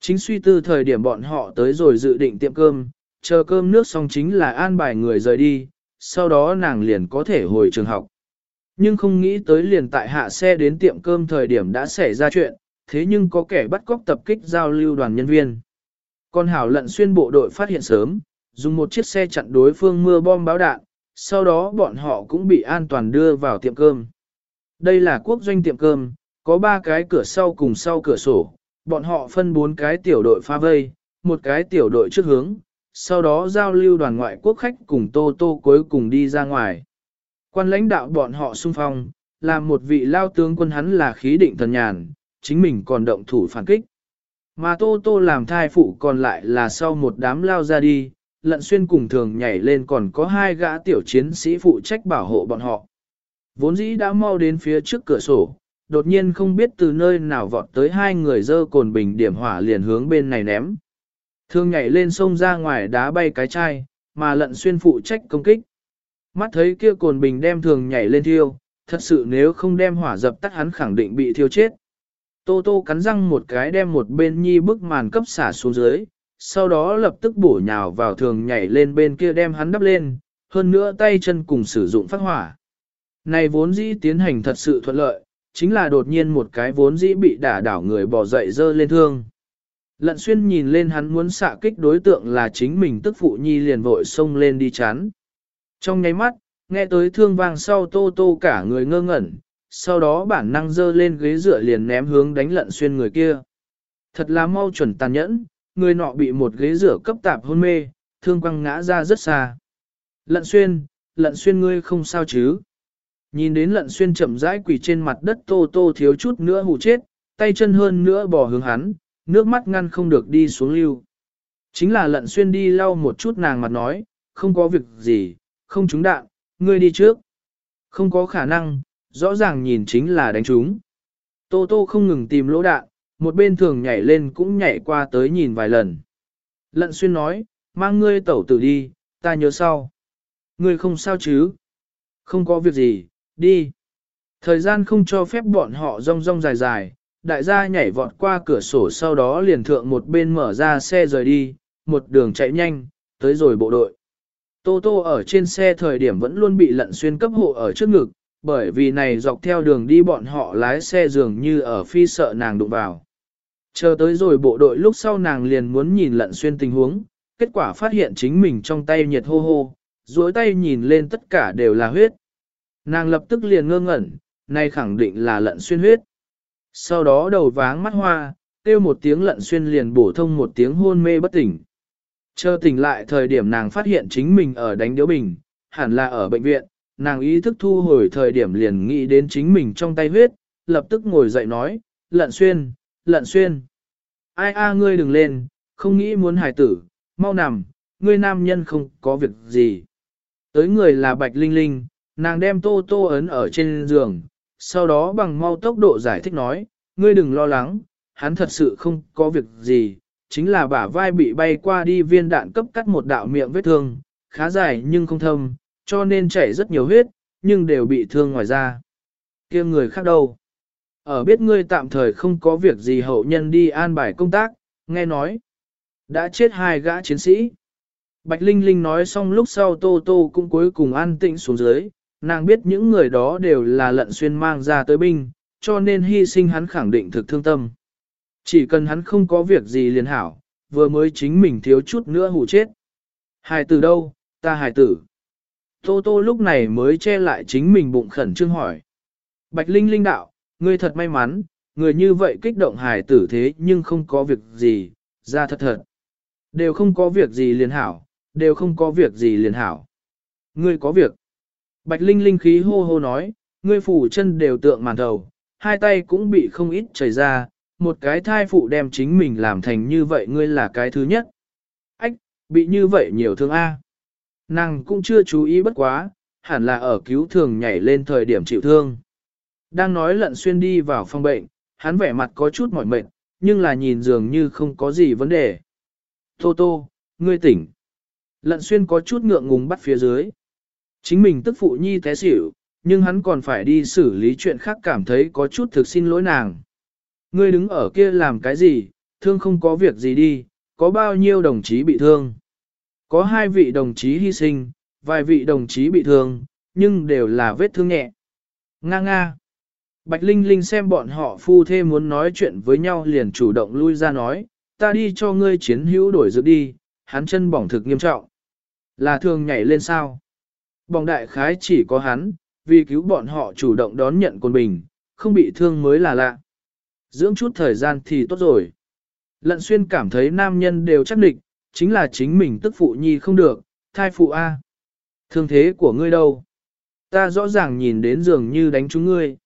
Chính suy tư thời điểm bọn họ tới rồi dự định tiệm cơm, chờ cơm nước xong chính là an bài người rời đi, sau đó nàng liền có thể hồi trường học. Nhưng không nghĩ tới liền tại hạ xe đến tiệm cơm thời điểm đã xảy ra chuyện, thế nhưng có kẻ bắt cóc tập kích giao lưu đoàn nhân viên. Còn hảo lận xuyên bộ đội phát hiện sớm, dùng một chiếc xe chặn đối phương mưa bom báo đạn, sau đó bọn họ cũng bị an toàn đưa vào tiệm cơm. Đây là quốc doanh tiệm cơm, có ba cái cửa sau cùng sau cửa sổ, bọn họ phân bốn cái tiểu đội pha vây, một cái tiểu đội trước hướng, sau đó giao lưu đoàn ngoại quốc khách cùng Tô Tô cuối cùng đi ra ngoài. Quan lãnh đạo bọn họ xung phong, làm một vị lao tướng quân hắn là khí định thần nhàn, chính mình còn động thủ phản kích. Mà Tô Tô làm thai phụ còn lại là sau một đám lao ra đi, lận xuyên cùng thường nhảy lên còn có hai gã tiểu chiến sĩ phụ trách bảo hộ bọn họ. Vốn dĩ đã mau đến phía trước cửa sổ, đột nhiên không biết từ nơi nào vọt tới hai người dơ cồn bình điểm hỏa liền hướng bên này ném. Thường nhảy lên sông ra ngoài đá bay cái chai, mà lận xuyên phụ trách công kích. Mắt thấy kia cồn bình đem thường nhảy lên thiêu, thật sự nếu không đem hỏa dập tắt hắn khẳng định bị thiêu chết. Tô tô cắn răng một cái đem một bên nhi bức màn cấp xả xuống dưới, sau đó lập tức bổ nhào vào thường nhảy lên bên kia đem hắn đắp lên, hơn nữa tay chân cùng sử dụng phát hỏa. Này vốn dĩ tiến hành thật sự thuận lợi, chính là đột nhiên một cái vốn dĩ bị đả đảo người bỏ dậy dơ lên thương. Lận xuyên nhìn lên hắn muốn xạ kích đối tượng là chính mình tức phụ nhi liền vội xông lên đi chắn. Trong nháy mắt, nghe tới thương vang sau tô tô cả người ngơ ngẩn, sau đó bản năng dơ lên ghế dựa liền ném hướng đánh lận xuyên người kia. Thật là mau chuẩn tàn nhẫn, người nọ bị một ghế rửa cấp tạp hôn mê, thương quăng ngã ra rất xa. Lận xuyên, lận xuyên ngươi không sao chứ? Nhìn đến lận xuyên chậm rãi quỳ trên mặt đất tô tô thiếu chút nữa hù chết, tay chân hơn nữa bỏ hướng hắn, nước mắt ngăn không được đi xuống lưu. Chính là lận xuyên đi lau một chút nàng mặt nói, không có việc gì, không trúng đạn, ngươi đi trước. Không có khả năng, rõ ràng nhìn chính là đánh trúng. Tô tô không ngừng tìm lỗ đạn, một bên thường nhảy lên cũng nhảy qua tới nhìn vài lần. Lận xuyên nói, mang ngươi tẩu tử đi, ta nhớ sau. Ngươi không sao chứ? Không có việc gì, đi. Thời gian không cho phép bọn họ rong rong dài dài, đại gia nhảy vọt qua cửa sổ sau đó liền thượng một bên mở ra xe rời đi, một đường chạy nhanh, tới rồi bộ đội. Tô Tô ở trên xe thời điểm vẫn luôn bị lận xuyên cấp hộ ở trước ngực, bởi vì này dọc theo đường đi bọn họ lái xe dường như ở phi sợ nàng đụng vào. Chờ tới rồi bộ đội lúc sau nàng liền muốn nhìn lận xuyên tình huống, kết quả phát hiện chính mình trong tay nhiệt hô hô, duỗi tay nhìn lên tất cả đều là huyết. Nàng lập tức liền ngơ ngẩn, nay khẳng định là lận xuyên huyết. Sau đó đầu váng mắt hoa, kêu một tiếng lận xuyên liền bổ thông một tiếng hôn mê bất tỉnh. Chờ tỉnh lại thời điểm nàng phát hiện chính mình ở đánh điếu bình, hẳn là ở bệnh viện, nàng ý thức thu hồi thời điểm liền nghĩ đến chính mình trong tay huyết, lập tức ngồi dậy nói, lận xuyên, lận xuyên. Ai a ngươi đừng lên, không nghĩ muốn hài tử, mau nằm, ngươi nam nhân không có việc gì. Tới người là Bạch Linh Linh, nàng đem tô tô ấn ở trên giường, sau đó bằng mau tốc độ giải thích nói, ngươi đừng lo lắng, hắn thật sự không có việc gì, chính là bả vai bị bay qua đi viên đạn cấp cắt một đạo miệng vết thương, khá dài nhưng không thâm, cho nên chảy rất nhiều huyết, nhưng đều bị thương ngoài da. kia người khác đâu? Ở biết ngươi tạm thời không có việc gì hậu nhân đi an bài công tác, nghe nói. Đã chết hai gã chiến sĩ. Bạch Linh Linh nói xong lúc sau Tô Tô cũng cuối cùng an tĩnh xuống dưới, nàng biết những người đó đều là lận xuyên mang ra tới binh, cho nên hy sinh hắn khẳng định thực thương tâm. Chỉ cần hắn không có việc gì liền hảo, vừa mới chính mình thiếu chút nữa hù chết. Hài tử đâu, ta hài tử. Tô Tô lúc này mới che lại chính mình bụng khẩn trương hỏi. Bạch Linh Linh đạo, ngươi thật may mắn, người như vậy kích động hài tử thế nhưng không có việc gì, ra thật thật. Đều không có việc gì liền hảo, đều không có việc gì liền hảo. Ngươi có việc. Bạch Linh Linh khí hô hô nói, ngươi phủ chân đều tượng màn đầu, hai tay cũng bị không ít chảy ra, một cái thai phụ đem chính mình làm thành như vậy ngươi là cái thứ nhất. Ách, bị như vậy nhiều thương A. Nàng cũng chưa chú ý bất quá, hẳn là ở cứu thường nhảy lên thời điểm chịu thương. Đang nói lận xuyên đi vào phòng bệnh, hắn vẻ mặt có chút mỏi mệt, nhưng là nhìn dường như không có gì vấn đề. Tô tô, ngươi tỉnh. Lận xuyên có chút ngượng ngùng bắt phía dưới. Chính mình tức phụ nhi té xỉu, nhưng hắn còn phải đi xử lý chuyện khác cảm thấy có chút thực xin lỗi nàng. Ngươi đứng ở kia làm cái gì, thương không có việc gì đi, có bao nhiêu đồng chí bị thương. Có hai vị đồng chí hy sinh, vài vị đồng chí bị thương, nhưng đều là vết thương nhẹ. Nga nga. Bạch Linh Linh xem bọn họ phu thê muốn nói chuyện với nhau liền chủ động lui ra nói, ta đi cho ngươi chiến hữu đổi dược đi, hắn chân bỏng thực nghiêm trọng. Là thường nhảy lên sao? Bỏng đại khái chỉ có hắn, vì cứu bọn họ chủ động đón nhận côn bình, không bị thương mới là lạ. Dưỡng chút thời gian thì tốt rồi. Lận xuyên cảm thấy nam nhân đều chắc định chính là chính mình tức phụ nhi không được, thai phụ A. Thương thế của ngươi đâu? Ta rõ ràng nhìn đến dường như đánh chúng ngươi.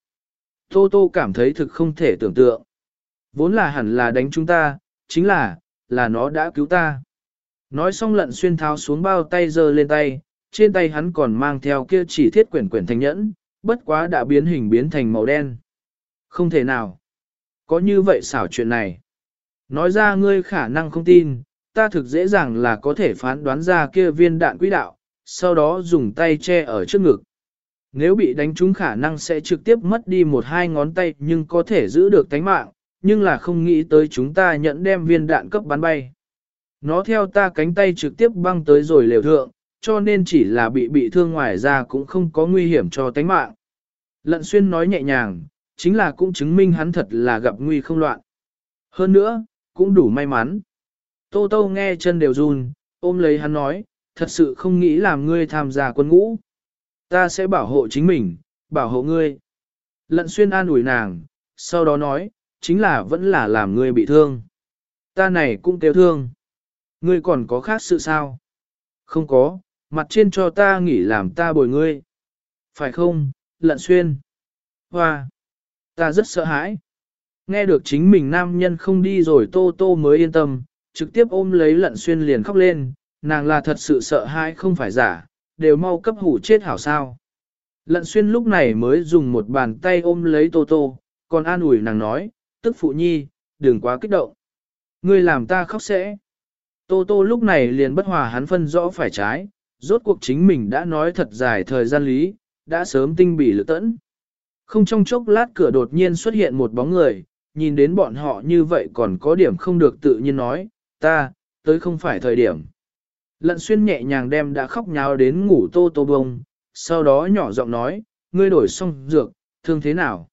Tô Tô cảm thấy thực không thể tưởng tượng. Vốn là hẳn là đánh chúng ta, chính là, là nó đã cứu ta. Nói xong lận xuyên tháo xuống bao tay giơ lên tay, trên tay hắn còn mang theo kia chỉ thiết quyển quyển thành nhẫn, bất quá đã biến hình biến thành màu đen. Không thể nào. Có như vậy xảo chuyện này. Nói ra ngươi khả năng không tin, ta thực dễ dàng là có thể phán đoán ra kia viên đạn quỹ đạo, sau đó dùng tay che ở trước ngực. Nếu bị đánh trúng khả năng sẽ trực tiếp mất đi một hai ngón tay nhưng có thể giữ được tánh mạng, nhưng là không nghĩ tới chúng ta nhận đem viên đạn cấp bắn bay. Nó theo ta cánh tay trực tiếp băng tới rồi lều thượng, cho nên chỉ là bị bị thương ngoài ra cũng không có nguy hiểm cho tánh mạng. Lận xuyên nói nhẹ nhàng, chính là cũng chứng minh hắn thật là gặp nguy không loạn. Hơn nữa, cũng đủ may mắn. Tô Tô nghe chân đều run, ôm lấy hắn nói, thật sự không nghĩ làm ngươi tham gia quân ngũ. Ta sẽ bảo hộ chính mình, bảo hộ ngươi. Lận xuyên an ủi nàng, sau đó nói, chính là vẫn là làm ngươi bị thương. Ta này cũng kêu thương. Ngươi còn có khác sự sao? Không có, mặt trên cho ta nghỉ làm ta bồi ngươi. Phải không, lận xuyên? Hoa! Ta rất sợ hãi. Nghe được chính mình nam nhân không đi rồi tô tô mới yên tâm, trực tiếp ôm lấy lận xuyên liền khóc lên, nàng là thật sự sợ hãi không phải giả, đều mau cấp hủ chết hảo sao. Lận xuyên lúc này mới dùng một bàn tay ôm lấy tô tô, còn an ủi nàng nói, tức phụ nhi, đừng quá kích động. Ngươi làm ta khóc sẽ. Tô tô lúc này liền bất hòa hắn phân rõ phải trái, rốt cuộc chính mình đã nói thật dài thời gian lý, đã sớm tinh bỉ lựa tẫn. Không trong chốc lát cửa đột nhiên xuất hiện một bóng người, nhìn đến bọn họ như vậy còn có điểm không được tự nhiên nói, ta, tới không phải thời điểm. Lận xuyên nhẹ nhàng đem đã khóc nháo đến ngủ tô tô bông, sau đó nhỏ giọng nói, ngươi đổi xong dược, thương thế nào?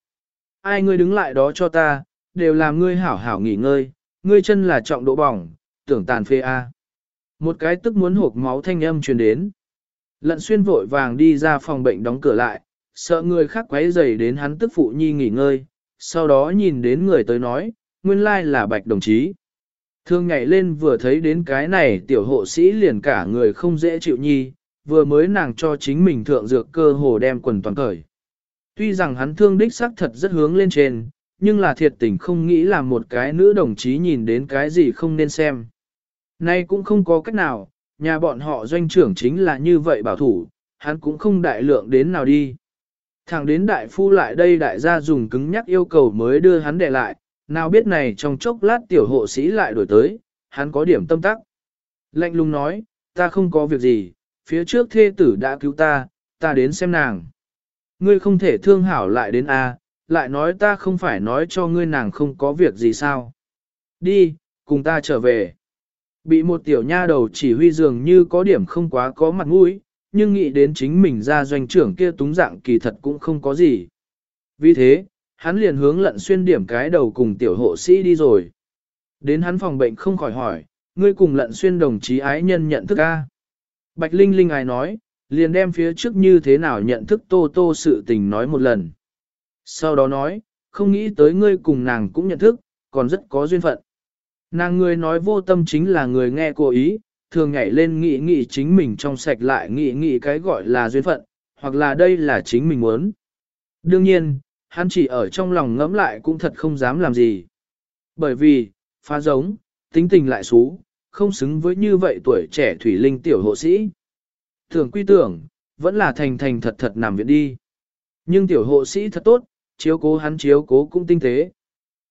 Ai ngươi đứng lại đó cho ta, đều làm ngươi hảo hảo nghỉ ngơi, ngươi chân là trọng độ bỏng, tưởng tàn phê A. Một cái tức muốn hộp máu thanh âm truyền đến. Lận xuyên vội vàng đi ra phòng bệnh đóng cửa lại, sợ người khác quấy rầy đến hắn tức phụ nhi nghỉ ngơi, sau đó nhìn đến người tới nói, nguyên lai là bạch đồng chí. Thương nhảy lên vừa thấy đến cái này tiểu hộ sĩ liền cả người không dễ chịu nhi, vừa mới nàng cho chính mình thượng dược cơ hồ đem quần toàn cởi. Tuy rằng hắn thương đích xác thật rất hướng lên trên, nhưng là thiệt tình không nghĩ là một cái nữ đồng chí nhìn đến cái gì không nên xem. Nay cũng không có cách nào, nhà bọn họ doanh trưởng chính là như vậy bảo thủ, hắn cũng không đại lượng đến nào đi. Thẳng đến đại phu lại đây đại gia dùng cứng nhắc yêu cầu mới đưa hắn để lại, nào biết này trong chốc lát tiểu hộ sĩ lại đổi tới, hắn có điểm tâm tắc. Lạnh lùng nói, ta không có việc gì, phía trước thê tử đã cứu ta, ta đến xem nàng. Ngươi không thể thương hảo lại đến A, lại nói ta không phải nói cho ngươi nàng không có việc gì sao. Đi, cùng ta trở về. Bị một tiểu nha đầu chỉ huy dường như có điểm không quá có mặt mũi, nhưng nghĩ đến chính mình ra doanh trưởng kia túng dạng kỳ thật cũng không có gì. Vì thế, hắn liền hướng lận xuyên điểm cái đầu cùng tiểu hộ sĩ đi rồi. Đến hắn phòng bệnh không khỏi hỏi, ngươi cùng lận xuyên đồng chí ái nhân nhận thức A. Bạch Linh Linh ai nói, liền đem phía trước như thế nào nhận thức tô tô sự tình nói một lần. Sau đó nói, không nghĩ tới ngươi cùng nàng cũng nhận thức, còn rất có duyên phận. Nàng người nói vô tâm chính là người nghe cố ý, thường nhảy lên nghĩ nghĩ chính mình trong sạch lại nghĩ nghĩ cái gọi là duyên phận, hoặc là đây là chính mình muốn. Đương nhiên, hắn chỉ ở trong lòng ngẫm lại cũng thật không dám làm gì. Bởi vì, phá giống, tính tình lại xú, không xứng với như vậy tuổi trẻ thủy linh tiểu hộ sĩ. Thường quy tưởng, vẫn là thành thành thật thật nằm viện đi. Nhưng tiểu hộ sĩ thật tốt, chiếu cố hắn chiếu cố cũng tinh tế.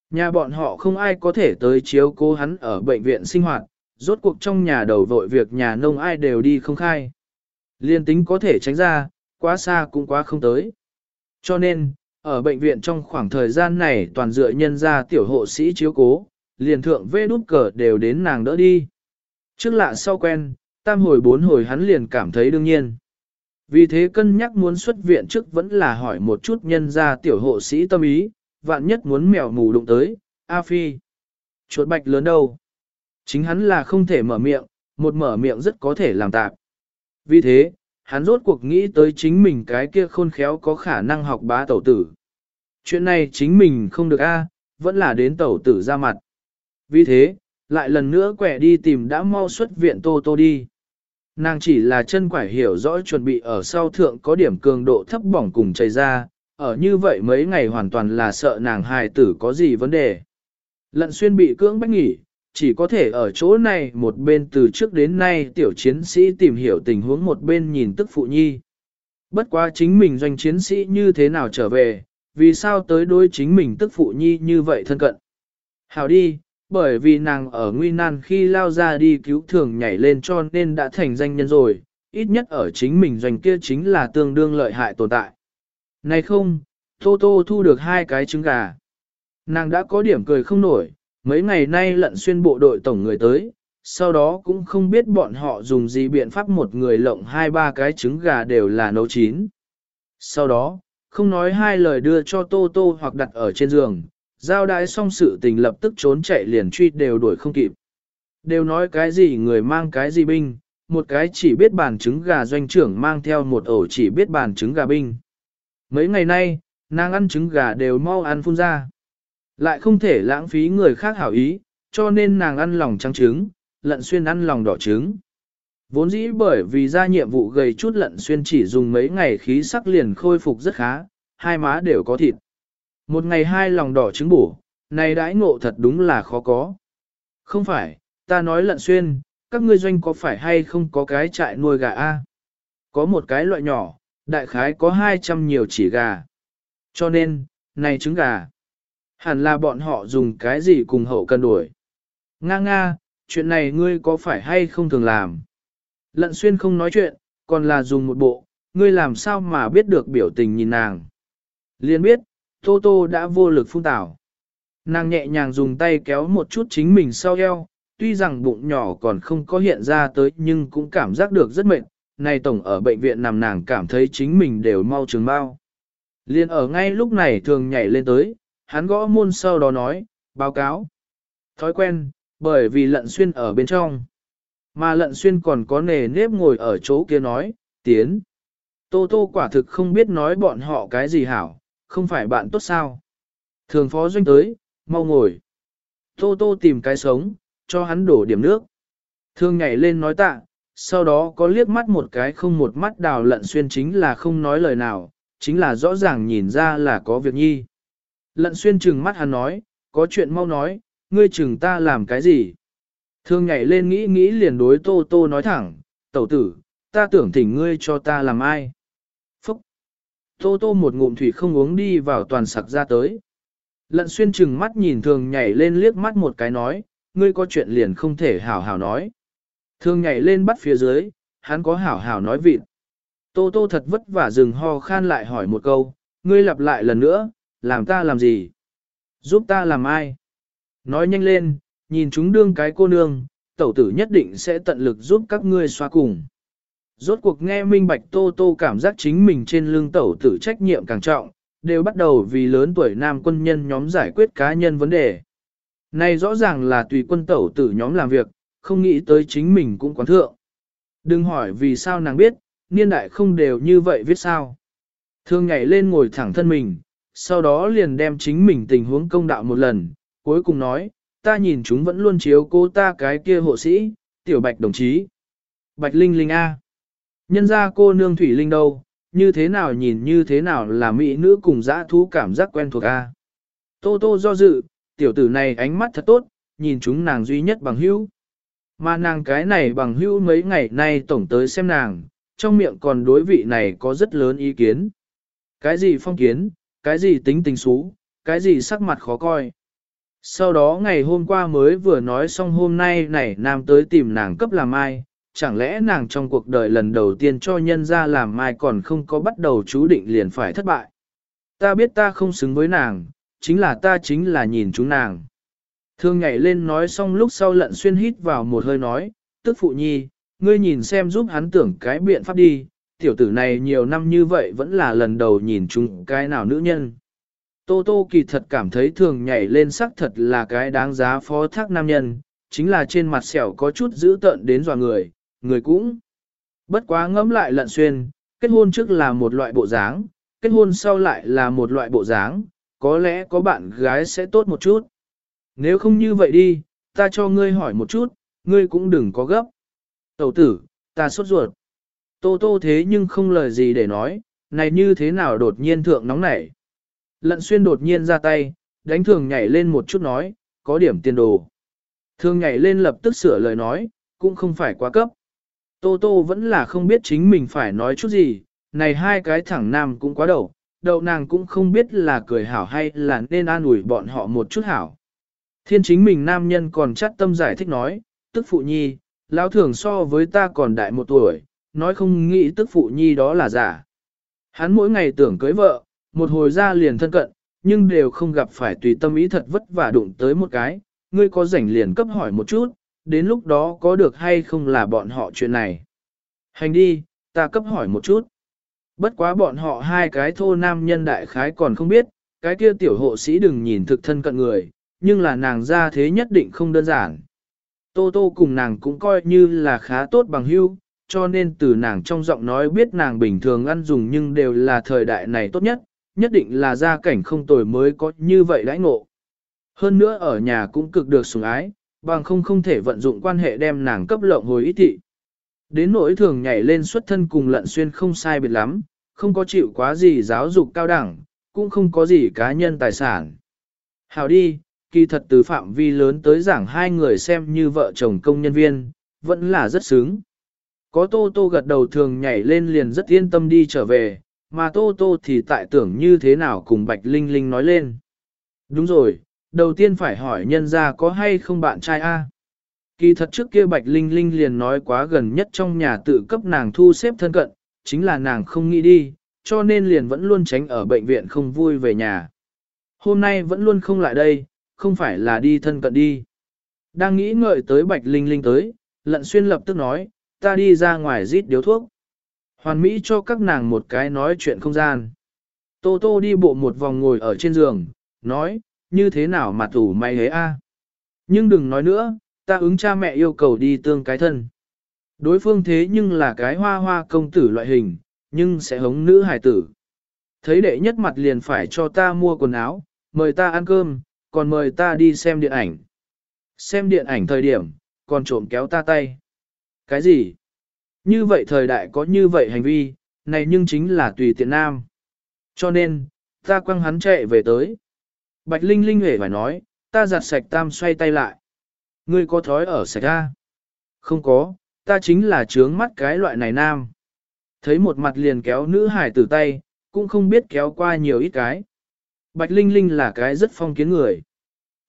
Nhà bọn họ không ai có thể tới chiếu cố hắn ở bệnh viện sinh hoạt, rốt cuộc trong nhà đầu vội việc nhà nông ai đều đi không khai. Liên tính có thể tránh ra, quá xa cũng quá không tới. Cho nên, ở bệnh viện trong khoảng thời gian này toàn dựa nhân ra tiểu hộ sĩ chiếu cố, liền thượng vê đút cờ đều đến nàng đỡ đi. Trước lạ sau quen, tam hồi bốn hồi hắn liền cảm thấy đương nhiên. Vì thế cân nhắc muốn xuất viện trước vẫn là hỏi một chút nhân ra tiểu hộ sĩ tâm ý, vạn nhất muốn mèo mù đụng tới, A Phi. Chuột bạch lớn đâu? Chính hắn là không thể mở miệng, một mở miệng rất có thể làm tạp. Vì thế, hắn rốt cuộc nghĩ tới chính mình cái kia khôn khéo có khả năng học bá tẩu tử. Chuyện này chính mình không được a, vẫn là đến tẩu tử ra mặt. Vì thế, lại lần nữa quẻ đi tìm đã mau xuất viện tô tô đi. Nàng chỉ là chân quải hiểu rõ chuẩn bị ở sau thượng có điểm cường độ thấp bỏng cùng chảy ra, ở như vậy mấy ngày hoàn toàn là sợ nàng hài tử có gì vấn đề. Lận xuyên bị cưỡng bách nghỉ, chỉ có thể ở chỗ này một bên từ trước đến nay tiểu chiến sĩ tìm hiểu tình huống một bên nhìn tức phụ nhi. Bất quá chính mình doanh chiến sĩ như thế nào trở về, vì sao tới đối chính mình tức phụ nhi như vậy thân cận. Hào đi, bởi vì nàng ở nguy nan khi lao ra đi cứu thường nhảy lên cho nên đã thành danh nhân rồi, ít nhất ở chính mình doanh kia chính là tương đương lợi hại tồn tại. Này không, Tô Tô thu được hai cái trứng gà. Nàng đã có điểm cười không nổi, mấy ngày nay lận xuyên bộ đội tổng người tới, sau đó cũng không biết bọn họ dùng gì biện pháp một người lộng hai ba cái trứng gà đều là nấu chín. Sau đó, không nói hai lời đưa cho Tô Tô hoặc đặt ở trên giường, giao đái xong sự tình lập tức trốn chạy liền truy đều đuổi không kịp. Đều nói cái gì người mang cái gì binh, một cái chỉ biết bàn trứng gà doanh trưởng mang theo một ổ chỉ biết bàn trứng gà binh. Mấy ngày nay, nàng ăn trứng gà đều mau ăn phun ra. Lại không thể lãng phí người khác hảo ý, cho nên nàng ăn lòng trắng trứng, lận xuyên ăn lòng đỏ trứng. Vốn dĩ bởi vì ra nhiệm vụ gầy chút lận xuyên chỉ dùng mấy ngày khí sắc liền khôi phục rất khá, hai má đều có thịt. Một ngày hai lòng đỏ trứng bổ, này đãi ngộ thật đúng là khó có. Không phải, ta nói lận xuyên, các ngươi doanh có phải hay không có cái trại nuôi gà a? Có một cái loại nhỏ, đại khái có 200 nhiều chỉ gà. Cho nên, này trứng gà, hẳn là bọn họ dùng cái gì cùng hậu cân đuổi. Nga nga, chuyện này ngươi có phải hay không thường làm? Lận xuyên không nói chuyện, còn là dùng một bộ, ngươi làm sao mà biết được biểu tình nhìn nàng. Liên biết, Tô Tô đã vô lực phun tảo. Nàng nhẹ nhàng dùng tay kéo một chút chính mình sau eo, tuy rằng bụng nhỏ còn không có hiện ra tới nhưng cũng cảm giác được rất mệt, này tổng ở bệnh viện nằm nàng cảm thấy chính mình đều mau trường bao. Liên ở ngay lúc này thường nhảy lên tới, hắn gõ môn sau đó nói, báo cáo. Thói quen, bởi vì lận xuyên ở bên trong. Mà lận xuyên còn có nề nếp ngồi ở chỗ kia nói, tiến. Tô tô quả thực không biết nói bọn họ cái gì hảo, không phải bạn tốt sao. Thường phó doanh tới, mau ngồi. Tô tô tìm cái sống, cho hắn đổ điểm nước. Thương nhảy lên nói tạ, sau đó có liếc mắt một cái không một mắt đào lận xuyên chính là không nói lời nào, chính là rõ ràng nhìn ra là có việc nhi. Lận xuyên chừng mắt hắn nói, có chuyện mau nói, ngươi chừng ta làm cái gì? Thương nhảy lên nghĩ nghĩ liền đối tô tô nói thẳng, tẩu tử, ta tưởng thỉnh ngươi cho ta làm ai? Phúc! Tô tô một ngụm thủy không uống đi vào toàn sặc ra tới. Lận xuyên chừng mắt nhìn thường nhảy lên liếc mắt một cái nói, ngươi có chuyện liền không thể hảo hảo nói. Thường nhảy lên bắt phía dưới, hắn có hảo hảo nói vịt. Tô tô thật vất vả dừng ho khan lại hỏi một câu, ngươi lặp lại lần nữa, làm ta làm gì? Giúp ta làm ai? Nói nhanh lên, nhìn chúng đương cái cô nương, tẩu tử nhất định sẽ tận lực giúp các ngươi xoa cùng. Rốt cuộc nghe minh bạch tô tô cảm giác chính mình trên lưng tẩu tử trách nhiệm càng trọng, đều bắt đầu vì lớn tuổi nam quân nhân nhóm giải quyết cá nhân vấn đề. Này rõ ràng là tùy quân tẩu tử nhóm làm việc, không nghĩ tới chính mình cũng quán thượng. Đừng hỏi vì sao nàng biết, niên đại không đều như vậy viết sao. Thương nhảy lên ngồi thẳng thân mình, sau đó liền đem chính mình tình huống công đạo một lần, cuối cùng nói, ta nhìn chúng vẫn luôn chiếu cô ta cái kia hộ sĩ, tiểu bạch đồng chí. Bạch Linh Linh A. Nhân ra cô nương Thủy Linh đâu, như thế nào nhìn như thế nào là mỹ nữ cùng dã thú cảm giác quen thuộc A. Tô tô do dự, tiểu tử này ánh mắt thật tốt, nhìn chúng nàng duy nhất bằng hữu. Mà nàng cái này bằng hữu mấy ngày nay tổng tới xem nàng, trong miệng còn đối vị này có rất lớn ý kiến. Cái gì phong kiến, cái gì tính tình xú, cái gì sắc mặt khó coi. Sau đó ngày hôm qua mới vừa nói xong hôm nay này nam tới tìm nàng cấp làm ai, chẳng lẽ nàng trong cuộc đời lần đầu tiên cho nhân ra làm mai còn không có bắt đầu chú định liền phải thất bại. Ta biết ta không xứng với nàng, chính là ta chính là nhìn chúng nàng. Thương nhảy lên nói xong lúc sau lận xuyên hít vào một hơi nói, tức phụ nhi, ngươi nhìn xem giúp hắn tưởng cái biện pháp đi, tiểu tử này nhiều năm như vậy vẫn là lần đầu nhìn chúng cái nào nữ nhân. Tô Tô kỳ thật cảm thấy thường nhảy lên sắc thật là cái đáng giá phó thác nam nhân, chính là trên mặt sẹo có chút dữ tợn đến dò người, người cũng. Bất quá ngẫm lại lận xuyên, kết hôn trước là một loại bộ dáng, kết hôn sau lại là một loại bộ dáng, có lẽ có bạn gái sẽ tốt một chút. Nếu không như vậy đi, ta cho ngươi hỏi một chút, ngươi cũng đừng có gấp. Tẩu tử, ta sốt ruột. Tô tô thế nhưng không lời gì để nói, này như thế nào đột nhiên thượng nóng nảy. Lận xuyên đột nhiên ra tay, đánh thường nhảy lên một chút nói, có điểm tiền đồ. Thường nhảy lên lập tức sửa lời nói, cũng không phải quá cấp. Tô tô vẫn là không biết chính mình phải nói chút gì, này hai cái thẳng nam cũng quá đầu, đầu nàng cũng không biết là cười hảo hay là nên an ủi bọn họ một chút hảo. Thiên chính mình nam nhân còn chắt tâm giải thích nói, tức phụ nhi, lão thường so với ta còn đại một tuổi, nói không nghĩ tức phụ nhi đó là giả. Hắn mỗi ngày tưởng cưới vợ, một hồi ra liền thân cận, nhưng đều không gặp phải tùy tâm ý thật vất vả đụng tới một cái, ngươi có rảnh liền cấp hỏi một chút, đến lúc đó có được hay không là bọn họ chuyện này. Hành đi, ta cấp hỏi một chút. Bất quá bọn họ hai cái thô nam nhân đại khái còn không biết, cái kia tiểu hộ sĩ đừng nhìn thực thân cận người, nhưng là nàng ra thế nhất định không đơn giản. Tô Tô cùng nàng cũng coi như là khá tốt bằng hữu, cho nên từ nàng trong giọng nói biết nàng bình thường ăn dùng nhưng đều là thời đại này tốt nhất, nhất định là gia cảnh không tồi mới có như vậy đãi ngộ. Hơn nữa ở nhà cũng cực được sủng ái, bằng không không thể vận dụng quan hệ đem nàng cấp lộng hồi ý thị. Đến nỗi thường nhảy lên xuất thân cùng lận xuyên không sai biệt lắm, không có chịu quá gì giáo dục cao đẳng, cũng không có gì cá nhân tài sản. Hào đi, kỳ thật từ phạm vi lớn tới giảng hai người xem như vợ chồng công nhân viên, vẫn là rất sướng. Có Tô Tô gật đầu thường nhảy lên liền rất yên tâm đi trở về, mà Tô Tô thì tại tưởng như thế nào cùng Bạch Linh Linh nói lên. Đúng rồi, đầu tiên phải hỏi nhân ra có hay không bạn trai A. Kỳ thật trước kia Bạch Linh Linh liền nói quá gần nhất trong nhà tự cấp nàng thu xếp thân cận, chính là nàng không nghĩ đi, cho nên liền vẫn luôn tránh ở bệnh viện không vui về nhà. Hôm nay vẫn luôn không lại đây, không phải là đi thân cận đi. Đang nghĩ ngợi tới Bạch Linh Linh tới, lận xuyên lập tức nói, ta đi ra ngoài rít điếu thuốc. Hoàn Mỹ cho các nàng một cái nói chuyện không gian. Tô Tô đi bộ một vòng ngồi ở trên giường, nói, như thế nào mà tủ mày hế a? Nhưng đừng nói nữa, ta ứng cha mẹ yêu cầu đi tương cái thân. Đối phương thế nhưng là cái hoa hoa công tử loại hình, nhưng sẽ hống nữ hài tử. Thấy đệ nhất mặt liền phải cho ta mua quần áo, mời ta ăn cơm, còn mời ta đi xem điện ảnh. Xem điện ảnh thời điểm, còn trộm kéo ta tay. Cái gì? Như vậy thời đại có như vậy hành vi, này nhưng chính là tùy tiện nam. Cho nên, ta quăng hắn chạy về tới. Bạch Linh Linh hề phải nói, ta giặt sạch tam xoay tay lại. Ngươi có thói ở sạch ra? Không có, ta chính là trướng mắt cái loại này nam. Thấy một mặt liền kéo nữ hải tử tay, cũng không biết kéo qua nhiều ít cái. Bạch Linh Linh là cái rất phong kiến người.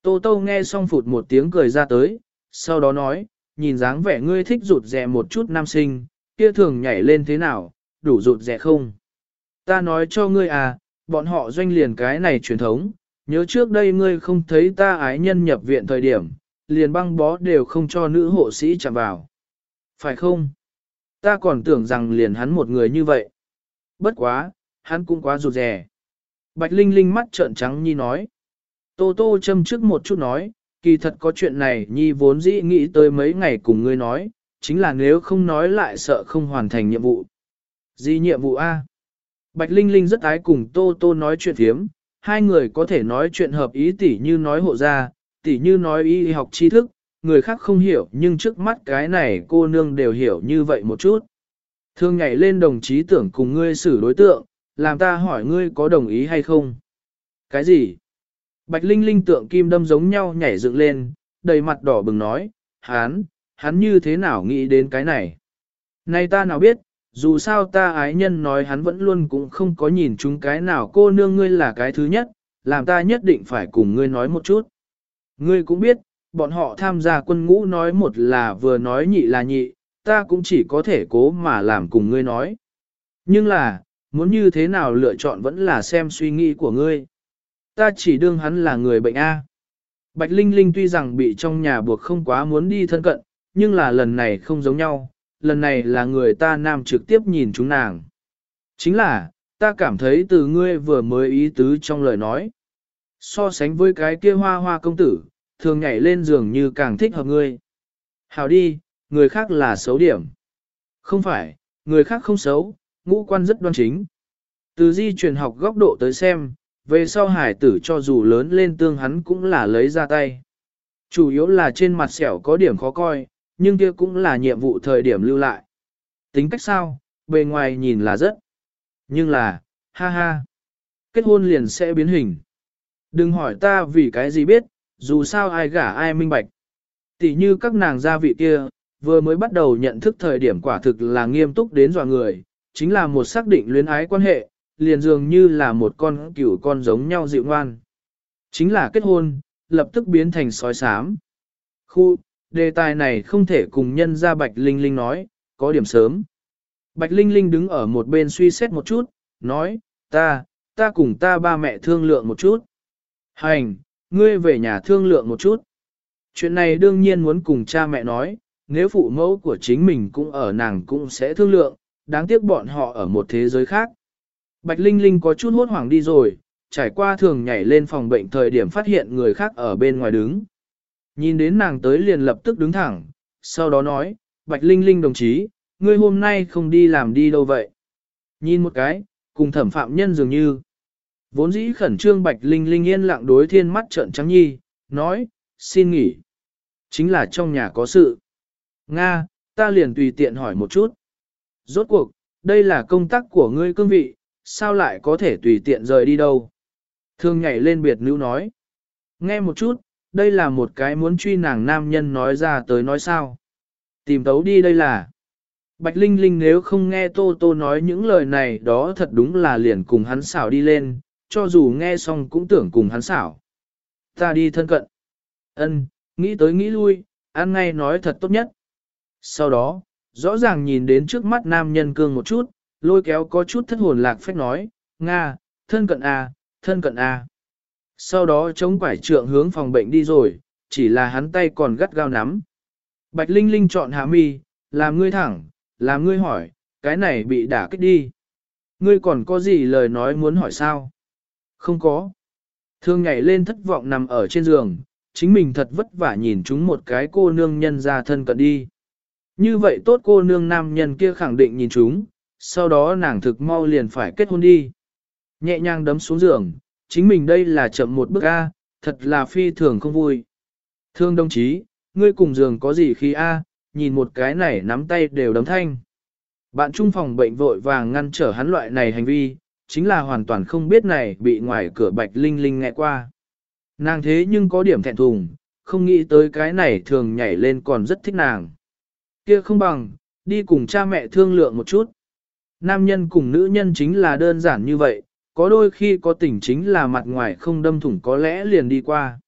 Tô Tô nghe xong phụt một tiếng cười ra tới, sau đó nói, nhìn dáng vẻ ngươi thích rụt rè một chút nam sinh, kia thường nhảy lên thế nào, đủ rụt rè không? Ta nói cho ngươi à, bọn họ doanh liền cái này truyền thống, nhớ trước đây ngươi không thấy ta ái nhân nhập viện thời điểm, liền băng bó đều không cho nữ hộ sĩ chạm vào. Phải không? Ta còn tưởng rằng liền hắn một người như vậy. Bất quá, hắn cũng quá rụt rè. Bạch Linh Linh mắt trợn trắng nhi nói. Tô Tô châm trước một chút nói, kỳ thật có chuyện này nhi vốn dĩ nghĩ tới mấy ngày cùng ngươi nói, chính là nếu không nói lại sợ không hoàn thành nhiệm vụ. Gì nhiệm vụ A? Bạch Linh Linh rất ái cùng Tô Tô nói chuyện thiếm, hai người có thể nói chuyện hợp ý tỉ như nói hộ gia, tỉ như nói y học tri thức, người khác không hiểu nhưng trước mắt cái này cô nương đều hiểu như vậy một chút. Thương nhảy lên đồng chí tưởng cùng ngươi xử đối tượng, làm ta hỏi ngươi có đồng ý hay không? Cái gì? Bạch Linh Linh tượng kim đâm giống nhau nhảy dựng lên, đầy mặt đỏ bừng nói, Hán, hắn như thế nào nghĩ đến cái này? Này ta nào biết, dù sao ta ái nhân nói hắn vẫn luôn cũng không có nhìn chúng cái nào cô nương ngươi là cái thứ nhất, làm ta nhất định phải cùng ngươi nói một chút. Ngươi cũng biết, bọn họ tham gia quân ngũ nói một là vừa nói nhị là nhị, ta cũng chỉ có thể cố mà làm cùng ngươi nói. Nhưng là, muốn như thế nào lựa chọn vẫn là xem suy nghĩ của ngươi. Ta chỉ đương hắn là người bệnh A. Bạch Linh Linh tuy rằng bị trong nhà buộc không quá muốn đi thân cận, nhưng là lần này không giống nhau, lần này là người ta nam trực tiếp nhìn chúng nàng. Chính là, ta cảm thấy từ ngươi vừa mới ý tứ trong lời nói. So sánh với cái kia hoa hoa công tử, thường nhảy lên giường như càng thích hợp ngươi. Hào đi, người khác là xấu điểm. Không phải, người khác không xấu, ngũ quan rất đoan chính. Từ di truyền học góc độ tới xem, về sau hải tử cho dù lớn lên tương hắn cũng là lấy ra tay. Chủ yếu là trên mặt sẹo có điểm khó coi, nhưng kia cũng là nhiệm vụ thời điểm lưu lại. Tính cách sao, bề ngoài nhìn là rất. Nhưng là, ha ha, kết hôn liền sẽ biến hình. Đừng hỏi ta vì cái gì biết, dù sao ai gả ai minh bạch. Tỷ như các nàng gia vị kia, vừa mới bắt đầu nhận thức thời điểm quả thực là nghiêm túc đến dọa người, chính là một xác định luyến ái quan hệ, liền dường như là một con cửu con giống nhau dịu ngoan. Chính là kết hôn, lập tức biến thành sói sám. Khu, đề tài này không thể cùng nhân ra Bạch Linh Linh nói, có điểm sớm. Bạch Linh Linh đứng ở một bên suy xét một chút, nói, ta, ta cùng ta ba mẹ thương lượng một chút. Hành, ngươi về nhà thương lượng một chút. Chuyện này đương nhiên muốn cùng cha mẹ nói, nếu phụ mẫu của chính mình cũng ở nàng cũng sẽ thương lượng, đáng tiếc bọn họ ở một thế giới khác. Bạch Linh Linh có chút hốt hoảng đi rồi, trải qua thường nhảy lên phòng bệnh thời điểm phát hiện người khác ở bên ngoài đứng. Nhìn đến nàng tới liền lập tức đứng thẳng, sau đó nói, Bạch Linh Linh đồng chí, ngươi hôm nay không đi làm đi đâu vậy? Nhìn một cái, cùng thẩm phạm nhân dường như. Vốn dĩ khẩn trương Bạch Linh Linh yên lặng đối thiên mắt trợn trắng nhi, nói, xin nghỉ. Chính là trong nhà có sự. Nga, ta liền tùy tiện hỏi một chút. Rốt cuộc, đây là công tác của ngươi cương vị, sao lại có thể tùy tiện rời đi đâu? Thương nhảy lên biệt nữ nói. Nghe một chút, đây là một cái muốn truy nàng nam nhân nói ra tới nói sao. Tìm tấu đi đây là. Bạch Linh Linh nếu không nghe Tô Tô nói những lời này đó thật đúng là liền cùng hắn xảo đi lên, cho dù nghe xong cũng tưởng cùng hắn xảo. Ta đi thân cận. Ân, nghĩ tới nghĩ lui, ăn ngay nói thật tốt nhất. Sau đó, rõ ràng nhìn đến trước mắt nam nhân cương một chút, lôi kéo có chút thất hồn lạc phách nói, Nga, thân cận A, thân cận A. Sau đó chống quải trượng hướng phòng bệnh đi rồi, chỉ là hắn tay còn gắt gao nắm. Bạch Linh Linh chọn hạ mi, làm ngươi thẳng, làm ngươi hỏi, cái này bị đả kích đi. Ngươi còn có gì lời nói muốn hỏi sao? Không có. Thương nhảy lên thất vọng nằm ở trên giường, chính mình thật vất vả nhìn chúng một cái cô nương nhân ra thân cận đi. Như vậy tốt cô nương nam nhân kia khẳng định nhìn chúng, sau đó nàng thực mau liền phải kết hôn đi. Nhẹ nhàng đấm xuống giường, chính mình đây là chậm một bước A, thật là phi thường không vui. Thương đồng chí, ngươi cùng giường có gì khi A, nhìn một cái này nắm tay đều đấm thanh. Bạn trung phòng bệnh vội vàng ngăn trở hắn loại này hành vi, chính là hoàn toàn không biết này bị ngoài cửa bạch linh linh nghe qua. Nàng thế nhưng có điểm thẹn thùng, không nghĩ tới cái này thường nhảy lên còn rất thích nàng. Kia không bằng, đi cùng cha mẹ thương lượng một chút. Nam nhân cùng nữ nhân chính là đơn giản như vậy, có đôi khi có tình chính là mặt ngoài không đâm thủng có lẽ liền đi qua.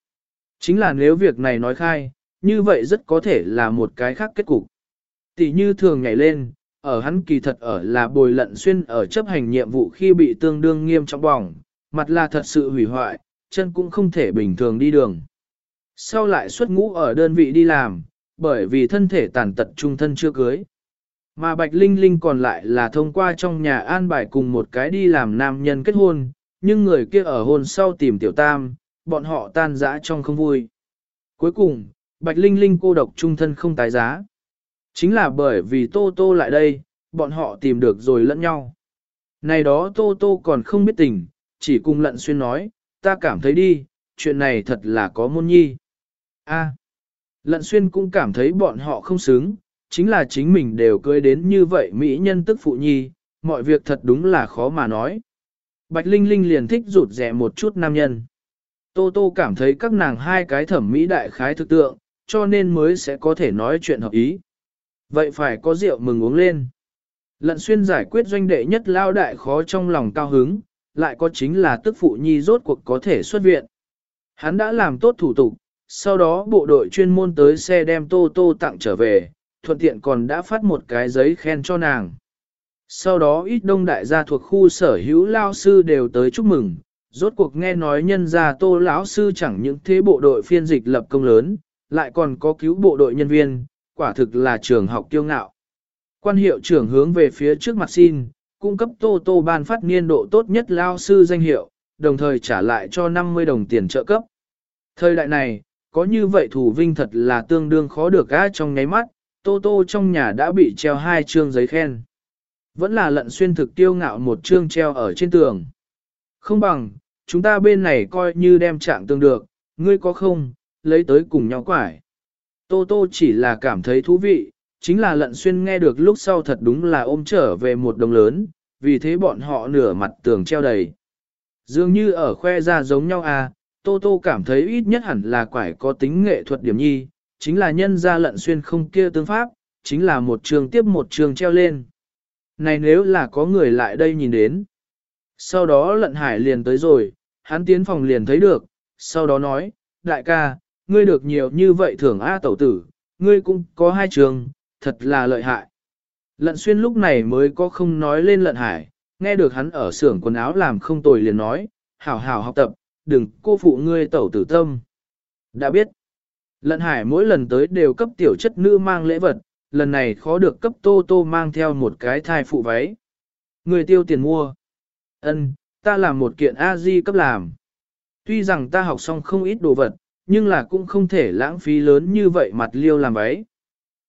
Chính là nếu việc này nói khai, như vậy rất có thể là một cái khác kết cục. Tỷ như thường nhảy lên, ở hắn kỳ thật ở là bồi lận xuyên ở chấp hành nhiệm vụ khi bị tương đương nghiêm trọng bỏng, mặt là thật sự hủy hoại, chân cũng không thể bình thường đi đường. Sau lại xuất ngũ ở đơn vị đi làm, bởi vì thân thể tàn tật trung thân chưa cưới. Mà Bạch Linh Linh còn lại là thông qua trong nhà an bài cùng một cái đi làm nam nhân kết hôn, nhưng người kia ở hôn sau tìm tiểu tam, bọn họ tan rã trong không vui. Cuối cùng, Bạch Linh Linh cô độc trung thân không tái giá. Chính là bởi vì Tô Tô lại đây, bọn họ tìm được rồi lẫn nhau. Này đó Tô Tô còn không biết tình, chỉ cùng lận xuyên nói, ta cảm thấy đi, chuyện này thật là có môn nhi. A. lận xuyên cũng cảm thấy bọn họ không xứng, chính là chính mình đều cưới đến như vậy mỹ nhân tức phụ nhi, mọi việc thật đúng là khó mà nói. Bạch Linh Linh liền thích rụt rẻ một chút nam nhân. Tô Tô cảm thấy các nàng hai cái thẩm mỹ đại khái thực tượng, cho nên mới sẽ có thể nói chuyện hợp ý. Vậy phải có rượu mừng uống lên. Lận xuyên giải quyết doanh đệ nhất lao đại khó trong lòng cao hứng, lại có chính là tức phụ nhi rốt cuộc có thể xuất viện. Hắn đã làm tốt thủ tục, sau đó bộ đội chuyên môn tới xe đem Tô Tô tặng trở về, thuận tiện còn đã phát một cái giấy khen cho nàng. Sau đó ít đông đại gia thuộc khu sở hữu lao sư đều tới chúc mừng, rốt cuộc nghe nói nhân gia Tô lão sư chẳng những thế bộ đội phiên dịch lập công lớn, lại còn có cứu bộ đội nhân viên, quả thực là trường học kiêu ngạo. Quan hiệu trưởng hướng về phía trước mặt xin, cung cấp Tô Tô ban phát niên độ tốt nhất lao sư danh hiệu, đồng thời trả lại cho 50 đồng tiền trợ cấp. Thời đại này, có như vậy thủ vinh thật là tương đương khó được á trong nháy mắt, Tô Tô trong nhà đã bị treo hai chương giấy khen. Vẫn là lận xuyên thực tiêu ngạo một chương treo ở trên tường. Không bằng, chúng ta bên này coi như đem trạng tương được, ngươi có không, lấy tới cùng nhau quải. Tô Tô chỉ là cảm thấy thú vị, chính là lận xuyên nghe được lúc sau thật đúng là ôm trở về một đồng lớn, vì thế bọn họ nửa mặt tường treo đầy. Dường như ở khoe ra giống nhau à, Tô Tô cảm thấy ít nhất hẳn là quải có tính nghệ thuật điểm nhi, chính là nhân ra lận xuyên không kia tương pháp, chính là một trường tiếp một trường treo lên. Này nếu là có người lại đây nhìn đến. Sau đó lận hải liền tới rồi, hắn tiến phòng liền thấy được, sau đó nói, đại ca, ngươi được nhiều như vậy thưởng A tẩu tử, ngươi cũng có hai trường, thật là lợi hại. Lận xuyên lúc này mới có không nói lên lận hải, nghe được hắn ở xưởng quần áo làm không tồi liền nói, hảo hảo học tập, đừng cô phụ ngươi tẩu tử tâm. Đã biết, lận hải mỗi lần tới đều cấp tiểu chất nữ mang lễ vật, lần này khó được cấp tô tô mang theo một cái thai phụ váy. Người tiêu tiền mua. ân ta làm một kiện A-di cấp làm. Tuy rằng ta học xong không ít đồ vật, nhưng là cũng không thể lãng phí lớn như vậy mặt liêu làm váy.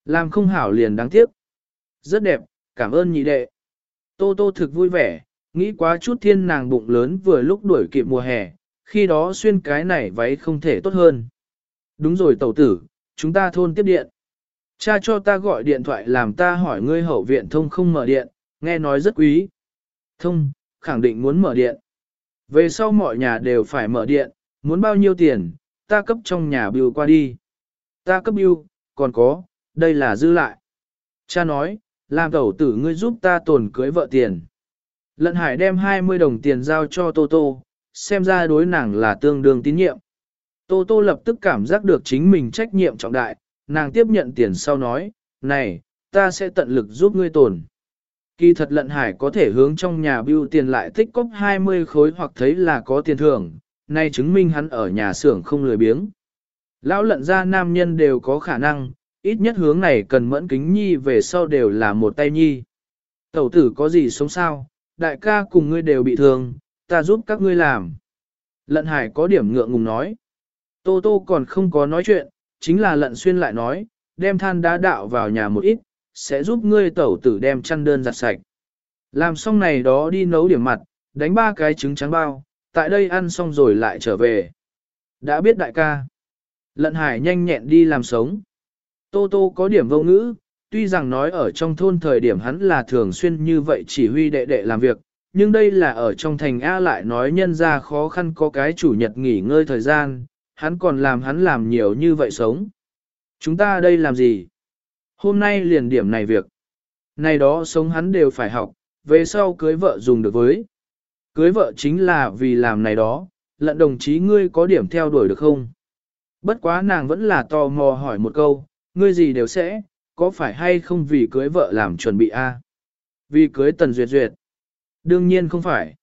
Làm không hảo liền đáng tiếc. Rất đẹp, cảm ơn nhị đệ. Tô tô thực vui vẻ, nghĩ quá chút thiên nàng bụng lớn vừa lúc đuổi kịp mùa hè, khi đó xuyên cái này váy không thể tốt hơn. Đúng rồi tẩu tử, chúng ta thôn tiếp điện. Cha cho ta gọi điện thoại làm ta hỏi ngươi hậu viện thông không mở điện, nghe nói rất quý. Thông, khẳng định muốn mở điện. Về sau mọi nhà đều phải mở điện, muốn bao nhiêu tiền, ta cấp trong nhà bưu qua đi. Ta cấp bưu, còn có, đây là dư lại. Cha nói, làm tẩu tử ngươi giúp ta tồn cưới vợ tiền. Lận hải đem 20 đồng tiền giao cho Tô Tô, xem ra đối nàng là tương đương tín nhiệm. Tô Tô lập tức cảm giác được chính mình trách nhiệm trọng đại, nàng tiếp nhận tiền sau nói, này, ta sẽ tận lực giúp ngươi tồn. Kỳ thật lận hải có thể hướng trong nhà bưu tiền lại tích cóp 20 khối hoặc thấy là có tiền thưởng, nay chứng minh hắn ở nhà xưởng không lười biếng. Lão lận ra nam nhân đều có khả năng, ít nhất hướng này cần mẫn kính nhi về sau đều là một tay nhi. Tẩu tử có gì sống sao, đại ca cùng ngươi đều bị thương, ta giúp các ngươi làm. Lận hải có điểm ngượng ngùng nói. Tô tô còn không có nói chuyện, chính là lận xuyên lại nói, đem than đá đạo vào nhà một ít, sẽ giúp ngươi tẩu tử đem chăn đơn giặt sạch. Làm xong này đó đi nấu điểm mặt, đánh ba cái trứng trắng bao, tại đây ăn xong rồi lại trở về. Đã biết đại ca. Lận hải nhanh nhẹn đi làm sống. Tô tô có điểm vô ngữ, tuy rằng nói ở trong thôn thời điểm hắn là thường xuyên như vậy chỉ huy đệ đệ làm việc, nhưng đây là ở trong thành A lại nói nhân ra khó khăn có cái chủ nhật nghỉ ngơi thời gian, hắn còn làm hắn làm nhiều như vậy sống. Chúng ta đây làm gì? Hôm nay liền điểm này việc. Này đó sống hắn đều phải học, về sau cưới vợ dùng được với. Cưới vợ chính là vì làm này đó, lận đồng chí ngươi có điểm theo đuổi được không? Bất quá nàng vẫn là tò mò hỏi một câu, ngươi gì đều sẽ, có phải hay không vì cưới vợ làm chuẩn bị a? Vì cưới tần duyệt duyệt. Đương nhiên không phải.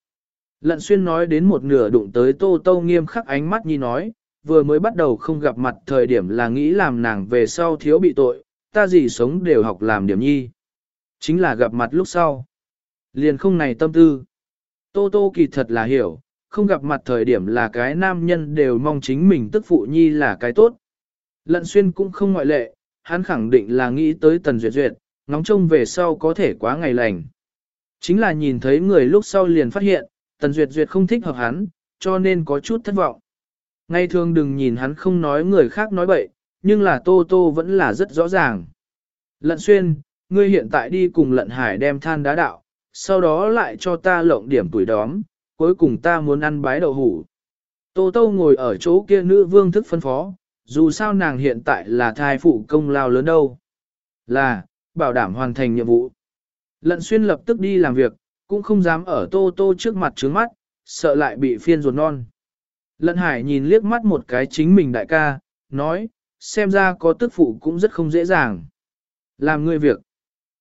Lận xuyên nói đến một nửa đụng tới tô tô nghiêm khắc ánh mắt nhi nói, vừa mới bắt đầu không gặp mặt thời điểm là nghĩ làm nàng về sau thiếu bị tội, ta gì sống đều học làm điểm nhi. Chính là gặp mặt lúc sau. Liền không này tâm tư. Tô tô kỳ thật là hiểu, không gặp mặt thời điểm là cái nam nhân đều mong chính mình tức phụ nhi là cái tốt. Lận xuyên cũng không ngoại lệ, hắn khẳng định là nghĩ tới tần duyệt duyệt, ngóng trông về sau có thể quá ngày lành. Chính là nhìn thấy người lúc sau liền phát hiện, tần duyệt duyệt không thích hợp hắn, cho nên có chút thất vọng. Ngay thường đừng nhìn hắn không nói người khác nói bậy, nhưng là Tô Tô vẫn là rất rõ ràng. Lận xuyên, ngươi hiện tại đi cùng lận hải đem than đá đạo, sau đó lại cho ta lộng điểm tuổi đóm, cuối cùng ta muốn ăn bái đậu hủ. Tô Tô ngồi ở chỗ kia nữ vương thức phân phó, dù sao nàng hiện tại là thai phụ công lao lớn đâu. Là, bảo đảm hoàn thành nhiệm vụ. Lận xuyên lập tức đi làm việc, cũng không dám ở Tô Tô trước mặt trướng mắt, sợ lại bị phiên ruột non. Lận hải nhìn liếc mắt một cái chính mình đại ca, nói, xem ra có tức phụ cũng rất không dễ dàng. Làm người việc,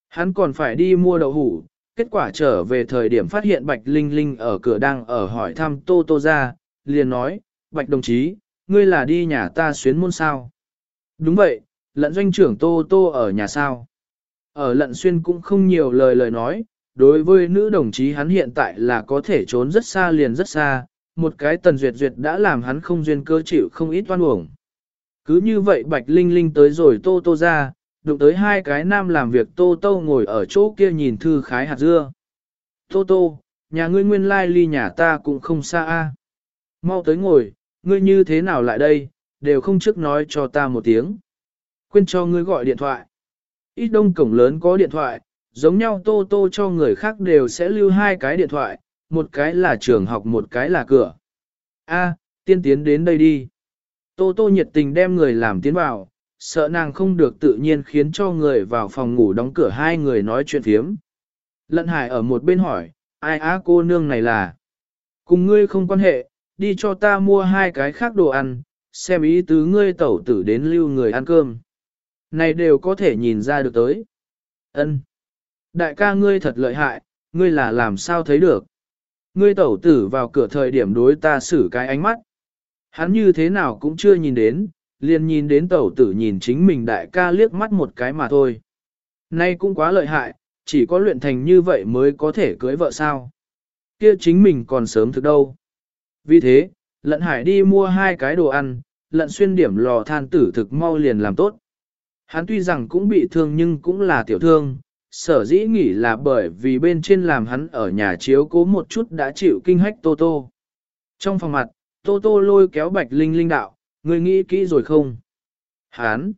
hắn còn phải đi mua đậu hủ, kết quả trở về thời điểm phát hiện Bạch Linh Linh ở cửa đang ở hỏi thăm Tô Tô ra, liền nói, Bạch đồng chí, ngươi là đi nhà ta xuyến môn sao? Đúng vậy, lận doanh trưởng Tô Tô ở nhà sao? Ở lận xuyên cũng không nhiều lời lời nói, đối với nữ đồng chí hắn hiện tại là có thể trốn rất xa liền rất xa, một cái tần duyệt duyệt đã làm hắn không duyên cơ chịu không ít toan uổng. Cứ như vậy Bạch Linh Linh tới rồi Tô Tô ra, đụng tới hai cái nam làm việc Tô Tô ngồi ở chỗ kia nhìn thư khái hạt dưa. Tô Tô, nhà ngươi nguyên lai ly nhà ta cũng không xa a. Mau tới ngồi, ngươi như thế nào lại đây, đều không trước nói cho ta một tiếng. Quên cho ngươi gọi điện thoại. Ít đông cổng lớn có điện thoại, giống nhau Tô Tô cho người khác đều sẽ lưu hai cái điện thoại, một cái là trường học một cái là cửa. A, tiên tiến đến đây đi. Tô Tô nhiệt tình đem người làm tiến vào, sợ nàng không được tự nhiên khiến cho người vào phòng ngủ đóng cửa hai người nói chuyện phiếm. Lận hải ở một bên hỏi, ai á cô nương này là? Cùng ngươi không quan hệ, đi cho ta mua hai cái khác đồ ăn, xem ý tứ ngươi tẩu tử đến lưu người ăn cơm. Này đều có thể nhìn ra được tới. Ân, Đại ca ngươi thật lợi hại, ngươi là làm sao thấy được. Ngươi tẩu tử vào cửa thời điểm đối ta xử cái ánh mắt. Hắn như thế nào cũng chưa nhìn đến, liền nhìn đến tẩu tử nhìn chính mình đại ca liếc mắt một cái mà thôi. Nay cũng quá lợi hại, chỉ có luyện thành như vậy mới có thể cưới vợ sao. Kia chính mình còn sớm thực đâu. Vì thế, lận hải đi mua hai cái đồ ăn, lận xuyên điểm lò than tử thực mau liền làm tốt. Hắn tuy rằng cũng bị thương nhưng cũng là tiểu thương, sở dĩ nghĩ là bởi vì bên trên làm hắn ở nhà chiếu cố một chút đã chịu kinh hách Tô Tô. Trong phòng mặt, Tô Tô lôi kéo Bạch Linh Linh đạo, người nghĩ kỹ rồi không? Hắn,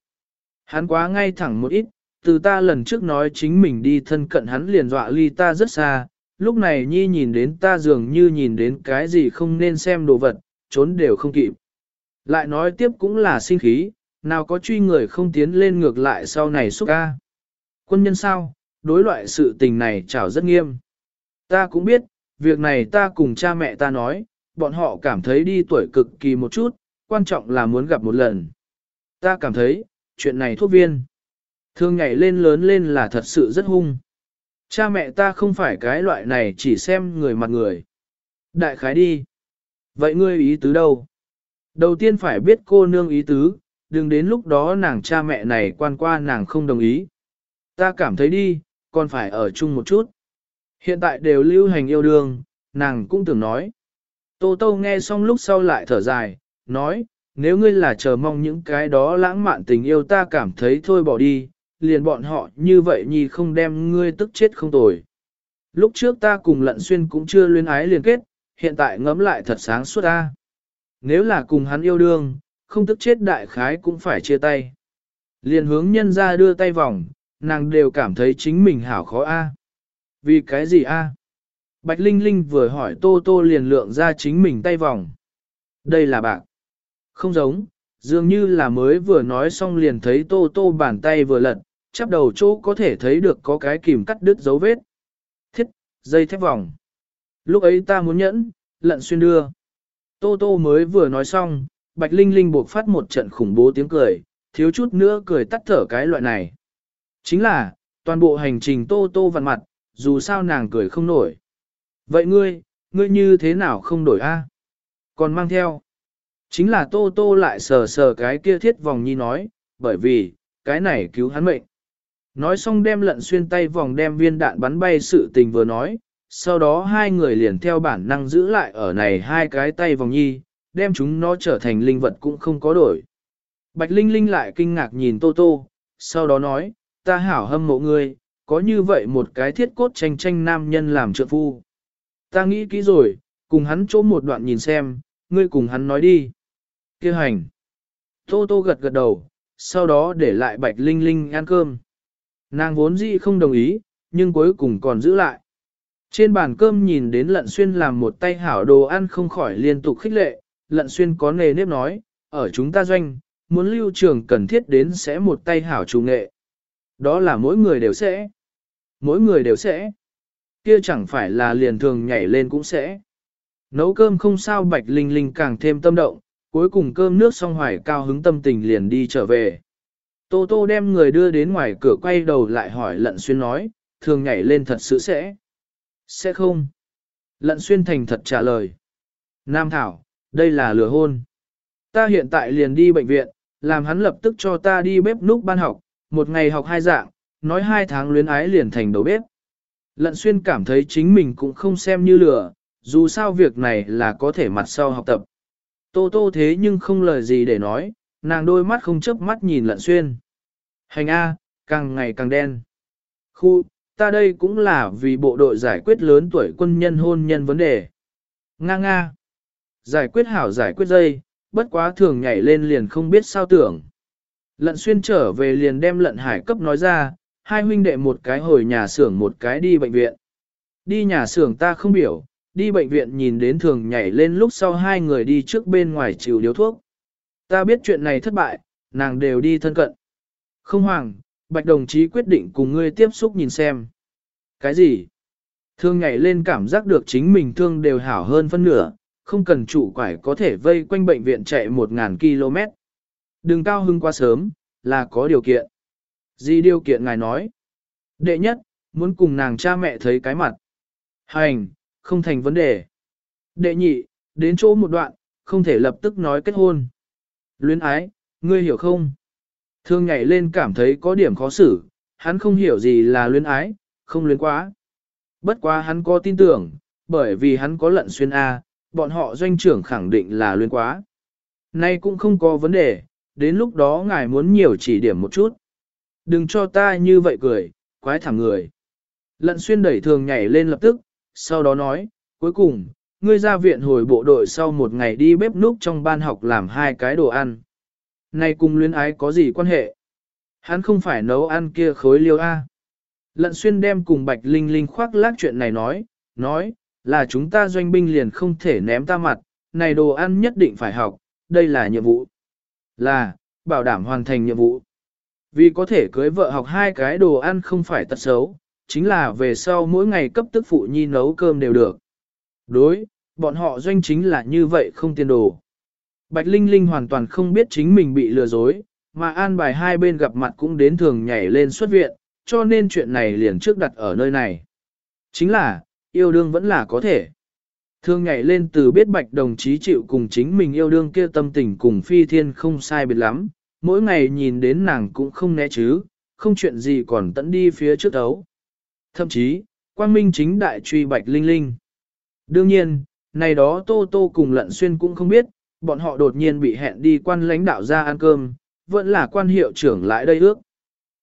hắn quá ngay thẳng một ít, từ ta lần trước nói chính mình đi thân cận hắn liền dọa ly ta rất xa, lúc này nhi nhìn đến ta dường như nhìn đến cái gì không nên xem đồ vật, trốn đều không kịp. Lại nói tiếp cũng là sinh khí, nào có truy người không tiến lên ngược lại sau này xúc ca. Quân nhân sao, đối loại sự tình này chảo rất nghiêm. Ta cũng biết, việc này ta cùng cha mẹ ta nói, bọn họ cảm thấy đi tuổi cực kỳ một chút, quan trọng là muốn gặp một lần. Ta cảm thấy, chuyện này thuốc viên. Thương nhảy lên lớn lên là thật sự rất hung. Cha mẹ ta không phải cái loại này chỉ xem người mặt người. Đại khái đi. Vậy ngươi ý tứ đâu? Đầu tiên phải biết cô nương ý tứ, đừng đến lúc đó nàng cha mẹ này quan qua nàng không đồng ý. Ta cảm thấy đi, còn phải ở chung một chút. Hiện tại đều lưu hành yêu đương, nàng cũng tưởng nói. Tô Tô nghe xong lúc sau lại thở dài, nói, nếu ngươi là chờ mong những cái đó lãng mạn tình yêu ta cảm thấy thôi bỏ đi, liền bọn họ như vậy nhi không đem ngươi tức chết không tồi. Lúc trước ta cùng lận xuyên cũng chưa luyến ái liền kết, hiện tại ngẫm lại thật sáng suốt ta. Nếu là cùng hắn yêu đương, không tức chết đại khái cũng phải chia tay. Liền hướng nhân ra đưa tay vòng, nàng đều cảm thấy chính mình hảo khó a. Vì cái gì a? Bạch Linh Linh vừa hỏi Tô Tô liền lượng ra chính mình tay vòng. Đây là bạc. Không giống, dường như là mới vừa nói xong liền thấy Tô Tô bàn tay vừa lật, chắp đầu chỗ có thể thấy được có cái kìm cắt đứt dấu vết. Thiết, dây thép vòng. Lúc ấy ta muốn nhẫn, lận xuyên đưa. Tô Tô mới vừa nói xong, Bạch Linh Linh buộc phát một trận khủng bố tiếng cười, thiếu chút nữa cười tắt thở cái loại này. Chính là, toàn bộ hành trình Tô Tô vặn mặt, dù sao nàng cười không nổi. Vậy ngươi, ngươi như thế nào không đổi a? Còn mang theo. Chính là Tô Tô lại sờ sờ cái kia thiết vòng nhi nói, bởi vì, cái này cứu hắn mệnh. Nói xong đem lận xuyên tay vòng đem viên đạn bắn bay sự tình vừa nói, sau đó hai người liền theo bản năng giữ lại ở này hai cái tay vòng nhi, đem chúng nó trở thành linh vật cũng không có đổi. Bạch Linh Linh lại kinh ngạc nhìn Tô Tô, sau đó nói, ta hảo hâm mộ ngươi, có như vậy một cái thiết cốt tranh tranh nam nhân làm trợ phu. Ta nghĩ kỹ rồi, cùng hắn chỗ một đoạn nhìn xem, ngươi cùng hắn nói đi. Kêu hành. Tô Tô gật gật đầu, sau đó để lại Bạch Linh Linh ăn cơm. Nàng vốn dĩ không đồng ý, nhưng cuối cùng còn giữ lại. Trên bàn cơm nhìn đến lận xuyên làm một tay hảo đồ ăn không khỏi liên tục khích lệ, lận xuyên có nề nếp nói, ở chúng ta doanh, muốn lưu trường cần thiết đến sẽ một tay hảo chủ nghệ. Đó là mỗi người đều sẽ. Mỗi người đều sẽ. Kia chẳng phải là liền thường nhảy lên cũng sẽ. Nấu cơm không sao Bạch Linh Linh càng thêm tâm động, cuối cùng cơm nước xong hoài cao hứng tâm tình liền đi trở về. Tô Tô đem người đưa đến ngoài cửa quay đầu lại hỏi Lận Xuyên nói, thường nhảy lên thật sự sẽ. Sẽ không. Lận Xuyên thành thật trả lời. Nam Thảo, đây là lừa hôn. Ta hiện tại liền đi bệnh viện, làm hắn lập tức cho ta đi bếp núc ban học, một ngày học hai dạng, nói hai tháng luyến ái liền thành đầu bếp. Lận Xuyên cảm thấy chính mình cũng không xem như lừa, dù sao việc này là có thể mặt sau học tập. Tô tô thế nhưng không lời gì để nói, nàng đôi mắt không chớp mắt nhìn Lận Xuyên. Hành A, càng ngày càng đen. Khu, ta đây cũng là vì bộ đội giải quyết lớn tuổi quân nhân hôn nhân vấn đề. Nga nga. Giải quyết hảo giải quyết dây, bất quá thường nhảy lên liền không biết sao tưởng. Lận xuyên trở về liền đem lận hải cấp nói ra, hai huynh đệ một cái hồi nhà xưởng một cái đi bệnh viện. Đi nhà xưởng ta không biểu, đi bệnh viện nhìn đến thường nhảy lên lúc sau hai người đi trước bên ngoài chịu điếu thuốc. Ta biết chuyện này thất bại, nàng đều đi thân cận. Không hoàng, bạch đồng chí quyết định cùng ngươi tiếp xúc nhìn xem. Cái gì? Thương nhảy lên cảm giác được chính mình thương đều hảo hơn phân nửa, không cần trụ quải có thể vây quanh bệnh viện chạy 1.000 km. Đừng cao hưng quá sớm, là có điều kiện. Gì điều kiện ngài nói? Đệ nhất, muốn cùng nàng cha mẹ thấy cái mặt. Hành, không thành vấn đề. Đệ nhị, đến chỗ một đoạn, không thể lập tức nói kết hôn. Luyến ái, ngươi hiểu không? Thương nhảy lên cảm thấy có điểm khó xử, hắn không hiểu gì là luyến ái, không luyến quá. Bất quá hắn có tin tưởng, bởi vì hắn có lận xuyên A, bọn họ doanh trưởng khẳng định là luyến quá. Nay cũng không có vấn đề, đến lúc đó ngài muốn nhiều chỉ điểm một chút. Đừng cho ta như vậy cười, quái thẳng người. Lận xuyên đẩy thường nhảy lên lập tức, sau đó nói, cuối cùng, ngươi ra viện hồi bộ đội sau một ngày đi bếp núc trong ban học làm hai cái đồ ăn. Này cùng luyến ái có gì quan hệ? Hắn không phải nấu ăn kia khối liêu A. Lận xuyên đem cùng Bạch Linh Linh khoác lác chuyện này nói, nói, là chúng ta doanh binh liền không thể ném ta mặt, này đồ ăn nhất định phải học, đây là nhiệm vụ. Là, bảo đảm hoàn thành nhiệm vụ. Vì có thể cưới vợ học hai cái đồ ăn không phải tật xấu, chính là về sau mỗi ngày cấp tức phụ nhi nấu cơm đều được. Đối, bọn họ doanh chính là như vậy không tiền đồ. Bạch Linh Linh hoàn toàn không biết chính mình bị lừa dối, mà an bài hai bên gặp mặt cũng đến thường nhảy lên xuất viện, cho nên chuyện này liền trước đặt ở nơi này. Chính là, yêu đương vẫn là có thể. Thương nhảy lên từ biết bạch đồng chí chịu cùng chính mình yêu đương kia tâm tình cùng phi thiên không sai biệt lắm, mỗi ngày nhìn đến nàng cũng không né chứ, không chuyện gì còn tận đi phía trước đấu. Thậm chí, quang minh chính đại truy bạch linh linh. Đương nhiên, này đó Tô Tô cùng lận xuyên cũng không biết, bọn họ đột nhiên bị hẹn đi quan lãnh đạo ra ăn cơm, vẫn là quan hiệu trưởng lại đây ước.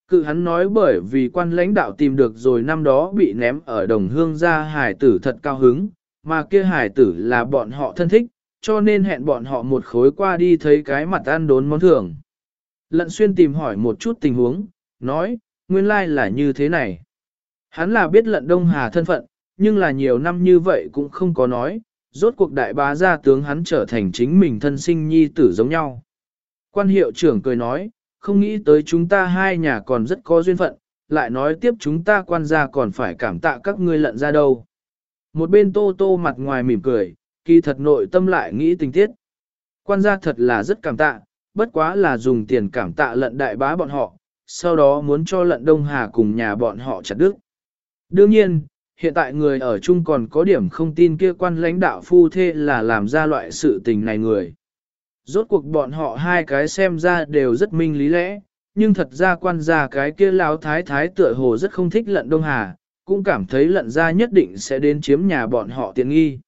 Cự hắn nói bởi vì quan lãnh đạo tìm được rồi năm đó bị ném ở đồng hương ra hải tử thật cao hứng, mà kia hải tử là bọn họ thân thích, cho nên hẹn bọn họ một khối qua đi thấy cái mặt ăn đốn món thưởng. Lận xuyên tìm hỏi một chút tình huống, nói, nguyên lai like là như thế này. Hắn là biết lận Đông Hà thân phận, nhưng là nhiều năm như vậy cũng không có nói, rốt cuộc đại bá gia tướng hắn trở thành chính mình thân sinh nhi tử giống nhau. Quan hiệu trưởng cười nói, không nghĩ tới chúng ta hai nhà còn rất có duyên phận, lại nói tiếp chúng ta quan gia còn phải cảm tạ các ngươi lận ra đâu. Một bên tô tô mặt ngoài mỉm cười, kỳ thật nội tâm lại nghĩ tình tiết. Quan gia thật là rất cảm tạ, bất quá là dùng tiền cảm tạ lận đại bá bọn họ, sau đó muốn cho lận Đông Hà cùng nhà bọn họ chặt đức. Đương nhiên, hiện tại người ở chung còn có điểm không tin kia quan lãnh đạo phu thê là làm ra loại sự tình này người. Rốt cuộc bọn họ hai cái xem ra đều rất minh lý lẽ, nhưng thật ra quan gia cái kia lão thái thái tựa hồ rất không thích lận Đông Hà, cũng cảm thấy lận ra nhất định sẽ đến chiếm nhà bọn họ tiện nghi.